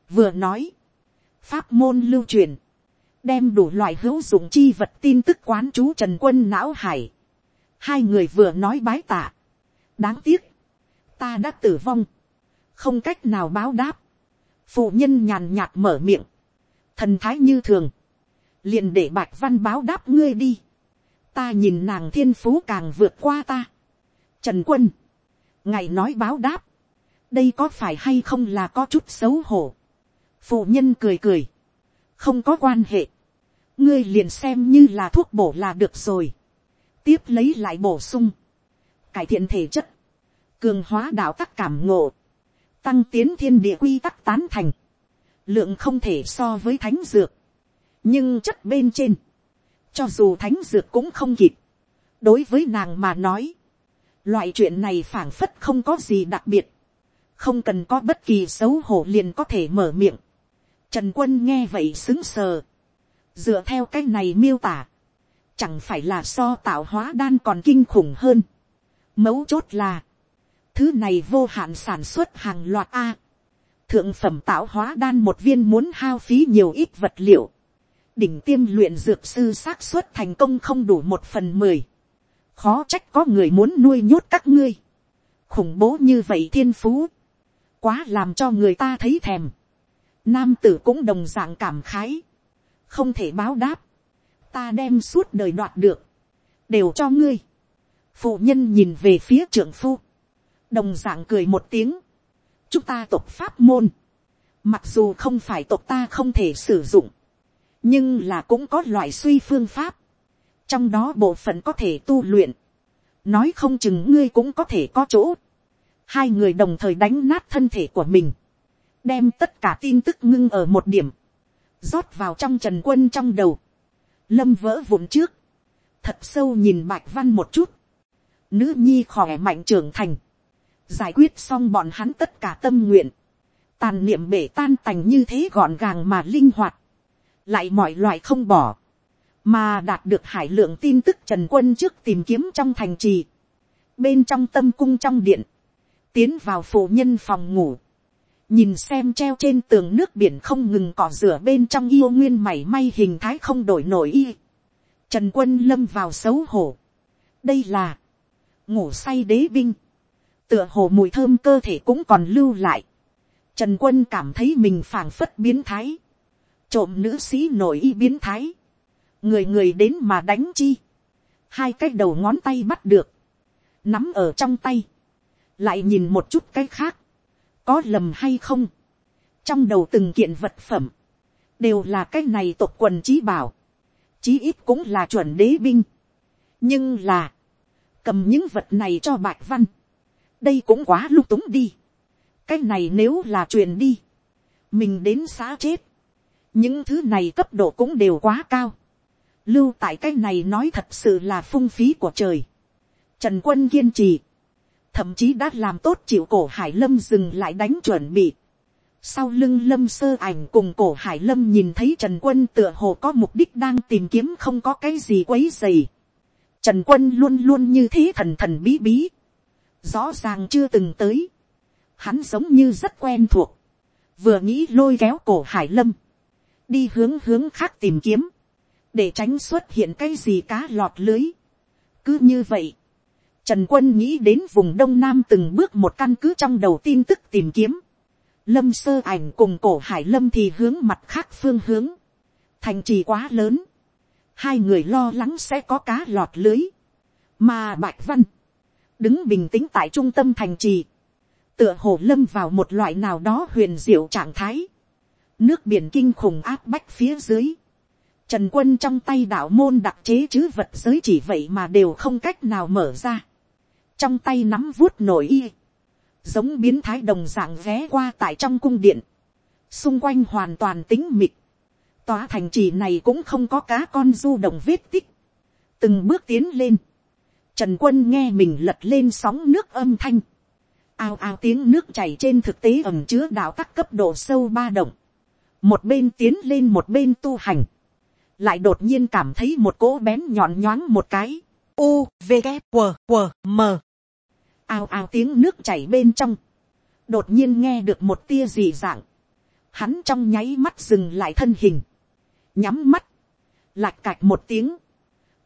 vừa nói, pháp môn lưu truyền, đem đủ loại hữu dụng chi vật tin tức quán chú trần quân não hải. hai người vừa nói bái tạ. đáng tiếc, ta đã tử vong, không cách nào báo đáp. phụ nhân nhàn nhạt mở miệng, thần thái như thường, liền để bạch văn báo đáp ngươi đi. ta nhìn nàng thiên phú càng vượt qua ta. Trần quân, ngài nói báo đáp, đây có phải hay không là có chút xấu hổ. phụ nhân cười cười, không có quan hệ, ngươi liền xem như là thuốc bổ là được rồi, tiếp lấy lại bổ sung, cải thiện thể chất, cường hóa đạo tắc cảm ngộ, tăng tiến thiên địa quy tắc tán thành, lượng không thể so với thánh dược, nhưng chất bên trên, cho dù thánh dược cũng không kịp, đối với nàng mà nói, loại chuyện này phảng phất không có gì đặc biệt, không cần có bất kỳ xấu hổ liền có thể mở miệng. Trần quân nghe vậy xứng sờ, dựa theo cái này miêu tả, chẳng phải là so tạo hóa đan còn kinh khủng hơn. Mấu chốt là, thứ này vô hạn sản xuất hàng loạt a. Thượng phẩm tạo hóa đan một viên muốn hao phí nhiều ít vật liệu. Đỉnh tiêm luyện dược sư xác suất thành công không đủ một phần mười. Khó trách có người muốn nuôi nhốt các ngươi. Khủng bố như vậy thiên phú. Quá làm cho người ta thấy thèm. Nam tử cũng đồng dạng cảm khái. Không thể báo đáp. Ta đem suốt đời đoạt được. Đều cho ngươi. Phụ nhân nhìn về phía trưởng phu đồng dạng cười một tiếng, chúng ta tộc pháp môn, mặc dù không phải tộc ta không thể sử dụng, nhưng là cũng có loại suy phương pháp, trong đó bộ phận có thể tu luyện, nói không chừng ngươi cũng có thể có chỗ, hai người đồng thời đánh nát thân thể của mình, đem tất cả tin tức ngưng ở một điểm, rót vào trong trần quân trong đầu, lâm vỡ vụn trước, thật sâu nhìn bạch văn một chút, nữ nhi khỏe mạnh trưởng thành, giải quyết xong bọn hắn tất cả tâm nguyện, tàn niệm bể tan tành như thế gọn gàng mà linh hoạt, lại mọi loại không bỏ, mà đạt được hải lượng tin tức trần quân trước tìm kiếm trong thành trì, bên trong tâm cung trong điện, tiến vào phụ nhân phòng ngủ, nhìn xem treo trên tường nước biển không ngừng cỏ rửa bên trong yêu nguyên mảy may hình thái không đổi nổi y. Trần quân lâm vào xấu hổ. đây là ngủ say đế binh tựa hồ mùi thơm cơ thể cũng còn lưu lại. Trần quân cảm thấy mình phảng phất biến thái. Trộm nữ sĩ nổi y biến thái. Người người đến mà đánh chi. Hai cái đầu ngón tay bắt được. Nắm ở trong tay. Lại nhìn một chút cái khác. Có lầm hay không? Trong đầu từng kiện vật phẩm. Đều là cái này tộc quần trí bảo. Chí ít cũng là chuẩn đế binh. Nhưng là. Cầm những vật này cho bạch văn đây cũng quá lung túng đi. cái này nếu là chuyện đi, mình đến xã chết, những thứ này cấp độ cũng đều quá cao lưu tại cái này nói thật sự là phung phí của trời. trần quân kiên trì, thậm chí đã làm tốt chịu cổ hải lâm dừng lại đánh chuẩn bị. sau lưng lâm sơ ảnh cùng cổ hải lâm nhìn thấy trần quân tựa hồ có mục đích đang tìm kiếm không có cái gì quấy dày. trần quân luôn luôn như thế thần thần bí bí rõ ràng chưa từng tới, hắn giống như rất quen thuộc, vừa nghĩ lôi kéo cổ hải lâm, đi hướng hướng khác tìm kiếm, để tránh xuất hiện cái gì cá lọt lưới. cứ như vậy, trần quân nghĩ đến vùng đông nam từng bước một căn cứ trong đầu tin tức tìm kiếm, lâm sơ ảnh cùng cổ hải lâm thì hướng mặt khác phương hướng, thành trì quá lớn, hai người lo lắng sẽ có cá lọt lưới, mà bạch văn, đứng bình tĩnh tại trung tâm thành trì, tựa hồ lâm vào một loại nào đó huyền diệu trạng thái, nước biển kinh khủng áp bách phía dưới, trần quân trong tay đạo môn đặc chế chứ vật giới chỉ vậy mà đều không cách nào mở ra, trong tay nắm vuốt nổi y, giống biến thái đồng dạng vé qua tại trong cung điện, xung quanh hoàn toàn tính mịch, tòa thành trì này cũng không có cá con du động vết tích, từng bước tiến lên, Trần quân nghe mình lật lên sóng nước âm thanh. Ao ao tiếng nước chảy trên thực tế ẩm chứa đạo tắc cấp độ sâu ba động. Một bên tiến lên một bên tu hành. Lại đột nhiên cảm thấy một cỗ bén nhọn nhoáng một cái. U, V, g W, W, M. Ao ao tiếng nước chảy bên trong. Đột nhiên nghe được một tia dị dạng. Hắn trong nháy mắt dừng lại thân hình. Nhắm mắt. Lạch cạch một tiếng.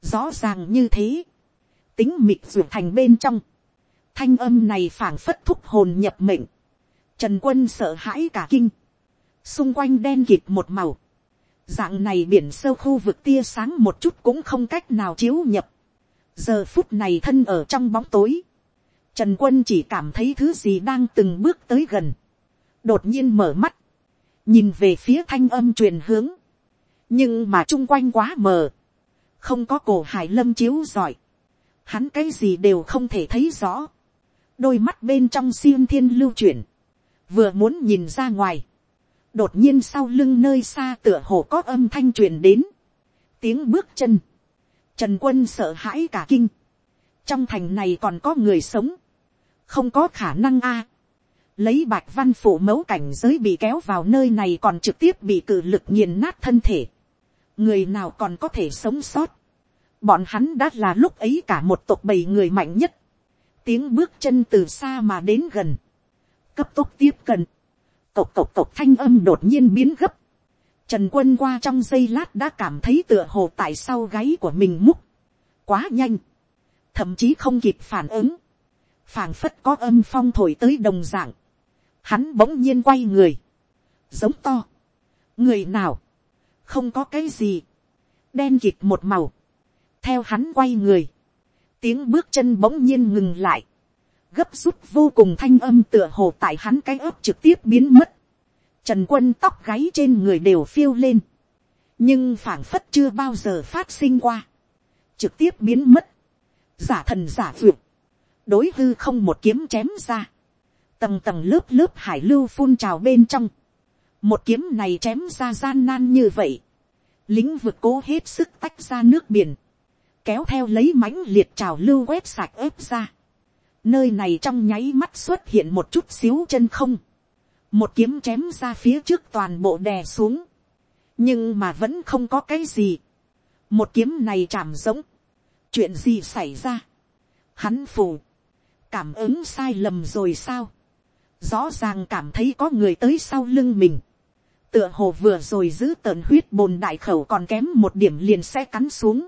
Rõ ràng như thế tính mịt ruột thành bên trong. Thanh âm này phảng phất thúc hồn nhập mệnh. Trần quân sợ hãi cả kinh. Xung quanh đen kịt một màu. Dạng này biển sâu khu vực tia sáng một chút cũng không cách nào chiếu nhập. giờ phút này thân ở trong bóng tối, trần quân chỉ cảm thấy thứ gì đang từng bước tới gần, đột nhiên mở mắt, nhìn về phía thanh âm truyền hướng, nhưng mà chung quanh quá mờ, không có cổ hải lâm chiếu giỏi, hắn cái gì đều không thể thấy rõ, đôi mắt bên trong xiêm thiên lưu chuyển, vừa muốn nhìn ra ngoài, đột nhiên sau lưng nơi xa tựa hồ có âm thanh truyền đến, tiếng bước chân, trần quân sợ hãi cả kinh, trong thành này còn có người sống, không có khả năng a, lấy bạch văn phủ mẫu cảnh giới bị kéo vào nơi này còn trực tiếp bị cự lực nghiền nát thân thể, người nào còn có thể sống sót, bọn hắn đã là lúc ấy cả một tộc bầy người mạnh nhất, tiếng bước chân từ xa mà đến gần, cấp tốc tiếp cận, cộc cộc cộc thanh âm đột nhiên biến gấp, trần quân qua trong giây lát đã cảm thấy tựa hồ tại sau gáy của mình múc, quá nhanh, thậm chí không kịp phản ứng, phảng phất có âm phong thổi tới đồng dạng, hắn bỗng nhiên quay người, giống to, người nào, không có cái gì, đen kịt một màu, theo hắn quay người, tiếng bước chân bỗng nhiên ngừng lại, gấp rút vô cùng thanh âm tựa hồ tại hắn cái ớp trực tiếp biến mất, trần quân tóc gáy trên người đều phiêu lên, nhưng phảng phất chưa bao giờ phát sinh qua, trực tiếp biến mất, giả thần giả vượt, đối hư không một kiếm chém ra, tầng tầng lớp lớp hải lưu phun trào bên trong, một kiếm này chém ra gian nan như vậy, lính vực cố hết sức tách ra nước biển, kéo theo lấy mãnh liệt trào lưu quét sạch ép ra. Nơi này trong nháy mắt xuất hiện một chút xíu chân không. Một kiếm chém ra phía trước toàn bộ đè xuống. Nhưng mà vẫn không có cái gì. Một kiếm này chạm giống. Chuyện gì xảy ra? Hắn phù. Cảm ứng sai lầm rồi sao? Rõ ràng cảm thấy có người tới sau lưng mình. Tựa hồ vừa rồi giữ tờn huyết bồn đại khẩu còn kém một điểm liền sẽ cắn xuống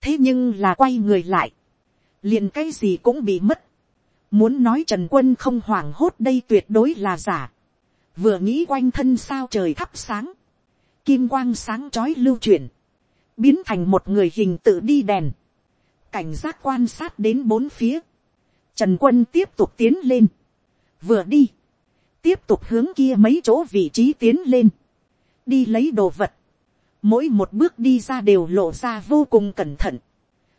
thế nhưng là quay người lại, liền cái gì cũng bị mất muốn nói trần quân không hoảng hốt đây tuyệt đối là giả. vừa nghĩ quanh thân sao trời thắp sáng, kim quang sáng chói lưu chuyển, biến thành một người hình tự đi đèn, cảnh giác quan sát đến bốn phía, trần quân tiếp tục tiến lên, vừa đi, tiếp tục hướng kia mấy chỗ vị trí tiến lên, đi lấy đồ vật, mỗi một bước đi ra đều lộ ra vô cùng cẩn thận,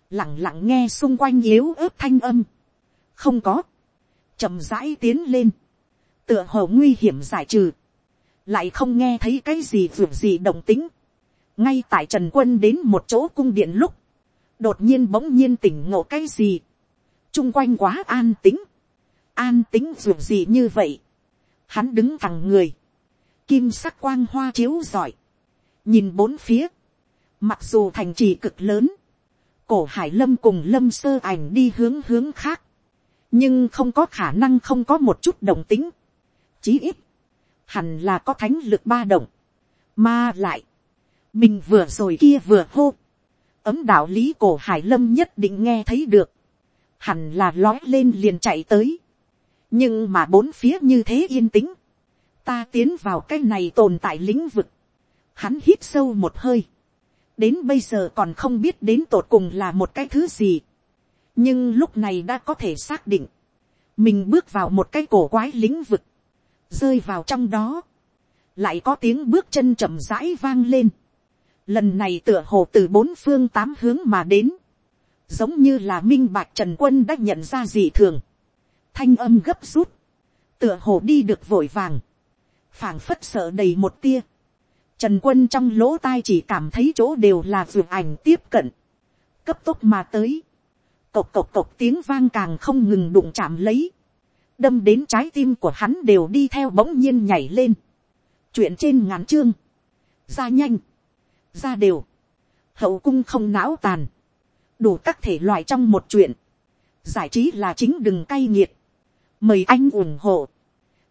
lặng lặng nghe xung quanh yếu ớt thanh âm, không có, chậm rãi tiến lên, tựa hồ nguy hiểm giải trừ, lại không nghe thấy cái gì vượt gì đồng tính, ngay tại trần quân đến một chỗ cung điện lúc, đột nhiên bỗng nhiên tỉnh ngộ cái gì, chung quanh quá an tính, an tính ruột gì như vậy, hắn đứng thẳng người, kim sắc quang hoa chiếu giỏi, nhìn bốn phía, mặc dù thành trì cực lớn, cổ hải lâm cùng lâm sơ ảnh đi hướng hướng khác, nhưng không có khả năng không có một chút đồng tính, chí ít, hẳn là có thánh lực ba động, mà lại, mình vừa rồi kia vừa hô, ấm đạo lý cổ hải lâm nhất định nghe thấy được, hẳn là lói lên liền chạy tới, nhưng mà bốn phía như thế yên tĩnh, ta tiến vào cái này tồn tại lĩnh vực, Hắn hít sâu một hơi. Đến bây giờ còn không biết đến tột cùng là một cái thứ gì. Nhưng lúc này đã có thể xác định. Mình bước vào một cái cổ quái lĩnh vực. Rơi vào trong đó. Lại có tiếng bước chân chậm rãi vang lên. Lần này tựa hồ từ bốn phương tám hướng mà đến. Giống như là minh bạch trần quân đã nhận ra gì thường. Thanh âm gấp rút. Tựa hồ đi được vội vàng. phảng phất sợ đầy một tia Trần quân trong lỗ tai chỉ cảm thấy chỗ đều là vượt ảnh tiếp cận. Cấp tốc mà tới. Cộc cộc cộc tiếng vang càng không ngừng đụng chạm lấy. Đâm đến trái tim của hắn đều đi theo bỗng nhiên nhảy lên. Chuyện trên ngắn chương. Ra nhanh. Ra đều. Hậu cung không não tàn. Đủ các thể loại trong một chuyện. Giải trí là chính đừng cay nghiệt. Mời anh ủng hộ.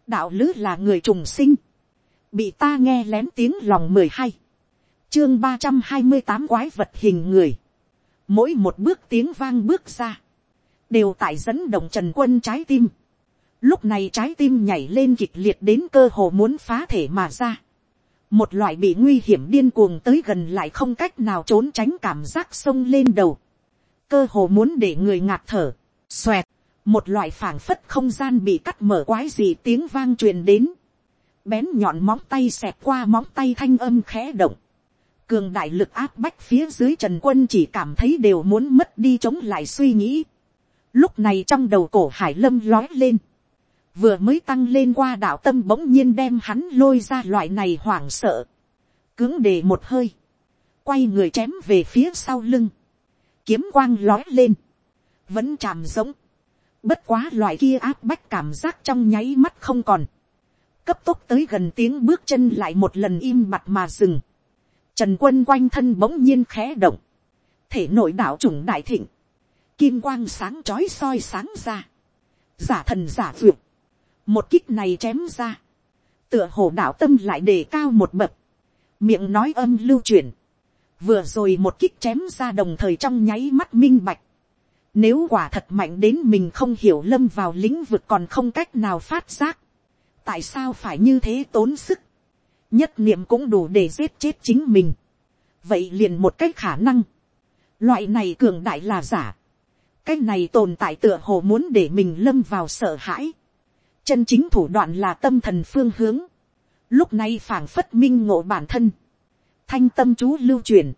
Đạo lứ là người trùng sinh bị ta nghe lén tiếng lòng mười hai, chương ba trăm hai mươi tám quái vật hình người, mỗi một bước tiếng vang bước ra, đều tại dẫn động trần quân trái tim, lúc này trái tim nhảy lên kịch liệt đến cơ hồ muốn phá thể mà ra, một loại bị nguy hiểm điên cuồng tới gần lại không cách nào trốn tránh cảm giác sông lên đầu, cơ hồ muốn để người ngạt thở, xoẹt, một loại phảng phất không gian bị cắt mở quái gì tiếng vang truyền đến, bén nhọn móng tay xẹt qua móng tay thanh âm khẽ động, cường đại lực áp bách phía dưới trần quân chỉ cảm thấy đều muốn mất đi chống lại suy nghĩ. lúc này trong đầu cổ hải lâm lói lên, vừa mới tăng lên qua đạo tâm bỗng nhiên đem hắn lôi ra loại này hoảng sợ, cứng đề một hơi, quay người chém về phía sau lưng, kiếm quang lói lên, vẫn chạm giống, bất quá loại kia áp bách cảm giác trong nháy mắt không còn, cấp tốc tới gần tiếng bước chân lại một lần im mặt mà dừng, Trần quân quanh thân bỗng nhiên khẽ động. Thể nội đạo chủng đại thịnh. Kim quang sáng chói soi sáng ra. Giả thần giả vượt. Một kích này chém ra. Tựa hồ đạo tâm lại đề cao một bậc. Miệng nói âm lưu chuyển. Vừa rồi một kích chém ra đồng thời trong nháy mắt minh bạch. Nếu quả thật mạnh đến mình không hiểu lâm vào lĩnh vực còn không cách nào phát giác. Tại sao phải như thế tốn sức? Nhất niệm cũng đủ để giết chết chính mình. vậy liền một cách khả năng, loại này cường đại là giả, cái này tồn tại tựa hồ muốn để mình lâm vào sợ hãi, chân chính thủ đoạn là tâm thần phương hướng, lúc này phảng phất minh ngộ bản thân, thanh tâm chú lưu truyền,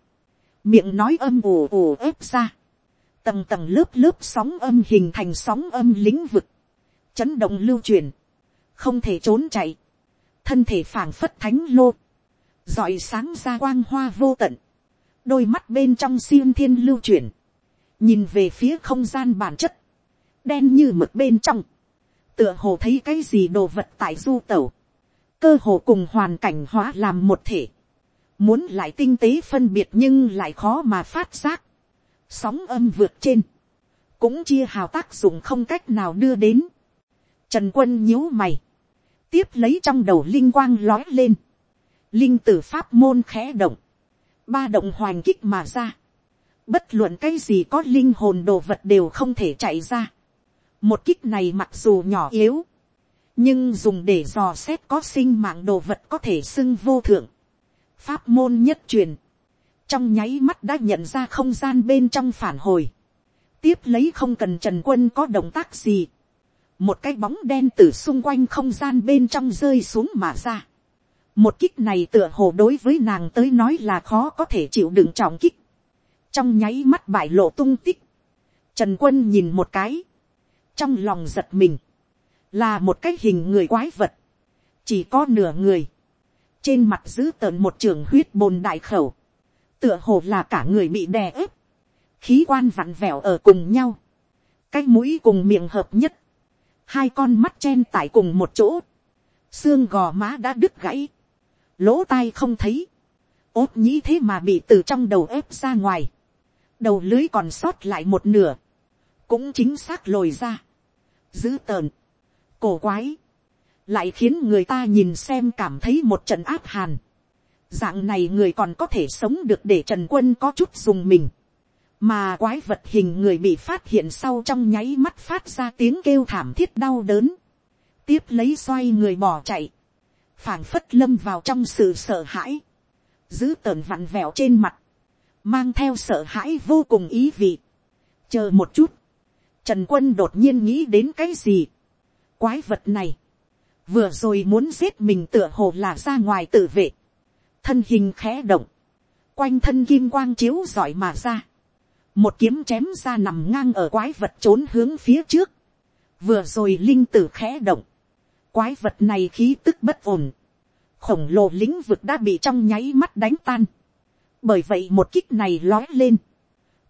miệng nói âm ù ù ép ra, tầng tầng lớp lớp sóng âm hình thành sóng âm lĩnh vực, chấn động lưu truyền, không thể trốn chạy, thân thể phảng phất thánh lô, dọi sáng ra quang hoa vô tận, đôi mắt bên trong xiêm thiên lưu chuyển, nhìn về phía không gian bản chất, đen như mực bên trong, tựa hồ thấy cái gì đồ vật tại du tẩu, cơ hồ cùng hoàn cảnh hóa làm một thể, muốn lại tinh tế phân biệt nhưng lại khó mà phát giác, sóng âm vượt trên, cũng chia hào tác dụng không cách nào đưa đến, trần quân nhíu mày, tiếp lấy trong đầu linh quang lói lên, linh tử pháp môn khẽ động, ba động hoành kích mà ra, bất luận cái gì có linh hồn đồ vật đều không thể chạy ra, một kích này mặc dù nhỏ yếu, nhưng dùng để dò xét có sinh mạng đồ vật có thể xưng vô thượng, pháp môn nhất truyền, trong nháy mắt đã nhận ra không gian bên trong phản hồi, tiếp lấy không cần trần quân có động tác gì, một cái bóng đen từ xung quanh không gian bên trong rơi xuống mà ra. một kích này tựa hồ đối với nàng tới nói là khó có thể chịu đựng trọng kích. trong nháy mắt bại lộ tung tích. trần quân nhìn một cái. trong lòng giật mình. là một cái hình người quái vật. chỉ có nửa người. trên mặt giữ tợn một trường huyết bồn đại khẩu. tựa hồ là cả người bị đè ép. khí quan vặn vẹo ở cùng nhau. cái mũi cùng miệng hợp nhất hai con mắt chen tại cùng một chỗ, xương gò má đã đứt gãy, lỗ tai không thấy, ốt nhĩ thế mà bị từ trong đầu ép ra ngoài, đầu lưới còn sót lại một nửa, cũng chính xác lồi ra, dữ tợn, cổ quái, lại khiến người ta nhìn xem cảm thấy một trận áp hàn, dạng này người còn có thể sống được để trần quân có chút dùng mình, mà quái vật hình người bị phát hiện sau trong nháy mắt phát ra tiếng kêu thảm thiết đau đớn, tiếp lấy xoay người bỏ chạy, phảng phất lâm vào trong sự sợ hãi, giữ tợn vặn vẹo trên mặt, mang theo sợ hãi vô cùng ý vị. chờ một chút, trần quân đột nhiên nghĩ đến cái gì, quái vật này, vừa rồi muốn giết mình tựa hồ là ra ngoài tự vệ, thân hình khẽ động, quanh thân kim quang chiếu giỏi mà ra, một kiếm chém ra nằm ngang ở quái vật trốn hướng phía trước, vừa rồi linh tử khẽ động, quái vật này khí tức bất ổn, khổng lồ lĩnh vực đã bị trong nháy mắt đánh tan, bởi vậy một kích này lói lên,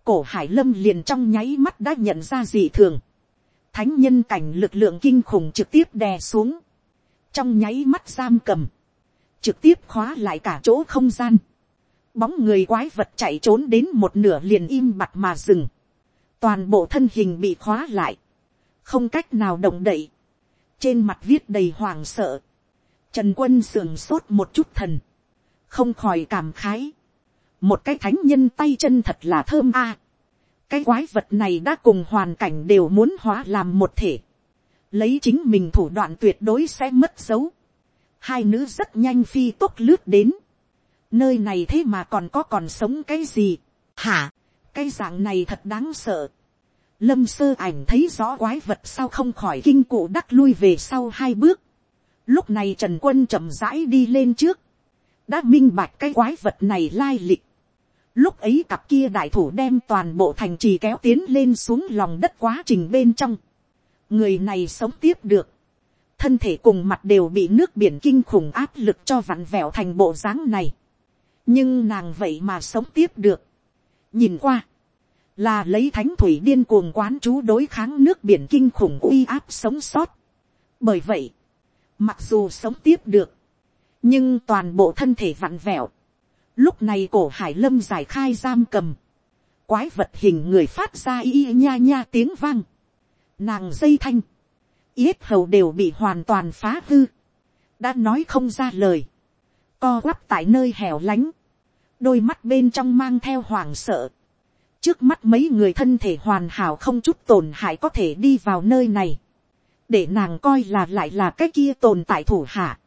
cổ hải lâm liền trong nháy mắt đã nhận ra dị thường, thánh nhân cảnh lực lượng kinh khủng trực tiếp đè xuống, trong nháy mắt giam cầm, trực tiếp khóa lại cả chỗ không gian, bóng người quái vật chạy trốn đến một nửa liền im mặt mà dừng, toàn bộ thân hình bị khóa lại, không cách nào động đậy, trên mặt viết đầy hoàng sợ, trần quân sườn sốt một chút thần, không khỏi cảm khái, một cái thánh nhân tay chân thật là thơm a, cái quái vật này đã cùng hoàn cảnh đều muốn hóa làm một thể, lấy chính mình thủ đoạn tuyệt đối sẽ mất dấu, hai nữ rất nhanh phi tốc lướt đến, nơi này thế mà còn có còn sống cái gì, hả, cái dạng này thật đáng sợ. lâm sơ ảnh thấy rõ quái vật sao không khỏi kinh cụ đắc lui về sau hai bước. lúc này trần quân chậm rãi đi lên trước. đã minh bạch cái quái vật này lai lịch. lúc ấy cặp kia đại thủ đem toàn bộ thành trì kéo tiến lên xuống lòng đất quá trình bên trong. người này sống tiếp được. thân thể cùng mặt đều bị nước biển kinh khủng áp lực cho vặn vẹo thành bộ dáng này nhưng nàng vậy mà sống tiếp được. nhìn qua là lấy thánh thủy điên cuồng quán chú đối kháng nước biển kinh khủng uy áp sống sót. bởi vậy, mặc dù sống tiếp được, nhưng toàn bộ thân thể vặn vẹo. lúc này cổ hải lâm giải khai giam cầm, quái vật hình người phát ra y nha nha tiếng vang, nàng dây thanh, yết hầu đều bị hoàn toàn phá hư, đã nói không ra lời, co quắp tại nơi hẻo lánh, đôi mắt bên trong mang theo hoàng sợ, trước mắt mấy người thân thể hoàn hảo không chút tổn hại có thể đi vào nơi này, để nàng coi là lại là cái kia tồn tại thủ hạ.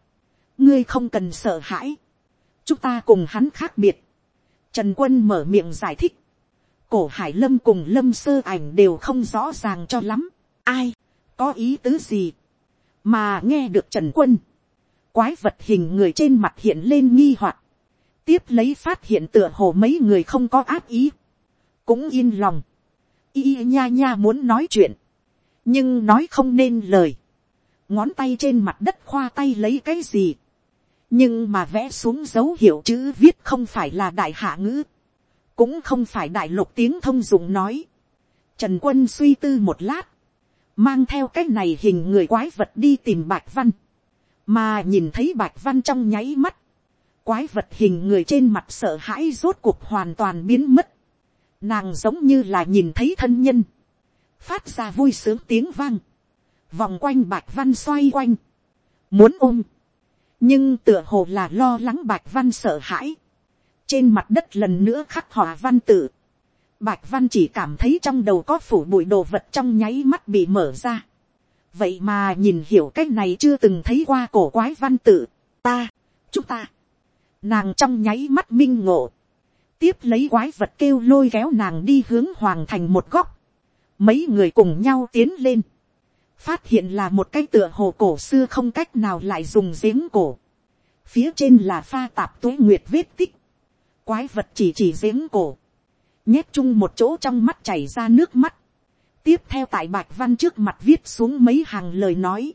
ngươi không cần sợ hãi, chúng ta cùng hắn khác biệt. Trần quân mở miệng giải thích, cổ hải lâm cùng lâm sơ ảnh đều không rõ ràng cho lắm, ai, có ý tứ gì, mà nghe được trần quân, quái vật hình người trên mặt hiện lên nghi hoặc, tiếp lấy phát hiện tựa hồ mấy người không có áp ý, cũng yên lòng. Y nha nha muốn nói chuyện, nhưng nói không nên lời. ngón tay trên mặt đất khoa tay lấy cái gì. nhưng mà vẽ xuống dấu hiệu chữ viết không phải là đại hạ ngữ, cũng không phải đại lục tiếng thông dụng nói. Trần quân suy tư một lát, mang theo cái này hình người quái vật đi tìm bạch văn, mà nhìn thấy bạch văn trong nháy mắt, quái vật hình người trên mặt sợ hãi rốt cuộc hoàn toàn biến mất. Nàng giống như là nhìn thấy thân nhân, phát ra vui sướng tiếng vang, vòng quanh bạch văn xoay quanh, muốn ôm, nhưng tựa hồ là lo lắng bạch văn sợ hãi, trên mặt đất lần nữa khắc họa văn tự, bạch văn chỉ cảm thấy trong đầu có phủ bụi đồ vật trong nháy mắt bị mở ra, vậy mà nhìn hiểu cái này chưa từng thấy qua cổ quái văn tự, ta, chúng ta, nàng trong nháy mắt minh ngộ, tiếp lấy quái vật kêu lôi kéo nàng đi hướng hoàng thành một góc. Mấy người cùng nhau tiến lên. Phát hiện là một cái tựa hồ cổ xưa không cách nào lại dùng giếng cổ. Phía trên là pha tạp tuế nguyệt vết tích. Quái vật chỉ chỉ giếng cổ. Nhét chung một chỗ trong mắt chảy ra nước mắt. Tiếp theo tại bạch văn trước mặt viết xuống mấy hàng lời nói.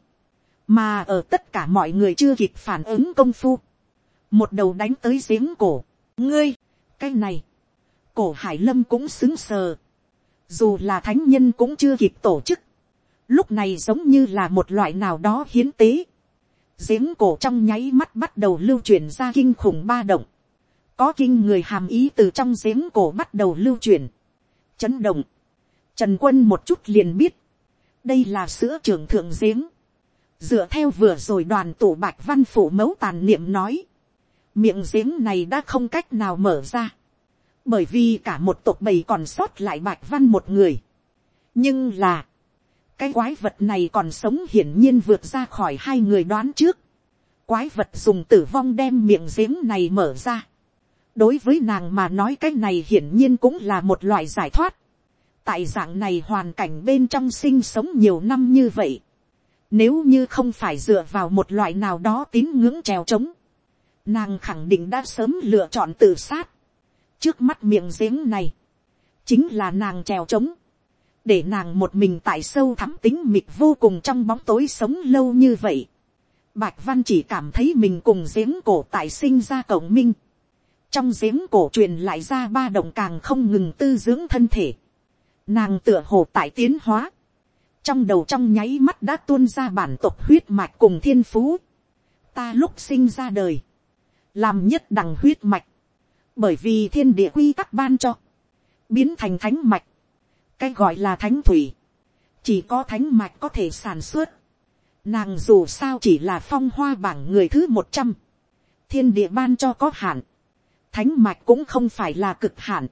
Mà ở tất cả mọi người chưa kịp phản ứng công phu. Một đầu đánh tới giếng cổ. Ngươi! cái này, cổ hải lâm cũng xứng sờ, dù là thánh nhân cũng chưa kịp tổ chức, lúc này giống như là một loại nào đó hiến tế, giếng cổ trong nháy mắt bắt đầu lưu chuyển ra kinh khủng ba động, có kinh người hàm ý từ trong giếng cổ bắt đầu lưu chuyển, chấn động, trần quân một chút liền biết, đây là sữa trưởng thượng giếng, dựa theo vừa rồi đoàn tụ bạch văn phủ mẫu tàn niệm nói, miệng giếng này đã không cách nào mở ra, bởi vì cả một tộc bầy còn sót lại bạch văn một người. nhưng là, cái quái vật này còn sống hiển nhiên vượt ra khỏi hai người đoán trước. quái vật dùng tử vong đem miệng giếng này mở ra. đối với nàng mà nói cái này hiển nhiên cũng là một loại giải thoát tại dạng này hoàn cảnh bên trong sinh sống nhiều năm như vậy. nếu như không phải dựa vào một loại nào đó tín ngưỡng trèo trống, nàng khẳng định đã sớm lựa chọn tự sát. trước mắt miệng giếng này, chính là nàng trèo trống, để nàng một mình tại sâu thắm tính mịt vô cùng trong bóng tối sống lâu như vậy. Bạch văn chỉ cảm thấy mình cùng giếng cổ tại sinh ra cổng minh. trong giếng cổ truyền lại ra ba động càng không ngừng tư dưỡng thân thể nàng tựa hồ tại tiến hóa. trong đầu trong nháy mắt đã tuôn ra bản tộc huyết mạch cùng thiên phú. ta lúc sinh ra đời, làm nhất đằng huyết mạch, bởi vì thiên địa quy tắc ban cho, biến thành thánh mạch, cái gọi là thánh thủy, chỉ có thánh mạch có thể sản xuất, nàng dù sao chỉ là phong hoa bảng người thứ một trăm, thiên địa ban cho có hạn, thánh mạch cũng không phải là cực hạn,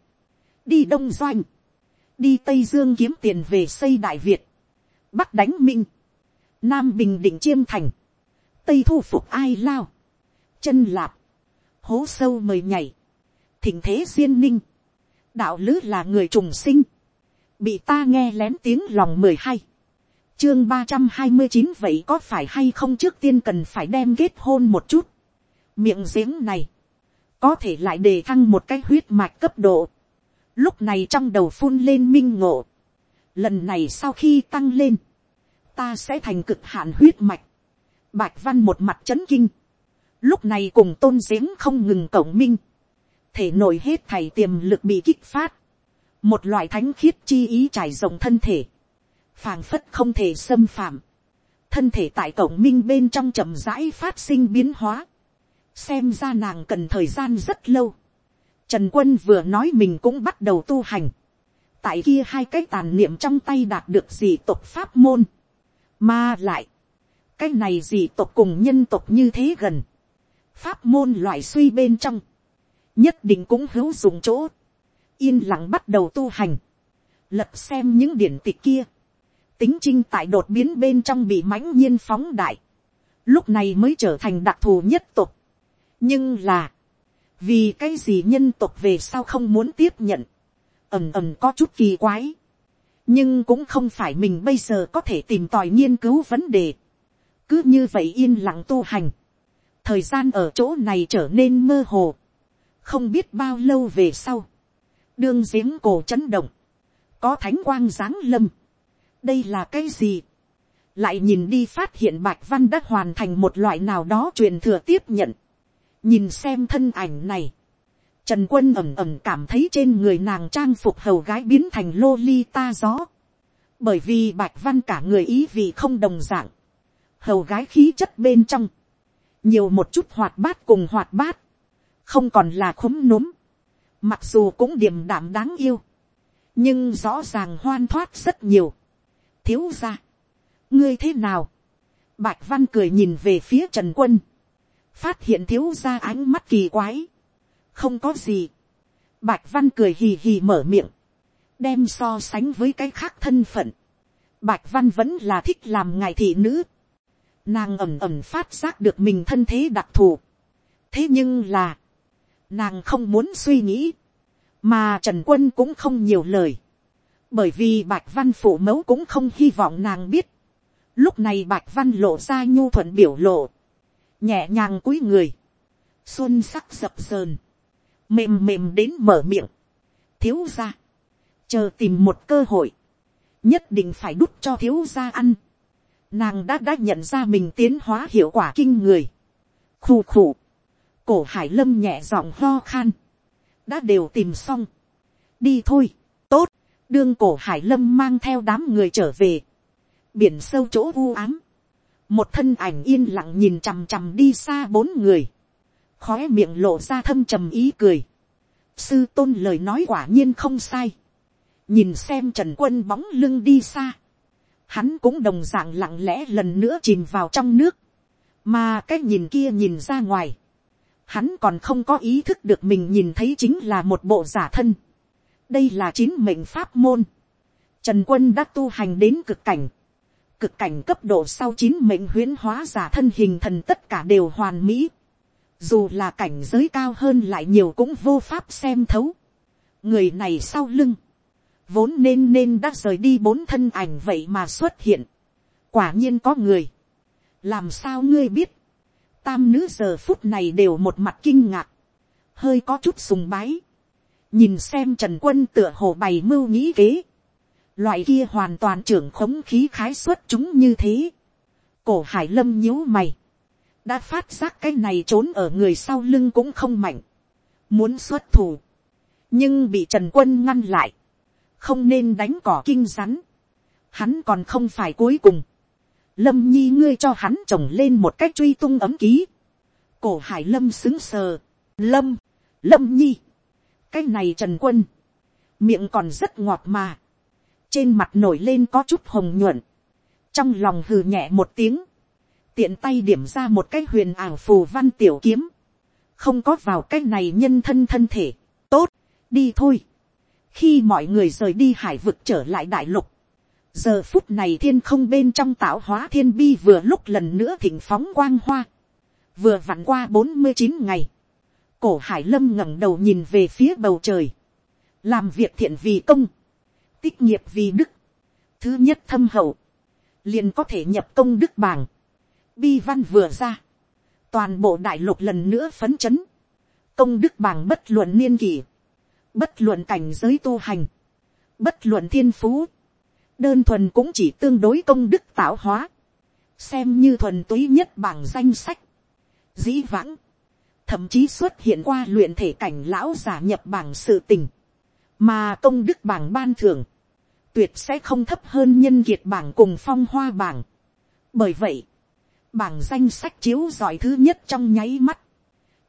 đi đông doanh, đi tây dương kiếm tiền về xây đại việt, bắc đánh minh, nam bình định chiêm thành, tây thu phục ai lao, chân lạp, hố sâu mời nhảy, thỉnh thế duyên ninh, đạo lữ là người trùng sinh, bị ta nghe lén tiếng lòng mười hai, chương ba trăm hai mươi chín vậy có phải hay không trước tiên cần phải đem kết hôn một chút, miệng giếng này, có thể lại đề thăng một cái huyết mạch cấp độ, lúc này trong đầu phun lên minh ngộ, lần này sau khi tăng lên, ta sẽ thành cực hạn huyết mạch, bạch văn một mặt c h ấ n kinh, lúc này cùng tôn giếng không ngừng cổng minh, thể nổi hết thầy tiềm lực bị kích phát, một loại thánh khiết chi ý trải rộng thân thể, phàng phất không thể xâm phạm, thân thể tại cổng minh bên trong chậm rãi phát sinh biến hóa, xem ra nàng cần thời gian rất lâu, trần quân vừa nói mình cũng bắt đầu tu hành, tại kia hai cái tàn niệm trong tay đạt được gì tộc pháp môn, mà lại, cái này gì tộc cùng nhân tộc như thế gần, pháp môn loại suy bên trong, nhất định cũng hữu dụng chỗ, yên lặng bắt đầu tu hành, lật xem những điển tịch kia, tính trinh tại đột biến bên trong bị mãnh nhiên phóng đại, lúc này mới trở thành đặc thù nhất tộc. nhưng là, vì cái gì nhân tộc về sau không muốn tiếp nhận, ầm ầm có chút kỳ quái, nhưng cũng không phải mình bây giờ có thể tìm tòi nghiên cứu vấn đề. Cứ như vậy yên lặng tu hành, thời gian ở chỗ này trở nên mơ hồ, không biết bao lâu về sau, đương giếng cổ chấn động, có thánh quang giáng lâm, đây là cái gì, lại nhìn đi phát hiện bạch văn đã hoàn thành một loại nào đó truyền thừa tiếp nhận, nhìn xem thân ảnh này, Trần quân ẩm ẩm cảm thấy trên người nàng trang phục hầu gái biến thành lô ly ta gió. Bởi vì bạch văn cả người ý vị không đồng dạng. Hầu gái khí chất bên trong, nhiều một chút hoạt bát cùng hoạt bát, không còn là khúm núm, mặc dù cũng điềm đạm đáng yêu, nhưng rõ ràng hoan thoát rất nhiều, thiếu ra, ngươi thế nào, bạch văn cười nhìn về phía trần quân, phát hiện thiếu ra ánh mắt kỳ quái, không có gì, bạch văn cười hì hì mở miệng, đem so sánh với cái khác thân phận, bạch văn vẫn là thích làm ngài thị nữ, nàng ẩm ẩm phát giác được mình thân thế đặc thù. thế nhưng là, nàng không muốn suy nghĩ, mà trần quân cũng không nhiều lời, bởi vì bạch văn phụ mẫu cũng không hy vọng nàng biết. lúc này bạch văn lộ ra nhu thuận biểu lộ, nhẹ nhàng cúi người, xuân sắc dập sờn, mềm mềm đến mở miệng, thiếu ra, chờ tìm một cơ hội, nhất định phải đút cho thiếu ra ăn. Nàng đã đã nhận ra mình tiến hóa hiệu quả kinh người. khù khù, cổ hải lâm nhẹ giọng lo khan, đã đều tìm xong, đi thôi, tốt, đương cổ hải lâm mang theo đám người trở về, biển sâu chỗ u ám, một thân ảnh yên lặng nhìn chằm chằm đi xa bốn người, khói miệng lộ ra thâm trầm ý cười, sư tôn lời nói quả nhiên không sai, nhìn xem trần quân bóng lưng đi xa, hắn cũng đồng d ạ n g lặng lẽ lần nữa chìm vào trong nước, mà cái nhìn kia nhìn ra ngoài, hắn còn không có ý thức được mình nhìn thấy chính là một bộ giả thân. đây là chín mệnh pháp môn. Trần quân đã tu hành đến cực cảnh cực cảnh cấp độ sau chín mệnh huyễn hóa giả thân hình thần tất cả đều hoàn mỹ. dù là cảnh giới cao hơn lại nhiều cũng vô pháp xem thấu. người này sau lưng, vốn nên nên đã rời đi bốn thân ảnh vậy mà xuất hiện. quả nhiên có người. làm sao ngươi biết. tam nữ giờ phút này đều một mặt kinh ngạc. hơi có chút sùng bái. nhìn xem trần quân tựa hồ bày mưu nghĩ kế loại kia hoàn toàn trưởng khống khí khái xuất chúng như thế. cổ hải lâm nhíu mày. đã phát giác cái này trốn ở người sau lưng cũng không mạnh. muốn xuất thủ. nhưng bị trần quân ngăn lại. Không nên đánh cỏ kinh rắn, hắn còn không phải cuối cùng, lâm nhi ngươi cho hắn trồng lên một cách truy tung ấm ký, cổ hải lâm xứng sờ, lâm, lâm nhi, cái này trần quân, miệng còn rất ngọt mà, trên mặt nổi lên có chút hồng nhuận, trong lòng hừ nhẹ một tiếng, tiện tay điểm ra một cái huyền ảo phù văn tiểu kiếm, không có vào cái này nhân thân thân thể, tốt, đi thôi, khi mọi người rời đi hải vực trở lại đại lục, giờ phút này thiên không bên trong tạo hóa thiên bi vừa lúc lần nữa thỉnh phóng quang hoa, vừa vặn qua bốn mươi chín ngày, cổ hải lâm ngẩng đầu nhìn về phía bầu trời, làm việc thiện vì công, tích nghiệp vì đức, thứ nhất thâm hậu, liền có thể nhập công đức bảng, bi văn vừa ra, toàn bộ đại lục lần nữa phấn chấn, công đức bảng bất luận niên kỷ, bất luận cảnh giới tu hành, bất luận thiên phú, đơn thuần cũng chỉ tương đối công đức tạo hóa, xem như thuần túy nhất bảng danh sách, dĩ vãng, thậm chí xuất hiện qua luyện thể cảnh lão giả nhập bảng sự tình, mà công đức bảng ban thưởng, tuyệt sẽ không thấp hơn nhân kiệt bảng cùng phong hoa bảng. bởi vậy, bảng danh sách chiếu giỏi thứ nhất trong nháy mắt,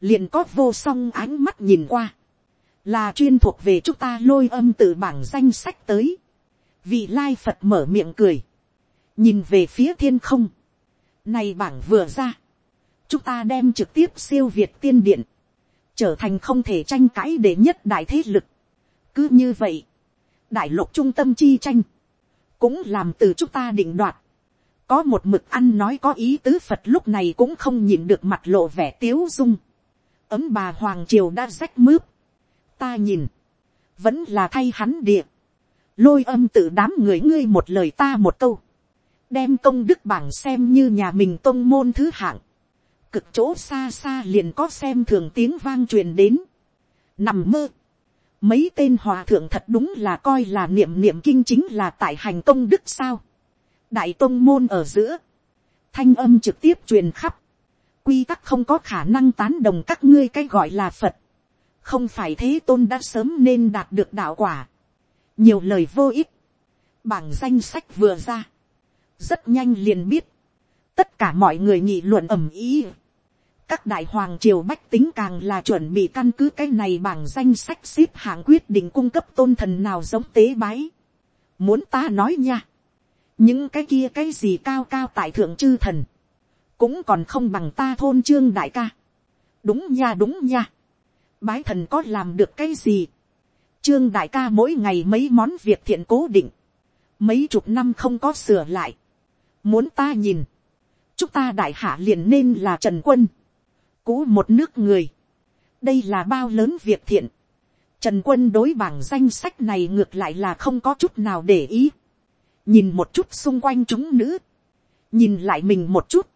liền có vô song ánh mắt nhìn qua, là chuyên thuộc về chúng ta lôi âm từ bảng danh sách tới, vị lai phật mở miệng cười, nhìn về phía thiên không, này bảng vừa ra, chúng ta đem trực tiếp siêu việt tiên điện, trở thành không thể tranh cãi để nhất đại thế lực cứ như vậy, đại lục trung tâm chi tranh, cũng làm từ chúng ta định đoạt. có một mực ăn nói có ý tứ phật lúc này cũng không nhìn được mặt lộ vẻ tiếu dung. ấm bà hoàng triều đã rách mướp. ta nhìn, vẫn là thay hắn địa. lôi âm tự đám người ngươi một lời ta một câu. đem công đức bảng xem như nhà mình tôn môn thứ hạng cực chỗ xa xa liền có xem thường tiếng vang truyền đến. Nằm mơ. Mấy tên hòa thượng thật đúng là coi là niệm niệm kinh chính là tại hành công đức sao. Đại tông môn ở giữa. Thanh âm trực tiếp truyền khắp. Quy tắc không có khả năng tán đồng các ngươi cái gọi là Phật. Không phải thế tôn đã sớm nên đạt được đạo quả. Nhiều lời vô ích. Bảng danh sách vừa ra. Rất nhanh liền biết tất cả mọi người nghị luận ầm ý các đại hoàng triều bách tính càng là chuẩn bị căn cứ cái này bằng danh sách xếp hạng quyết định cung cấp tôn thần nào giống tế bái. muốn ta nói nha. những cái kia cái gì cao cao tại thượng chư thần. cũng còn không bằng ta thôn trương đại ca. đúng nha đúng nha. bái thần có làm được cái gì. trương đại ca mỗi ngày mấy món việc thiện cố định. mấy chục năm không có sửa lại. muốn ta nhìn chúng ta đại hạ liền nên là trần quân, cũ một nước người, đây là bao lớn việc thiện, trần quân đối bảng danh sách này ngược lại là không có chút nào để ý, nhìn một chút xung quanh chúng nữ, nhìn lại mình một chút,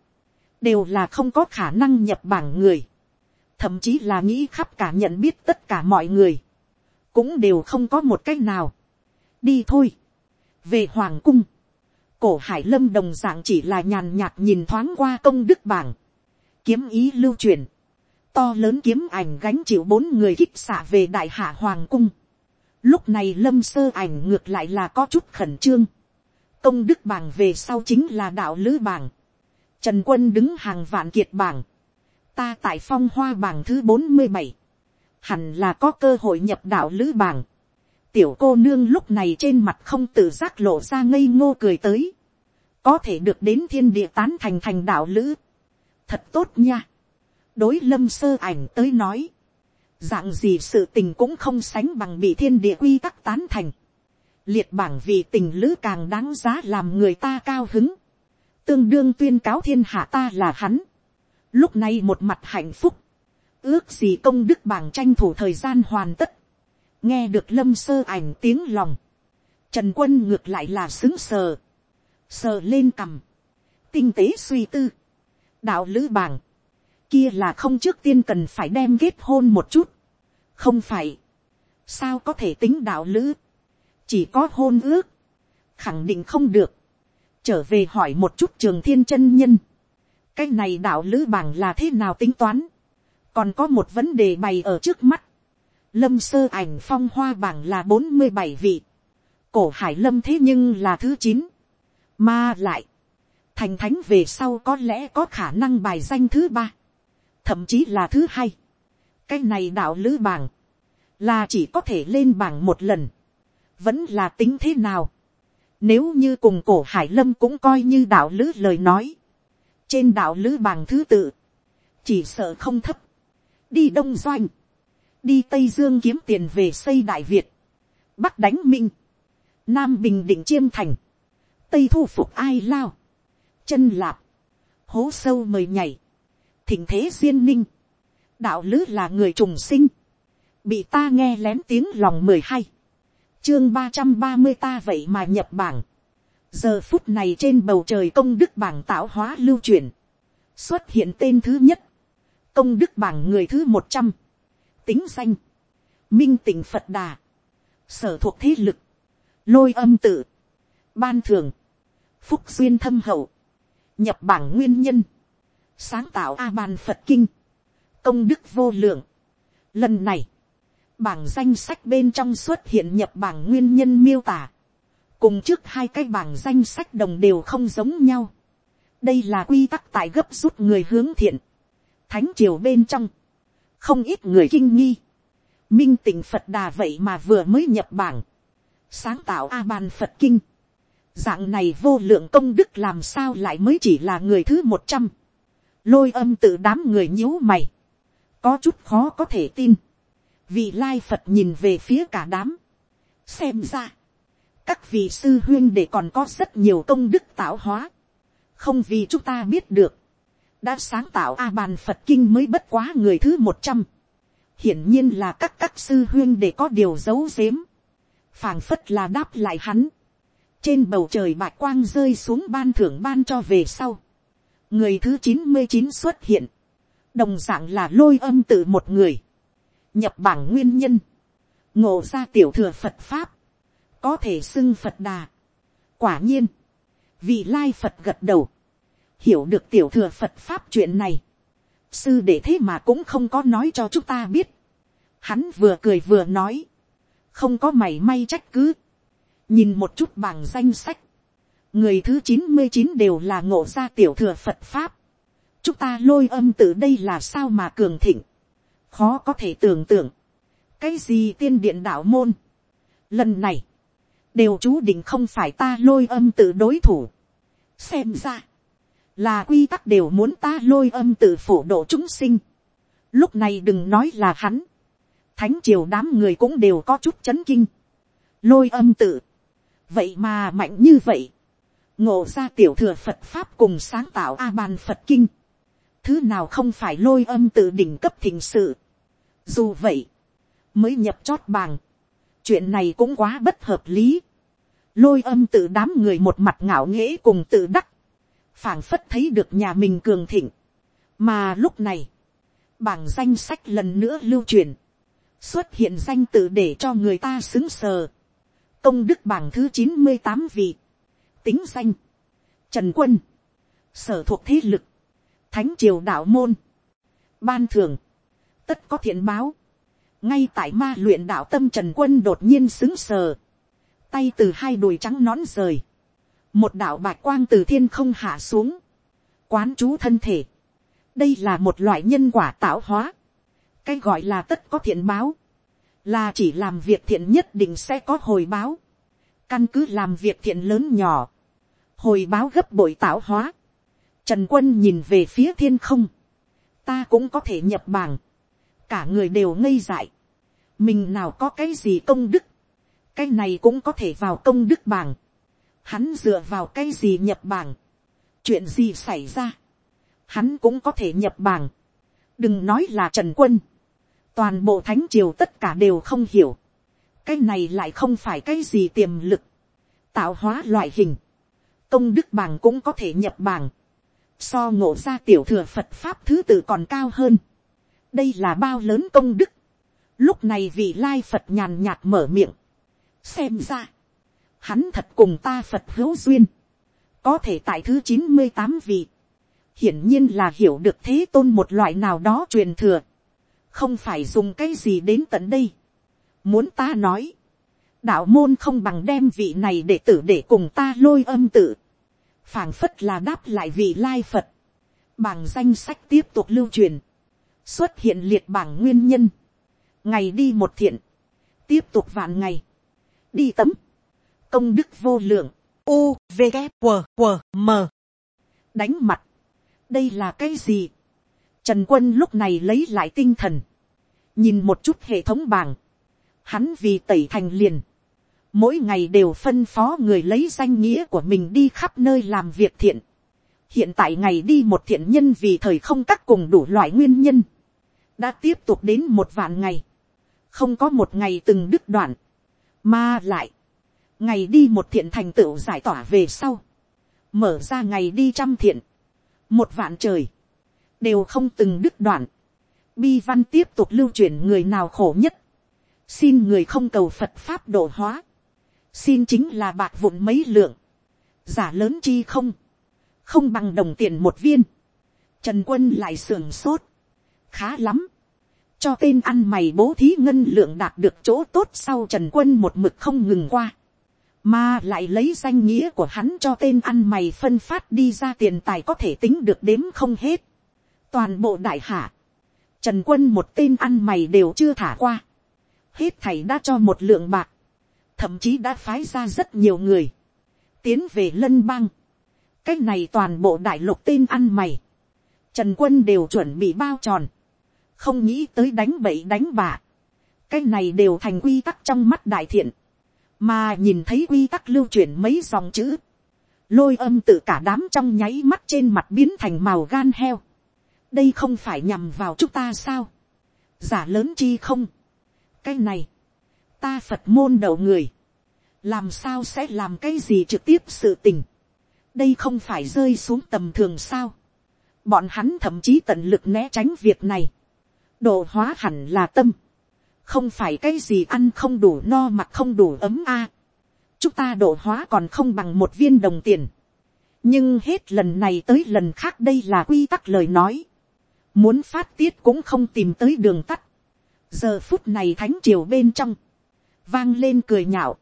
đều là không có khả năng nhập bảng người, thậm chí là nghĩ khắp cả nhận biết tất cả mọi người, cũng đều không có một cách nào. đi thôi, về hoàng cung, cổ hải lâm đồng dạng chỉ là nhàn nhạt nhìn thoáng qua công đức bảng, kiếm ý lưu truyền, to lớn kiếm ảnh gánh chịu bốn người khích xả về đại hạ hoàng cung. Lúc này lâm sơ ảnh ngược lại là có chút khẩn trương. công đức bảng về sau chính là đạo lữ bảng. Trần quân đứng hàng vạn kiệt bảng. Ta tại phong hoa bảng thứ bốn mươi bảy hẳn là có cơ hội nhập đạo lữ bảng tiểu cô nương lúc này trên mặt không tự giác lộ ra ngây ngô cười tới. Có thể được đến thiên địa tán thành thành đạo lữ. Thật tốt nha. Đối lâm sơ ảnh tới nói. Dạng gì sự tình cũng không sánh bằng bị thiên địa quy tắc tán thành. Liệt bảng vì tình lữ càng đáng giá làm người ta cao hứng. Tương đương tuyên cáo thiên hạ ta là hắn. Lúc này một mặt hạnh phúc. Ước gì công đức bảng tranh thủ thời gian hoàn tất nghe được lâm sơ ảnh tiếng lòng, trần quân ngược lại là xứng sờ, sờ lên cằm, tinh tế suy tư, đạo lữ bảng, kia là không trước tiên cần phải đem kết hôn một chút, không phải, sao có thể tính đạo lữ, chỉ có hôn ước, khẳng định không được, trở về hỏi một chút trường thiên chân nhân, cái này đạo lữ bảng là thế nào tính toán, còn có một vấn đề bày ở trước mắt, lâm sơ ảnh phong hoa bảng là bốn mươi bảy vị, cổ hải lâm thế nhưng là thứ chín, mà lại, thành thánh về sau có lẽ có khả năng bài danh thứ ba, thậm chí là thứ hai. cái này đạo lữ bảng, là chỉ có thể lên bảng một lần, vẫn là tính thế nào. Nếu như cùng cổ hải lâm cũng coi như đạo lữ lời nói, trên đạo lữ bảng thứ tự, chỉ sợ không thấp, đi đông doanh, đi tây dương kiếm tiền về xây đại việt, bắc đánh minh, nam bình định chiêm thành, tây thu phục ai lao, chân lạp, hố sâu mời nhảy, thỉnh thế duyên ninh, đạo lứ là người trùng sinh, bị ta nghe lén tiếng lòng mười hai, chương ba trăm ba mươi ta vậy mà nhập bảng, giờ phút này trên bầu trời công đức bảng tạo hóa lưu truyền, xuất hiện tên thứ nhất, công đức bảng người thứ một trăm, tính danh, minh tỉnh phật đà, sở thuộc thế lực, lôi âm tự, ban thường, phúc duyên thâm hậu, nhập bảng nguyên nhân, sáng tạo a bàn phật kinh, công đức vô lượng. Lần này, bảng danh sách bên trong xuất hiện nhập bảng nguyên nhân miêu tả, cùng trước hai cái bảng danh sách đồng đều không giống nhau. đây là quy tắc tại gấp rút người hướng thiện, thánh triều bên trong, không ít người kinh nghi, minh tình phật đà vậy mà vừa mới nhập bảng, sáng tạo a bàn phật kinh, dạng này vô lượng công đức làm sao lại mới chỉ là người thứ một trăm, lôi âm tự đám người nhíu mày, có chút khó có thể tin, vì lai phật nhìn về phía cả đám, xem ra, các vị sư huyên để còn có rất nhiều công đức tạo hóa, không vì chúng ta biết được, đã sáng tạo a bàn phật kinh mới bất quá người thứ một trăm, hiển nhiên là các các sư huyên để có điều giấu giếm, phảng phất là đáp lại hắn, trên bầu trời bạc quang rơi xuống ban thưởng ban cho về sau, người thứ chín mươi chín xuất hiện, đồng d ạ n g là lôi âm tự một người, nhập bảng nguyên nhân, ngộ ra tiểu thừa phật pháp, có thể xưng phật đà. quả nhiên, vị lai phật gật đầu, hiểu được tiểu thừa phật pháp chuyện này, sư để thế mà cũng không có nói cho chúng ta biết, hắn vừa cười vừa nói, không có mảy may trách cứ, nhìn một chút bảng danh sách, người thứ chín mươi chín đều là ngộ ra tiểu thừa phật pháp, chúng ta lôi âm từ đây là sao mà cường thịnh, khó có thể tưởng tượng, cái gì tiên điện đạo môn, lần này, đều chú định không phải ta lôi âm tự đối thủ, xem ra, là quy tắc đều muốn ta lôi âm tự phổ độ chúng sinh, lúc này đừng nói là hắn, thánh triều đám người cũng đều có chút chấn kinh, lôi âm tự, vậy mà mạnh như vậy, ngộ ra tiểu thừa phật pháp cùng sáng tạo a bàn phật kinh, thứ nào không phải lôi âm từ đỉnh cấp thình sự. Dù vậy, mới nhập chót bàng, chuyện này cũng quá bất hợp lý. Lôi âm tự đám người một mặt ngạo nghễ cùng tự đắc, phảng phất thấy được nhà mình cường thịnh. Mà lúc này, bảng danh sách lần nữa lưu truyền, xuất hiện danh tự để cho người ta xứng sờ. Công đức bảng thứ chín mươi tám vị, tính danh, Trần Quân, sở thuộc thế lực, thánh triều đạo môn, ban thường, tất có thiện báo, ngay tại ma luyện đạo tâm trần quân đột nhiên xứng sờ, tay từ hai đùi trắng nón rời, một đạo bạch quang từ thiên không hạ xuống, quán chú thân thể, đây là một loại nhân quả tạo hóa, cái gọi là tất có thiện báo, là chỉ làm việc thiện nhất định sẽ có hồi báo, căn cứ làm việc thiện lớn nhỏ, hồi báo gấp bội tạo hóa, Trần quân nhìn về phía thiên không. Ta cũng có thể nhập bảng. Cả người đều ngây dại. Mình nào có cái gì công đức. Cái này cũng có thể vào công đức bảng. Hắn dựa vào cái gì nhập bảng. Chuyện gì xảy ra. Hắn cũng có thể nhập bảng. Đừng nói là Trần quân. Toàn bộ thánh triều tất cả đều không hiểu. Cái này lại không phải cái gì tiềm lực. Tạo hóa loại hình. Công đức bảng cũng có thể nhập bảng so ngộ ra tiểu thừa phật pháp thứ tự còn cao hơn. đây là bao lớn công đức. lúc này vị lai phật nhàn nhạt mở miệng. xem ra, hắn thật cùng ta phật hữu duyên. có thể tại thứ chín mươi tám vị. hiển nhiên là hiểu được thế tôn một loại nào đó truyền thừa không phải dùng cái gì đến tận đây. muốn ta nói, đạo môn không bằng đem vị này để tử để cùng ta lôi âm tự. Phảng phất là đáp lại vị lai phật, bảng danh sách tiếp tục lưu truyền, xuất hiện liệt bảng nguyên nhân, ngày đi một thiện, tiếp tục vạn ngày, đi tấm, công đức vô lượng, u v g q q m. Đánh mặt, đây là cái gì, trần quân lúc này lấy lại tinh thần, nhìn một chút hệ thống bảng, hắn vì tẩy thành liền, mỗi ngày đều phân phó người lấy danh nghĩa của mình đi khắp nơi làm việc thiện. hiện tại ngày đi một thiện nhân vì thời không cắt cùng đủ loại nguyên nhân, đã tiếp tục đến một vạn ngày, không có một ngày từng đứt đoạn, mà lại, ngày đi một thiện thành tựu giải tỏa về sau, mở ra ngày đi trăm thiện, một vạn trời, đều không từng đứt đoạn, bi văn tiếp tục lưu truyền người nào khổ nhất, xin người không cầu phật pháp độ hóa, xin chính là bạc vụn mấy lượng, giả lớn chi không, không bằng đồng tiền một viên, trần quân lại sườn sốt, khá lắm, cho tên ăn mày bố thí ngân lượng đạt được chỗ tốt sau trần quân một mực không ngừng qua, mà lại lấy danh nghĩa của hắn cho tên ăn mày phân phát đi ra tiền tài có thể tính được đếm không hết toàn bộ đại hạ, trần quân một tên ăn mày đều chưa thả qua, hết thầy đã cho một lượng bạc, thậm chí đã phái ra rất nhiều người, tiến về lân bang, cách này toàn bộ đại lục tên ăn mày, trần quân đều chuẩn bị bao tròn, không nghĩ tới đánh bậy đánh bạ, cái này đều thành quy tắc trong mắt đại thiện, mà nhìn thấy quy tắc lưu chuyển mấy dòng chữ, lôi âm tự cả đám trong nháy mắt trên mặt biến thành màu gan heo, đây không phải nhằm vào chúng ta sao, giả lớn chi không, cái này, ta phật môn đầu người, làm sao sẽ làm cái gì trực tiếp sự tình, đây không phải rơi xuống tầm thường sao, bọn hắn thậm chí tận lực né tránh việc này, độ hóa hẳn là tâm, không phải cái gì ăn không đủ no mặc không đủ ấm a. chúng ta độ hóa còn không bằng một viên đồng tiền. nhưng hết lần này tới lần khác đây là quy tắc lời nói muốn phát tiết cũng không tìm tới đường tắt. giờ phút này thánh triều bên trong, vang lên cười nhạo,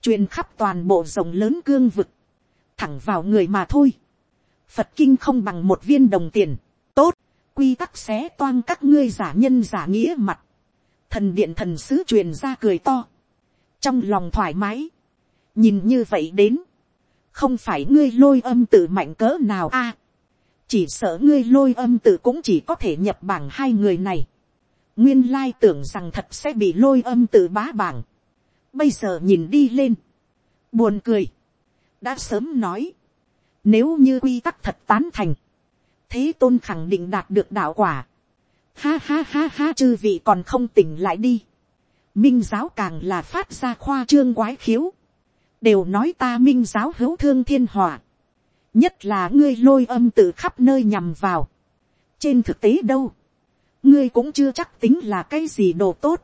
truyền khắp toàn bộ rồng lớn cương vực, thẳng vào người mà thôi. phật kinh không bằng một viên đồng tiền, tốt, quy tắc xé toang các ngươi giả nhân giả nghĩa mặt. Thần điện thần sứ truyền ra cười to, trong lòng thoải mái, nhìn như vậy đến, không phải ngươi lôi âm tự mạnh cỡ nào a, chỉ sợ ngươi lôi âm tự cũng chỉ có thể nhập bảng hai người này, nguyên lai tưởng rằng thật sẽ bị lôi âm tự bá bảng, bây giờ nhìn đi lên, buồn cười, đã sớm nói, nếu như quy tắc thật tán thành, thế tôn khẳng định đạt được đạo quả, Ha ha ha ha chư vị còn không tỉnh lại đi. Minh giáo càng là phát ra khoa trương quái khiếu. Đều nói ta minh giáo hữu thương thiên hòa. Nhất là ngươi lôi âm từ khắp nơi nhằm vào. Trên thực tế đâu. Ngươi cũng chưa chắc tính là cái gì đồ tốt.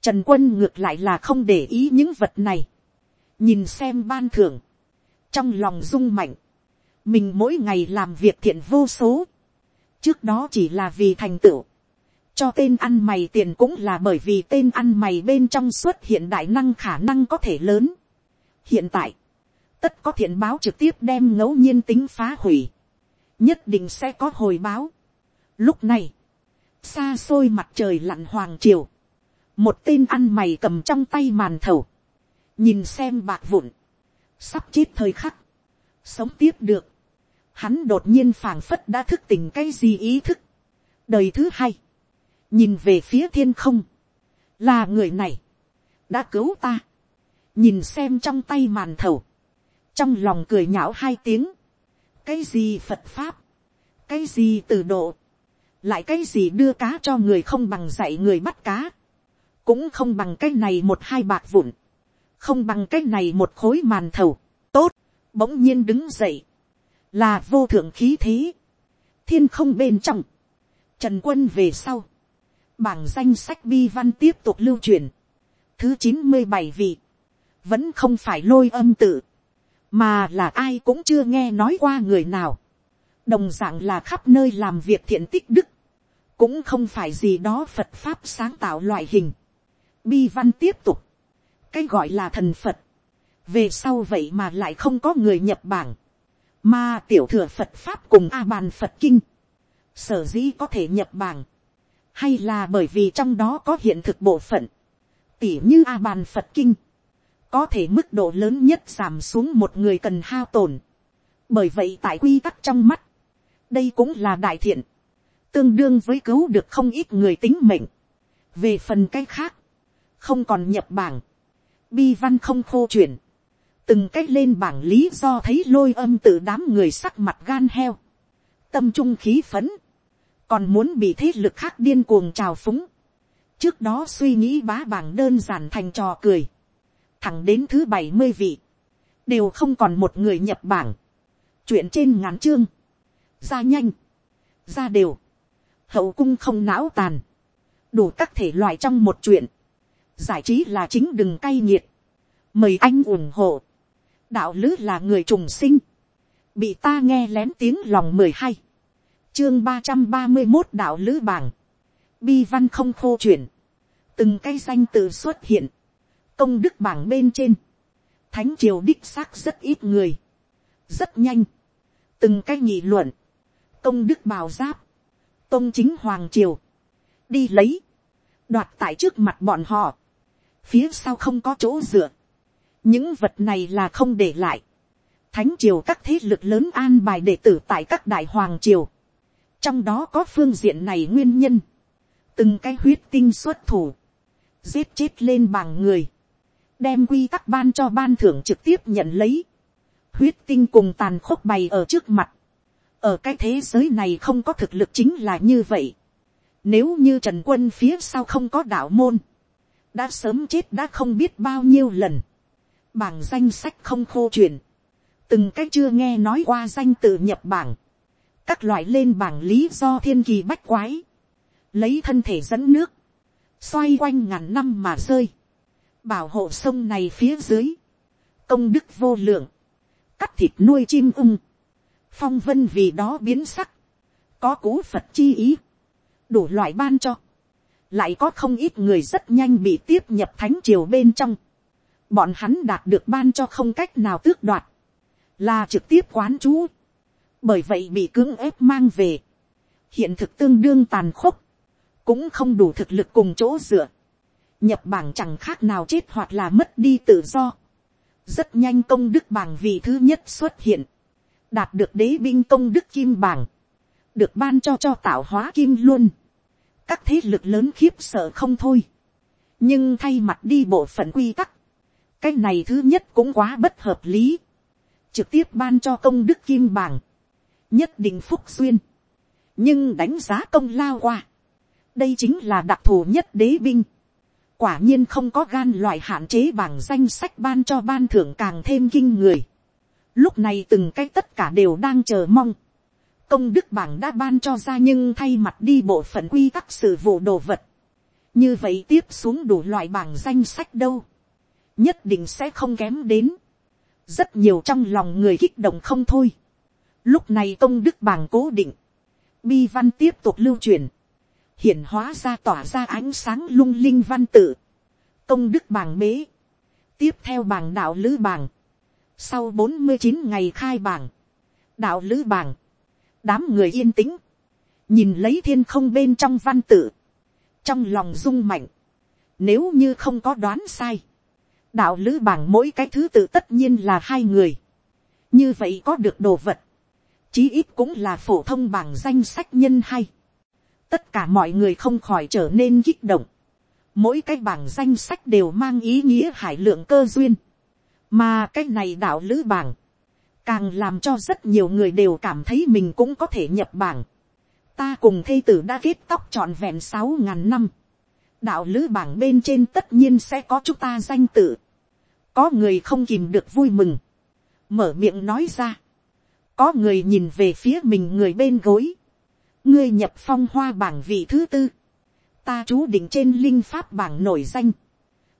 Trần quân ngược lại là không để ý những vật này. Nhìn xem ban thưởng. Trong lòng rung mạnh. Mình mỗi ngày làm việc thiện vô số. Trước đó chỉ là vì thành tựu cho tên ăn mày tiền cũng là bởi vì tên ăn mày bên trong xuất hiện đại năng khả năng có thể lớn. hiện tại, tất có thiện báo trực tiếp đem ngẫu nhiên tính phá hủy, nhất định sẽ có hồi báo. lúc này, xa xôi mặt trời lặn hoàng triều, một tên ăn mày cầm trong tay màn thầu, nhìn xem bạc vụn, sắp chết thời khắc, sống tiếp được, hắn đột nhiên phảng phất đã thức tỉnh cái gì ý thức. đời thứ hai, nhìn về phía thiên không, là người này, đã cứu ta, nhìn xem trong tay màn thầu, trong lòng cười nhạo hai tiếng, cái gì phật pháp, cái gì từ độ, lại cái gì đưa cá cho người không bằng dạy người bắt cá, cũng không bằng cái này một hai bạc vụn, không bằng cái này một khối màn thầu, tốt, bỗng nhiên đứng dậy, là vô thượng khí thế, thiên không bên trong, trần quân về sau, Bảng danh sách bi văn tiếp tục lưu truyền. Thứ chín mươi bảy vị. Vẫn không phải lôi âm tự. Mà là ai cũng chưa nghe nói qua người nào. Đồng dạng là khắp nơi làm việc thiện tích đức. Cũng không phải gì đó Phật Pháp sáng tạo loại hình. Bi văn tiếp tục. Cái gọi là thần Phật. Về sau vậy mà lại không có người nhập bảng. Mà tiểu thừa Phật Pháp cùng A bàn Phật Kinh. Sở dĩ có thể nhập bảng hay là bởi vì trong đó có hiện thực bộ phận, tỉ như a bàn phật kinh, có thể mức độ lớn nhất giảm xuống một người cần hao tổn. bởi vậy tại quy tắc trong mắt, đây cũng là đại thiện, tương đương với cứu được không ít người tính mệnh. về phần cái khác, không còn nhập bảng, bi văn không khô chuyển, từng cách lên bảng lý do thấy lôi âm tự đám người sắc mặt gan heo, tâm trung khí phấn, còn muốn bị thế lực khác điên cuồng trào phúng, trước đó suy nghĩ bá bảng đơn giản thành trò cười, thẳng đến thứ bảy mươi vị, đều không còn một người nhập bảng, chuyện trên ngắn chương, ra nhanh, ra đều, hậu cung không não tàn, đủ các thể loại trong một chuyện, giải trí là chính đừng cay nghiệt, mời anh ủng hộ, đạo lứ là người trùng sinh, bị ta nghe lén tiếng lòng mười hai, chương ba trăm ba mươi một đạo lữ bảng, bi văn không khô chuyển, từng cây danh tự xuất hiện, công đức bảng bên trên, thánh triều đích xác rất ít người, rất nhanh, từng cái nghị luận, công đức bào giáp, tôn chính hoàng triều, đi lấy, đoạt tại trước mặt bọn họ, phía sau không có chỗ dựa, những vật này là không để lại, thánh triều các thế lực lớn an bài đệ tử tại các đại hoàng triều, trong đó có phương diện này nguyên nhân, từng cái huyết tinh xuất thủ, giết chết lên bằng người, đem quy tắc ban cho ban thưởng trực tiếp nhận lấy, huyết tinh cùng tàn khốc bày ở trước mặt, ở cái thế giới này không có thực lực chính là như vậy, nếu như trần quân phía sau không có đạo môn, đã sớm chết đã không biết bao nhiêu lần, bảng danh sách không khô chuyển, từng cách chưa nghe nói qua danh tự nhập bảng, các loại lên bảng lý do thiên kỳ bách quái, lấy thân thể dẫn nước, xoay quanh ngàn năm mà rơi, bảo hộ sông này phía dưới, công đức vô lượng, cắt thịt nuôi chim ưng, phong vân vì đó biến sắc, có cú phật chi ý, đủ loại ban cho, lại có không ít người rất nhanh bị tiếp nhập thánh triều bên trong, bọn hắn đạt được ban cho không cách nào tước đoạt, là trực tiếp quán chú, bởi vậy bị cưỡng ép mang về, hiện thực tương đương tàn khốc, cũng không đủ thực lực cùng chỗ dựa, nhập bảng chẳng khác nào chết hoặc là mất đi tự do, rất nhanh công đức bảng vị thứ nhất xuất hiện, đạt được đế binh công đức kim bảng, được ban cho cho tạo hóa kim luôn, các thế lực lớn khiếp sợ không thôi, nhưng thay mặt đi bộ phận quy tắc, cái này thứ nhất cũng quá bất hợp lý, trực tiếp ban cho công đức kim bảng, nhất định phúc xuyên, nhưng đánh giá công lao qua, đây chính là đặc thù nhất đế binh, quả nhiên không có gan loại hạn chế bảng danh sách ban cho ban thưởng càng thêm kinh người. Lúc này từng cái tất cả đều đang chờ mong. Công đức bảng đã ban cho ra nhưng thay mặt đi bộ phận quy tắc sự vụ đồ vật. Như vậy tiếp xuống đủ loại bảng danh sách đâu. Nhất định sẽ không kém đến. Rất nhiều trong lòng người kích động không thôi. Lúc này công đức bảng cố định. Bi văn tiếp tục lưu truyền hiển hóa ra tỏa ra ánh sáng lung linh văn tự, công đức bảng bế, tiếp theo bảng đạo lữ bảng, sau bốn mươi chín ngày khai bảng, đạo lữ bảng, đám người yên tĩnh, nhìn lấy thiên không bên trong văn tự, trong lòng rung mạnh, nếu như không có đoán sai, đạo lữ bảng mỗi cái thứ tự tất nhiên là hai người, như vậy có được đồ vật, chí ít cũng là phổ thông bảng danh sách nhân hay, tất cả mọi người không khỏi trở nên kích động. Mỗi cái bảng danh sách đều mang ý nghĩa hải lượng cơ duyên. Mà cái này đạo lữ bảng. Càng làm cho rất nhiều người đều cảm thấy mình cũng có thể nhập bảng. Ta cùng thê tử đã kết tóc trọn vẹn sáu ngàn năm. Đạo lữ bảng bên trên tất nhiên sẽ có chúng ta danh tự. Có người không kìm được vui mừng. Mở miệng nói ra. Có người nhìn về phía mình người bên gối ngươi nhập phong hoa bảng vị thứ tư, ta chú định trên linh pháp bảng nổi danh,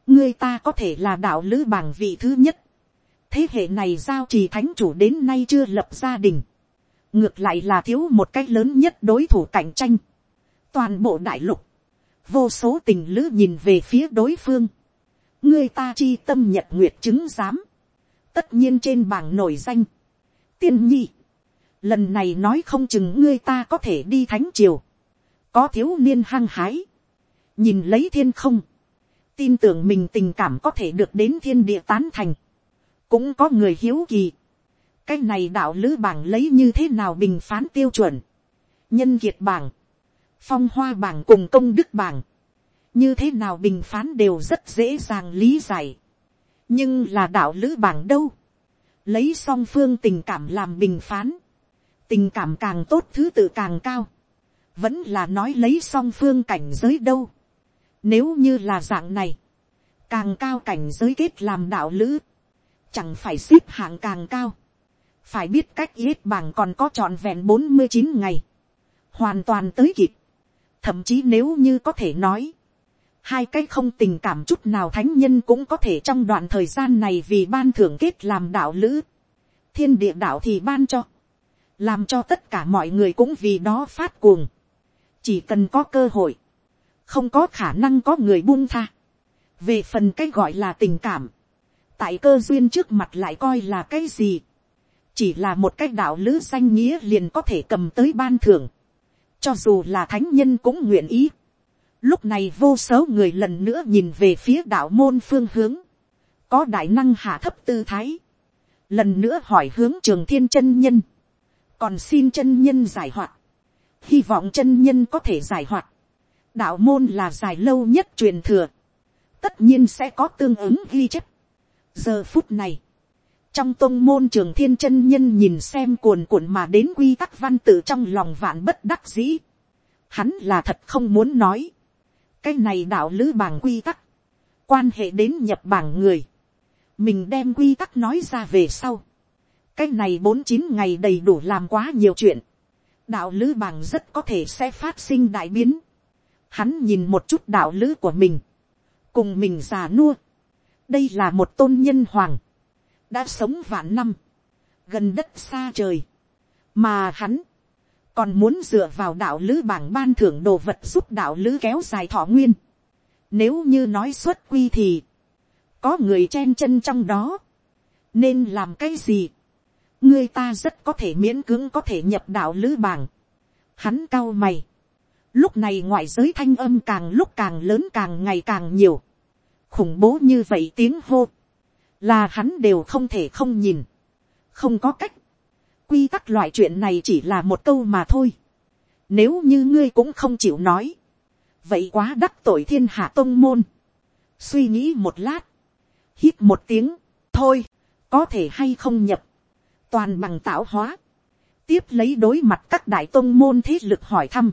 ngươi ta có thể là đạo lữ bảng vị thứ nhất, thế hệ này giao trì thánh chủ đến nay chưa lập gia đình, ngược lại là thiếu một cách lớn nhất đối thủ cạnh tranh, toàn bộ đại lục, vô số tình lữ nhìn về phía đối phương, ngươi ta chi tâm nhật nguyệt chứng giám, tất nhiên trên bảng nổi danh, tiên nhi, lần này nói không chừng ngươi ta có thể đi thánh triều, có thiếu niên hăng hái, nhìn lấy thiên không, tin tưởng mình tình cảm có thể được đến thiên địa tán thành, cũng có người hiếu kỳ, cái này đạo lữ bảng lấy như thế nào bình phán tiêu chuẩn, nhân kiệt bảng, phong hoa bảng cùng công đức bảng, như thế nào bình phán đều rất dễ dàng lý giải, nhưng là đạo lữ bảng đâu, lấy song phương tình cảm làm bình phán, tình cảm càng tốt thứ tự càng cao, vẫn là nói lấy song phương cảnh giới đâu. Nếu như là dạng này, càng cao cảnh giới kết làm đạo lữ, chẳng phải xếp hạng càng cao. Phải biết cách yết bảng còn có trọn vẹn bốn mươi chín ngày, hoàn toàn tới kịp. Thậm chí nếu như có thể nói, hai cái không tình cảm chút nào thánh nhân cũng có thể trong đoạn thời gian này vì ban thưởng kết làm đạo lữ. Thiên địa đạo thì ban cho, làm cho tất cả mọi người cũng vì đó phát cuồng. Chỉ cần có cơ hội, không có khả năng có người buông tha. về phần cái gọi là tình cảm, tại cơ duyên trước mặt lại coi là cái gì. chỉ là một cái đạo lữ danh nghĩa liền có thể cầm tới ban thưởng. cho dù là thánh nhân cũng nguyện ý. lúc này vô số người lần nữa nhìn về phía đạo môn phương hướng. có đại năng hạ thấp tư thái. lần nữa hỏi hướng trường thiên chân nhân còn xin chân nhân giải hoạt. hy vọng chân nhân có thể giải hoạt đạo môn là dài lâu nhất truyền thừa, tất nhiên sẽ có tương ứng ghi chép. giờ phút này, trong tôn môn trường thiên chân nhân nhìn xem cuồn cuộn mà đến quy tắc văn tự trong lòng vạn bất đắc dĩ. Hắn là thật không muốn nói. cái này đạo lữ bảng quy tắc, quan hệ đến nhập bảng người. mình đem quy tắc nói ra về sau cái này bốn chín ngày đầy đủ làm quá nhiều chuyện. đạo lữ bảng rất có thể sẽ phát sinh đại biến Hắn nhìn một chút đạo lữ của mình. Cùng mình già nua. Đây là một tôn nhân hoàng. Đã sống vạn năm. Gần đất xa trời. Mà hắn. Còn muốn dựa vào đạo lữ bảng ban thưởng đồ vật giúp đạo lữ kéo dài thọ nguyên. Nếu như nói xuất quy thì. Có người chen chân trong đó. Nên làm cái gì? Ngươi ta rất có thể miễn cưỡng có thể nhập đạo lữ bảng. Hắn cao mày Lúc này ngoại giới thanh âm càng lúc càng lớn càng ngày càng nhiều. Khủng bố như vậy tiếng hô. Là hắn đều không thể không nhìn. Không có cách. Quy tắc loại chuyện này chỉ là một câu mà thôi. Nếu như ngươi cũng không chịu nói. Vậy quá đắc tội thiên hạ tông môn. Suy nghĩ một lát. Hít một tiếng. Thôi. Có thể hay không nhập. Toàn bằng tạo hóa. Tiếp lấy đối mặt các đại tôn môn thế lực hỏi thăm.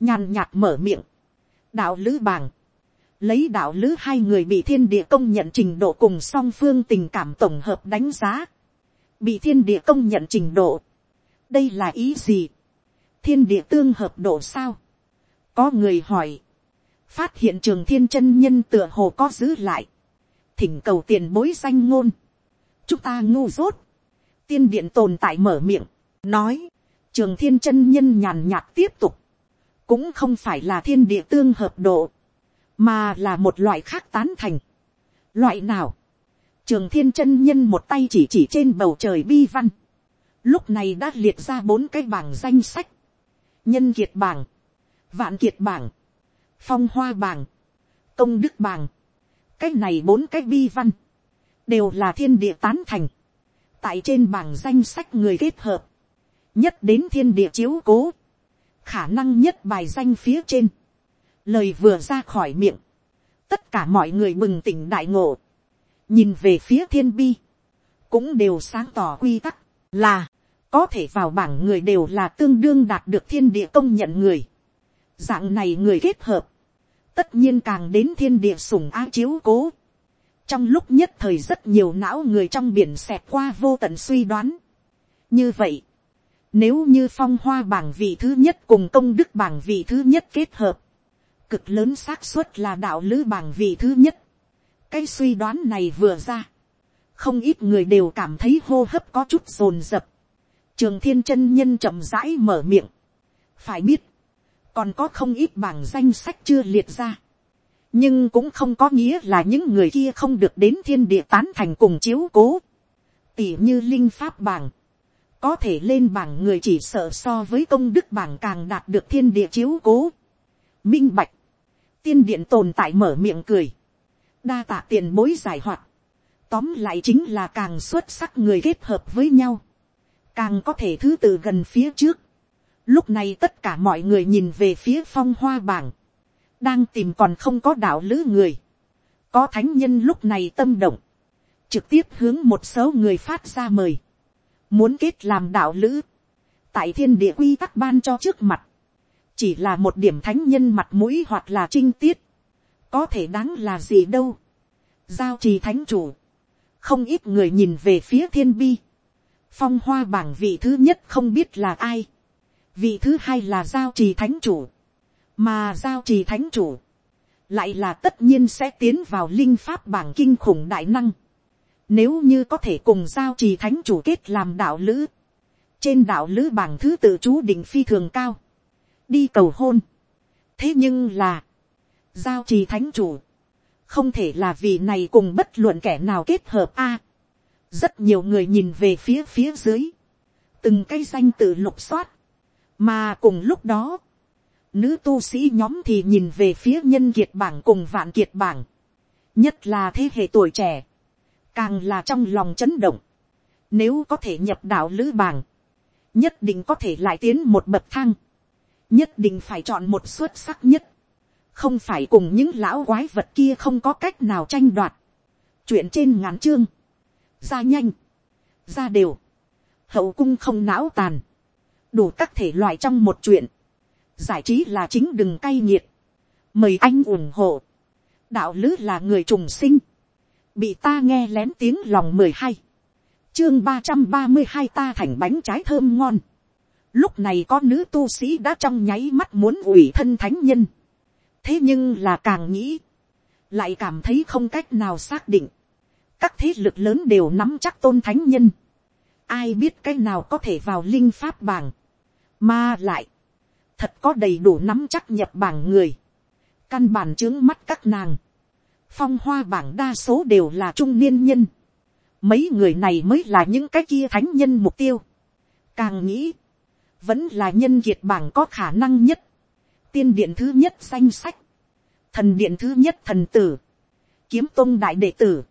Nhàn nhạt mở miệng, đạo lữ bảng, lấy đạo lữ hai người bị thiên địa công nhận trình độ cùng song phương tình cảm tổng hợp đánh giá, bị thiên địa công nhận trình độ, đây là ý gì, thiên địa tương hợp độ sao, có người hỏi, phát hiện trường thiên chân nhân tựa hồ có giữ lại, thỉnh cầu tiền bối danh ngôn, chúng ta ngu dốt, tiên điện tồn tại mở miệng, nói, trường thiên chân nhân nhàn nhạt tiếp tục, cũng không phải là thiên địa tương hợp độ, mà là một loại khác tán thành. Loại nào? Trường thiên chân nhân một tay chỉ chỉ trên bầu trời bi văn. Lúc này đã liệt ra bốn cái bảng danh sách. Nhân kiệt bảng, vạn kiệt bảng, phong hoa bảng, công đức bảng. Cái này bốn cái bi văn, đều là thiên địa tán thành. Tại trên bảng danh sách người kết hợp, nhất đến thiên địa chiếu cố khả năng nhất bài danh phía trên. Lời vừa ra khỏi miệng. Tất cả mọi người mừng tỉnh đại ngộ. Nhìn về phía thiên bi. Cũng đều sáng tỏ quy tắc. Là. Có thể vào bảng người đều là tương đương đạt được thiên địa công nhận người. Dạng này người kết hợp. Tất nhiên càng đến thiên địa sủng á chiếu cố. Trong lúc nhất thời rất nhiều não người trong biển xẹt qua vô tận suy đoán. Như vậy nếu như phong hoa bảng vị thứ nhất cùng công đức bảng vị thứ nhất kết hợp, cực lớn xác suất là đạo lữ bảng vị thứ nhất. Cái suy đoán này vừa ra, không ít người đều cảm thấy hô hấp có chút rồn rập. Trường thiên chân nhân chậm rãi mở miệng. Phải biết, còn có không ít bảng danh sách chưa liệt ra. Nhưng cũng không có nghĩa là những người kia không được đến thiên địa tán thành cùng chiếu cố. Tỉ như linh pháp bảng có thể lên bảng người chỉ sợ so với công đức bảng càng đạt được thiên địa chiếu cố. Minh bạch, tiên điện tồn tại mở miệng cười, đa tạ tiền bối giải hoạt, tóm lại chính là càng xuất sắc người kết hợp với nhau, càng có thể thứ tự gần phía trước. Lúc này tất cả mọi người nhìn về phía phong hoa bảng, đang tìm còn không có đạo lữ người, có thánh nhân lúc này tâm động, trực tiếp hướng một số người phát ra mời, muốn kết làm đạo lữ, tại thiên địa quy tắc ban cho trước mặt, chỉ là một điểm thánh nhân mặt mũi hoặc là trinh tiết, có thể đáng là gì đâu. giao trì thánh chủ, không ít người nhìn về phía thiên bi, phong hoa bảng vị thứ nhất không biết là ai, vị thứ hai là giao trì thánh chủ, mà giao trì thánh chủ, lại là tất nhiên sẽ tiến vào linh pháp bảng kinh khủng đại năng, nếu như có thể cùng giao trì thánh chủ kết làm đạo lữ, trên đạo lữ bảng thứ tự chú định phi thường cao, đi cầu hôn. thế nhưng là, giao trì thánh chủ, không thể là vì này cùng bất luận kẻ nào kết hợp a. rất nhiều người nhìn về phía phía dưới, từng cây danh tự lục soát, mà cùng lúc đó, nữ tu sĩ nhóm thì nhìn về phía nhân kiệt bảng cùng vạn kiệt bảng, nhất là thế hệ tuổi trẻ, càng là trong lòng chấn động, nếu có thể nhập đạo lữ bảng, nhất định có thể lại tiến một bậc thang, nhất định phải chọn một xuất sắc nhất, không phải cùng những lão quái vật kia không có cách nào tranh đoạt. chuyện trên ngắn chương, ra nhanh, ra đều, hậu cung không não tàn, đủ các thể loại trong một chuyện, giải trí là chính đừng cay nghiệt, mời anh ủng hộ, đạo lứ là người trùng sinh, bị ta nghe lén tiếng lòng mười hai, chương ba trăm ba mươi hai ta thành bánh trái thơm ngon, lúc này có nữ tu sĩ đã trong nháy mắt muốn ủy thân thánh nhân, thế nhưng là càng nghĩ, lại cảm thấy không cách nào xác định, các thế lực lớn đều nắm chắc tôn thánh nhân, ai biết cái nào có thể vào linh pháp bảng, mà lại, thật có đầy đủ nắm chắc nhập bảng người, căn bản trướng mắt các nàng, phong hoa bảng đa số đều là trung niên nhân, mấy người này mới là những cái kia thánh nhân mục tiêu, càng nghĩ, vẫn là nhân kiệt bảng có khả năng nhất, tiên điện thứ nhất danh sách, thần điện thứ nhất thần tử, kiếm tôn đại đệ tử,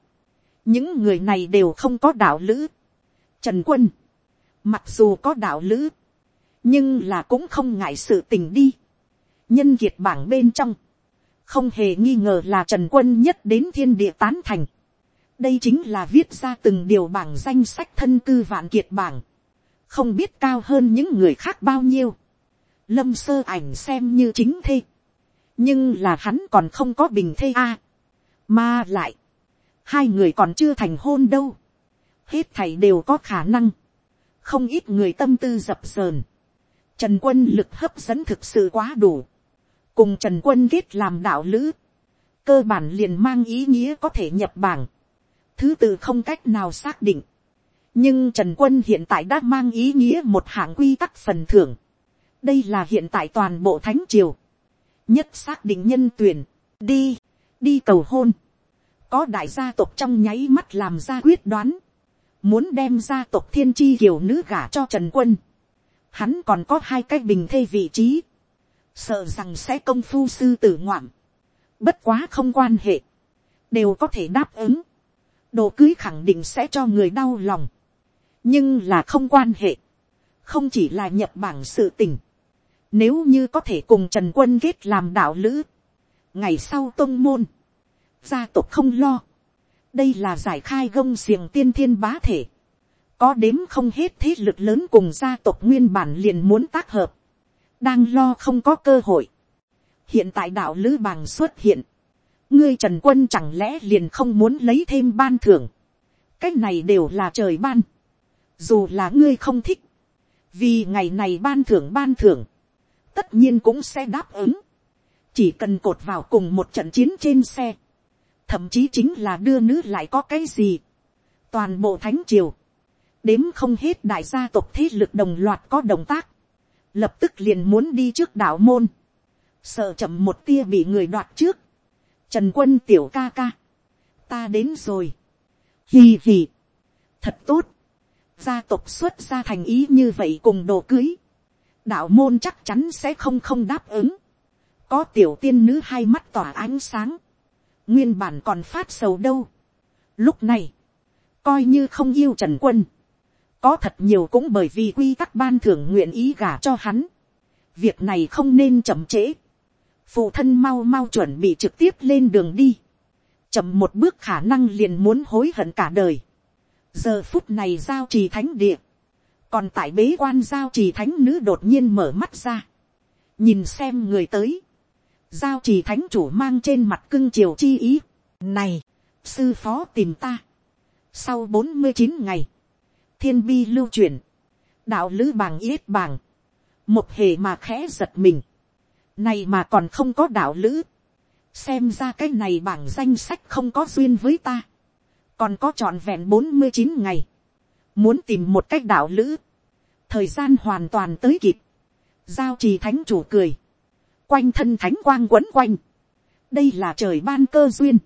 những người này đều không có đạo lữ. Trần quân, mặc dù có đạo lữ, nhưng là cũng không ngại sự tình đi. nhân kiệt bảng bên trong, không hề nghi ngờ là trần quân nhất đến thiên địa tán thành. đây chính là viết ra từng điều bảng danh sách thân cư vạn kiệt bảng, không biết cao hơn những người khác bao nhiêu. Lâm sơ ảnh xem như chính thê, nhưng là hắn còn không có bình thê a, mà lại, hai người còn chưa thành hôn đâu, hết thảy đều có khả năng, không ít người tâm tư dập sờn, trần quân lực hấp dẫn thực sự quá đủ, cùng trần quân kết làm đạo lữ, cơ bản liền mang ý nghĩa có thể nhập bảng, thứ tự không cách nào xác định, nhưng trần quân hiện tại đã mang ý nghĩa một hạng quy tắc phần thưởng, đây là hiện tại toàn bộ thánh triều, nhất xác định nhân tuyển, đi, đi cầu hôn, có đại gia tộc trong nháy mắt làm ra quyết đoán, muốn đem gia tộc thiên chi kiều nữ gả cho trần quân, hắn còn có hai cái bình thê vị trí, sợ rằng sẽ công phu sư tử ngoạm, bất quá không quan hệ, đều có thể đáp ứng, đồ cưới khẳng định sẽ cho người đau lòng, nhưng là không quan hệ, không chỉ là nhập bảng sự tình, nếu như có thể cùng Trần Quân kết làm đạo lữ. Ngày sau tông môn. Gia tộc không lo. Đây là giải khai gông xiềng tiên thiên bá thể. Có đếm không hết thế lực lớn cùng gia tộc nguyên bản liền muốn tác hợp. Đang lo không có cơ hội. Hiện tại đạo lữ bàng xuất hiện. Ngươi Trần Quân chẳng lẽ liền không muốn lấy thêm ban thưởng. Cái này đều là trời ban. Dù là ngươi không thích. Vì ngày này ban thưởng ban thưởng tất nhiên cũng sẽ đáp ứng. chỉ cần cột vào cùng một trận chiến trên xe. thậm chí chính là đưa nữ lại có cái gì. toàn bộ thánh triều, đếm không hết đại gia tộc thế lực đồng loạt có động tác. lập tức liền muốn đi trước đạo môn. sợ chậm một tia bị người đoạt trước. trần quân tiểu ca ca. ta đến rồi. hì hì. thật tốt. gia tộc xuất ra thành ý như vậy cùng đồ cưới đạo môn chắc chắn sẽ không không đáp ứng. có tiểu tiên nữ hai mắt tỏa ánh sáng, nguyên bản còn phát sầu đâu. lúc này, coi như không yêu trần quân, có thật nhiều cũng bởi vì quy tắc ban thưởng nguyện ý gả cho hắn. việc này không nên chậm trễ. phụ thân mau mau chuẩn bị trực tiếp lên đường đi. chậm một bước khả năng liền muốn hối hận cả đời. giờ phút này giao trì thánh địa còn tại bế quan giao trì thánh nữ đột nhiên mở mắt ra, nhìn xem người tới, giao trì thánh chủ mang trên mặt cưng chiều chi ý. này, sư phó tìm ta. sau bốn mươi chín ngày, thiên bi lưu truyền, đạo lữ bàng yết bàng, một hề mà khẽ giật mình, này mà còn không có đạo lữ, xem ra cái này bảng danh sách không có duyên với ta, còn có trọn vẹn bốn mươi chín ngày, muốn tìm một cách đạo lữ, thời gian hoàn toàn tới kịp, giao trì thánh chủ cười, quanh thân thánh quang quấn quanh, đây là trời ban cơ duyên,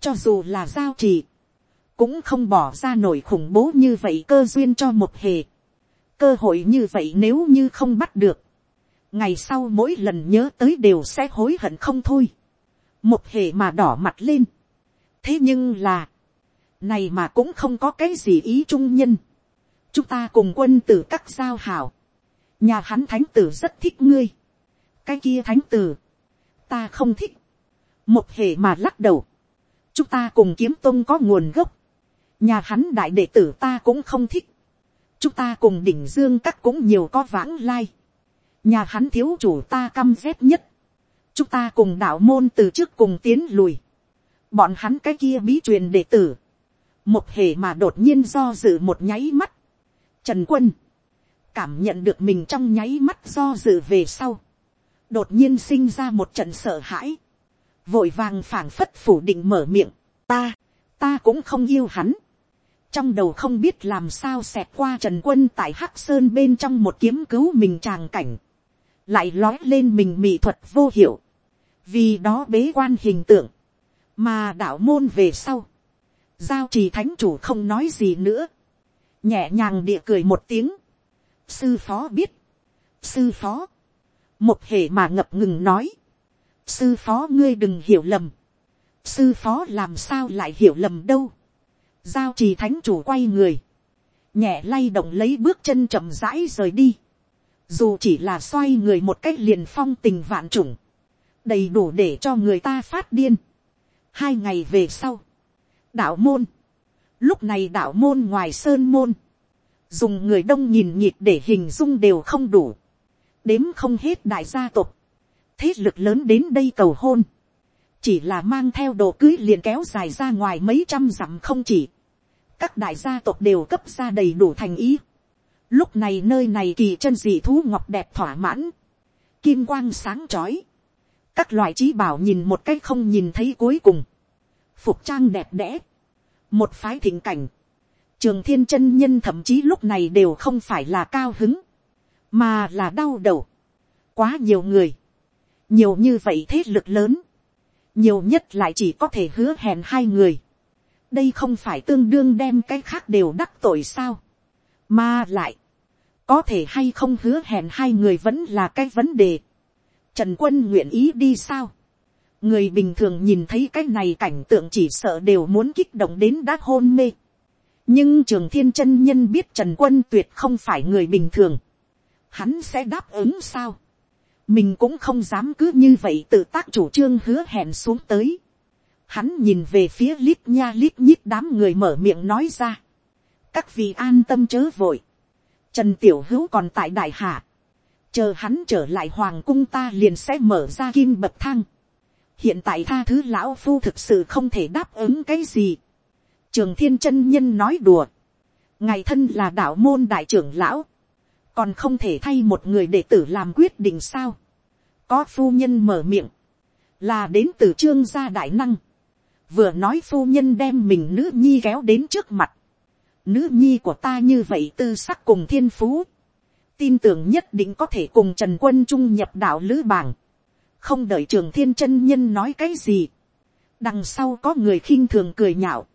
cho dù là giao trì, cũng không bỏ ra nổi khủng bố như vậy cơ duyên cho một hề, cơ hội như vậy nếu như không bắt được, ngày sau mỗi lần nhớ tới đều sẽ hối hận không thôi, một hề mà đỏ mặt lên, thế nhưng là, này mà cũng không có cái gì ý trung nhân, chúng ta cùng quân tử các giao hảo, nhà hắn thánh tử rất thích ngươi, cái kia thánh tử, ta không thích, một hệ mà lắc đầu, chúng ta cùng kiếm tôn có nguồn gốc, nhà hắn đại đệ tử ta cũng không thích, chúng ta cùng đỉnh dương các cũng nhiều có vãng lai, nhà hắn thiếu chủ ta căm rét nhất, chúng ta cùng đạo môn từ trước cùng tiến lùi, bọn hắn cái kia bí truyền đệ tử, một hệ mà đột nhiên do dự một nháy mắt, trần quân, cảm nhận được mình trong nháy mắt do dự về sau, đột nhiên sinh ra một trận sợ hãi, vội vàng phảng phất phủ định mở miệng, ta, ta cũng không yêu hắn, trong đầu không biết làm sao xẹt qua trần quân tại hắc sơn bên trong một kiếm cứu mình tràng cảnh, lại lói lên mình mỹ thuật vô hiệu, vì đó bế quan hình tượng, mà đạo môn về sau, giao trì thánh chủ không nói gì nữa, nhẹ nhàng địa cười một tiếng, sư phó biết, sư phó, một hệ mà ngập ngừng nói, sư phó ngươi đừng hiểu lầm, sư phó làm sao lại hiểu lầm đâu, giao trì thánh chủ quay người, nhẹ lay động lấy bước chân chậm rãi rời đi, dù chỉ là xoay người một cách liền phong tình vạn trùng, đầy đủ để cho người ta phát điên. hai ngày về sau, đạo môn, lúc này đạo môn ngoài sơn môn, dùng người đông nhìn nhịp để hình dung đều không đủ, đếm không hết đại gia tộc, thế lực lớn đến đây cầu hôn, chỉ là mang theo đồ cưới liền kéo dài ra ngoài mấy trăm dặm không chỉ, các đại gia tộc đều cấp ra đầy đủ thành ý, lúc này nơi này kỳ chân dị thú ngọc đẹp thỏa mãn, kim quang sáng trói, các loại trí bảo nhìn một cách không nhìn thấy cuối cùng, phục trang đẹp đẽ, một phái thịnh cảnh, trường thiên chân nhân thậm chí lúc này đều không phải là cao hứng, mà là đau đầu. quá nhiều người, nhiều như vậy thế lực lớn, nhiều nhất lại chỉ có thể hứa hẹn hai người. đây không phải tương đương đem cái khác đều đắc tội sao, mà lại, có thể hay không hứa hẹn hai người vẫn là cái vấn đề. Trần quân nguyện ý đi sao. người bình thường nhìn thấy cái này cảnh tượng chỉ sợ đều muốn kích động đến đã hôn mê nhưng trường thiên chân nhân biết trần quân tuyệt không phải người bình thường, hắn sẽ đáp ứng sao, mình cũng không dám cứ như vậy tự tác chủ trương hứa hẹn xuống tới, hắn nhìn về phía lít nha lít nhít đám người mở miệng nói ra, các vị an tâm chớ vội, trần tiểu hữu còn tại đại hạ, chờ hắn trở lại hoàng cung ta liền sẽ mở ra kim bậc thang, hiện tại tha thứ lão phu thực sự không thể đáp ứng cái gì, trường thiên chân nhân nói đùa, ngài thân là đạo môn đại trưởng lão, còn không thể thay một người đệ tử làm quyết định sao, có phu nhân mở miệng, là đến từ trương gia đại năng, vừa nói phu nhân đem mình nữ nhi kéo đến trước mặt, nữ nhi của ta như vậy tư sắc cùng thiên phú, tin tưởng nhất định có thể cùng trần quân trung nhập đạo lữ bảng, không đợi trường thiên chân nhân nói cái gì, đằng sau có người khinh thường cười nhạo,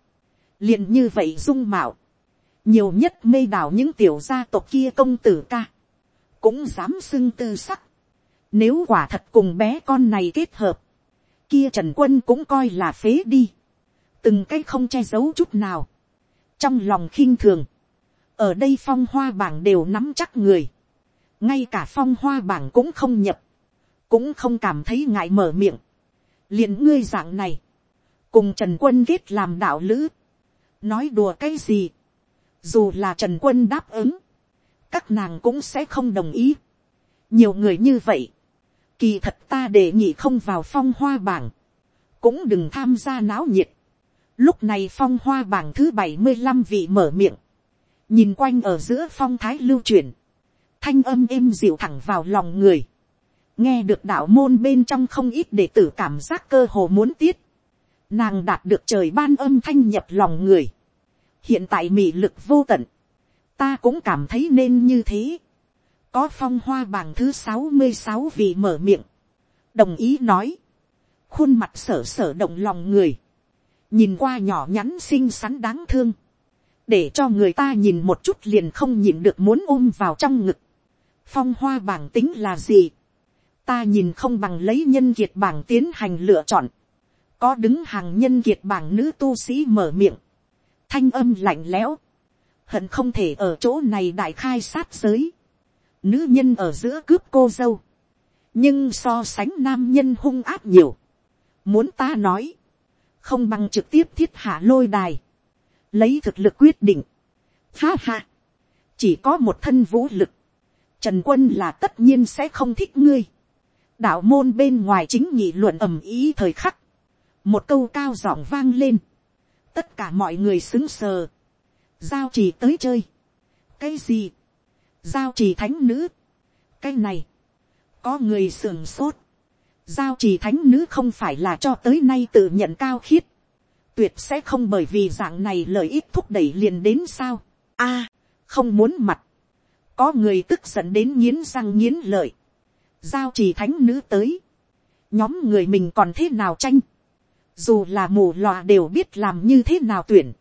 liền như vậy dung mạo, nhiều nhất mê đảo những tiểu gia tộc kia công tử ca, cũng dám xưng tư sắc. Nếu quả thật cùng bé con này kết hợp, kia trần quân cũng coi là phế đi, từng cái không che giấu chút nào, trong lòng khinh thường, ở đây phong hoa bảng đều nắm chắc người, ngay cả phong hoa bảng cũng không nhập, cũng không cảm thấy ngại mở miệng, liền ngươi dạng này, cùng trần quân kết làm đạo lữ, nói đùa cái gì, dù là trần quân đáp ứng, các nàng cũng sẽ không đồng ý. nhiều người như vậy, Kỳ thật ta để nhị không vào phong hoa bảng. Cũng đừng tham gia náo nhiệt. Lúc này phong hoa bảng thứ bảy mươi năm vị mở miệng. Nhìn quanh ở giữa phong thái lưu truyền. Thanh âm êm dịu thẳng vào lòng người. Nghe được đạo môn bên trong không ít để tử cảm giác cơ hồ muốn tiết. Nàng đạt được trời ban âm thanh nhập lòng người. Hiện tại mị lực vô tận. Ta cũng cảm thấy nên như thế. Có phong hoa bảng thứ sáu mươi sáu vì mở miệng, đồng ý nói, khuôn mặt sở sở động lòng người, nhìn qua nhỏ nhắn xinh xắn đáng thương, để cho người ta nhìn một chút liền không nhìn được muốn ôm vào trong ngực. phong hoa bảng tính là gì, ta nhìn không bằng lấy nhân kiệt bảng tiến hành lựa chọn, có đứng hàng nhân kiệt bảng nữ tu sĩ mở miệng, thanh âm lạnh lẽo, hận không thể ở chỗ này đại khai sát giới, nữ nhân ở giữa cướp cô dâu, nhưng so sánh nam nhân hung áp nhiều, muốn ta nói, không bằng trực tiếp thiết hạ lôi đài, lấy thực lực quyết định, ha ha, chỉ có một thân vũ lực, trần quân là tất nhiên sẽ không thích ngươi, đạo môn bên ngoài chính nhị luận ầm ý thời khắc, một câu cao giọng vang lên, tất cả mọi người xứng sờ, giao chỉ tới chơi, cái gì, giao trì thánh nữ. cái này, có người sưởng sốt. giao trì thánh nữ không phải là cho tới nay tự nhận cao khiết. tuyệt sẽ không bởi vì dạng này lợi ích thúc đẩy liền đến sao. a, không muốn mặt. có người tức giận đến nghiến răng nghiến lợi. giao trì thánh nữ tới. nhóm người mình còn thế nào tranh dù là mù loà đều biết làm như thế nào tuyển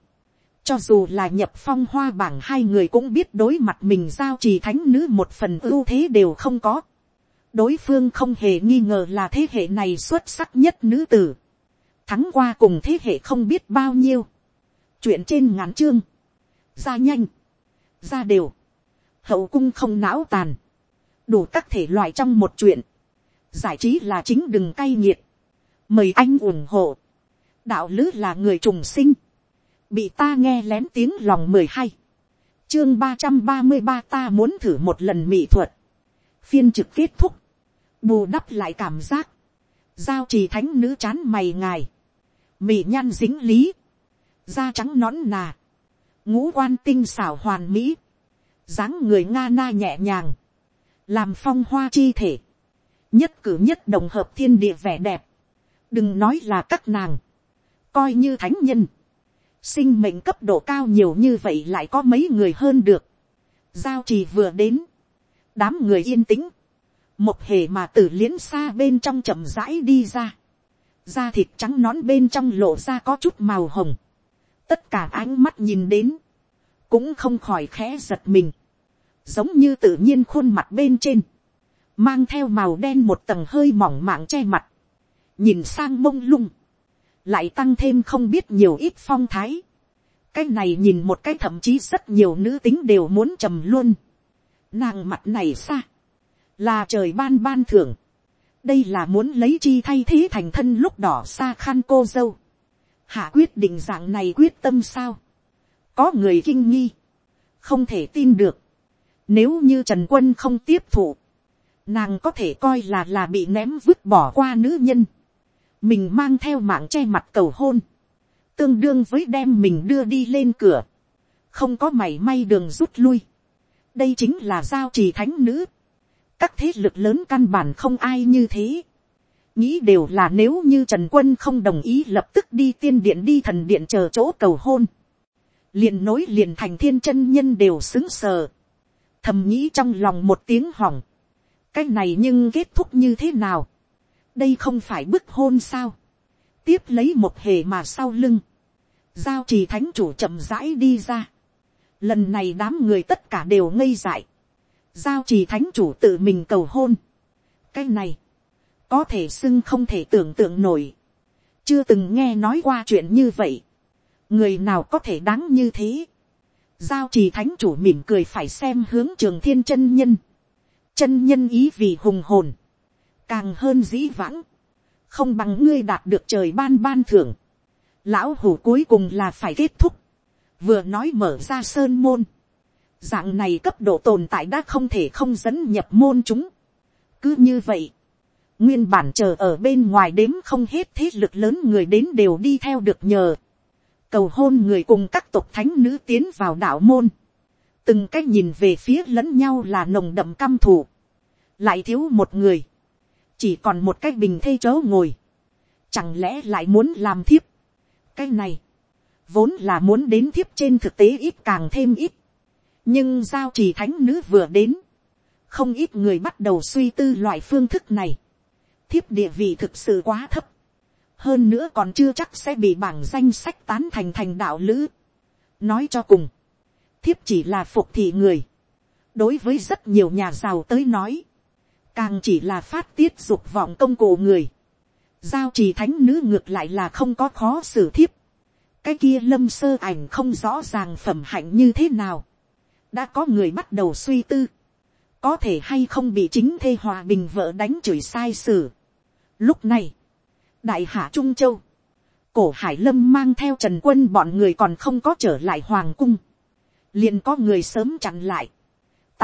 cho dù là nhập phong hoa bảng hai người cũng biết đối mặt mình giao trì thánh nữ một phần ưu thế đều không có. Đối phương không hề nghi ngờ là thế hệ này xuất sắc nhất nữ tử. Thắng qua cùng thế hệ không biết bao nhiêu. Chuyện trên ngắn chương. Ra nhanh. Ra đều. Hậu cung không não tàn. Đủ các thể loại trong một chuyện. Giải trí là chính đừng cay nghiệt. Mời anh ủng hộ. Đạo lứ là người trùng sinh. Bị ta nghe lén tiếng lòng mười hai, chương ba trăm ba mươi ba ta muốn thử một lần mỹ thuật, phiên trực kết thúc, bù đắp lại cảm giác, giao trì thánh nữ chán mày ngài, mị nhan dính lý, da trắng nõn nà, ngũ quan tinh xảo hoàn mỹ, dáng người nga na nhẹ nhàng, làm phong hoa chi thể, nhất cử nhất đồng hợp thiên địa vẻ đẹp, đừng nói là các nàng, coi như thánh nhân, sinh mệnh cấp độ cao nhiều như vậy lại có mấy người hơn được. giao trì vừa đến, đám người yên tĩnh, một hề mà tử liễn xa bên trong chậm rãi đi ra, da thịt trắng nón bên trong lộ ra có chút màu hồng, tất cả ánh mắt nhìn đến, cũng không khỏi khẽ giật mình, giống như tự nhiên khuôn mặt bên trên, mang theo màu đen một tầng hơi mỏng mạng che mặt, nhìn sang mông lung, lại tăng thêm không biết nhiều ít phong thái. cái này nhìn một cái thậm chí rất nhiều nữ tính đều muốn trầm luôn. nàng mặt này xa, là trời ban ban thưởng. đây là muốn lấy chi thay thế thành thân lúc đỏ xa khan cô dâu. hạ quyết định dạng này quyết tâm sao. có người kinh nghi, không thể tin được. nếu như trần quân không tiếp thụ, nàng có thể coi là là bị ném vứt bỏ qua nữ nhân mình mang theo mạng che mặt cầu hôn, tương đương với đem mình đưa đi lên cửa, không có mảy may đường rút lui. đây chính là giao trì thánh nữ. các thế lực lớn căn bản không ai như thế. nghĩ đều là nếu như trần quân không đồng ý lập tức đi tiên điện đi thần điện chờ chỗ cầu hôn. liền nối liền thành thiên chân nhân đều xứng sờ. thầm nghĩ trong lòng một tiếng hỏng. cái này nhưng kết thúc như thế nào đây không phải bức hôn sao, tiếp lấy một hề mà sau lưng, giao trì thánh chủ chậm rãi đi ra, lần này đám người tất cả đều ngây dại, giao trì thánh chủ tự mình cầu hôn, cái này, có thể xưng không thể tưởng tượng nổi, chưa từng nghe nói qua chuyện như vậy, người nào có thể đáng như thế, giao trì thánh chủ mỉm cười phải xem hướng trường thiên chân nhân, chân nhân ý vì hùng hồn, càng hơn dĩ vãng, không bằng ngươi đạt được trời ban ban thưởng, lão hủ cuối cùng là phải kết thúc, vừa nói mở ra sơn môn, dạng này cấp độ tồn tại đã không thể không dẫn nhập môn chúng, cứ như vậy, nguyên bản chờ ở bên ngoài đếm không hết thế lực lớn người đến đều đi theo được nhờ, cầu hôn người cùng các tộc thánh nữ tiến vào đạo môn, từng cái nhìn về phía lẫn nhau là nồng đậm căm thù, lại thiếu một người, chỉ còn một cái bình thê chớ ngồi, chẳng lẽ lại muốn làm thiếp, cái này, vốn là muốn đến thiếp trên thực tế ít càng thêm ít, nhưng giao trì thánh nữ vừa đến, không ít người bắt đầu suy tư loại phương thức này, thiếp địa vị thực sự quá thấp, hơn nữa còn chưa chắc sẽ bị bảng danh sách tán thành thành đạo lữ. nói cho cùng, thiếp chỉ là phục thị người, đối với rất nhiều nhà giàu tới nói, càng chỉ là phát tiết dục vọng công cụ người, giao trì thánh nữ ngược lại là không có khó xử thiếp, cái kia lâm sơ ảnh không rõ ràng phẩm hạnh như thế nào, đã có người bắt đầu suy tư, có thể hay không bị chính thê hòa bình vợ đánh chửi sai sử. Lúc này, đại hạ trung châu, cổ hải lâm mang theo trần quân bọn người còn không có trở lại hoàng cung, liền có người sớm chặn lại,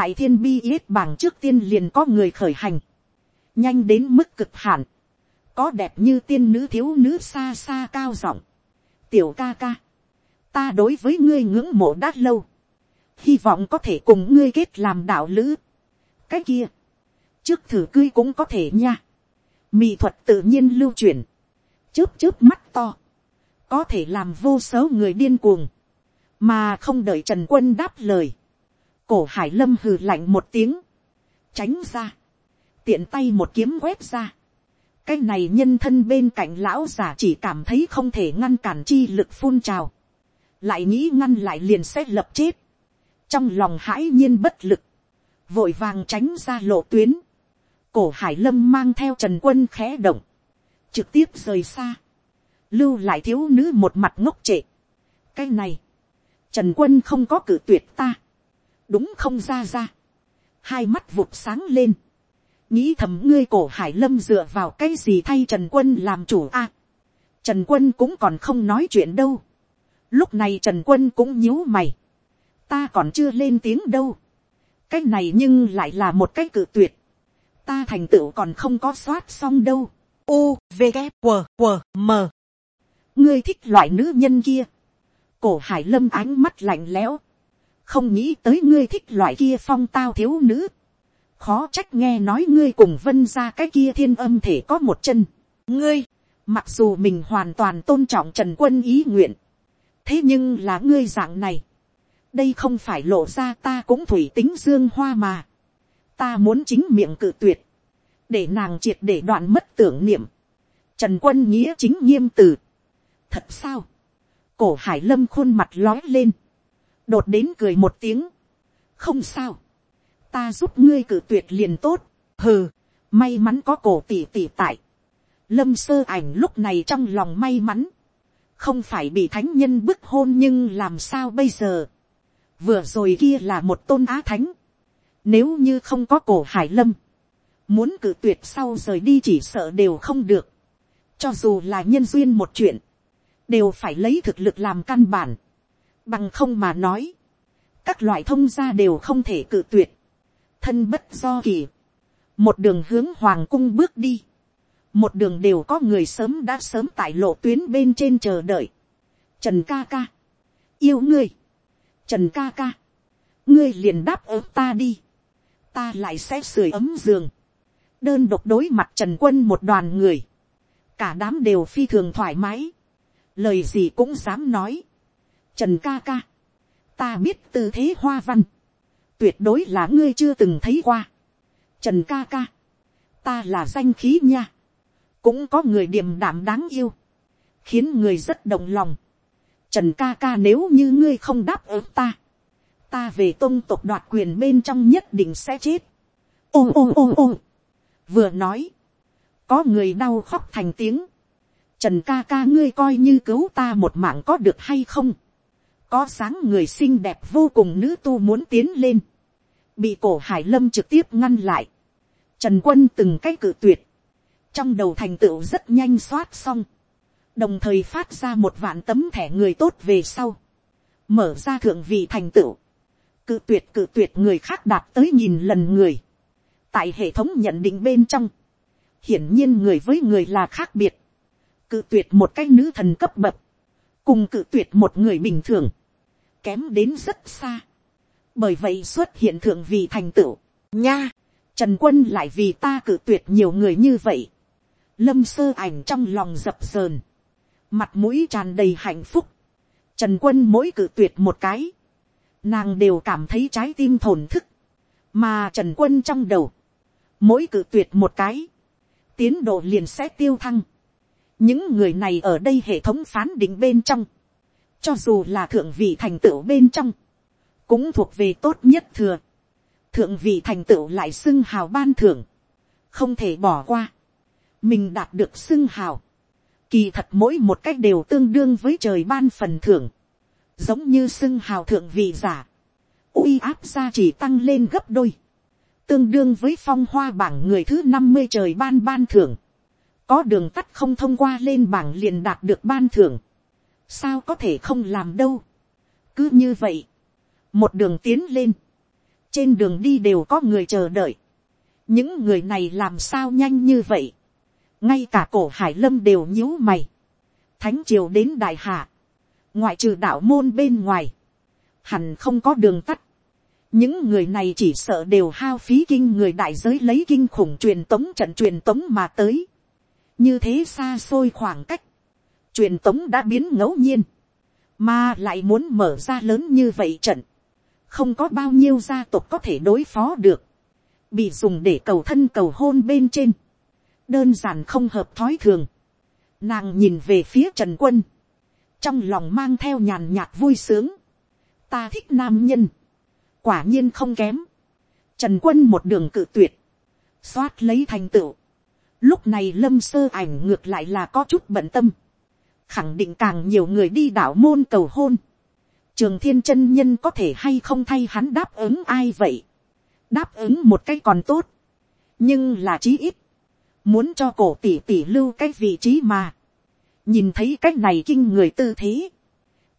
tại thiên bi yết bảng trước tiên liền có người khởi hành, nhanh đến mức cực hạn, có đẹp như tiên nữ thiếu nữ xa xa cao giọng, tiểu ca ca, ta đối với ngươi ngưỡng mộ đã lâu, hy vọng có thể cùng ngươi kết làm đạo lữ, cái kia, trước thử cưới cũng có thể nha, mỹ thuật tự nhiên lưu truyền, chớp chớp mắt to, có thể làm vô số người điên cuồng, mà không đợi trần quân đáp lời, cổ hải lâm hừ lạnh một tiếng, tránh ra, tiện tay một kiếm quét ra, cái này nhân thân bên cạnh lão già chỉ cảm thấy không thể ngăn cản chi lực phun trào, lại nghĩ ngăn lại liền sẽ lập chết, trong lòng hãi nhiên bất lực, vội vàng tránh ra lộ tuyến, cổ hải lâm mang theo trần quân khẽ động, trực tiếp rời xa, lưu lại thiếu nữ một mặt ngốc trệ. cái này, trần quân không có cử tuyệt ta, đúng không ra ra, hai mắt vụt sáng lên, nghĩ thầm ngươi cổ hải lâm dựa vào cái gì thay trần quân làm chủ a, trần quân cũng còn không nói chuyện đâu, lúc này trần quân cũng nhíu mày, ta còn chưa lên tiếng đâu, cái này nhưng lại là một cái cử tuyệt, ta thành tựu còn không có soát xong đâu, u v g w w m. Ngươi thích loại nữ nhân kia. Cổ hải lâm ánh mắt lạnh lẽo không nghĩ tới ngươi thích loại kia phong tao thiếu nữ khó trách nghe nói ngươi cùng vân ra cái kia thiên âm thể có một chân ngươi, mặc dù mình hoàn toàn tôn trọng trần quân ý nguyện, thế nhưng là ngươi dạng này đây không phải lộ ra ta cũng thủy tính dương hoa mà ta muốn chính miệng cự tuyệt, để nàng triệt để đoạn mất tưởng niệm. Trần quân nghĩa chính nghiêm từ. Thật sao? Cổ hải lâm khuôn mặt lói lên. Đột đến cười một tiếng. Không sao. Ta giúp ngươi cử tuyệt liền tốt. Hừ, may mắn có cổ tỷ tỷ tại. Lâm sơ ảnh lúc này trong lòng may mắn. Không phải bị thánh nhân bức hôn nhưng làm sao bây giờ. Vừa rồi kia là một tôn á thánh. Nếu như không có cổ hải lâm muốn cử tuyệt sau rời đi chỉ sợ đều không được, cho dù là nhân duyên một chuyện, đều phải lấy thực lực làm căn bản, bằng không mà nói, các loại thông gia đều không thể cử tuyệt, thân bất do kỳ, một đường hướng hoàng cung bước đi, một đường đều có người sớm đã sớm tại lộ tuyến bên trên chờ đợi, trần ca ca, yêu ngươi, trần ca ca, ngươi liền đáp ứng ta đi, ta lại sẽ sưởi ấm giường, đơn độc đối mặt trần quân một đoàn người, cả đám đều phi thường thoải mái, lời gì cũng dám nói. Trần ca ca, ta biết tư thế hoa văn, tuyệt đối là ngươi chưa từng thấy qua. Trần ca ca, ta là danh khí nha, cũng có người điềm đạm đáng yêu, khiến người rất động lòng. Trần ca ca nếu như ngươi không đáp ứng ta, ta về tôn tộc đoạt quyền bên trong nhất định sẽ chết. ô ô ô ô. Vừa nói, có người đau khóc thành tiếng, trần ca ca ngươi coi như cứu ta một mạng có được hay không, có sáng người xinh đẹp vô cùng nữ tu muốn tiến lên, bị cổ hải lâm trực tiếp ngăn lại, trần quân từng cái cự tuyệt, trong đầu thành tựu rất nhanh xoát xong, đồng thời phát ra một vạn tấm thẻ người tốt về sau, mở ra thượng vị thành tựu, cự tuyệt cự tuyệt người khác đạt tới nhìn lần người, tại hệ thống nhận định bên trong, hiển nhiên người với người là khác biệt, cự tuyệt một cái nữ thần cấp bậc, cùng cự tuyệt một người bình thường, kém đến rất xa, bởi vậy xuất hiện thượng vị thành tựu, nha, trần quân lại vì ta cử tuyệt nhiều người như vậy, lâm sơ ảnh trong lòng dập sờn, mặt mũi tràn đầy hạnh phúc, trần quân mỗi cử tuyệt một cái, nàng đều cảm thấy trái tim thổn thức, mà trần quân trong đầu, mỗi cử tuyệt một cái, tiến độ liền sẽ tiêu thăng. những người này ở đây hệ thống phán định bên trong, cho dù là thượng vị thành tựu bên trong, cũng thuộc về tốt nhất thừa. thượng vị thành tựu lại xưng hào ban thưởng, không thể bỏ qua. mình đạt được xưng hào, kỳ thật mỗi một cách đều tương đương với trời ban phần thưởng, giống như xưng hào thượng vị giả, uy áp ra chỉ tăng lên gấp đôi, tương đương với phong hoa bảng người thứ năm mươi trời ban ban thưởng, có đường tắt không thông qua lên bảng liền đạt được ban thưởng, sao có thể không làm đâu, cứ như vậy, một đường tiến lên, trên đường đi đều có người chờ đợi, những người này làm sao nhanh như vậy, ngay cả cổ hải lâm đều nhíu mày, thánh triều đến đại hạ, ngoại trừ đạo môn bên ngoài, hẳn không có đường tắt, những người này chỉ sợ đều hao phí kinh người đại giới lấy kinh khủng truyền tống trận truyền tống mà tới. như thế xa xôi khoảng cách, truyền tống đã biến ngẫu nhiên, mà lại muốn mở ra lớn như vậy trận, không có bao nhiêu gia tộc có thể đối phó được, bị dùng để cầu thân cầu hôn bên trên, đơn giản không hợp thói thường. Nàng nhìn về phía trần quân, trong lòng mang theo nhàn nhạt vui sướng, ta thích nam nhân, quả nhiên không kém, trần quân một đường cự tuyệt, xoát lấy thành tựu, lúc này lâm sơ ảnh ngược lại là có chút bận tâm, khẳng định càng nhiều người đi đảo môn cầu hôn, trường thiên chân nhân có thể hay không thay hắn đáp ứng ai vậy, đáp ứng một cái còn tốt, nhưng là chí ít, muốn cho cổ tỷ tỷ lưu cái vị trí mà, nhìn thấy cái này kinh người tư thế,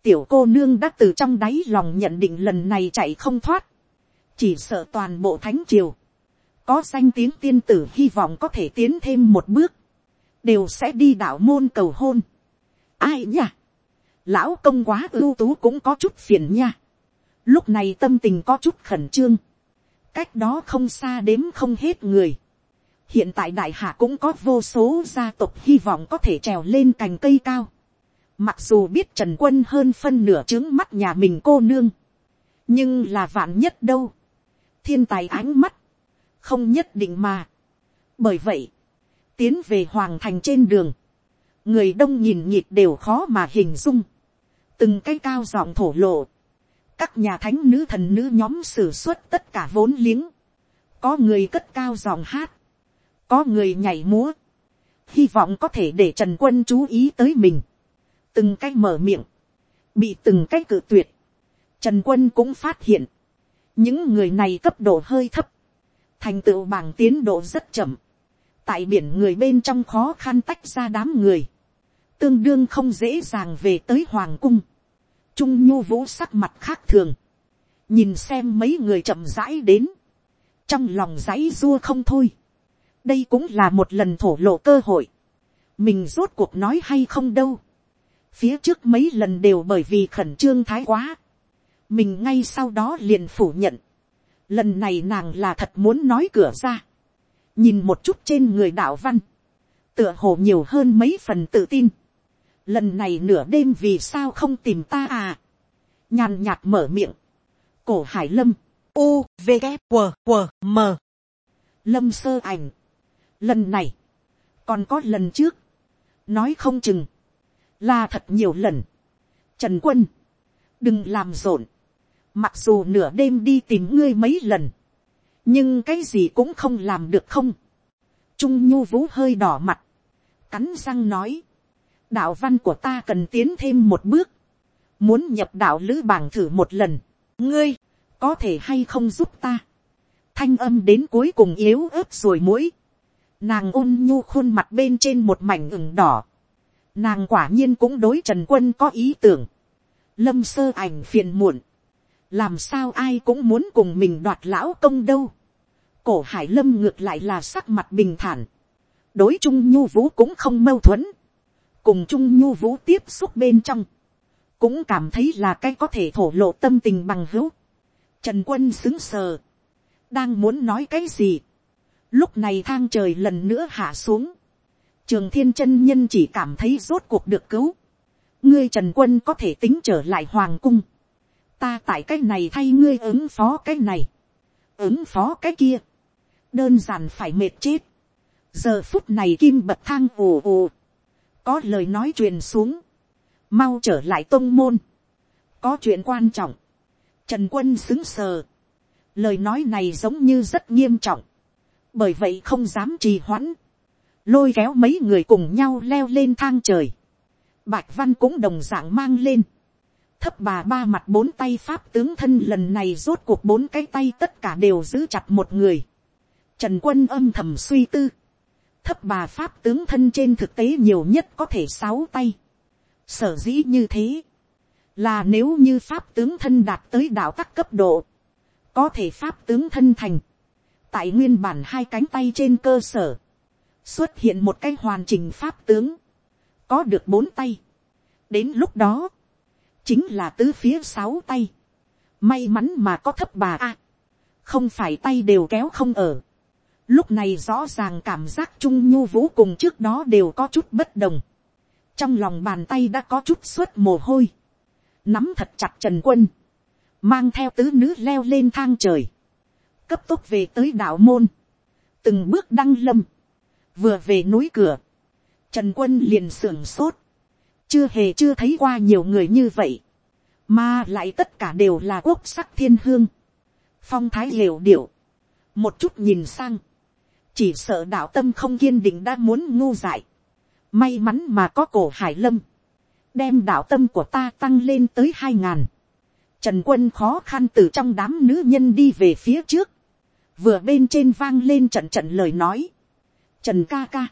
tiểu cô nương đã từ trong đáy lòng nhận định lần này chạy không thoát, chỉ sợ toàn bộ thánh triều, có danh tiếng tiên tử hy vọng có thể tiến thêm một bước, đều sẽ đi đạo môn cầu hôn ai nha, lão công quá ưu tú cũng có chút phiền nha. lúc này tâm tình có chút khẩn trương, cách đó không xa đếm không hết người. hiện tại đại hạ cũng có vô số gia tộc hy vọng có thể trèo lên cành cây cao Mặc dù biết Trần Quân hơn phân nửa trướng mắt nhà mình cô nương. Nhưng là vạn nhất đâu. Thiên tài ánh mắt. Không nhất định mà. Bởi vậy. Tiến về Hoàng Thành trên đường. Người đông nhìn nhịp đều khó mà hình dung. Từng cái cao giọng thổ lộ. Các nhà thánh nữ thần nữ nhóm sử suất tất cả vốn liếng. Có người cất cao giọng hát. Có người nhảy múa. Hy vọng có thể để Trần Quân chú ý tới mình từng cái mở miệng, bị từng cái cự tuyệt, trần quân cũng phát hiện, những người này cấp độ hơi thấp, thành tựu bảng tiến độ rất chậm, tại biển người bên trong khó khăn tách ra đám người, tương đương không dễ dàng về tới hoàng cung, trung nhu vũ sắc mặt khác thường, nhìn xem mấy người chậm rãi đến, trong lòng dãy dua không thôi, đây cũng là một lần thổ lộ cơ hội, mình rốt cuộc nói hay không đâu, phía trước mấy lần đều bởi vì khẩn trương thái quá, mình ngay sau đó liền phủ nhận, lần này nàng là thật muốn nói cửa ra, nhìn một chút trên người đạo văn, tựa hồ nhiều hơn mấy phần tự tin, lần này nửa đêm vì sao không tìm ta à, nhàn nhạt mở miệng, cổ hải lâm, u v k, q q m. Lâm sơ ảnh, lần này, còn có lần trước, nói không chừng, là thật nhiều lần. Trần quân, đừng làm rộn. Mặc dù nửa đêm đi tìm ngươi mấy lần, nhưng cái gì cũng không làm được không. Trung nhu vũ hơi đỏ mặt, cắn răng nói, đạo văn của ta cần tiến thêm một bước, muốn nhập đạo lữ bảng thử một lần, ngươi, có thể hay không giúp ta. Thanh âm đến cuối cùng yếu ớt rồi mũi. Nàng ôn nhu khuôn mặt bên trên một mảnh ửng đỏ. Nàng quả nhiên cũng đối Trần Quân có ý tưởng. Lâm sơ ảnh phiền muộn. Làm sao ai cũng muốn cùng mình đoạt lão công đâu. Cổ hải lâm ngược lại là sắc mặt bình thản. đối trung nhu vũ cũng không mâu thuẫn, cùng trung nhu vũ tiếp xúc bên trong, cũng cảm thấy là cái có thể thổ lộ tâm tình bằng hữu. Trần quân xứng sờ, đang muốn nói cái gì. Lúc này thang trời lần nữa hạ xuống, trường thiên chân nhân chỉ cảm thấy rốt cuộc được cứu. ngươi trần quân có thể tính trở lại hoàng cung. ta tại cái này thay ngươi ứng phó cái này, ứng phó cái kia, đơn giản phải mệt chết. giờ phút này kim bậc thang ồ ồ, có lời nói truyền xuống, mau trở lại tôn môn, có chuyện quan trọng, trần quân xứng sờ, lời nói này giống như rất nghiêm trọng, bởi vậy không dám trì hoãn, lôi kéo mấy người cùng nhau leo lên thang trời, bạch văn cũng đồng d ạ n g mang lên, thấp bà ba mặt bốn tay pháp tướng thân lần này rốt cuộc bốn cái tay tất cả đều giữ chặt một người, trần quân âm thầm suy tư, thấp bà pháp tướng thân trên thực tế nhiều nhất có thể sáu tay, sở dĩ như thế, là nếu như pháp tướng thân đạt tới đạo các cấp độ, có thể pháp tướng thân thành, tại nguyên bản hai cánh tay trên cơ sở, xuất hiện một cái hoàn chỉnh pháp tướng, có được bốn tay. đến lúc đó, chính là tứ phía sáu tay. may mắn mà có thấp bà a, không phải tay đều kéo không ở lúc này rõ ràng cảm giác trung nhu vũ cùng trước đó đều có chút bất đồng. trong lòng bàn tay đã có chút suốt mồ hôi. nắm thật chặt trần quân, mang theo tứ nữ leo lên thang trời, cấp tốc về tới đạo môn, từng bước đăng lâm, vừa về núi cửa, trần quân liền sưởng sốt, chưa hề chưa thấy qua nhiều người như vậy, mà lại tất cả đều là quốc sắc thiên hương, phong thái liều điệu, một chút nhìn sang, chỉ sợ đạo tâm không kiên định đã muốn ngu dại, may mắn mà có cổ hải lâm, đem đạo tâm của ta tăng lên tới hai ngàn, trần quân khó khăn từ trong đám nữ nhân đi về phía trước, vừa bên trên vang lên trận trận lời nói, Trần ca ca.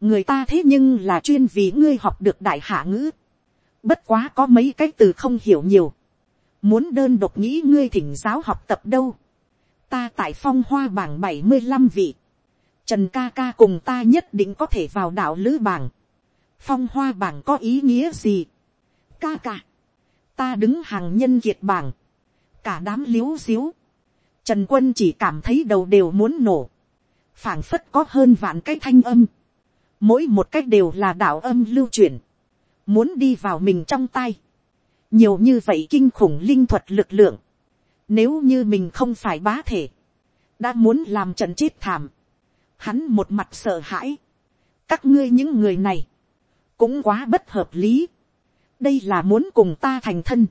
Người ta thế nhưng là chuyên vì ngươi học được đại hạ ngữ. Bất quá có mấy cái từ không hiểu nhiều. Muốn đơn độc nghĩ ngươi thỉnh giáo học tập đâu. Ta tại phong hoa bảng bảy mươi 75 vị. Trần ca ca cùng ta nhất định có thể vào đạo lữ bảng. Phong hoa bảng có ý nghĩa gì? Ca ca. Ta đứng hàng nhân kiệt bảng. Cả đám liếu xíu. Trần quân chỉ cảm thấy đầu đều muốn nổ phảng phất có hơn vạn cái thanh âm, mỗi một cách đều là đạo âm lưu chuyển muốn đi vào mình trong tay, nhiều như vậy kinh khủng linh thuật lực lượng, nếu như mình không phải bá thể, đã muốn làm trận chết thảm, hắn một mặt sợ hãi, các ngươi những người này, cũng quá bất hợp lý, đây là muốn cùng ta thành thân,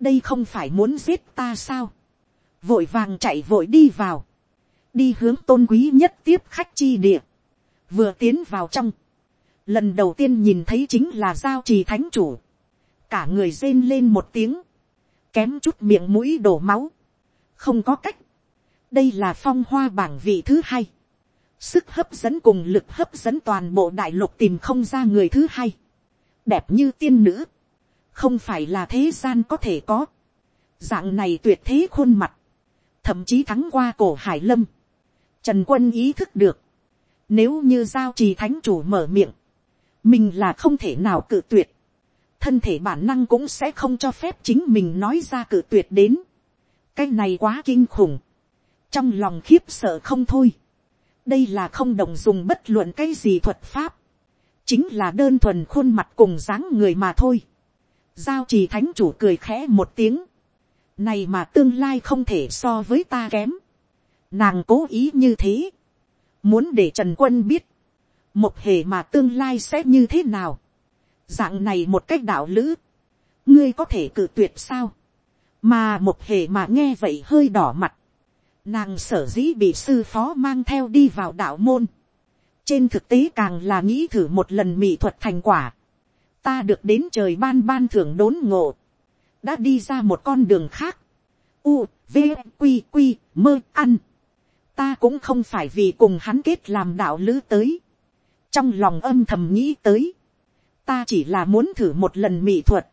đây không phải muốn giết ta sao, vội vàng chạy vội đi vào, đi hướng tôn quý nhất tiếp khách chi địa, vừa tiến vào trong, lần đầu tiên nhìn thấy chính là giao trì thánh chủ, cả người rên lên một tiếng, kém chút miệng mũi đổ máu, không có cách, đây là phong hoa bảng vị thứ hai, sức hấp dẫn cùng lực hấp dẫn toàn bộ đại lục tìm không ra người thứ hai, đẹp như tiên nữ, không phải là thế gian có thể có, dạng này tuyệt thế khuôn mặt, thậm chí thắng qua cổ hải lâm, Trần quân ý thức được. Nếu như giao trì thánh chủ mở miệng. Mình là không thể nào cự tuyệt. Thân thể bản năng cũng sẽ không cho phép chính mình nói ra cự tuyệt đến. Cái này quá kinh khủng. Trong lòng khiếp sợ không thôi. Đây là không đồng dùng bất luận cái gì thuật pháp. Chính là đơn thuần khuôn mặt cùng dáng người mà thôi. Giao trì thánh chủ cười khẽ một tiếng. Này mà tương lai không thể so với ta kém Nàng cố ý như thế. Muốn để Trần Quân biết. Một hề mà tương lai sẽ như thế nào. Dạng này một cách đạo lữ. Ngươi có thể cự tuyệt sao. Mà một hề mà nghe vậy hơi đỏ mặt. Nàng sở dĩ bị sư phó mang theo đi vào đạo môn. Trên thực tế càng là nghĩ thử một lần mỹ thuật thành quả. Ta được đến trời ban ban thưởng đốn ngộ. Đã đi ra một con đường khác. U, V, Quy, Quy, mơ, ăn ta cũng không phải vì cùng hắn kết làm đạo lữ tới. trong lòng âm thầm nghĩ tới, ta chỉ là muốn thử một lần mỹ thuật,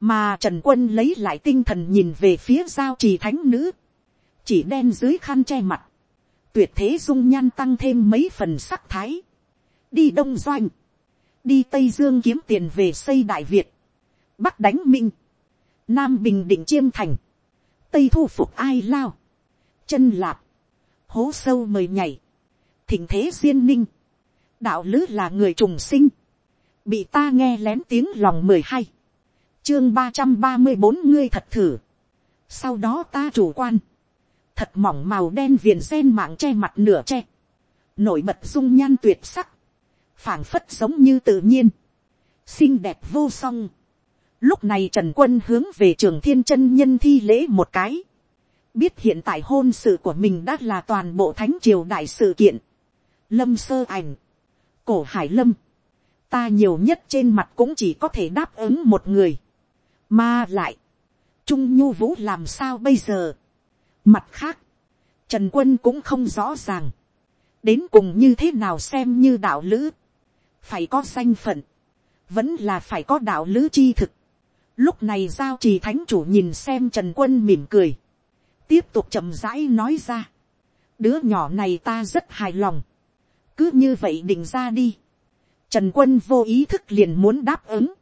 mà trần quân lấy lại tinh thần nhìn về phía giao trì thánh nữ, chỉ đen dưới khăn che mặt, tuyệt thế dung nhan tăng thêm mấy phần sắc thái, đi đông doanh, đi tây dương kiếm tiền về xây đại việt, bắc đánh minh, nam bình định chiêm thành, tây thu phục ai lao, chân lạp, hố sâu mời nhảy, thỉnh thế duyên ninh, đạo lữ là người trùng sinh, bị ta nghe lén tiếng lòng mười hai, chương ba trăm ba mươi bốn ngươi thật thử, sau đó ta chủ quan, thật mỏng màu đen viền gen mạng che mặt nửa che, nổi bật dung nhan tuyệt sắc, phảng phất giống như tự nhiên, xinh đẹp vô song. Lúc này Trần Quân hướng về trường thiên chân nhân thi lễ một cái. Biết hiện tại hôn sự của mình đã là toàn bộ thánh triều đại sự kiện. Lâm sơ ảnh. Cổ hải lâm. Ta nhiều nhất trên mặt cũng chỉ có thể đáp ứng một người. Mà lại. Trung Nhu Vũ làm sao bây giờ? Mặt khác. Trần Quân cũng không rõ ràng. Đến cùng như thế nào xem như đạo lữ. Phải có danh phận. Vẫn là phải có đạo lữ chi thực. Lúc này giao trì thánh chủ nhìn xem Trần Quân mỉm cười. Tiếp tục chậm rãi nói ra. Đứa nhỏ này ta rất hài lòng. Cứ như vậy định ra đi. Trần Quân vô ý thức liền muốn đáp ứng.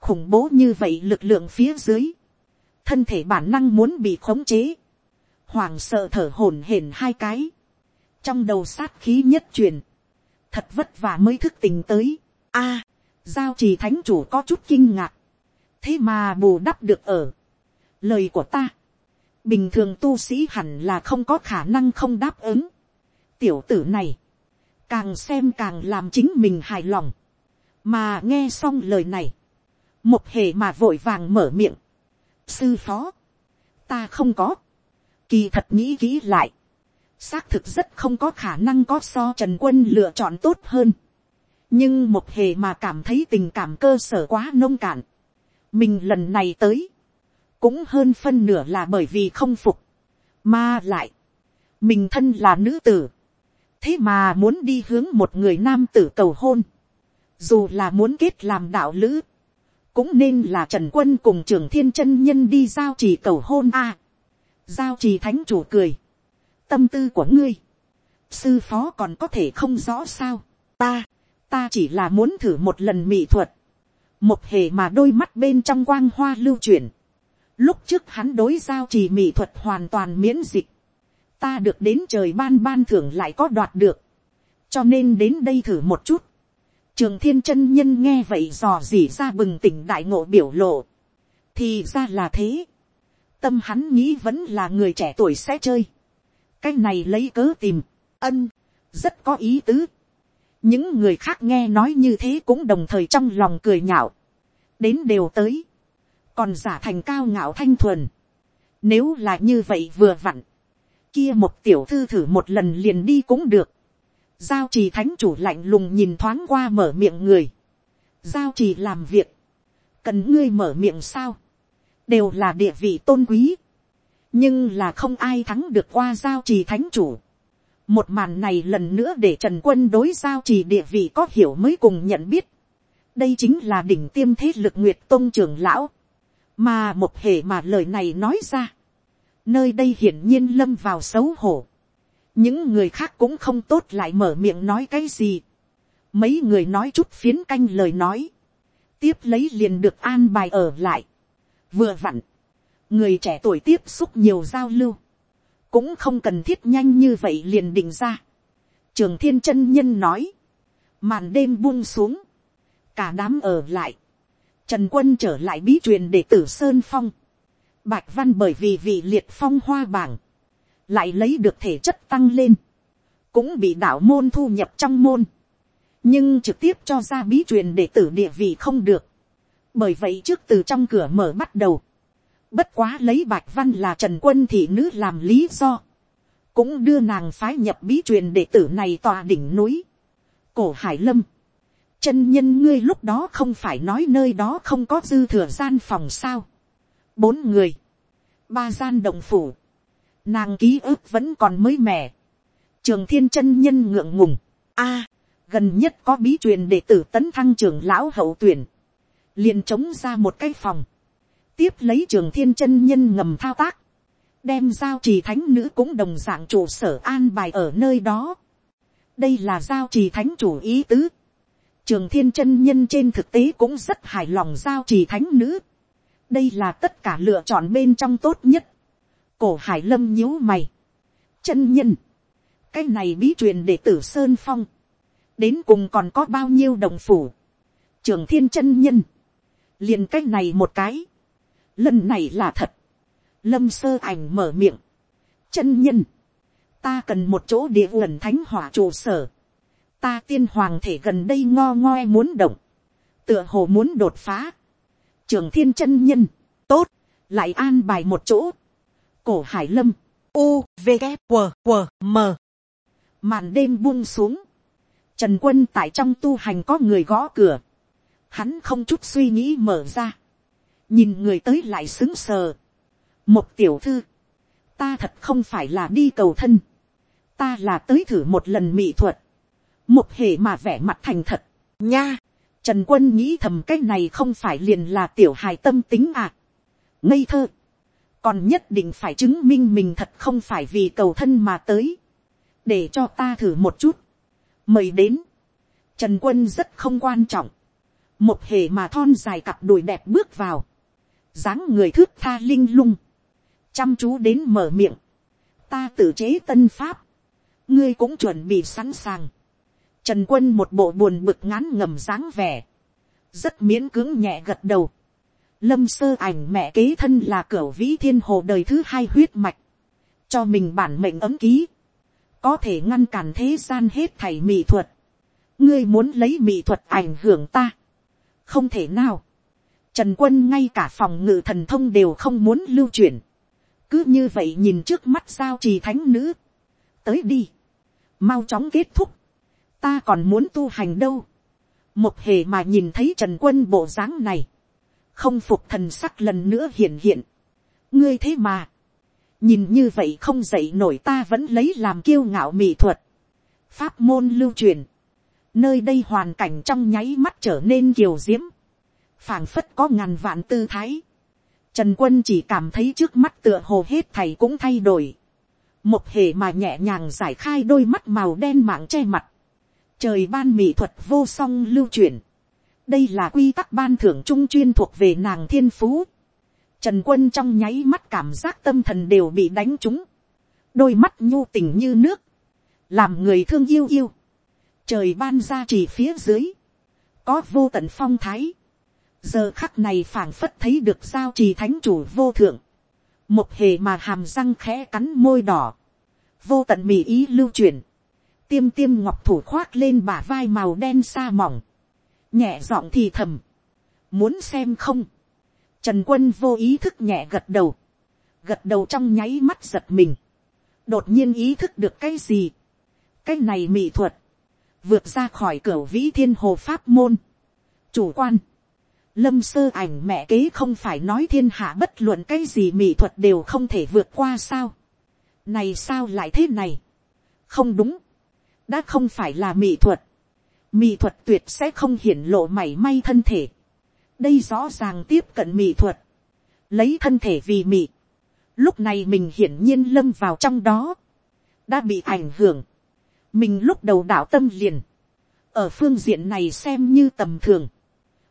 Khủng bố như vậy lực lượng phía dưới. Thân thể bản năng muốn bị khống chế. Hoàng sợ thở hổn hển hai cái. Trong đầu sát khí nhất truyền. Thật vất vả mới thức tỉnh tới. a giao trì thánh chủ có chút kinh ngạc thế mà bù đắp được ở. lời của ta, bình thường tu sĩ hẳn là không có khả năng không đáp ứng. tiểu tử này, càng xem càng làm chính mình hài lòng, mà nghe xong lời này, một hề mà vội vàng mở miệng. sư phó, ta không có, kỳ thật nghĩ kỹ lại, xác thực rất không có khả năng có so trần quân lựa chọn tốt hơn. nhưng một hề mà cảm thấy tình cảm cơ sở quá nông cạn. Mình lần này tới, cũng hơn phân nửa là bởi vì không phục, mà lại, mình thân là nữ tử, thế mà muốn đi hướng một người nam tử cầu hôn, dù là muốn kết làm đạo lữ, cũng nên là trần quân cùng trường thiên chân nhân đi giao chỉ cầu hôn a giao trì thánh chủ cười, tâm tư của ngươi, sư phó còn có thể không rõ sao, ta, ta chỉ là muốn thử một lần mỹ thuật, một hề mà đôi mắt bên trong quang hoa lưu chuyển. Lúc trước hắn đối giao trì mỹ thuật hoàn toàn miễn dịch. Ta được đến trời ban ban thưởng lại có đoạt được. Cho nên đến đây thử một chút. Trường thiên chân nhân nghe vậy dò dỉ ra bừng tỉnh đại ngộ biểu lộ. Thì ra là thế. Tâm hắn nghĩ vẫn là người trẻ tuổi sẽ chơi. Cái này lấy cớ tìm. Ân. Rất có ý tứ những người khác nghe nói như thế cũng đồng thời trong lòng cười nhạo, đến đều tới, còn giả thành cao ngạo thanh thuần, nếu là như vậy vừa vặn, kia một tiểu thư thử một lần liền đi cũng được, giao trì thánh chủ lạnh lùng nhìn thoáng qua mở miệng người, giao trì làm việc, cần ngươi mở miệng sao, đều là địa vị tôn quý, nhưng là không ai thắng được qua giao trì thánh chủ, một màn này lần nữa để trần quân đối giao trì địa vị có hiểu mới cùng nhận biết. đây chính là đỉnh tiêm thế lực nguyệt tôn trưởng lão. mà một hệ mà lời này nói ra. nơi đây hiển nhiên lâm vào xấu hổ. những người khác cũng không tốt lại mở miệng nói cái gì. mấy người nói chút phiến canh lời nói. tiếp lấy liền được an bài ở lại vừa vặn. người trẻ tuổi tiếp xúc nhiều giao lưu. Cũng không cần thiết nhanh như vậy liền định ra. trường thiên chân nhân nói, màn đêm buông xuống, cả đám ở lại, trần quân trở lại bí truyền để tử sơn phong, bạch văn bởi vì vị liệt phong hoa bảng, lại lấy được thể chất tăng lên, cũng bị đạo môn thu nhập trong môn, nhưng trực tiếp cho ra bí truyền để tử địa vị không được, bởi vậy trước từ trong cửa mở bắt đầu, Bất quá lấy bạch văn là trần quân thị nữ làm lý do. Cũng đưa nàng phái nhập bí truyền đệ tử này tòa đỉnh núi. Cổ hải lâm. Chân nhân ngươi lúc đó không phải nói nơi đó không có dư thừa gian phòng sao. Bốn người. Ba gian động phủ. Nàng ký ức vẫn còn mới mẻ. Trường thiên chân nhân ngượng ngùng. a gần nhất có bí truyền đệ tử tấn thăng trường lão hậu tuyển liền trống ra một cái phòng tiếp lấy trường thiên chân nhân ngầm thao tác, đem giao trì thánh nữ cũng đồng dạng trụ sở an bài ở nơi đó. đây là giao trì thánh chủ ý tứ, trường thiên chân nhân trên thực tế cũng rất hài lòng giao trì thánh nữ. đây là tất cả lựa chọn bên trong tốt nhất. cổ hải lâm nhíu mày. chân nhân. cái này bí truyền để tử sơn phong. đến cùng còn có bao nhiêu đồng phủ. trường thiên chân nhân liền cái này một cái. lần này là thật. lâm sơ ảnh mở miệng. chân nhân. ta cần một chỗ địa gần thánh hỏa trụ sở. Ta tiên hoàng thể gần đây ngo ngoe muốn động, tựa hồ muốn đột phá, trường thiên chân nhân, tốt, lại an bài một chỗ, cổ hải lâm, u, v, g, q, q, m, màn đêm buông xuống, trần quân tại trong tu hành có người gõ cửa, hắn không chút suy nghĩ mở ra, nhìn người tới lại xứng sờ, một tiểu thư, ta thật không phải là đi cầu thân, ta là tới thử một lần mỹ thuật, một hề mà vẻ mặt thành thật, nha, trần quân nghĩ thầm cái này không phải liền là tiểu hài tâm tính à. ngây thơ, còn nhất định phải chứng minh mình thật không phải vì cầu thân mà tới, để cho ta thử một chút, mời đến, trần quân rất không quan trọng, một hề mà thon dài cặp đùi đẹp bước vào, dáng người thước tha linh lung, chăm chú đến mở miệng, ta tự chế tân pháp, ngươi cũng chuẩn bị sẵn sàng, Trần quân một bộ buồn bực ngán ngầm dáng vẻ. Rất miễn cưỡng nhẹ gật đầu. Lâm sơ ảnh mẹ kế thân là cửa vĩ thiên hồ đời thứ hai huyết mạch. Cho mình bản mệnh ấm ký. Có thể ngăn cản thế gian hết thảy mỹ thuật. Ngươi muốn lấy mỹ thuật ảnh hưởng ta. Không thể nào. Trần quân ngay cả phòng ngự thần thông đều không muốn lưu chuyển. Cứ như vậy nhìn trước mắt sao trì thánh nữ. Tới đi. Mau chóng kết thúc ta còn muốn tu hành đâu. một hề mà nhìn thấy trần quân bộ dáng này, không phục thần sắc lần nữa hiện hiện. ngươi thế mà, nhìn như vậy không dậy nổi ta vẫn lấy làm kiêu ngạo mỹ thuật. pháp môn lưu truyền, nơi đây hoàn cảnh trong nháy mắt trở nên kiều diễm, phảng phất có ngàn vạn tư thái. Trần quân chỉ cảm thấy trước mắt tựa hồ hết thầy cũng thay đổi. Một hề mà nhẹ nhàng giải khai đôi mắt màu đen mạng che mặt trời ban mỹ thuật vô song lưu truyền, đây là quy tắc ban thưởng trung chuyên thuộc về nàng thiên phú. Trần quân trong nháy mắt cảm giác tâm thần đều bị đánh trúng, đôi mắt nhu tình như nước, làm người thương yêu yêu, trời ban ra chỉ phía dưới, có vô tận phong thái, giờ khắc này phảng phất thấy được giao trì thánh chủ vô thượng, một hề mà hàm răng khẽ cắn môi đỏ, vô tận mì ý lưu truyền, tiêm tiêm ngọc thủ khoác lên bả vai màu đen xa mỏng, nhẹ giọng thì thầm, muốn xem không, trần quân vô ý thức nhẹ gật đầu, gật đầu trong nháy mắt giật mình, đột nhiên ý thức được cái gì, cái này mỹ thuật, vượt ra khỏi cửa vĩ thiên hồ pháp môn, chủ quan, lâm sơ ảnh mẹ kế không phải nói thiên hạ bất luận cái gì mỹ thuật đều không thể vượt qua sao, này sao lại thế này, không đúng, đã không phải là mỹ thuật, mỹ thuật tuyệt sẽ không hiển lộ mảy may thân thể, đây rõ ràng tiếp cận mỹ thuật, lấy thân thể vì mỹ, lúc này mình hiển nhiên lâm vào trong đó, đã bị ảnh hưởng, mình lúc đầu đạo tâm liền, ở phương diện này xem như tầm thường,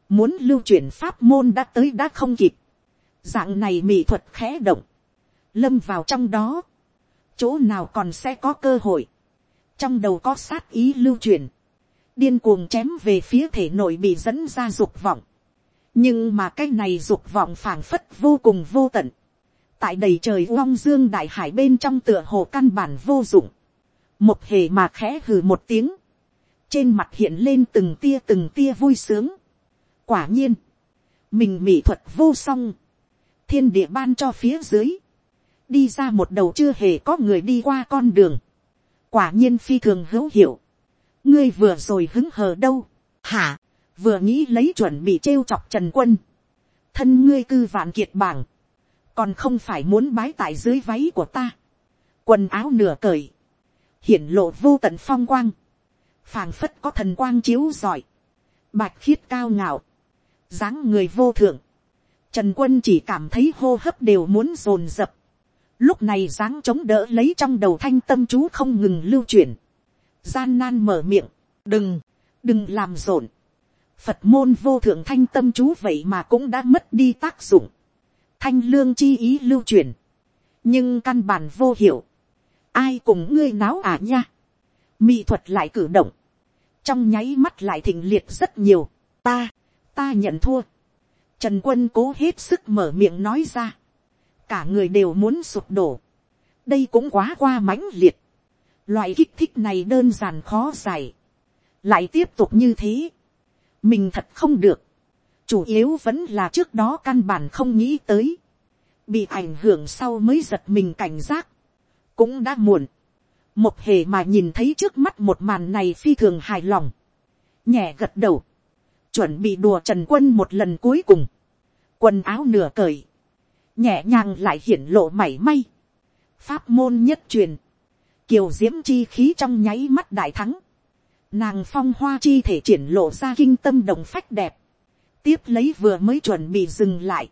muốn lưu chuyển pháp môn đã tới đã không kịp, dạng này mỹ thuật khẽ động, lâm vào trong đó, chỗ nào còn sẽ có cơ hội, trong đầu có sát ý lưu truyền, điên cuồng chém về phía thể nội bị dẫn ra dục vọng, nhưng mà cái này dục vọng phảng phất vô cùng vô tận, tại đầy trời uong dương đại hải bên trong tựa hồ căn bản vô dụng, một hề mà khẽ hừ một tiếng, trên mặt hiện lên từng tia từng tia vui sướng. quả nhiên, mình mỹ thuật vô song, thiên địa ban cho phía dưới, đi ra một đầu chưa hề có người đi qua con đường, quả nhiên phi thường hữu hiệu. ngươi vừa rồi hứng hờ đâu, hả, vừa nghĩ lấy chuẩn bị trêu chọc trần quân, thân ngươi cư vạn kiệt bảng, còn không phải muốn bái tại dưới váy của ta, quần áo nửa cởi, hiển lộ vô tận phong quang, phàng phất có thần quang chiếu giỏi, bạch khiết cao ngạo, dáng người vô thượng, trần quân chỉ cảm thấy hô hấp đều muốn dồn dập, lúc này dáng chống đỡ lấy trong đầu thanh tâm chú không ngừng lưu chuyển, gian nan mở miệng, đừng, đừng làm rộn, phật môn vô thượng thanh tâm chú vậy mà cũng đã mất đi tác dụng, thanh lương chi ý lưu truyền, nhưng căn bản vô hiệu, ai cùng ngươi náo à nha, mỹ thuật lại cử động, trong nháy mắt lại thịnh liệt rất nhiều, ta, ta nhận thua, trần quân cố hết sức mở miệng nói ra, cả người đều muốn sụp đổ, đây cũng quá qua mãnh liệt, loại kích thích này đơn giản khó giải, lại tiếp tục như thế, mình thật không được, chủ yếu vẫn là trước đó căn bản không nghĩ tới, bị ảnh hưởng sau mới giật mình cảnh giác, cũng đã muộn, một hề mà nhìn thấy trước mắt một màn này phi thường hài lòng, nhẹ gật đầu, chuẩn bị đùa trần quân một lần cuối cùng, quần áo nửa cởi, nhẹ nhàng lại hiển lộ mảy may, pháp môn nhất truyền, kiều diễm chi khí trong nháy mắt đại thắng, nàng phong hoa chi thể triển lộ ra kinh tâm đồng phách đẹp, tiếp lấy vừa mới chuẩn bị dừng lại,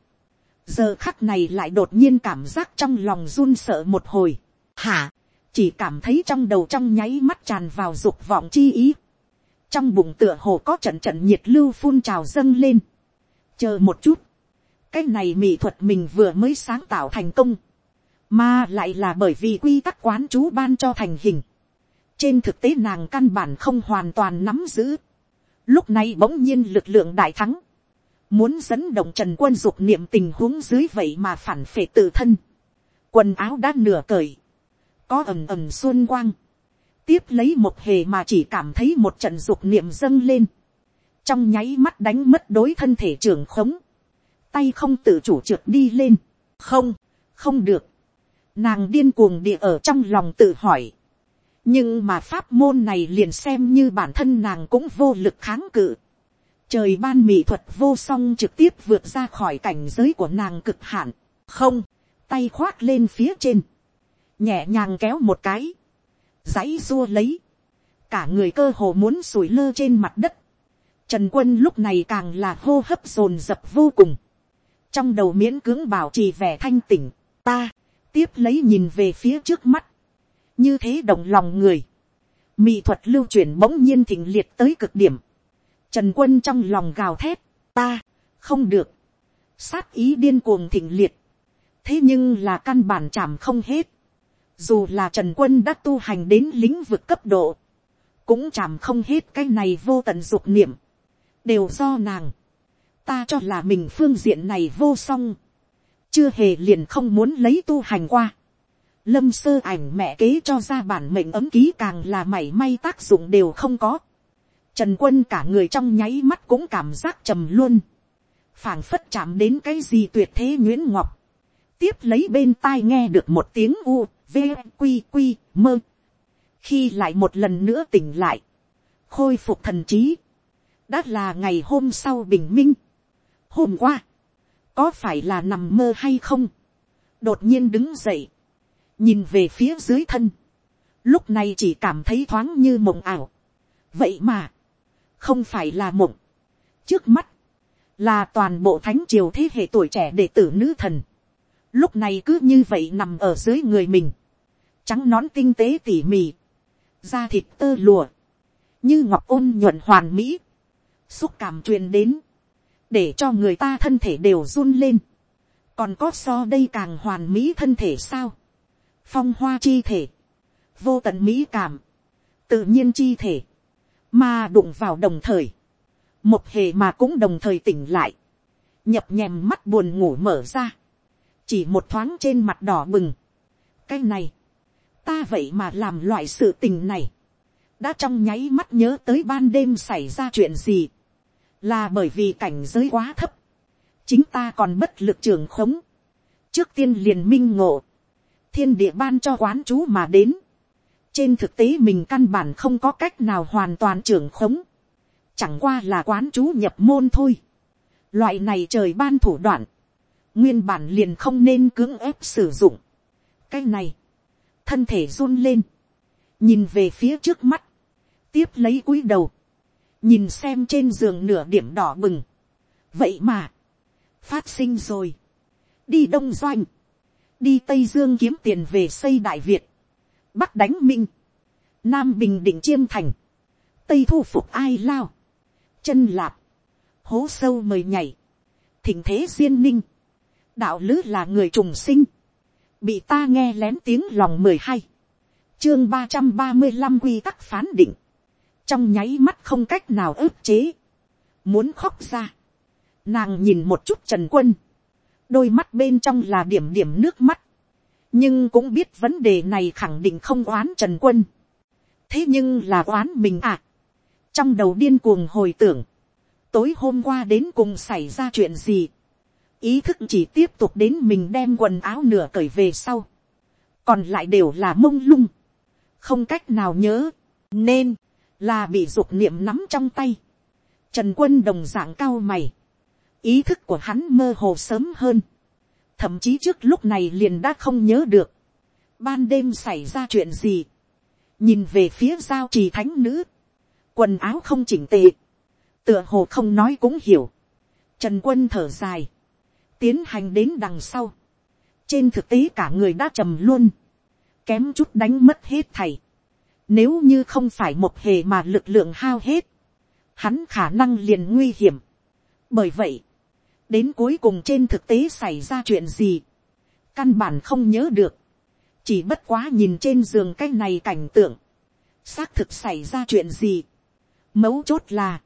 giờ khắc này lại đột nhiên cảm giác trong lòng run sợ một hồi, hả, chỉ cảm thấy trong đầu trong nháy mắt tràn vào dục vọng chi ý, trong bụng tựa hồ có trận trận nhiệt lưu phun trào dâng lên, chờ một chút, cái này mỹ thuật mình vừa mới sáng tạo thành công, mà lại là bởi vì quy tắc quán chú ban cho thành hình, trên thực tế nàng căn bản không hoàn toàn nắm giữ, lúc này bỗng nhiên lực lượng đại thắng, muốn dẫn động trần quân dục niệm tình huống dưới vậy mà phản phệ tự thân, quần áo đã nửa cởi, có ầm ầm xuân quang, tiếp lấy một hề mà chỉ cảm thấy một trận dục niệm dâng lên, trong nháy mắt đánh mất đối thân thể trưởng khống, tay không tự chủ trượt đi lên, không, không được, nàng điên cuồng địa ở trong lòng tự hỏi, nhưng mà pháp môn này liền xem như bản thân nàng cũng vô lực kháng cự, trời ban mỹ thuật vô song trực tiếp vượt ra khỏi cảnh giới của nàng cực hạn, không, tay khoác lên phía trên, nhẹ nhàng kéo một cái, dãy dua lấy, cả người cơ hồ muốn sủi lơ trên mặt đất, trần quân lúc này càng là hô hấp dồn dập vô cùng, trong đầu miễn cưỡng bảo trì vẻ thanh tỉnh, ta, tiếp lấy nhìn về phía trước mắt, như thế động lòng người, mỹ thuật lưu chuyển bỗng nhiên thịnh liệt tới cực điểm, trần quân trong lòng gào thét, ta, không được, sát ý điên cuồng thịnh liệt, thế nhưng là căn bản chạm không hết, dù là trần quân đã tu hành đến lĩnh vực cấp độ, cũng chạm không hết cái này vô tận dục niệm, đều do nàng, ta cho là mình phương diện này vô song, chưa hề liền không muốn lấy tu hành qua. Lâm sơ ảnh mẹ kế cho ra bản mệnh ấm ký càng là mảy may tác dụng đều không có. Trần quân cả người trong nháy mắt cũng cảm giác trầm luôn. phảng phất chạm đến cái gì tuyệt thế nguyễn ngọc. Tiếp lấy bên tai nghe được một tiếng u, v, quy quy, mơ. Khi lại một lần nữa tỉnh lại. Khôi phục thần trí. Đã là ngày hôm sau bình minh. Hôm qua có phải là nằm mơ hay không, đột nhiên đứng dậy, nhìn về phía dưới thân, lúc này chỉ cảm thấy thoáng như mộng ảo. vậy mà, không phải là mộng, trước mắt, là toàn bộ thánh triều thế hệ tuổi trẻ đệ tử nữ thần, lúc này cứ như vậy nằm ở dưới người mình, trắng nón tinh tế tỉ mỉ, da thịt tơ lùa, như ngọc ôn nhuận hoàn mỹ, xúc cảm truyền đến, để cho người ta thân thể đều run lên. còn có so đây càng hoàn mỹ thân thể sao. phong hoa chi thể, vô tận mỹ cảm, tự nhiên chi thể, mà đụng vào đồng thời, một hề mà cũng đồng thời tỉnh lại, nhập nhèm mắt buồn ngủ mở ra, chỉ một thoáng trên mặt đỏ bừng. cái này, ta vậy mà làm loại sự tình này, đã trong nháy mắt nhớ tới ban đêm xảy ra chuyện gì, là bởi vì cảnh giới quá thấp, chính ta còn bất lực trường khống, trước tiên liền minh ngộ, thiên địa ban cho quán chú mà đến, trên thực tế mình căn bản không có cách nào hoàn toàn trường khống, chẳng qua là quán chú nhập môn thôi, loại này trời ban thủ đoạn, nguyên bản liền không nên cưỡng ép sử dụng, cái này, thân thể run lên, nhìn về phía trước mắt, tiếp lấy cúi đầu, nhìn xem trên giường nửa điểm đỏ bừng. vậy mà, phát sinh rồi, đi đông doanh, đi tây dương kiếm tiền về xây đại việt, bắc đánh minh, nam bình định chiêm thành, tây thu phục ai lao, chân lạp, hố sâu mời nhảy, thỉnh thế duyên ninh, đạo lứ là người trùng sinh, bị ta nghe lén tiếng lòng mười hai, chương ba trăm ba mươi năm quy tắc phán định, trong nháy mắt không cách nào ức chế, muốn khóc ra, nàng nhìn một chút trần quân, đôi mắt bên trong là điểm điểm nước mắt, nhưng cũng biết vấn đề này khẳng định không oán trần quân, thế nhưng là oán mình à, trong đầu điên cuồng hồi tưởng, tối hôm qua đến cùng xảy ra chuyện gì, ý thức chỉ tiếp tục đến mình đem quần áo nửa cởi về sau, còn lại đều là mông lung, không cách nào nhớ, nên là bị dục niệm nắm trong tay. Trần quân đồng dạng cao mày, ý thức của hắn mơ hồ sớm hơn, thậm chí trước lúc này liền đã không nhớ được, ban đêm xảy ra chuyện gì, nhìn về phía giao trì thánh nữ, quần áo không chỉnh tề, tựa hồ không nói cũng hiểu, trần quân thở dài, tiến hành đến đằng sau, trên thực tế cả người đã trầm luôn, kém chút đánh mất hết thầy, nếu như không phải một hề mà lực lượng hao hết, hắn khả năng liền nguy hiểm. bởi vậy, đến cuối cùng trên thực tế xảy ra chuyện gì, căn bản không nhớ được, chỉ bất quá nhìn trên giường cái này cảnh tượng, xác thực xảy ra chuyện gì. mấu chốt là,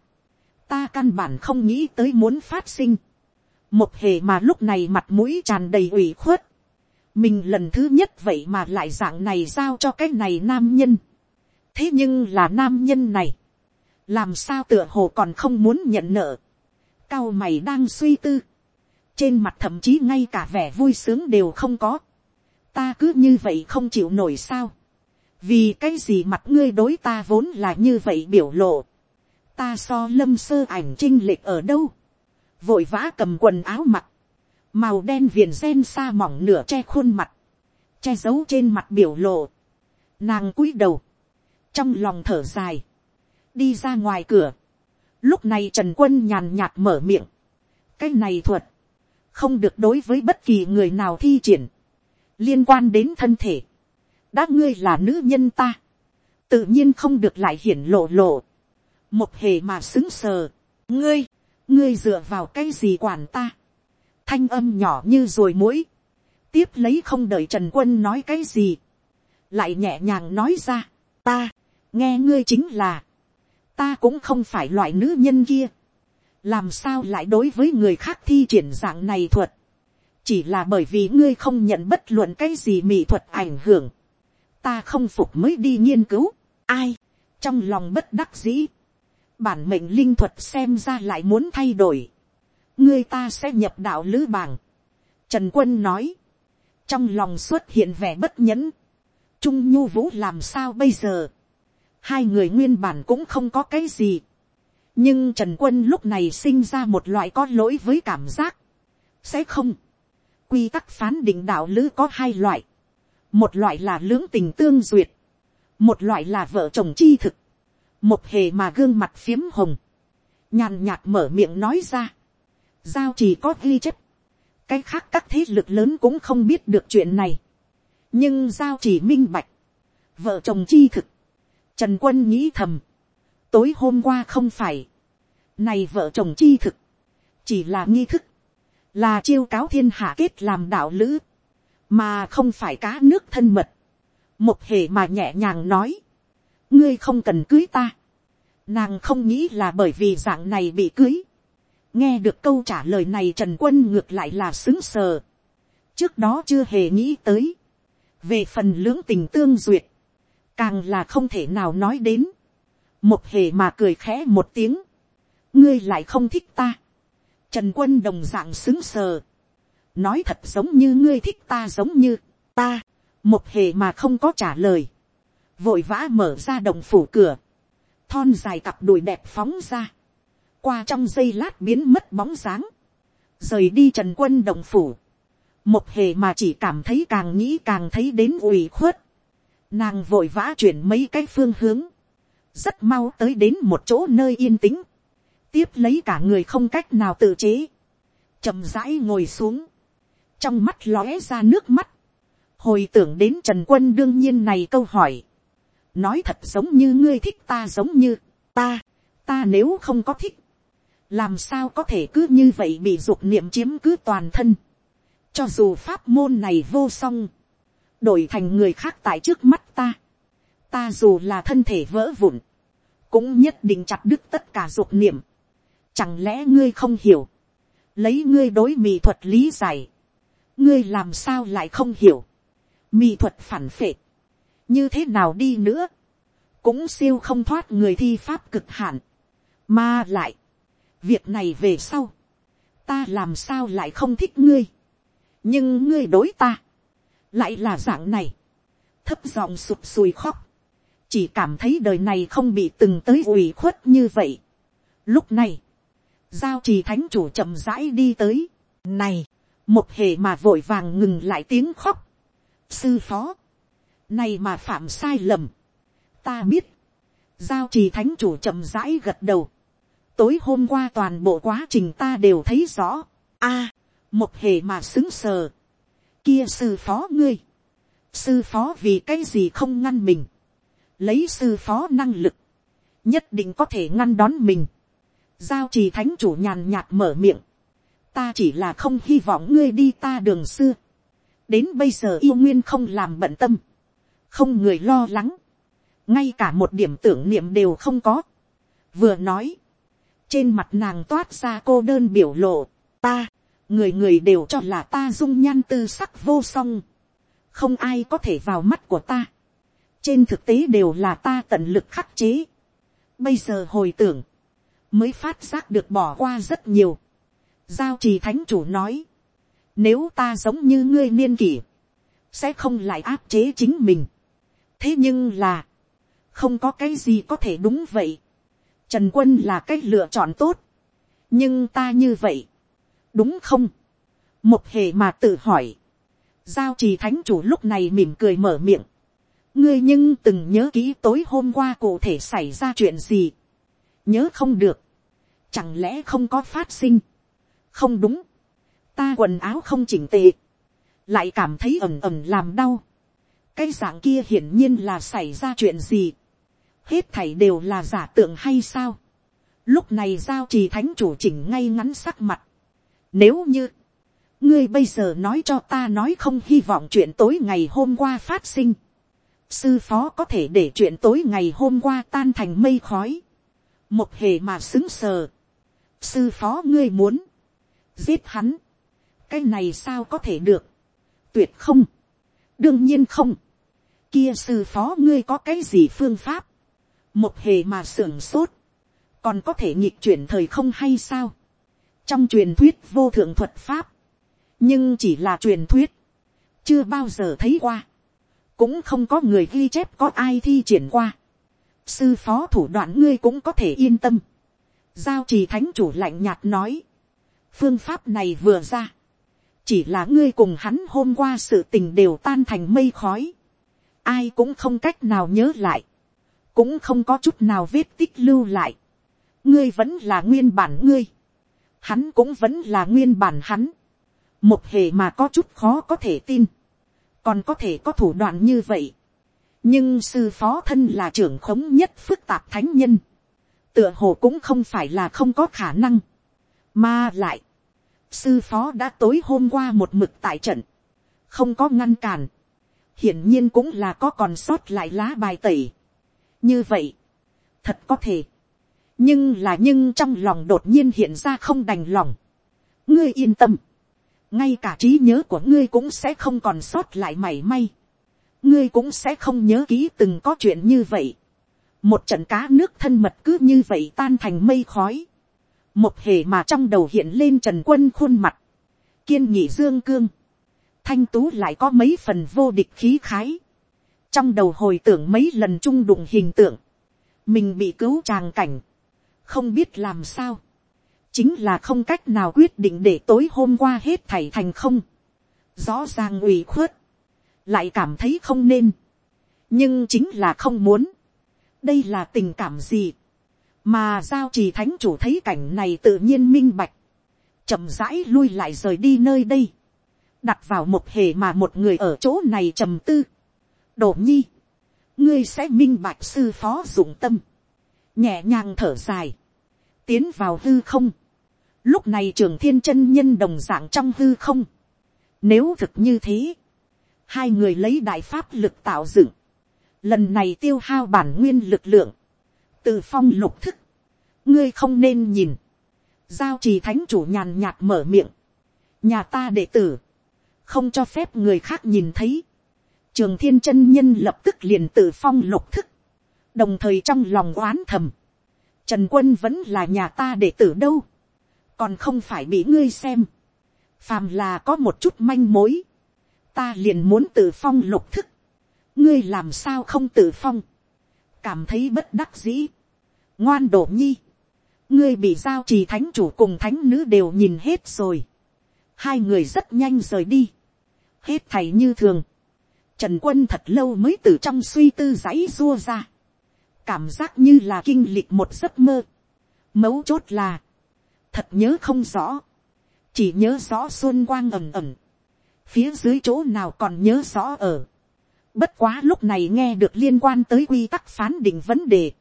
ta căn bản không nghĩ tới muốn phát sinh, một hề mà lúc này mặt mũi tràn đầy ủy khuất, mình lần thứ nhất vậy mà lại dạng này giao cho cái này nam nhân, thế nhưng là nam nhân này, làm sao tựa hồ còn không muốn nhận nợ, cao mày đang suy tư, trên mặt thậm chí ngay cả vẻ vui sướng đều không có, ta cứ như vậy không chịu nổi sao, vì cái gì mặt ngươi đối ta vốn là như vậy biểu lộ, ta so lâm sơ ảnh trinh lệch ở đâu, vội vã cầm quần áo mặt, màu đen viền gen xa mỏng nửa che khuôn mặt, che giấu trên mặt biểu lộ, nàng cúi đầu, trong lòng thở dài, đi ra ngoài cửa, lúc này trần quân nhàn nhạt mở miệng, cái này thuật, không được đối với bất kỳ người nào thi triển, liên quan đến thân thể, đã ngươi là nữ nhân ta, tự nhiên không được lại hiển lộ lộ, một hề mà xứng sờ, ngươi, ngươi dựa vào cái gì quản ta, thanh âm nhỏ như rồi mũi, tiếp lấy không đợi trần quân nói cái gì, lại nhẹ nhàng nói ra, ta, nghe ngươi chính là, ta cũng không phải loại nữ nhân kia, làm sao lại đối với người khác thi triển dạng này thuật, chỉ là bởi vì ngươi không nhận bất luận cái gì mỹ thuật ảnh hưởng, ta không phục mới đi nghiên cứu, ai, trong lòng bất đắc dĩ, bản mệnh linh thuật xem ra lại muốn thay đổi, ngươi ta sẽ nhập đạo lữ bảng. Trần quân nói, trong lòng xuất hiện vẻ bất nhẫn, trung nhu vũ làm sao bây giờ, hai người nguyên bản cũng không có cái gì, nhưng trần quân lúc này sinh ra một loại có lỗi với cảm giác, sẽ không, quy tắc phán định đạo lữ có hai loại, một loại là lưỡng tình tương duyệt, một loại là vợ chồng chi thực, một hề mà gương mặt phiếm hồng, nhàn nhạt mở miệng nói ra, giao chỉ có ghi chép, cái khác các thế lực lớn cũng không biết được chuyện này, nhưng giao chỉ minh bạch, vợ chồng chi thực, trần quân nghĩ thầm, tối hôm qua không phải, này vợ chồng chi thực, chỉ là nghi thức, là chiêu cáo thiên hạ kết làm đạo lữ, mà không phải cá nước thân mật, một hề mà nhẹ nhàng nói, ngươi không cần cưới ta, nàng không nghĩ là bởi vì dạng này bị cưới, nghe được câu trả lời này trần quân ngược lại là xứng sờ, trước đó chưa hề nghĩ tới, về phần lưỡng tình tương duyệt, càng là không thể nào nói đến, một hề mà cười khẽ một tiếng, ngươi lại không thích ta, trần quân đồng dạng xứng sờ, nói thật giống như ngươi thích ta giống như ta, một hề mà không có trả lời, vội vã mở ra đồng phủ cửa, thon dài cặp đùi đẹp phóng ra, qua trong giây lát biến mất bóng dáng, rời đi trần quân đồng phủ, một hề mà chỉ cảm thấy càng nghĩ càng thấy đến ủy khuất, nàng vội vã chuyển mấy cái phương hướng, rất mau tới đến một chỗ nơi yên tĩnh, tiếp lấy cả người không cách nào tự chế, chậm rãi ngồi xuống, trong mắt lóe ra nước mắt, hồi tưởng đến trần quân đương nhiên này câu hỏi, nói thật giống như ngươi thích ta giống như ta, ta nếu không có thích, làm sao có thể cứ như vậy bị dục niệm chiếm cứ toàn thân, cho dù pháp môn này vô song, đổi thành người khác tại trước mắt ta, ta dù là thân thể vỡ vụn, cũng nhất định chặt đứt tất cả dục niệm, chẳng lẽ ngươi không hiểu, lấy ngươi đối mỹ thuật lý giải, ngươi làm sao lại không hiểu, mỹ thuật phản phệ, như thế nào đi nữa, cũng siêu không thoát người thi pháp cực hạn, mà lại, việc này về sau, ta làm sao lại không thích ngươi, nhưng ngươi đối ta, lại là dạng này, thấp giọng sụp sùi khóc, chỉ cảm thấy đời này không bị từng tới ủy khuất như vậy. Lúc này, giao trì thánh chủ chậm rãi đi tới, này, một hề mà vội vàng ngừng lại tiếng khóc. sư phó, này mà phạm sai lầm, ta biết, giao trì thánh chủ chậm rãi gật đầu, tối hôm qua toàn bộ quá trình ta đều thấy rõ, a, à, một hề mà xứng sờ, kia sư phó ngươi, sư phó vì cái gì không ngăn mình, lấy sư phó năng lực, nhất định có thể ngăn đón mình. giao trì thánh chủ nhàn nhạt mở miệng, ta chỉ là không hy vọng ngươi đi ta đường xưa, đến bây giờ yêu nguyên không làm bận tâm, không người lo lắng, ngay cả một điểm tưởng niệm đều không có. vừa nói, trên mặt nàng toát ra cô đơn biểu lộ, ta, người người đều cho là ta dung nhan tư sắc vô song, không ai có thể vào mắt của ta, trên thực tế đều là ta tận lực khắc chế. bây giờ hồi tưởng, mới phát giác được bỏ qua rất nhiều. giao trì thánh chủ nói, nếu ta giống như ngươi niên kỷ, sẽ không lại áp chế chính mình thế nhưng là, không có cái gì có thể đúng vậy. trần quân là cái lựa chọn tốt. nhưng ta như vậy, đúng không. một hề mà tự hỏi. giao trì thánh chủ lúc này mỉm cười mở miệng ngươi nhưng từng nhớ kỹ tối hôm qua cụ thể xảy ra chuyện gì. nhớ không được. chẳng lẽ không có phát sinh. không đúng. ta quần áo không chỉnh tề. lại cảm thấy ẩm ẩm làm đau cái dạng kia hiển nhiên là xảy ra chuyện gì. hết thảy đều là giả tượng hay sao. lúc này giao trì thánh chủ chỉnh ngay ngắn sắc mặt. nếu như, ngươi bây giờ nói cho ta nói không hy vọng chuyện tối ngày hôm qua phát sinh. Sư phó có thể để chuyện tối ngày hôm qua tan thành mây khói, một hề mà xứng sờ, sư phó ngươi muốn, giết hắn, cái này sao có thể được, tuyệt không, đương nhiên không, kia sư phó ngươi có cái gì phương pháp, một hề mà sưởng sốt, còn có thể nhịp chuyển thời không hay sao, trong truyền thuyết vô thượng thuật pháp, nhưng chỉ là truyền thuyết, chưa bao giờ thấy qua, cũng không có người ghi chép có ai thi triển qua. sư phó thủ đoạn ngươi cũng có thể yên tâm. giao trì thánh chủ lạnh nhạt nói. phương pháp này vừa ra. chỉ là ngươi cùng hắn hôm qua sự tình đều tan thành mây khói ai cũng không cách nào nhớ lại. cũng không có chút nào vết tích lưu lại. ngươi vẫn là nguyên bản ngươi. hắn cũng vẫn là nguyên bản hắn. một hề mà có chút khó có thể tin còn có thể có thủ đoạn như vậy. nhưng sư phó thân là trưởng khống nhất phức tạp thánh nhân, tựa hồ cũng không phải là không có khả năng, mà lại, sư phó đã tối hôm qua một mực tại trận, không có ngăn cản, hiển nhiên cũng là có còn sót lại lá bài tẩy. như vậy, thật có thể, nhưng là nhưng trong lòng đột nhiên hiện ra không đành lòng. ngươi yên tâm, ngay cả trí nhớ của ngươi cũng sẽ không còn sót lại mảy may, ngươi cũng sẽ không nhớ kỹ từng có chuyện như vậy, một trận cá nước thân mật cứ như vậy tan thành mây khói, một hề mà trong đầu hiện lên trần quân khuôn mặt, kiên nhị dương cương, thanh tú lại có mấy phần vô địch khí khái, trong đầu hồi tưởng mấy lần chung đụng hình tượng, mình bị cứu tràng cảnh, không biết làm sao, chính là không cách nào quyết định để tối hôm qua hết thảy thành không. rõ ràng ủy khuất, lại cảm thấy không nên, nhưng chính là không muốn. đây là tình cảm gì, mà giao trì thánh chủ thấy cảnh này tự nhiên minh bạch, chậm rãi lui lại rời đi nơi đây, đặt vào một hề mà một người ở chỗ này trầm tư. đổ nhi, ngươi sẽ minh bạch sư phó dụng tâm, nhẹ nhàng thở dài, tiến vào hư không, lúc này trường thiên chân nhân đồng dạng trong hư không. nếu thực như thế, hai người lấy đại pháp lực tạo dựng, lần này tiêu hao bản nguyên lực lượng, từ phong lục thức, ngươi không nên nhìn, giao trì thánh chủ nhàn nhạt mở miệng, nhà ta đệ tử, không cho phép người khác nhìn thấy, trường thiên chân nhân lập tức liền tự phong lục thức, đồng thời trong lòng oán thầm, trần quân vẫn là nhà ta đệ tử đâu, còn không phải bị ngươi xem, phàm là có một chút manh mối, ta liền muốn tự phong lục thức, ngươi làm sao không tự phong, cảm thấy bất đắc dĩ, ngoan đổ nhi, ngươi bị giao trì thánh chủ cùng thánh nữ đều nhìn hết rồi, hai người rất nhanh rời đi, hết thầy như thường, trần quân thật lâu mới từ trong suy tư giấy rua ra, cảm giác như là kinh lịch một giấc mơ, mấu chốt là, thật nhớ không rõ, chỉ nhớ rõ xuân quang ẩm ẩm. phía dưới chỗ nào còn nhớ rõ ở, bất quá lúc này nghe được liên quan tới quy tắc phán định vấn đề,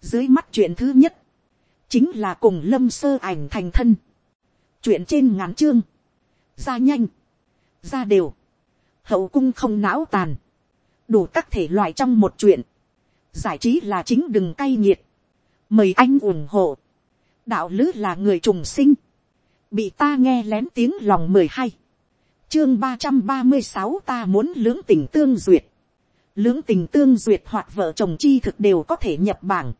dưới mắt chuyện thứ nhất, chính là cùng lâm sơ ảnh thành thân, chuyện trên ngắn chương, ra nhanh, ra đều, hậu cung không não tàn, đủ các thể loại trong một chuyện, giải trí là chính đừng cay nghiệt, mời anh ủng hộ, đạo lứ là người trùng sinh, bị ta nghe lén tiếng lòng mười hai, chương ba trăm ba mươi sáu ta muốn lưỡng tình tương duyệt, lưỡng tình tương duyệt hoặc vợ chồng chi thực đều có thể nhập bảng,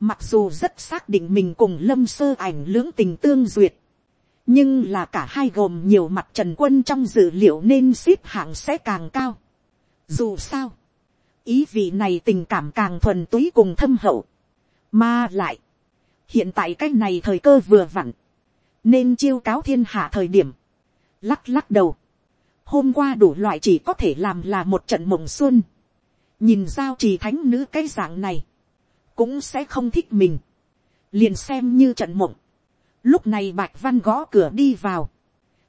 mặc dù rất xác định mình cùng lâm sơ ảnh lưỡng tình tương duyệt, nhưng là cả hai gồm nhiều mặt trần quân trong dự liệu nên xếp hạng sẽ càng cao. Dù sao, ý vị này tình cảm càng thuần túy cùng thâm hậu, mà lại, hiện tại cái này thời cơ vừa vặn, nên chiêu cáo thiên hạ thời điểm, lắc lắc đầu, hôm qua đủ loại chỉ có thể làm là một trận mộng xuân, nhìn giao trì thánh nữ cái dạng này, cũng sẽ không thích mình, liền xem như trận mộng, Lúc này Bạch Văn gõ cửa đi vào.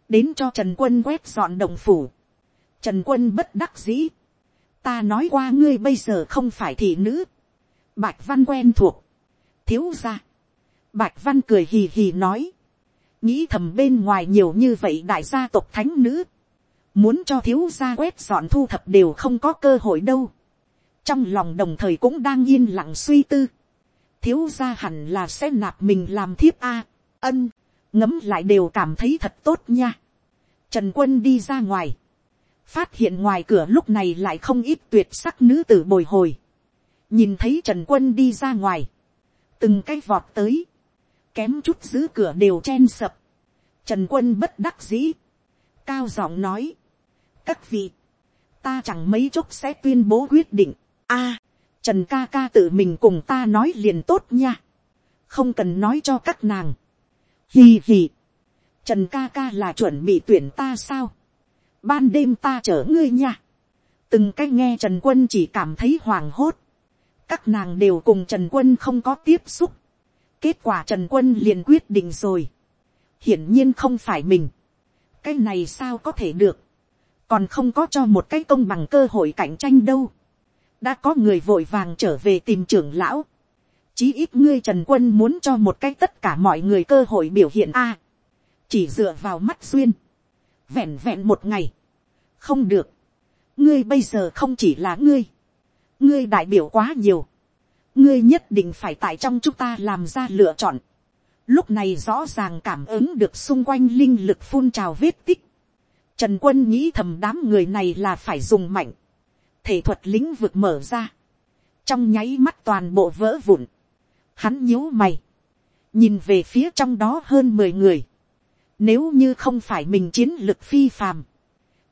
Đến cho Trần Quân quét dọn đồng phủ. Trần Quân bất đắc dĩ. Ta nói qua ngươi bây giờ không phải thị nữ. Bạch Văn quen thuộc. Thiếu ra. Bạch Văn cười hì hì nói. Nghĩ thầm bên ngoài nhiều như vậy đại gia tộc thánh nữ. Muốn cho thiếu gia quét dọn thu thập đều không có cơ hội đâu. Trong lòng đồng thời cũng đang yên lặng suy tư. Thiếu gia hẳn là sẽ nạp mình làm thiếp A ân, ngấm lại đều cảm thấy thật tốt nha. Trần quân đi ra ngoài, phát hiện ngoài cửa lúc này lại không ít tuyệt sắc nữ tử bồi hồi. nhìn thấy trần quân đi ra ngoài, từng cái vọt tới, kém chút giữ cửa đều chen sập. Trần quân bất đắc dĩ, cao giọng nói, các vị, ta chẳng mấy chốc sẽ tuyên bố quyết định. a, trần ca ca tự mình cùng ta nói liền tốt nha, không cần nói cho các nàng Hì hì. Trần ca ca là chuẩn bị tuyển ta sao? Ban đêm ta chở ngươi nha. Từng cách nghe Trần Quân chỉ cảm thấy hoàng hốt. Các nàng đều cùng Trần Quân không có tiếp xúc. Kết quả Trần Quân liền quyết định rồi. Hiển nhiên không phải mình. Cái này sao có thể được. Còn không có cho một cái công bằng cơ hội cạnh tranh đâu. Đã có người vội vàng trở về tìm trưởng lão chí ít ngươi trần quân muốn cho một cách tất cả mọi người cơ hội biểu hiện a. chỉ dựa vào mắt xuyên. vẹn vẹn một ngày. không được. ngươi bây giờ không chỉ là ngươi. ngươi đại biểu quá nhiều. ngươi nhất định phải tại trong chúng ta làm ra lựa chọn. lúc này rõ ràng cảm ứng được xung quanh linh lực phun trào vết tích. trần quân nghĩ thầm đám người này là phải dùng mạnh. thể thuật lĩnh vực mở ra trong nháy mắt toàn bộ vỡ vụn, Hắn nhíu mày. Nhìn về phía trong đó hơn mười người. Nếu như không phải mình chiến lực phi phàm.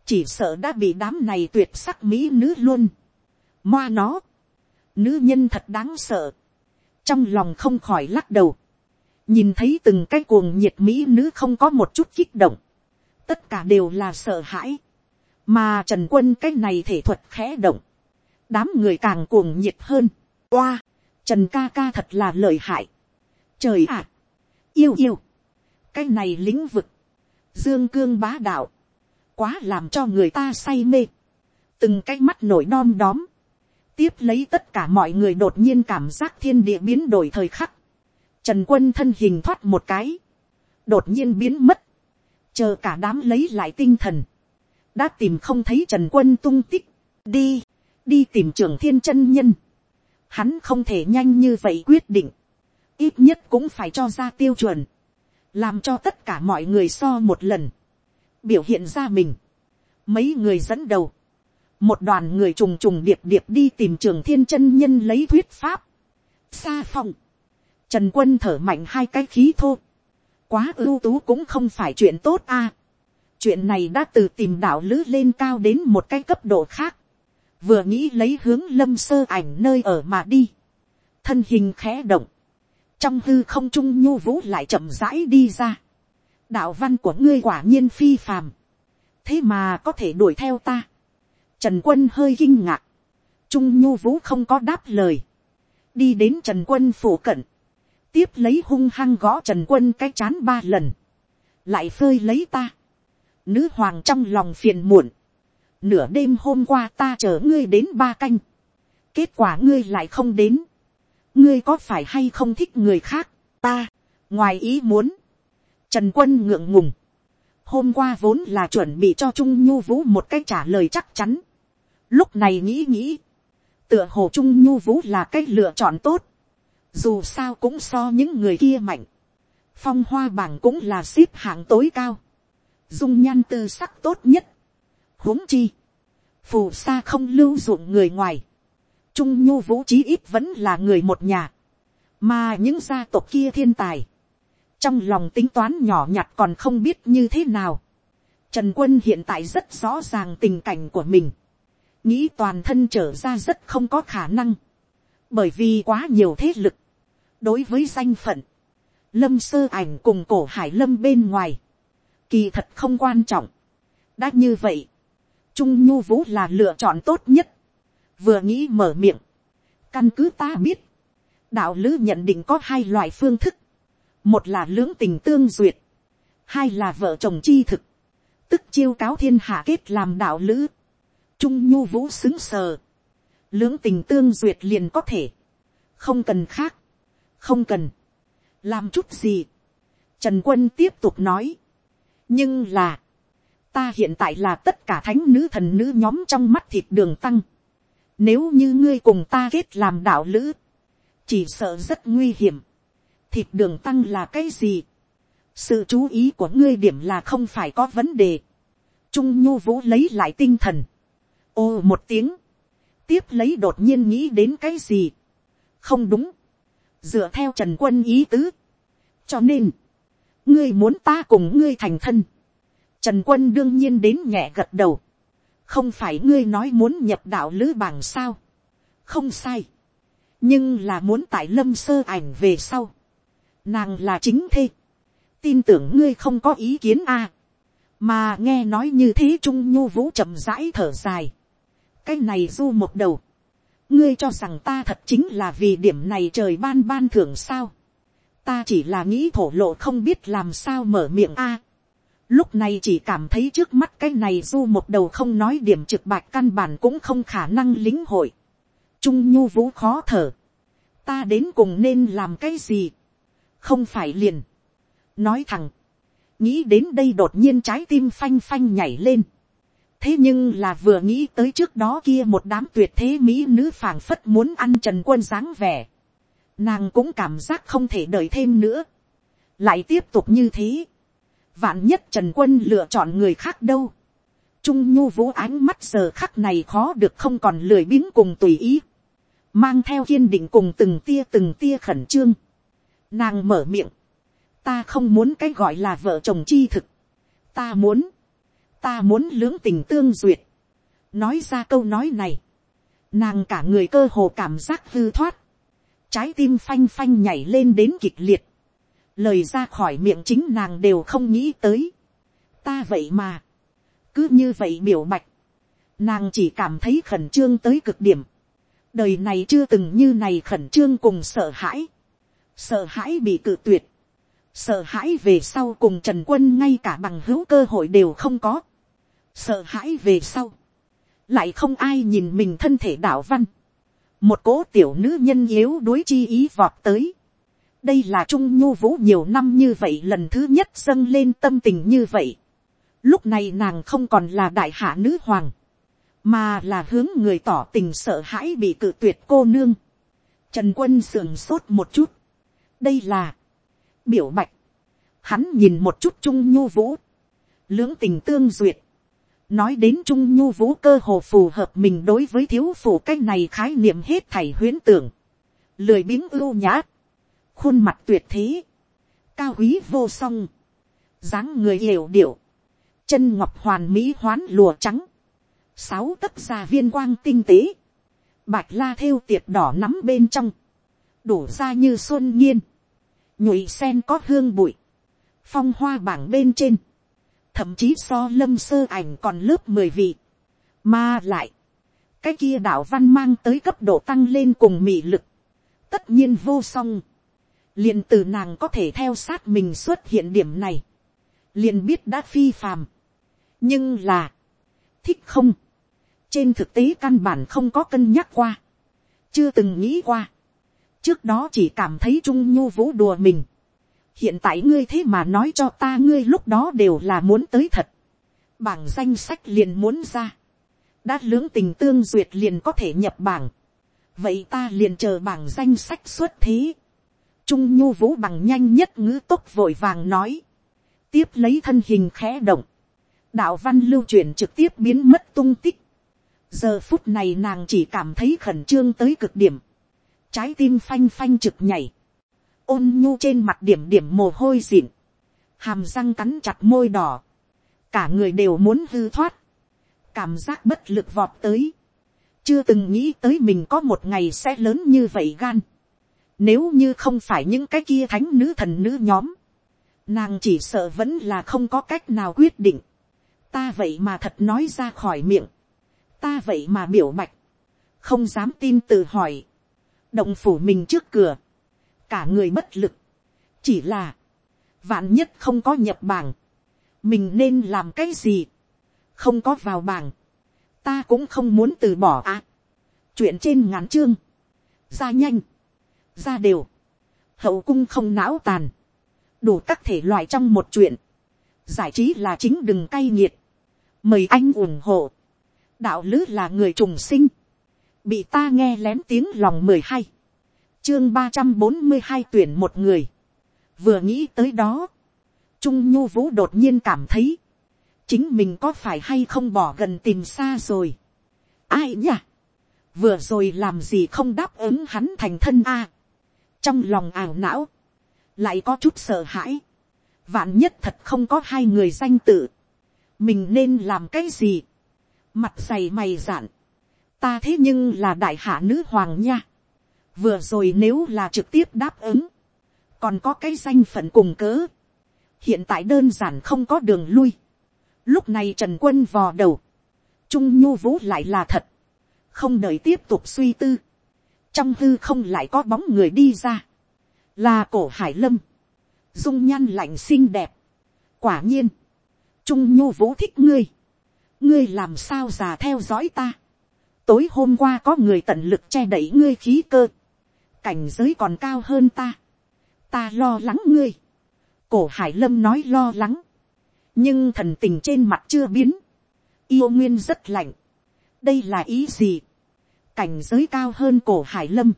Chỉ sợ đã bị đám này tuyệt sắc mỹ nữ luôn. Moa nó. Nữ nhân thật đáng sợ. Trong lòng không khỏi lắc đầu. Nhìn thấy từng cái cuồng nhiệt mỹ nữ không có một chút kích động. Tất cả đều là sợ hãi. Mà Trần Quân cái này thể thuật khẽ động. Đám người càng cuồng nhiệt hơn. Oa! Trần ca ca thật là lợi hại. Trời ạ! yêu yêu! Cái này lĩnh vực. Dương cương bá đạo. Quá làm cho người ta say mê. Từng cái mắt nổi đom đóm. Tiếp lấy tất cả mọi người đột nhiên cảm giác thiên địa biến đổi thời khắc. Trần quân thân hình thoát một cái. đột nhiên biến mất, chờ cả đám lấy lại tinh thần, đã tìm không thấy trần quân tung tích, đi, đi tìm trưởng thiên chân nhân, hắn không thể nhanh như vậy quyết định, ít nhất cũng phải cho ra tiêu chuẩn, làm cho tất cả mọi người so một lần, biểu hiện ra mình, mấy người dẫn đầu, một đoàn người trùng trùng điệp điệp đi tìm trường thiên chân nhân lấy thuyết pháp, xa phòng, trần quân thở mạnh hai cái khí thô, quá ưu tú cũng không phải chuyện tốt a, chuyện này đã từ tìm đạo lữ lên cao đến một cái cấp độ khác, vừa nghĩ lấy hướng lâm sơ ảnh nơi ở mà đi, thân hình khẽ động, trong hư không trung nhu vũ lại chậm rãi đi ra, đạo văn của ngươi quả nhiên phi phàm, thế mà có thể đuổi theo ta, trần quân hơi kinh ngạc, trung nhu vũ không có đáp lời, đi đến trần quân phủ cận, tiếp lấy hung hăng gõ trần quân cái chán ba lần, lại phơi lấy ta, nữ hoàng trong lòng phiền muộn, nửa đêm hôm qua ta chở ngươi đến ba canh, kết quả ngươi lại không đến, ngươi có phải hay không thích người khác, ta, ngoài ý muốn, trần quân ngượng ngùng, hôm qua vốn là chuẩn bị cho trung nhu vũ một cái trả lời chắc chắn, lúc này nghĩ nghĩ, tựa hồ trung nhu vũ là cái lựa chọn tốt, dù sao cũng so những người kia mạnh, phong hoa bảng cũng là ship hạng tối cao, dung nhan tư sắc tốt nhất, huống chi, phù sa không lưu dụng người ngoài, trung nhu vũ trí ít vẫn là người một nhà, mà những gia tộc kia thiên tài, trong lòng tính toán nhỏ nhặt còn không biết như thế nào. Trần quân hiện tại rất rõ ràng tình cảnh của mình, nghĩ toàn thân trở ra rất không có khả năng, bởi vì quá nhiều thế lực, đối với danh phận, lâm sơ ảnh cùng cổ hải lâm bên ngoài, kỳ thật không quan trọng. đã như vậy, trung nhu vũ là lựa chọn tốt nhất, vừa nghĩ mở miệng, căn cứ ta biết, đạo lữ nhận định có hai loại phương thức, một là lưỡng tình tương duyệt, hai là vợ chồng chi thực, tức chiêu cáo thiên hạ kết làm đạo lữ, trung nhu vũ xứng sờ, lưỡng tình tương duyệt liền có thể, không cần khác, không cần, làm chút gì, trần quân tiếp tục nói, nhưng là, ta hiện tại là tất cả thánh nữ thần nữ nhóm trong mắt thịt đường tăng, nếu như ngươi cùng ta kết làm đạo lữ, chỉ sợ rất nguy hiểm. Thịt đường tăng là cái gì? Sự chú ý của ngươi điểm là không phải có vấn đề. Trung Nhu Vũ lấy lại tinh thần. Ô một tiếng. Tiếp lấy đột nhiên nghĩ đến cái gì? Không đúng. Dựa theo Trần Quân ý tứ. Cho nên. Ngươi muốn ta cùng ngươi thành thân. Trần Quân đương nhiên đến nhẹ gật đầu. Không phải ngươi nói muốn nhập đạo lữ bảng sao, không sai, nhưng là muốn tại lâm sơ ảnh về sau, nàng là chính thê, tin tưởng ngươi không có ý kiến a, mà nghe nói như thế trung nhu vũ chậm rãi thở dài, cái này du một đầu, ngươi cho rằng ta thật chính là vì điểm này trời ban ban thưởng sao, ta chỉ là nghĩ thổ lộ không biết làm sao mở miệng a, lúc này chỉ cảm thấy trước mắt cái này du một đầu không nói điểm trực bạch căn bản cũng không khả năng lính hội. Trung nhu vũ khó thở. Ta đến cùng nên làm cái gì? Không phải liền. Nói thẳng. Nghĩ đến đây đột nhiên trái tim phanh phanh nhảy lên. Thế nhưng là vừa nghĩ tới trước đó kia một đám tuyệt thế mỹ nữ phảng phất muốn ăn trần quân dáng vẻ. Nàng cũng cảm giác không thể đợi thêm nữa. Lại tiếp tục như thế Vạn nhất Trần Quân lựa chọn người khác đâu. Trung Nhu Vũ ánh mắt giờ khắc này khó được không còn lười biếng cùng tùy ý. Mang theo kiên định cùng từng tia từng tia khẩn trương. Nàng mở miệng. Ta không muốn cái gọi là vợ chồng chi thực. Ta muốn. Ta muốn lưỡng tình tương duyệt. Nói ra câu nói này. Nàng cả người cơ hồ cảm giác hư thoát. Trái tim phanh phanh nhảy lên đến kịch liệt lời ra khỏi miệng chính nàng đều không nghĩ tới. ta vậy mà, cứ như vậy biểu bạch, nàng chỉ cảm thấy khẩn trương tới cực điểm. đời này chưa từng như này khẩn trương cùng sợ hãi. sợ hãi bị cự tuyệt. sợ hãi về sau cùng trần quân ngay cả bằng hữu cơ hội đều không có. sợ hãi về sau. lại không ai nhìn mình thân thể đạo văn. một cố tiểu nữ nhân yếu đuối chi ý vọt tới đây là trung nhu vũ nhiều năm như vậy lần thứ nhất dâng lên tâm tình như vậy. lúc này nàng không còn là đại hạ nữ hoàng, mà là hướng người tỏ tình sợ hãi bị cự tuyệt cô nương. trần quân sườn sốt một chút. đây là biểu bạch. hắn nhìn một chút trung nhu vũ, lưỡng tình tương duyệt. nói đến trung nhu vũ cơ hồ phù hợp mình đối với thiếu phủ cách này khái niệm hết thảy huyến tưởng. lười biếng ưu nhã khuôn mặt tuyệt thế, cao quý vô song, dáng người hiểu điệu, chân ngọc hoàn mỹ hoán lùa trắng, sáu tấc gia viên quang tinh tế, bạch la thêu tiệt đỏ nắm bên trong, đổ ra như xuân nhiên, nhụy sen có hương bụi, phong hoa bảng bên trên, thậm chí so lâm sơ ảnh còn lớp mười vị, mà lại, cái kia đạo văn mang tới cấp độ tăng lên cùng mị lực, tất nhiên vô song, liền từ nàng có thể theo sát mình xuất hiện điểm này, liền biết đã phi phàm. nhưng là, thích không, trên thực tế căn bản không có cân nhắc qua, chưa từng nghĩ qua, trước đó chỉ cảm thấy trung nhu vũ đùa mình, hiện tại ngươi thế mà nói cho ta ngươi lúc đó đều là muốn tới thật, bảng danh sách liền muốn ra, đã lưỡng tình tương duyệt liền có thể nhập bảng, vậy ta liền chờ bảng danh sách xuất thế, Trung nhu vũ bằng nhanh nhất ngữ tốc vội vàng nói. Tiếp lấy thân hình khẽ động. Đạo văn lưu truyền trực tiếp biến mất tung tích. Giờ phút này nàng chỉ cảm thấy khẩn trương tới cực điểm. Trái tim phanh phanh trực nhảy. Ôn nhu trên mặt điểm điểm mồ hôi dịn. Hàm răng cắn chặt môi đỏ. Cả người đều muốn hư thoát. Cảm giác bất lực vọt tới. Chưa từng nghĩ tới mình có một ngày sẽ lớn như vậy gan nếu như không phải những cái kia thánh nữ thần nữ nhóm. Nàng chỉ sợ vẫn là không có cách nào quyết định. Ta vậy mà thật nói ra khỏi miệng. Ta vậy mà biểu mạch Không dám tin tự hỏi. Động phủ mình trước cửa. Cả người bất lực. Chỉ là. Vạn nhất không có nhập bảng. Mình nên làm cái gì? Không có vào bảng. Ta cũng không muốn từ bỏ à. Chuyện trên ngắn chương. Ra nhanh ra đều, hậu cung không não tàn, đủ các thể loại trong một chuyện, giải trí là chính đừng cay nghiệt, mời anh ủng hộ, đạo lứ là người trùng sinh, bị ta nghe lén tiếng lòng mười hai, chương ba trăm bốn mươi hai tuyển một người, vừa nghĩ tới đó, trung nhu vũ đột nhiên cảm thấy, chính mình có phải hay không bỏ gần tìm xa rồi. ai nhỉ, vừa rồi làm gì không đáp ứng hắn thành thân a? Trong lòng ảo não, lại có chút sợ hãi, vạn nhất thật không có hai người danh tự, mình nên làm cái gì, mặt dày mày dạn, ta thế nhưng là đại hạ nữ hoàng nha, vừa rồi nếu là trực tiếp đáp ứng, còn có cái danh phận cùng cớ, hiện tại đơn giản không có đường lui, lúc này trần quân vò đầu, trung nhu vũ lại là thật, không đợi tiếp tục suy tư, trong thư không lại có bóng người đi ra, là cổ hải lâm, dung nhan lạnh xinh đẹp, quả nhiên, trung nhu vũ thích ngươi, ngươi làm sao già theo dõi ta, tối hôm qua có người tận lực che đẩy ngươi khí cơ, cảnh giới còn cao hơn ta, ta lo lắng ngươi, cổ hải lâm nói lo lắng, nhưng thần tình trên mặt chưa biến, yêu nguyên rất lạnh, đây là ý gì, cảnh giới cao hơn cổ hải lâm,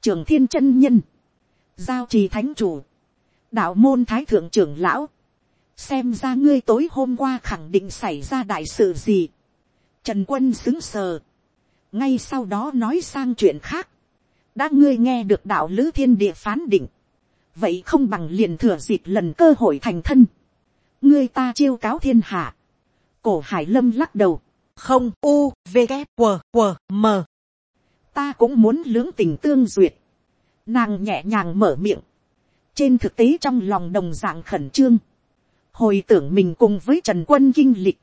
trường thiên chân nhân, giao trì thánh chủ, đạo môn thái thượng trưởng lão, xem ra ngươi tối hôm qua khẳng định xảy ra đại sự gì. Trần quân xứng sờ, ngay sau đó nói sang chuyện khác, đã ngươi nghe được đạo lữ thiên địa phán định, vậy không bằng liền thừa dịp lần cơ hội thành thân, ngươi ta chiêu cáo thiên hạ, cổ hải lâm lắc đầu, không u v g q q m ta cũng muốn lưỡng tình tương duyệt. Nàng nhẹ nhàng mở miệng. Trên thực tế trong lòng đồng dạng khẩn trương. Hồi tưởng mình cùng với Trần Quân kinh lịch.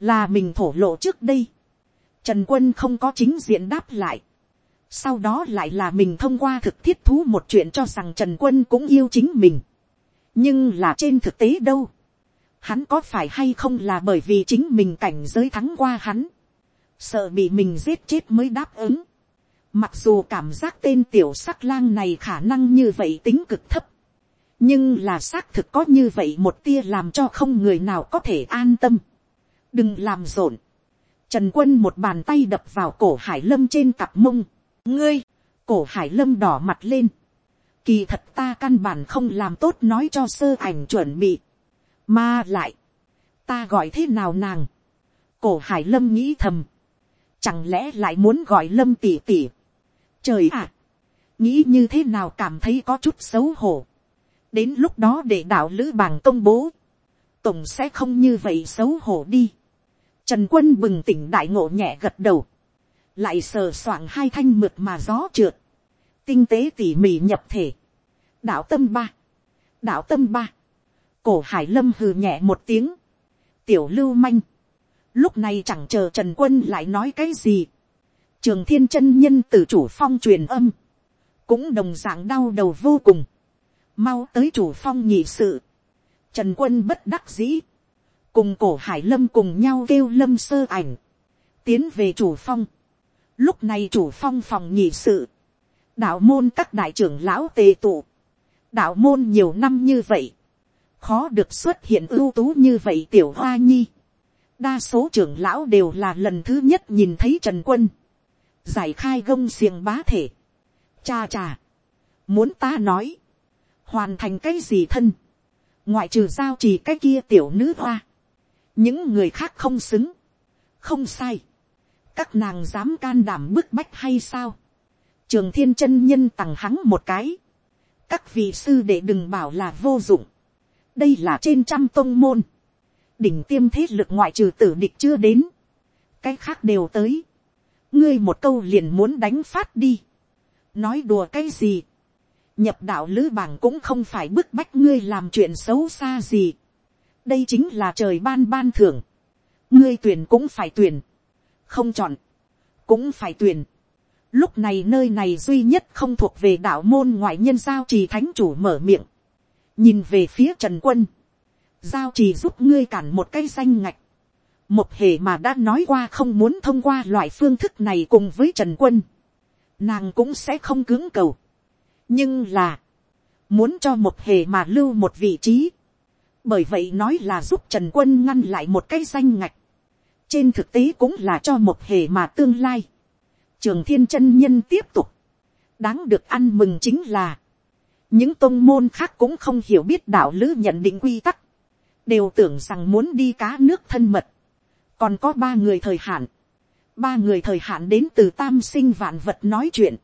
Là mình thổ lộ trước đây. Trần Quân không có chính diện đáp lại. Sau đó lại là mình thông qua thực thiết thú một chuyện cho rằng Trần Quân cũng yêu chính mình. Nhưng là trên thực tế đâu. Hắn có phải hay không là bởi vì chính mình cảnh giới thắng qua hắn. Sợ bị mình giết chết mới đáp ứng Mặc dù cảm giác tên tiểu sắc lang này khả năng như vậy tính cực thấp. Nhưng là xác thực có như vậy một tia làm cho không người nào có thể an tâm. Đừng làm rộn. Trần quân một bàn tay đập vào cổ hải lâm trên cặp mông. Ngươi, cổ hải lâm đỏ mặt lên. Kỳ thật ta căn bản không làm tốt nói cho sơ ảnh chuẩn bị. Mà lại, ta gọi thế nào nàng. Cổ hải lâm nghĩ thầm. Chẳng lẽ lại muốn gọi lâm tỷ tỷ Trời ạ. nghĩ như thế nào cảm thấy có chút xấu hổ. Đến lúc đó để đạo lữ bảng công bố. Tổng sẽ không như vậy xấu hổ đi. Trần quân bừng tỉnh đại ngộ nhẹ gật đầu. Lại sờ soạng hai thanh mượt mà gió trượt. Tinh tế tỉ mỉ nhập thể. Đạo tâm ba. Đạo tâm ba. Cổ hải lâm hừ nhẹ một tiếng. Tiểu lưu manh. Lúc này chẳng chờ Trần Quân lại nói cái gì. Trường thiên chân nhân từ chủ phong truyền âm. Cũng đồng dạng đau đầu vô cùng. Mau tới chủ phong nhị sự. Trần Quân bất đắc dĩ cùng cổ hải lâm cùng nhau kêu lâm sơ ảnh, tiến về chủ phong. Lúc này chủ phong phòng nhị sự, đạo môn các đại trưởng lão tề tụ, đạo môn nhiều năm như vậy, khó được xuất hiện ưu tú như vậy tiểu hoa nhi. đa số trưởng lão đều là lần thứ nhất nhìn thấy trần quân, giải khai gông xiềng bá thể. cha cha, muốn ta nói, hoàn thành cái gì thân, ngoại trừ giao chỉ cái kia tiểu nữ hoa, những người khác không xứng, không sai, các nàng dám can đảm bức bách hay sao, trường thiên chân nhân tặng hắn một cái, các vị sư để đừng bảo là vô dụng, đây là trên trăm tôn môn, đỉnh tiêm thế lực ngoại trừ tử địch chưa đến, cái khác đều tới, ngươi một câu liền muốn đánh phát đi, nói đùa cái gì, nhập đạo lữ bảng cũng không phải bức bách ngươi làm chuyện xấu xa gì, đây chính là trời ban ban thưởng, ngươi tuyển cũng phải tuyển, không chọn, cũng phải tuyển. Lúc này nơi này duy nhất không thuộc về đạo môn ngoại nhân giao trì thánh chủ mở miệng, nhìn về phía trần quân, giao trì giúp ngươi cản một cái danh ngạch, một hề mà đã nói qua không muốn thông qua loại phương thức này cùng với trần quân, nàng cũng sẽ không cứng cầu, nhưng là, muốn cho một hề mà lưu một vị trí, bởi vậy nói là giúp trần quân ngăn lại một cái danh ngạch, trên thực tế cũng là cho một hề mà tương lai. trường thiên chân nhân tiếp tục, đáng được ăn mừng chính là, những tôn môn khác cũng không hiểu biết đạo lữ nhận định quy tắc, đều tưởng rằng muốn đi cá nước thân mật, còn có ba người thời hạn, ba người thời hạn đến từ tam sinh vạn vật nói chuyện,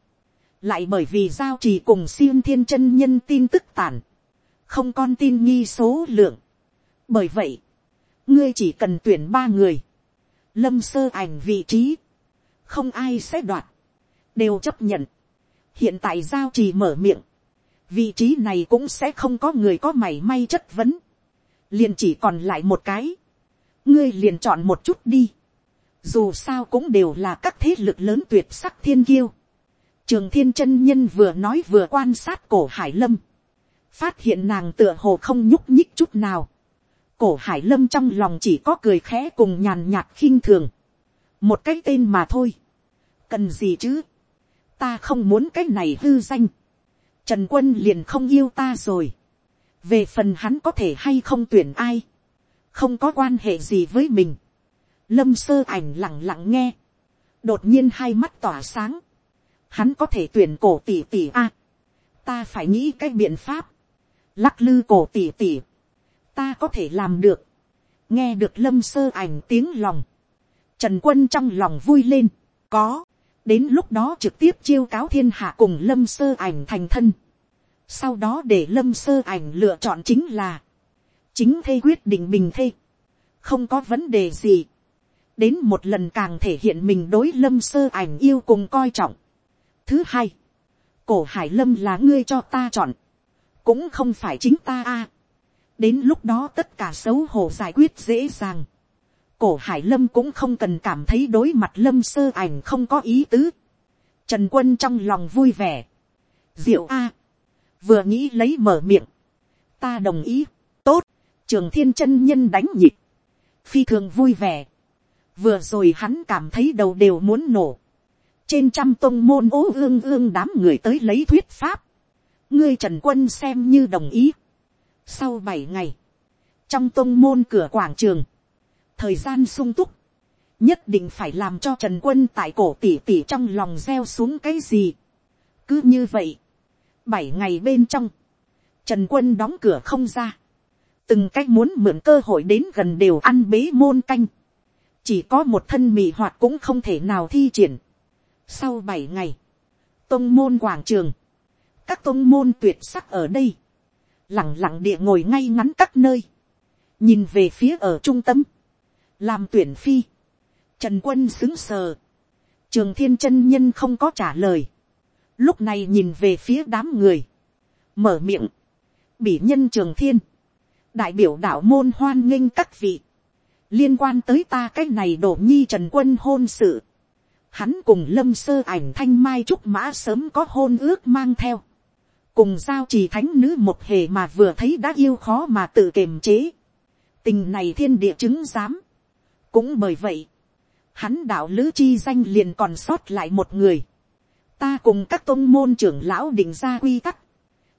lại bởi vì giao trì cùng siêu thiên chân nhân tin tức tản, không con tin nghi số lượng. bởi vậy, ngươi chỉ cần tuyển ba người, lâm sơ ảnh vị trí, không ai sẽ đoạt, đều chấp nhận. hiện tại giao trì mở miệng, vị trí này cũng sẽ không có người có mảy may chất vấn, liền chỉ còn lại một cái, ngươi liền chọn một chút đi, dù sao cũng đều là các thế lực lớn tuyệt sắc thiên kiêu, trường thiên chân nhân vừa nói vừa quan sát cổ hải lâm, phát hiện nàng tựa hồ không nhúc nhích chút nào. cổ hải lâm trong lòng chỉ có cười khẽ cùng nhàn nhạt khinh thường. một cái tên mà thôi. cần gì chứ. ta không muốn cái này hư danh. trần quân liền không yêu ta rồi. về phần hắn có thể hay không tuyển ai không có quan hệ gì với mình. lâm sơ ảnh lặng lặng nghe. đột nhiên hai mắt tỏa sáng. hắn có thể tuyển cổ tỷ tỷ a. ta phải nghĩ cái biện pháp lắc lư cổ tỷ tỷ. ta có thể làm được, nghe được lâm sơ ảnh tiếng lòng, trần quân trong lòng vui lên, có, đến lúc đó trực tiếp chiêu cáo thiên hạ cùng lâm sơ ảnh thành thân, sau đó để lâm sơ ảnh lựa chọn chính là, chính thê quyết định bình thê, không có vấn đề gì, đến một lần càng thể hiện mình đối lâm sơ ảnh yêu cùng coi trọng. thứ hai, cổ hải lâm là ngươi cho ta chọn, cũng không phải chính ta a. đến lúc đó tất cả xấu hổ giải quyết dễ dàng. cổ hải lâm cũng không cần cảm thấy đối mặt lâm sơ ảnh không có ý tứ. trần quân trong lòng vui vẻ. diệu a. vừa nghĩ lấy mở miệng. ta đồng ý. tốt trường thiên chân nhân đánh nhịp. phi thường vui vẻ. vừa rồi hắn cảm thấy đầu đều muốn nổ. trên trăm tôn môn ố ương ương đám người tới lấy thuyết pháp, ngươi trần quân xem như đồng ý. sau bảy ngày, trong tôn môn cửa quảng trường, thời gian sung túc, nhất định phải làm cho trần quân tại cổ tỉ tỉ trong lòng gieo xuống cái gì. cứ như vậy, bảy ngày bên trong, trần quân đóng cửa không ra, từng cách muốn mượn cơ hội đến gần đều ăn bế môn canh, chỉ có một thân mì hoạt cũng không thể nào thi triển. sau bảy ngày, tông môn quảng trường, các tông môn tuyệt sắc ở đây, lẳng lặng địa ngồi ngay ngắn các nơi, nhìn về phía ở trung tâm, làm tuyển phi, trần quân xứng sờ, trường thiên chân nhân không có trả lời, lúc này nhìn về phía đám người, mở miệng, bỉ nhân trường thiên, đại biểu đạo môn hoan nghênh các vị, liên quan tới ta cái này đổ nhi trần quân hôn sự, hắn cùng lâm sơ ảnh thanh mai trúc mã sớm có hôn ước mang theo, cùng giao trì thánh nữ một hề mà vừa thấy đã yêu khó mà tự kiềm chế, tình này thiên địa chứng giám, cũng bởi vậy, hắn đạo lữ chi danh liền còn sót lại một người, ta cùng các tôn môn trưởng lão định ra quy tắc,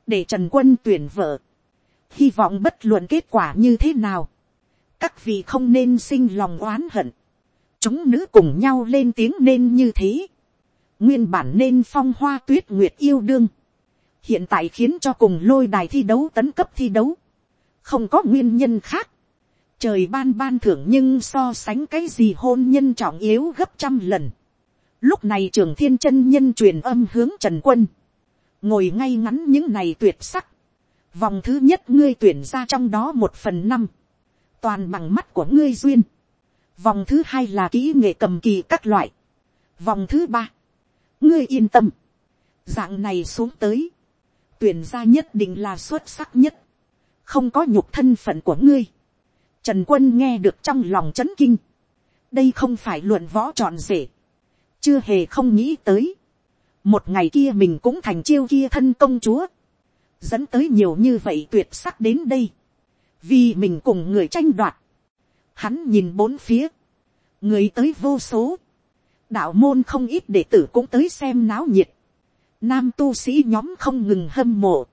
để trần quân tuyển vợ, hy vọng bất luận kết quả như thế nào, các vị không nên sinh lòng oán hận, chúng nữ cùng nhau lên tiếng nên như thế, nguyên bản nên phong hoa tuyết nguyệt yêu đương, hiện tại khiến cho cùng lôi đài thi đấu tấn cấp thi đấu, không có nguyên nhân khác, trời ban ban thưởng nhưng so sánh cái gì hôn nhân trọng yếu gấp trăm lần. Lúc này trường thiên chân nhân truyền âm hướng trần quân, ngồi ngay ngắn những này tuyệt sắc, vòng thứ nhất ngươi tuyển ra trong đó một phần năm, toàn bằng mắt của ngươi duyên, vòng thứ hai là kỹ nghệ cầm kỳ các loại, vòng thứ ba, ngươi yên tâm, dạng này xuống tới, tuyển ra nhất định là xuất sắc nhất, không có nhục thân phận của ngươi, Trần quân nghe được trong lòng chấn kinh. Đây không phải luận võ trọn rể. Chưa hề không nghĩ tới. Một ngày kia mình cũng thành chiêu kia thân công chúa. Dẫn tới nhiều như vậy tuyệt sắc đến đây. Vì mình cùng người tranh đoạt. Hắn nhìn bốn phía. Người tới vô số. Đạo môn không ít đệ tử cũng tới xem náo nhiệt. Nam tu sĩ nhóm không ngừng hâm mộ.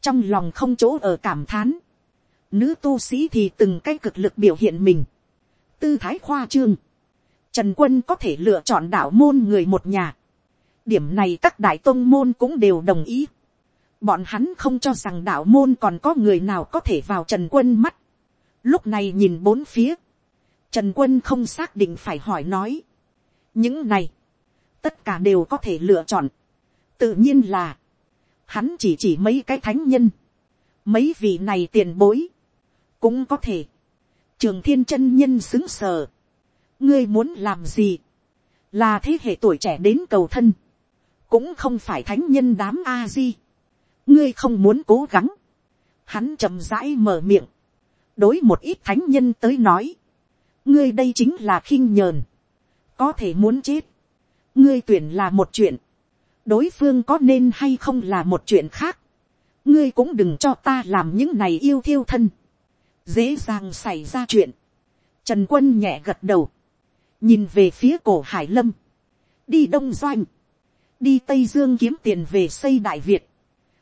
Trong lòng không chỗ ở cảm thán Nữ tu sĩ thì từng cái cực lực biểu hiện mình. Tư thái khoa trương. Trần quân có thể lựa chọn đạo môn người một nhà. Điểm này các đại tôn môn cũng đều đồng ý. Bọn hắn không cho rằng đạo môn còn có người nào có thể vào Trần quân mắt. Lúc này nhìn bốn phía. Trần quân không xác định phải hỏi nói. Những này. Tất cả đều có thể lựa chọn. Tự nhiên là. Hắn chỉ chỉ mấy cái thánh nhân. Mấy vị này tiền bối, cũng có thể. trường thiên chân nhân xứng sờ. ngươi muốn làm gì. là thế hệ tuổi trẻ đến cầu thân. cũng không phải thánh nhân đám a di ngươi không muốn cố gắng. hắn chậm rãi mở miệng. đối một ít thánh nhân tới nói. ngươi đây chính là khinh nhờn. có thể muốn chết. ngươi tuyển là một chuyện. đối phương có nên hay không là một chuyện khác. ngươi cũng đừng cho ta làm những này yêu thiêu thân dễ dàng xảy ra chuyện. Trần quân nhẹ gật đầu, nhìn về phía cổ hải lâm, đi đông doanh, đi tây dương kiếm tiền về xây đại việt,